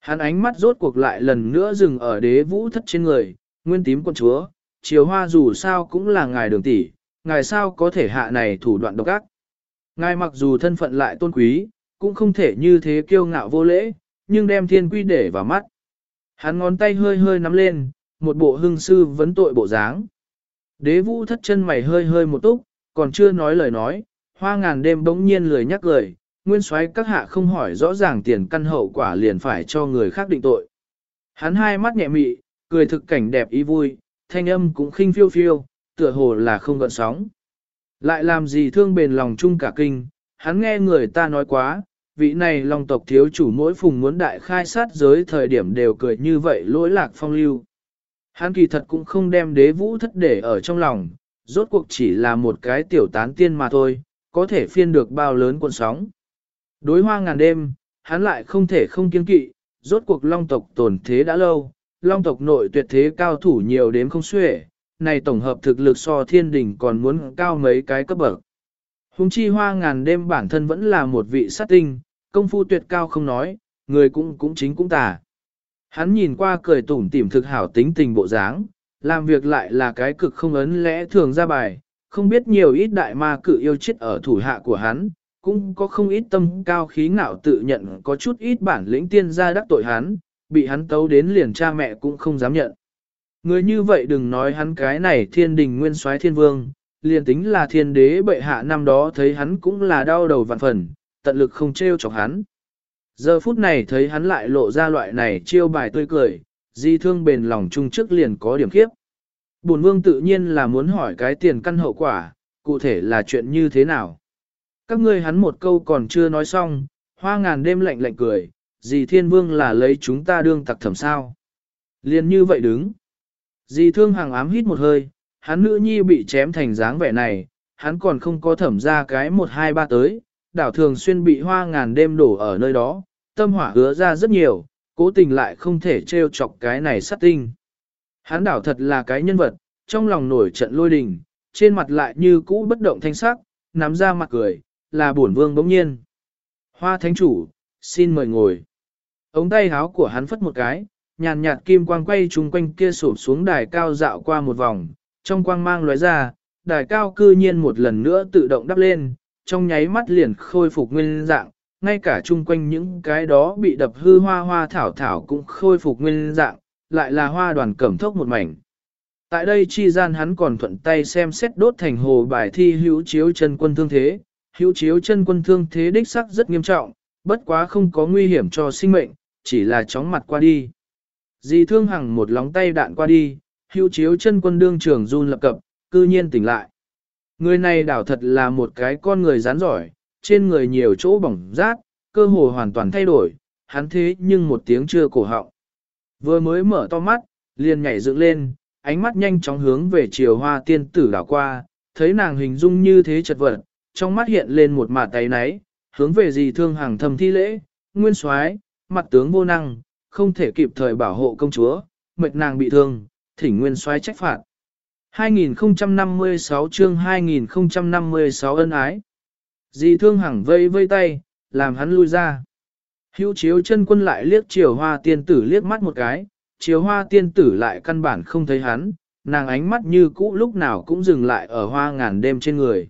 Hắn ánh mắt rốt cuộc lại lần nữa dừng ở đế vũ thất trên người, nguyên tím quân chúa, chiều hoa dù sao cũng là ngài đường tỷ, ngài sao có thể hạ này thủ đoạn độc ác. Ngài mặc dù thân phận lại tôn quý, cũng không thể như thế kiêu ngạo vô lễ, nhưng đem thiên quy để vào mắt. Hắn ngón tay hơi hơi nắm lên, một bộ hưng sư vấn tội bộ dáng. Đế vũ thất chân mày hơi hơi một túc, còn chưa nói lời nói, hoa ngàn đêm bỗng nhiên lười nhắc lời, nguyên soái các hạ không hỏi rõ ràng tiền căn hậu quả liền phải cho người khác định tội. Hắn hai mắt nhẹ mị, cười thực cảnh đẹp ý vui, thanh âm cũng khinh phiêu phiêu, tựa hồ là không gợn sóng. Lại làm gì thương bền lòng chung cả kinh, hắn nghe người ta nói quá, vị này long tộc thiếu chủ mỗi phùng muốn đại khai sát giới thời điểm đều cười như vậy lỗi lạc phong lưu. Hắn kỳ thật cũng không đem đế vũ thất để ở trong lòng, rốt cuộc chỉ là một cái tiểu tán tiên mà thôi, có thể phiên được bao lớn cuộn sóng. Đối hoa ngàn đêm, hắn lại không thể không kiên kỵ, rốt cuộc long tộc tồn thế đã lâu, long tộc nội tuyệt thế cao thủ nhiều đến không xuể, này tổng hợp thực lực so thiên đỉnh còn muốn cao mấy cái cấp bậc. Hùng chi hoa ngàn đêm bản thân vẫn là một vị sát tinh, công phu tuyệt cao không nói, người cũng cũng chính cũng tà. Hắn nhìn qua cười tủm tỉm thực hảo tính tình bộ dáng, làm việc lại là cái cực không ấn lẽ thường ra bài, không biết nhiều ít đại ma cự yêu chết ở thủ hạ của hắn, cũng có không ít tâm cao khí ngạo tự nhận có chút ít bản lĩnh tiên gia đắc tội hắn, bị hắn tấu đến liền cha mẹ cũng không dám nhận. Người như vậy đừng nói hắn cái này thiên đình nguyên soái thiên vương, liền tính là thiên đế bệ hạ năm đó thấy hắn cũng là đau đầu vạn phần, tận lực không trêu chọc hắn. Giờ phút này thấy hắn lại lộ ra loại này chiêu bài tươi cười, di thương bền lòng chung trước liền có điểm khiếp. Bổn vương tự nhiên là muốn hỏi cái tiền căn hậu quả, cụ thể là chuyện như thế nào. Các ngươi hắn một câu còn chưa nói xong, hoa ngàn đêm lạnh lạnh cười, dì thiên vương là lấy chúng ta đương tặc thẩm sao. Liền như vậy đứng. Dì thương hàng ám hít một hơi, hắn nữ nhi bị chém thành dáng vẻ này, hắn còn không có thẩm ra cái một hai ba tới, đảo thường xuyên bị hoa ngàn đêm đổ ở nơi đó, tâm hỏa hứa ra rất nhiều, cố tình lại không thể trêu chọc cái này sát tinh. Hắn đảo thật là cái nhân vật, trong lòng nổi trận lôi đình, trên mặt lại như cũ bất động thanh sắc, nắm ra mặt cười, là bổn vương bỗng nhiên. Hoa thánh chủ, xin mời ngồi. Ống tay háo của hắn phất một cái, nhàn nhạt kim quang quay chung quanh kia sụp xuống đài cao dạo qua một vòng, trong quang mang lóe ra, đài cao cư nhiên một lần nữa tự động đắp lên, trong nháy mắt liền khôi phục nguyên dạng, ngay cả chung quanh những cái đó bị đập hư hoa hoa thảo thảo cũng khôi phục nguyên dạng, lại là hoa đoàn cẩm thốc một mảnh. Tại đây chi gian hắn còn thuận tay xem xét đốt thành hồ bài thi hữu chiếu chân quân thương thế, hữu chiếu chân quân thương thế đích sắc rất nghiêm trọng, bất quá không có nguy hiểm cho sinh mệnh, chỉ là chóng mặt qua đi. Dì thương hằng một lóng tay đạn qua đi, hưu chiếu chân quân đương trường run lập cập, cư nhiên tỉnh lại. Người này đảo thật là một cái con người rán giỏi, trên người nhiều chỗ bỏng rát, cơ hồ hoàn toàn thay đổi, hắn thế nhưng một tiếng chưa cổ họng. Vừa mới mở to mắt, liền nhảy dựng lên, ánh mắt nhanh chóng hướng về chiều hoa tiên tử đảo qua, thấy nàng hình dung như thế chật vật, trong mắt hiện lên một mạt tay náy, hướng về gì thương hàng thầm thi lễ, nguyên soái mặt tướng vô năng, không thể kịp thời bảo hộ công chúa, mệt nàng bị thương, thỉnh nguyên soái trách phạt. 2056 chương 2056 ân ái. Dì thương hằng vây vây tay, làm hắn lui ra. Hữu chiếu chân quân lại liếc chiều hoa tiên tử liếc mắt một cái, chiều hoa tiên tử lại căn bản không thấy hắn, nàng ánh mắt như cũ lúc nào cũng dừng lại ở hoa ngàn đêm trên người.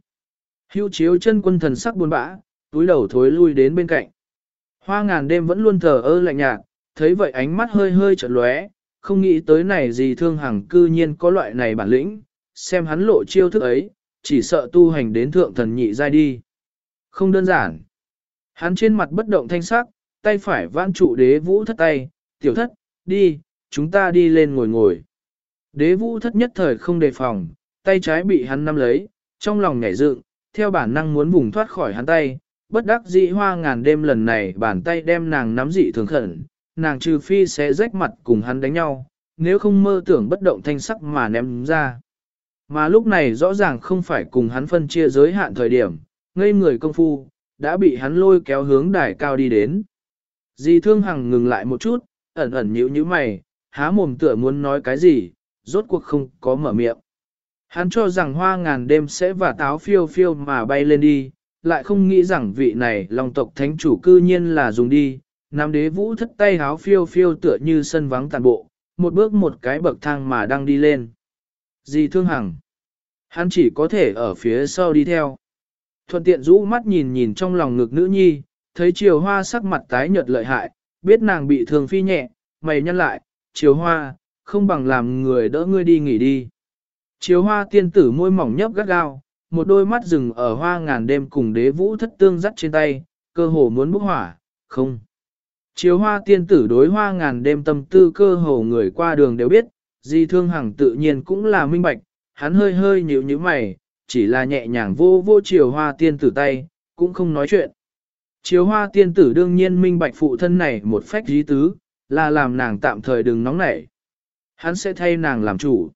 Hữu chiếu chân quân thần sắc buồn bã, túi đầu thối lui đến bên cạnh. Hoa ngàn đêm vẫn luôn thờ ơ lạnh nhạt, thấy vậy ánh mắt hơi hơi chợt lóe, không nghĩ tới này gì thương hằng cư nhiên có loại này bản lĩnh, xem hắn lộ chiêu thức ấy, chỉ sợ tu hành đến thượng thần nhị giai đi. Không đơn giản. Hắn trên mặt bất động thanh sắc, tay phải vãn trụ đế vũ thất tay, tiểu thất, đi, chúng ta đi lên ngồi ngồi. Đế vũ thất nhất thời không đề phòng, tay trái bị hắn nắm lấy, trong lòng nhảy dựng, theo bản năng muốn vùng thoát khỏi hắn tay, bất đắc dĩ hoa ngàn đêm lần này bàn tay đem nàng nắm dị thường khẩn, nàng trừ phi sẽ rách mặt cùng hắn đánh nhau, nếu không mơ tưởng bất động thanh sắc mà ném ra. Mà lúc này rõ ràng không phải cùng hắn phân chia giới hạn thời điểm, ngây người công phu, đã bị hắn lôi kéo hướng đài cao đi đến. Di thương hằng ngừng lại một chút, ẩn ẩn nhíu nhíu mày, há mồm tựa muốn nói cái gì, rốt cuộc không có mở miệng. Hắn cho rằng hoa ngàn đêm sẽ và táo phiêu phiêu mà bay lên đi, lại không nghĩ rằng vị này lòng tộc thánh chủ cư nhiên là dùng đi, nam đế vũ thất tay háo phiêu phiêu tựa như sân vắng tàn bộ, một bước một cái bậc thang mà đang đi lên. Dì thương hằng. Hắn chỉ có thể ở phía sau đi theo. Thuận tiện rũ mắt nhìn nhìn trong lòng ngực nữ nhi, thấy chiều hoa sắc mặt tái nhợt lợi hại, biết nàng bị thương phi nhẹ, mày nhăn lại, chiều hoa, không bằng làm người đỡ ngươi đi nghỉ đi. Chiều hoa tiên tử môi mỏng nhấp gắt gao, một đôi mắt rừng ở hoa ngàn đêm cùng đế vũ thất tương dắt trên tay, cơ hồ muốn bốc hỏa, không. Chiều hoa tiên tử đối hoa ngàn đêm tâm tư cơ hồ người qua đường đều biết, di thương hằng tự nhiên cũng là minh bạch, hắn hơi hơi nhíu như mày, chỉ là nhẹ nhàng vô vô chiều hoa tiên tử tay, cũng không nói chuyện. Chiều hoa tiên tử đương nhiên minh bạch phụ thân này một phách dí tứ, là làm nàng tạm thời đừng nóng nảy. Hắn sẽ thay nàng làm chủ.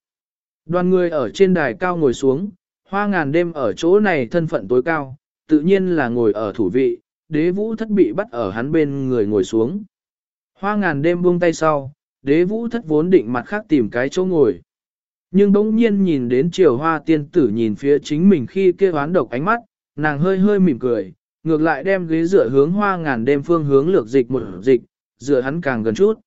Đoàn người ở trên đài cao ngồi xuống, hoa ngàn đêm ở chỗ này thân phận tối cao, tự nhiên là ngồi ở thủ vị, đế vũ thất bị bắt ở hắn bên người ngồi xuống. Hoa ngàn đêm buông tay sau, đế vũ thất vốn định mặt khác tìm cái chỗ ngồi. Nhưng bỗng nhiên nhìn đến triều hoa tiên tử nhìn phía chính mình khi kia hoán độc ánh mắt, nàng hơi hơi mỉm cười, ngược lại đem ghế dựa hướng hoa ngàn đêm phương hướng lược dịch một dịch, dựa hắn càng gần chút.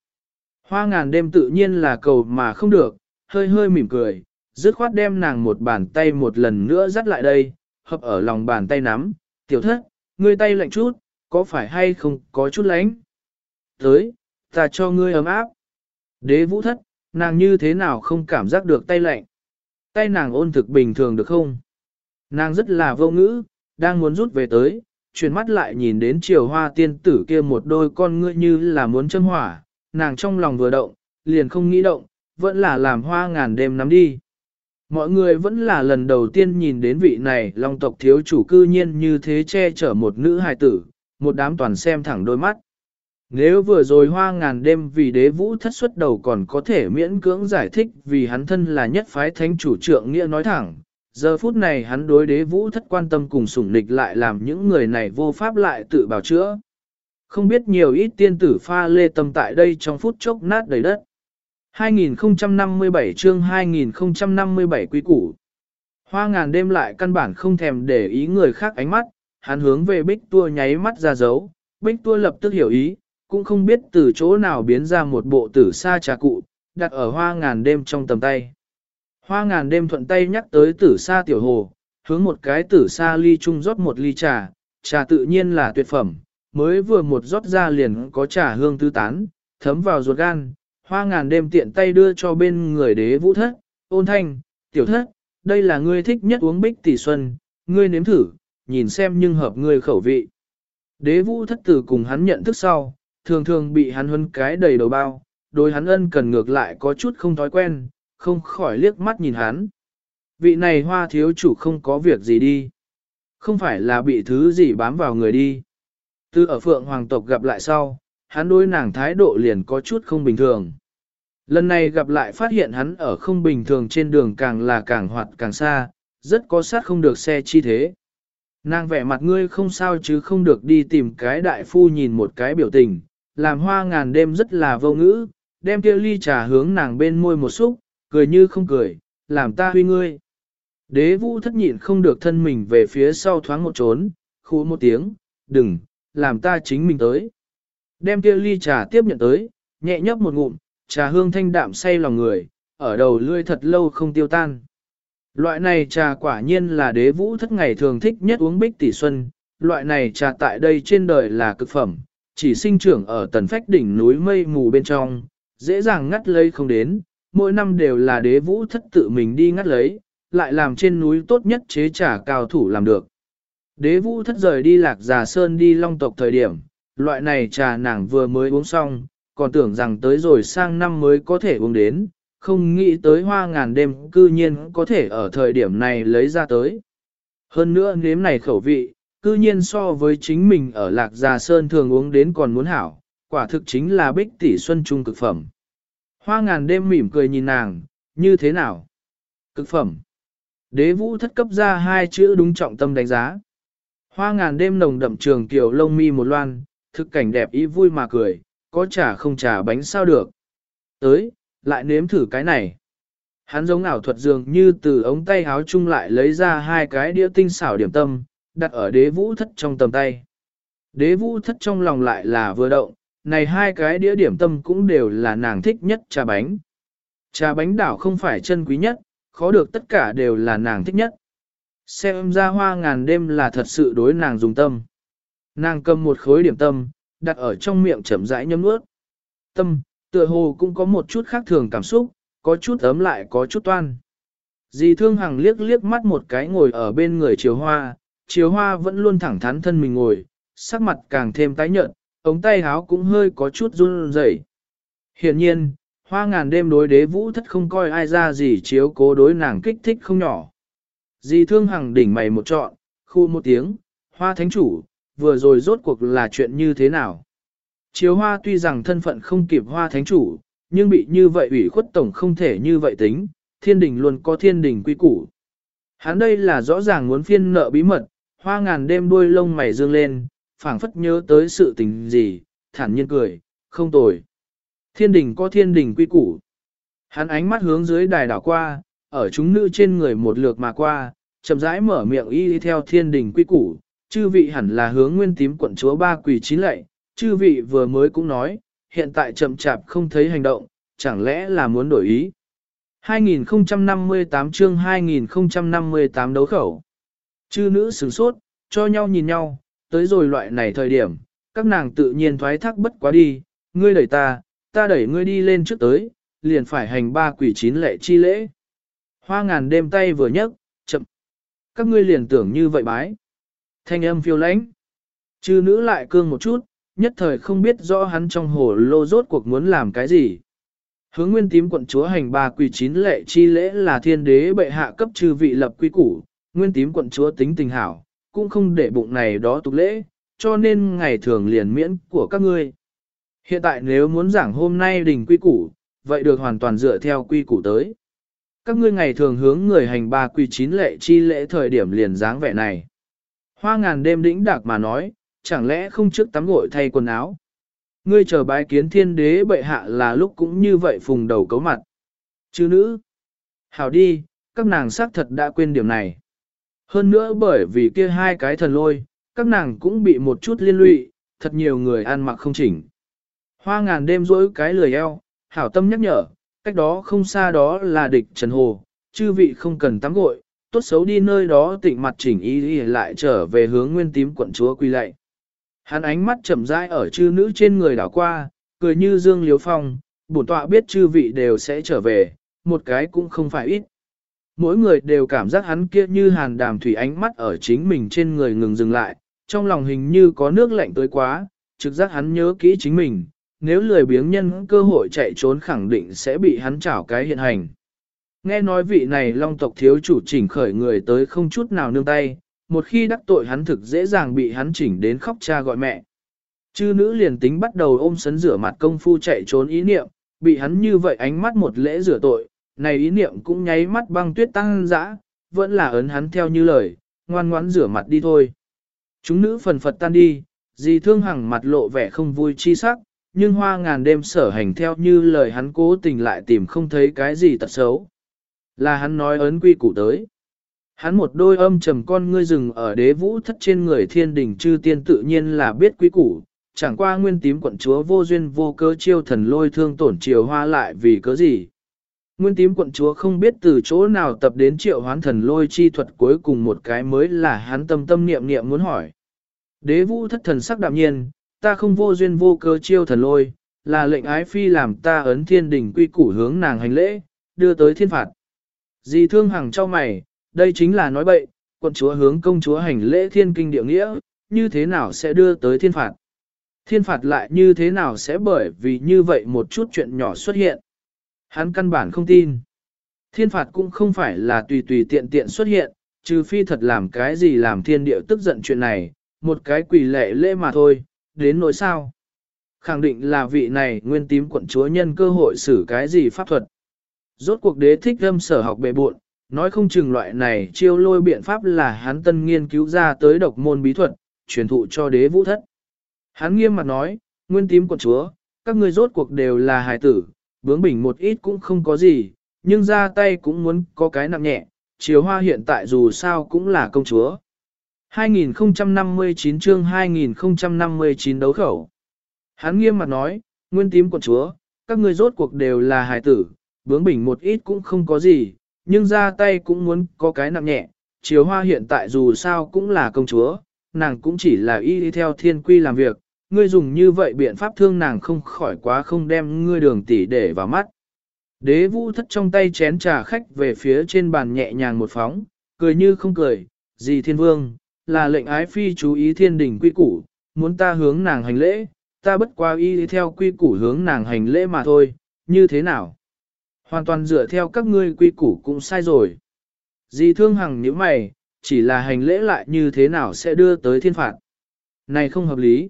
Hoa ngàn đêm tự nhiên là cầu mà không được, hơi hơi mỉm cười, dứt khoát đem nàng một bàn tay một lần nữa dắt lại đây, hợp ở lòng bàn tay nắm, tiểu thất, ngươi tay lạnh chút, có phải hay không có chút lánh? Tới, Ta cho ngươi ấm áp. Đế vũ thất, nàng như thế nào không cảm giác được tay lạnh. Tay nàng ôn thực bình thường được không? Nàng rất là vô ngữ, đang muốn rút về tới, chuyển mắt lại nhìn đến chiều hoa tiên tử kia một đôi con ngươi như là muốn châm hỏa, nàng trong lòng vừa động, liền không nghĩ động, vẫn là làm hoa ngàn đêm nắm đi. Mọi người vẫn là lần đầu tiên nhìn đến vị này long tộc thiếu chủ cư nhiên như thế che chở một nữ hài tử, một đám toàn xem thẳng đôi mắt. Nếu vừa rồi hoa ngàn đêm vì đế vũ thất xuất đầu còn có thể miễn cưỡng giải thích vì hắn thân là nhất phái thánh chủ trượng nghĩa nói thẳng, giờ phút này hắn đối đế vũ thất quan tâm cùng sủng nịch lại làm những người này vô pháp lại tự bào chữa. Không biết nhiều ít tiên tử pha lê tâm tại đây trong phút chốc nát đầy đất. 2057 chương 2057 quý củ. Hoa ngàn đêm lại căn bản không thèm để ý người khác ánh mắt, hắn hướng về bích tua nháy mắt ra dấu, bích tua lập tức hiểu ý, cũng không biết từ chỗ nào biến ra một bộ tử sa trà cụ, đặt ở hoa ngàn đêm trong tầm tay. Hoa ngàn đêm thuận tay nhắc tới tử sa tiểu hồ, hướng một cái tử sa ly chung rót một ly trà, trà tự nhiên là tuyệt phẩm, mới vừa một rót ra liền có trà hương tứ tán, thấm vào ruột gan, hoa ngàn đêm tiện tay đưa cho bên người đế vũ thất, ôn thanh, tiểu thất, đây là ngươi thích nhất uống bích tỷ xuân, ngươi nếm thử, nhìn xem nhưng hợp ngươi khẩu vị. Đế vũ thất tử cùng hắn nhận thức sau, thường thường bị hắn huấn cái đầy đầu bao, đối hắn ân cần ngược lại có chút không thói quen, không khỏi liếc mắt nhìn hắn. Vị này hoa thiếu chủ không có việc gì đi. Không phải là bị thứ gì bám vào người đi. Từ ở phượng hoàng tộc gặp lại sau, hắn đối nàng thái độ liền có chút không bình thường. Lần này gặp lại phát hiện hắn ở không bình thường trên đường càng là càng hoạt càng xa, rất có sát không được xe chi thế. Nàng vẻ mặt ngươi không sao chứ không được đi tìm cái đại phu nhìn một cái biểu tình, làm hoa ngàn đêm rất là vô ngữ, đem kia ly trà hướng nàng bên môi một xúc, cười như không cười, làm ta huy ngươi. Đế vũ thất nhịn không được thân mình về phía sau thoáng một trốn, khu một tiếng, đừng, làm ta chính mình tới. Đem kia ly trà tiếp nhận tới, nhẹ nhấp một ngụm, trà hương thanh đạm say lòng người, ở đầu lươi thật lâu không tiêu tan. Loại này trà quả nhiên là đế vũ thất ngày thường thích nhất uống bích tỷ xuân, loại này trà tại đây trên đời là cực phẩm, chỉ sinh trưởng ở tần phách đỉnh núi mây mù bên trong, dễ dàng ngắt lấy không đến, mỗi năm đều là đế vũ thất tự mình đi ngắt lấy, lại làm trên núi tốt nhất chế trà cao thủ làm được. Đế vũ thất rời đi lạc già sơn đi long tộc thời điểm, loại này trà nàng vừa mới uống xong, còn tưởng rằng tới rồi sang năm mới có thể uống đến, không nghĩ tới hoa ngàn đêm cư nhiên có thể ở thời điểm này lấy ra tới. Hơn nữa nếm này khẩu vị, cư nhiên so với chính mình ở lạc già sơn thường uống đến còn muốn hảo, quả thực chính là bích tỷ xuân trung cực phẩm. Hoa ngàn đêm mỉm cười nhìn nàng, như thế nào? Cực phẩm. Đế vũ thất cấp ra hai chữ đúng trọng tâm đánh giá. Hoa ngàn đêm nồng đậm trường kiểu lông mi một loan, thực cảnh đẹp ý vui mà cười, có trả không trả bánh sao được. Tới, lại nếm thử cái này. Hắn giống ảo thuật dường như từ ống tay háo chung lại lấy ra hai cái đĩa tinh xảo điểm tâm, đặt ở đế vũ thất trong tầm tay. Đế vũ thất trong lòng lại là vừa động, này hai cái đĩa điểm tâm cũng đều là nàng thích nhất trà bánh. Trà bánh đảo không phải chân quý nhất, khó được tất cả đều là nàng thích nhất. Xem ra hoa ngàn đêm là thật sự đối nàng dùng tâm. Nàng cầm một khối điểm tâm, đặt ở trong miệng chậm rãi nhấm nuốt. Tâm, tựa hồ cũng có một chút khác thường cảm xúc, có chút ấm lại có chút toan. Dì thương hằng liếc liếc mắt một cái ngồi ở bên người chiều hoa, chiều hoa vẫn luôn thẳng thắn thân mình ngồi, sắc mặt càng thêm tái nhợt, ống tay háo cũng hơi có chút run rẩy. Hiện nhiên, hoa ngàn đêm đối đế vũ thất không coi ai ra gì chiếu cố đối nàng kích thích không nhỏ. Dì thương hằng đỉnh mày một trọn, khu một tiếng, hoa thánh chủ, vừa rồi rốt cuộc là chuyện như thế nào. Chiếu hoa tuy rằng thân phận không kịp hoa thánh chủ, nhưng bị như vậy ủy khuất tổng không thể như vậy tính, thiên đình luôn có thiên đình quy củ. Hắn đây là rõ ràng muốn phiên nợ bí mật, hoa ngàn đêm đuôi lông mày dương lên, phảng phất nhớ tới sự tình gì, thản nhiên cười, không tồi. Thiên đình có thiên đình quy củ. Hắn ánh mắt hướng dưới đài đảo qua, ở chúng nữ trên người một lượt mà qua, chậm rãi mở miệng y đi theo thiên đình quy củ, chư vị hẳn là hướng nguyên tím quận chúa ba quỳ chín lệ, chư vị vừa mới cũng nói, hiện tại chậm chạp không thấy hành động, chẳng lẽ là muốn đổi ý. 2058 chương 2058 đấu khẩu. Chư nữ sửng sốt, cho nhau nhìn nhau, tới rồi loại này thời điểm, các nàng tự nhiên thoái thác bất quá đi, ngươi đẩy ta, ta đẩy ngươi đi lên trước tới, liền phải hành ba quỷ chín lệ chi lễ. Hoa ngàn đêm tay vừa nhấc, chậm. Các ngươi liền tưởng như vậy bái. Thanh âm phiêu lãnh. Chư nữ lại cương một chút, nhất thời không biết rõ hắn trong hồ lô rốt cuộc muốn làm cái gì. Hướng nguyên tím quận chúa hành ba quỳ chín lệ chi lễ là thiên đế bệ hạ cấp trừ vị lập quy củ, nguyên tím quận chúa tính tình hảo, cũng không để bụng này đó tục lễ, cho nên ngày thường liền miễn của các ngươi. Hiện tại nếu muốn giảng hôm nay đình quy củ, vậy được hoàn toàn dựa theo quy củ tới. Các ngươi ngày thường hướng người hành ba quỳ chín lệ chi lễ thời điểm liền dáng vẻ này. Hoa ngàn đêm đĩnh đạc mà nói, chẳng lẽ không trước tắm gội thay quần áo. Ngươi chờ bái kiến thiên đế bệ hạ là lúc cũng như vậy phùng đầu cấu mặt. Chứ nữ. Hảo đi, các nàng xác thật đã quên điểm này. Hơn nữa bởi vì kia hai cái thần lôi, các nàng cũng bị một chút liên lụy, thật nhiều người ăn mặc không chỉnh. Hoa ngàn đêm rỗi cái lười eo, hảo tâm nhắc nhở, cách đó không xa đó là địch Trần Hồ, chư vị không cần tắm gội, tốt xấu đi nơi đó tịnh mặt chỉnh y lại trở về hướng nguyên tím quận chúa quy lệ. Hắn ánh mắt chậm rãi ở chư nữ trên người đảo qua, cười như dương liếu phong, bổn tọa biết chư vị đều sẽ trở về, một cái cũng không phải ít. Mỗi người đều cảm giác hắn kia như hàn đàm thủy ánh mắt ở chính mình trên người ngừng dừng lại, trong lòng hình như có nước lạnh tới quá, trực giác hắn nhớ kỹ chính mình, nếu lười biếng nhân cơ hội chạy trốn khẳng định sẽ bị hắn chảo cái hiện hành. Nghe nói vị này long tộc thiếu chủ chỉnh khởi người tới không chút nào nương tay, một khi đắc tội hắn thực dễ dàng bị hắn chỉnh đến khóc cha gọi mẹ. Chư nữ liền tính bắt đầu ôm sấn rửa mặt công phu chạy trốn ý niệm, bị hắn như vậy ánh mắt một lễ rửa tội, này ý niệm cũng nháy mắt băng tuyết tăng dã, vẫn là ấn hắn theo như lời, ngoan ngoãn rửa mặt đi thôi. Chúng nữ phần phật tan đi, dì thương hằng mặt lộ vẻ không vui chi sắc, nhưng hoa ngàn đêm sở hành theo như lời hắn cố tình lại tìm không thấy cái gì tật xấu. Là hắn nói ấn quy củ tới. Hắn một đôi âm trầm con ngươi rừng ở đế vũ thất trên người thiên đình chư tiên tự nhiên là biết quý củ, chẳng qua nguyên tím quận chúa vô duyên vô cớ chiêu thần lôi thương tổn triều hoa lại vì cớ gì. Nguyên tím quận chúa không biết từ chỗ nào tập đến triệu hoán thần lôi chi thuật cuối cùng một cái mới là hắn tâm tâm niệm niệm muốn hỏi. Đế vũ thất thần sắc đạm nhiên, ta không vô duyên vô cớ chiêu thần lôi, là lệnh ái phi làm ta ấn thiên đình quy củ hướng nàng hành lễ, đưa tới thiên phạt. Dì thương hằng cho mày, đây chính là nói bậy, quận chúa hướng công chúa hành lễ thiên kinh địa nghĩa, như thế nào sẽ đưa tới thiên phạt. Thiên phạt lại như thế nào sẽ bởi vì như vậy một chút chuyện nhỏ xuất hiện. Hắn căn bản không tin. Thiên phạt cũng không phải là tùy tùy tiện tiện xuất hiện, trừ phi thật làm cái gì làm thiên địa tức giận chuyện này, một cái quỷ lệ lễ mà thôi, đến nỗi sao. Khẳng định là vị này nguyên tím quận chúa nhân cơ hội xử cái gì pháp thuật. Rốt cuộc đế thích âm sở học bề buộn, nói không chừng loại này chiêu lôi biện pháp là hắn tân nghiên cứu ra tới độc môn bí thuật, truyền thụ cho đế vũ thất. Hắn nghiêm mặt nói, nguyên tím quận chúa, các ngươi rốt cuộc đều là hài tử, bướng bỉnh một ít cũng không có gì, nhưng ra tay cũng muốn có cái nặng nhẹ, chiếu hoa hiện tại dù sao cũng là công chúa. 2059 chương 2059 đấu khẩu. Hắn nghiêm mặt nói, nguyên tím quận chúa, các ngươi rốt cuộc đều là hài tử, bướng bỉnh một ít cũng không có gì, nhưng ra tay cũng muốn có cái nặng nhẹ. Chiếu hoa hiện tại dù sao cũng là công chúa, nàng cũng chỉ là y đi theo thiên quy làm việc, ngươi dùng như vậy biện pháp thương nàng không khỏi quá không đem ngươi đường tỷ để vào mắt. Đế vũ thất trong tay chén trà khách về phía trên bàn nhẹ nhàng một phóng, cười như không cười, gì thiên vương, là lệnh ái phi chú ý thiên đình quy củ, muốn ta hướng nàng hành lễ, ta bất qua y đi theo quy củ hướng nàng hành lễ mà thôi, như thế nào? Hoàn toàn dựa theo các ngươi quy củ cũng sai rồi. Dì thương hằng nếu mày, chỉ là hành lễ lại như thế nào sẽ đưa tới thiên phạt. Này không hợp lý.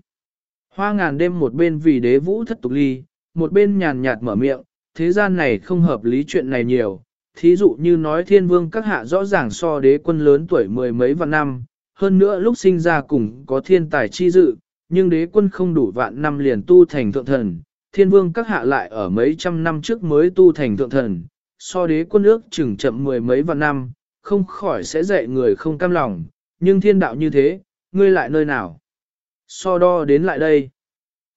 Hoa ngàn đêm một bên vì đế vũ thất tục ly, một bên nhàn nhạt mở miệng, thế gian này không hợp lý chuyện này nhiều. Thí dụ như nói thiên vương các hạ rõ ràng so đế quân lớn tuổi mười mấy vạn năm, hơn nữa lúc sinh ra cùng có thiên tài chi dự, nhưng đế quân không đủ vạn năm liền tu thành thượng thần, thiên vương các hạ lại ở mấy trăm năm trước mới tu thành thượng thần, so đế quân ước chừng chậm mười mấy vạn năm, không khỏi sẽ dạy người không cam lòng, nhưng thiên đạo như thế, ngươi lại nơi nào? So đo đến lại đây.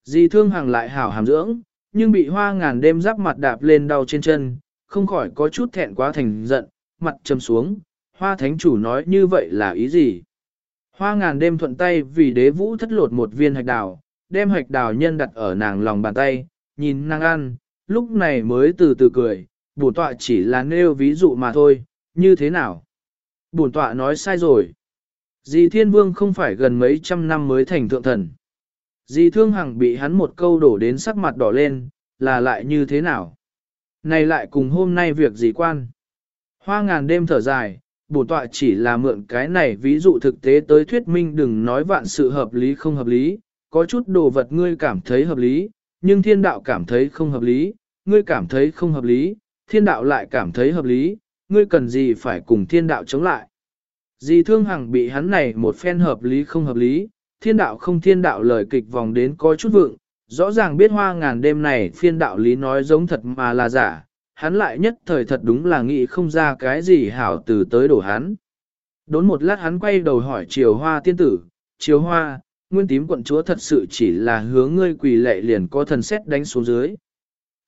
Di thương hàng lại hảo hàm dưỡng, nhưng bị hoa ngàn đêm giáp mặt đạp lên đau trên chân, không khỏi có chút thẹn quá thành giận, mặt trầm xuống, hoa thánh chủ nói như vậy là ý gì? Hoa ngàn đêm thuận tay vì đế vũ thất lột một viên hạch đào, đem hạch đào nhân đặt ở nàng lòng bàn tay, nhìn nàng ăn, lúc này mới từ từ cười, bổn tọa chỉ là nêu ví dụ mà thôi, như thế nào? Bổn tọa nói sai rồi. Dì thiên vương không phải gần mấy trăm năm mới thành thượng thần. Dì thương hằng bị hắn một câu đổ đến sắc mặt đỏ lên, là lại như thế nào? Này lại cùng hôm nay việc gì quan? Hoa ngàn đêm thở dài, bổn tọa chỉ là mượn cái này ví dụ thực tế tới thuyết minh đừng nói vạn sự hợp lý không hợp lý, có chút đồ vật ngươi cảm thấy hợp lý, nhưng thiên đạo cảm thấy không hợp lý, ngươi cảm thấy không hợp lý, thiên đạo lại cảm thấy hợp lý, ngươi cần gì phải cùng thiên đạo chống lại. Dì thương hằng bị hắn này một phen hợp lý không hợp lý, thiên đạo không thiên đạo lời kịch vòng đến có chút vượng, rõ ràng biết hoa ngàn đêm này phiên đạo lý nói giống thật mà là giả, hắn lại nhất thời thật đúng là nghĩ không ra cái gì hảo từ tới đổ hắn. Đốn một lát hắn quay đầu hỏi triều hoa tiên tử, triều hoa, nguyên tím quận chúa thật sự chỉ là hướng ngươi quỳ lệ liền có thần xét đánh xuống dưới.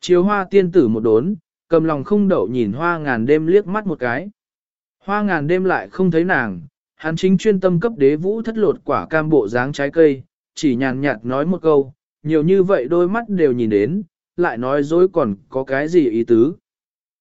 Chiếu hoa tiên tử một đốn, cầm lòng không đậu nhìn hoa ngàn đêm liếc mắt một cái. Hoa ngàn đêm lại không thấy nàng, hắn chính chuyên tâm cấp đế vũ thất lột quả cam bộ dáng trái cây, chỉ nhàn nhạt nói một câu, nhiều như vậy đôi mắt đều nhìn đến, lại nói dối còn có cái gì ý tứ.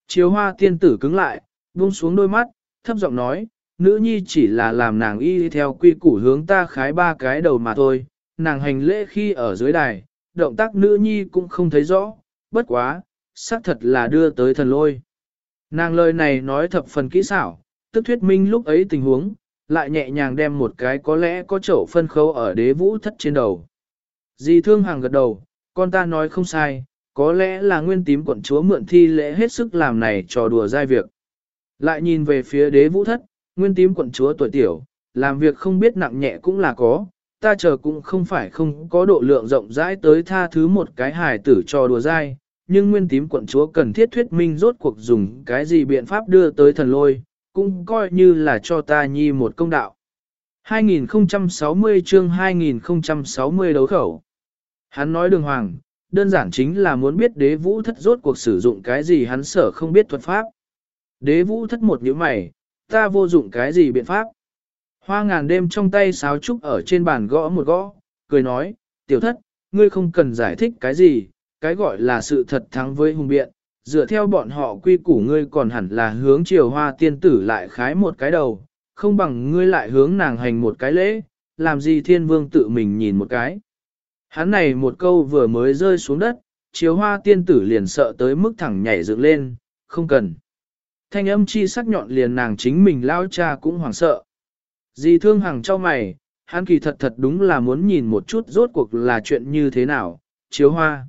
Chiếu hoa tiên tử cứng lại, buông xuống đôi mắt, thấp giọng nói, nữ nhi chỉ là làm nàng y theo quy củ hướng ta khái ba cái đầu mà thôi, nàng hành lễ khi ở dưới đài, động tác nữ nhi cũng không thấy rõ, bất quá, xác thật là đưa tới thần lôi. Nàng lời này nói thập phần kỹ xảo, tức thuyết minh lúc ấy tình huống, lại nhẹ nhàng đem một cái có lẽ có chậu phân khấu ở đế vũ thất trên đầu. Dì thương hàng gật đầu, con ta nói không sai, có lẽ là nguyên tím quận chúa mượn thi lễ hết sức làm này trò đùa dai việc. Lại nhìn về phía đế vũ thất, nguyên tím quận chúa tuổi tiểu, làm việc không biết nặng nhẹ cũng là có, ta chờ cũng không phải không có độ lượng rộng rãi tới tha thứ một cái hài tử cho đùa dai, nhưng nguyên tím quận chúa cần thiết thuyết minh rốt cuộc dùng cái gì biện pháp đưa tới thần lôi, cũng coi như là cho ta nhi một công đạo. 2060 chương 2060 đấu khẩu. Hắn nói đường hoàng, đơn giản chính là muốn biết đế vũ thất rốt cuộc sử dụng cái gì hắn sở không biết thuật pháp. Đế vũ thất một nhíu mày, ta vô dụng cái gì biện pháp. Hoa ngàn đêm trong tay sáo trúc ở trên bàn gõ một gõ, cười nói, tiểu thất, ngươi không cần giải thích cái gì, cái gọi là sự thật thắng với hùng biện, dựa theo bọn họ quy củ ngươi còn hẳn là hướng chiều hoa tiên tử lại khái một cái đầu, không bằng ngươi lại hướng nàng hành một cái lễ, làm gì thiên vương tự mình nhìn một cái. Hắn này một câu vừa mới rơi xuống đất, chiếu hoa tiên tử liền sợ tới mức thẳng nhảy dựng lên, không cần. Thanh âm chi sắc nhọn liền nàng chính mình lao cha cũng hoảng sợ. Dì thương hàng cho mày, hắn kỳ thật thật đúng là muốn nhìn một chút rốt cuộc là chuyện như thế nào, chiếu hoa.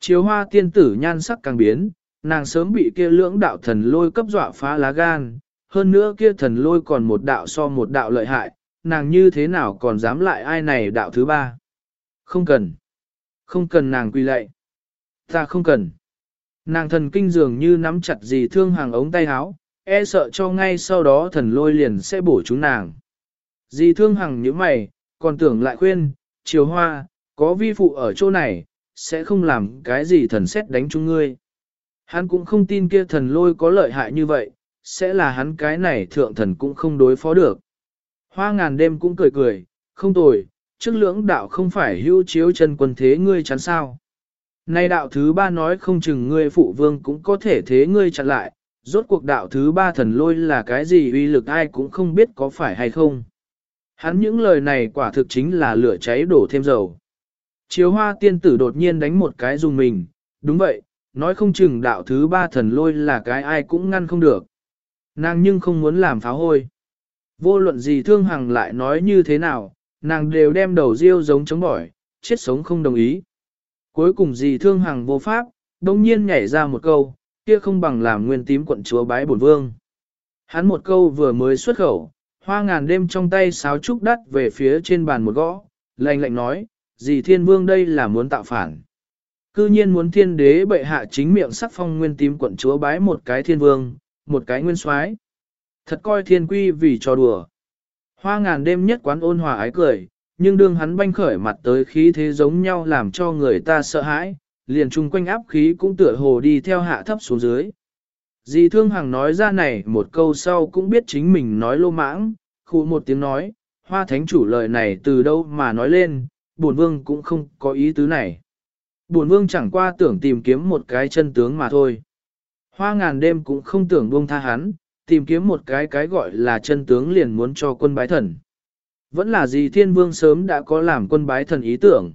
Chiếu hoa tiên tử nhan sắc càng biến, nàng sớm bị kia lưỡng đạo thần lôi cấp dọa phá lá gan, hơn nữa kia thần lôi còn một đạo so một đạo lợi hại, nàng như thế nào còn dám lại ai này đạo thứ ba. Không cần. Không cần nàng quy lệ. Ta không cần. Nàng thần kinh dường như nắm chặt gì thương hàng ống tay áo, e sợ cho ngay sau đó thần lôi liền sẽ bổ chúng nàng. Dì thương hằng như mày, còn tưởng lại khuyên, chiều hoa, có vi phụ ở chỗ này, sẽ không làm cái gì thần xét đánh chúng ngươi. Hắn cũng không tin kia thần lôi có lợi hại như vậy, sẽ là hắn cái này thượng thần cũng không đối phó được. Hoa ngàn đêm cũng cười cười, không tồi, trước lưỡng đạo không phải hưu chiếu chân quân thế ngươi chắn sao. Nay đạo thứ ba nói không chừng ngươi phụ vương cũng có thể thế ngươi chặn lại, rốt cuộc đạo thứ ba thần lôi là cái gì uy lực ai cũng không biết có phải hay không. Hắn những lời này quả thực chính là lửa cháy đổ thêm dầu. Chiếu hoa tiên tử đột nhiên đánh một cái dùng mình, đúng vậy, nói không chừng đạo thứ ba thần lôi là cái ai cũng ngăn không được. Nàng nhưng không muốn làm pháo hôi. Vô luận gì thương hằng lại nói như thế nào, nàng đều đem đầu riêu giống chống bỏi, chết sống không đồng ý. Cuối cùng gì thương hằng vô pháp, đông nhiên nhảy ra một câu, kia không bằng làm nguyên tím quận chúa bái bổn vương. Hắn một câu vừa mới xuất khẩu, hoa ngàn đêm trong tay sáo trúc đắt về phía trên bàn một gõ, lạnh lạnh nói, gì thiên vương đây là muốn tạo phản. Cư nhiên muốn thiên đế bệ hạ chính miệng sắc phong nguyên tím quận chúa bái một cái thiên vương, một cái nguyên soái Thật coi thiên quy vì trò đùa. Hoa ngàn đêm nhất quán ôn hòa ái cười, nhưng đương hắn banh khởi mặt tới khí thế giống nhau làm cho người ta sợ hãi, liền chung quanh áp khí cũng tựa hồ đi theo hạ thấp xuống dưới. Dì Thương Hằng nói ra này một câu sau cũng biết chính mình nói lô mãng, khu một tiếng nói, hoa thánh chủ lời này từ đâu mà nói lên, bổn vương cũng không có ý tứ này. Bổn vương chẳng qua tưởng tìm kiếm một cái chân tướng mà thôi. Hoa ngàn đêm cũng không tưởng buông tha hắn, tìm kiếm một cái cái gọi là chân tướng liền muốn cho quân bái thần. Vẫn là gì thiên vương sớm đã có làm quân bái thần ý tưởng.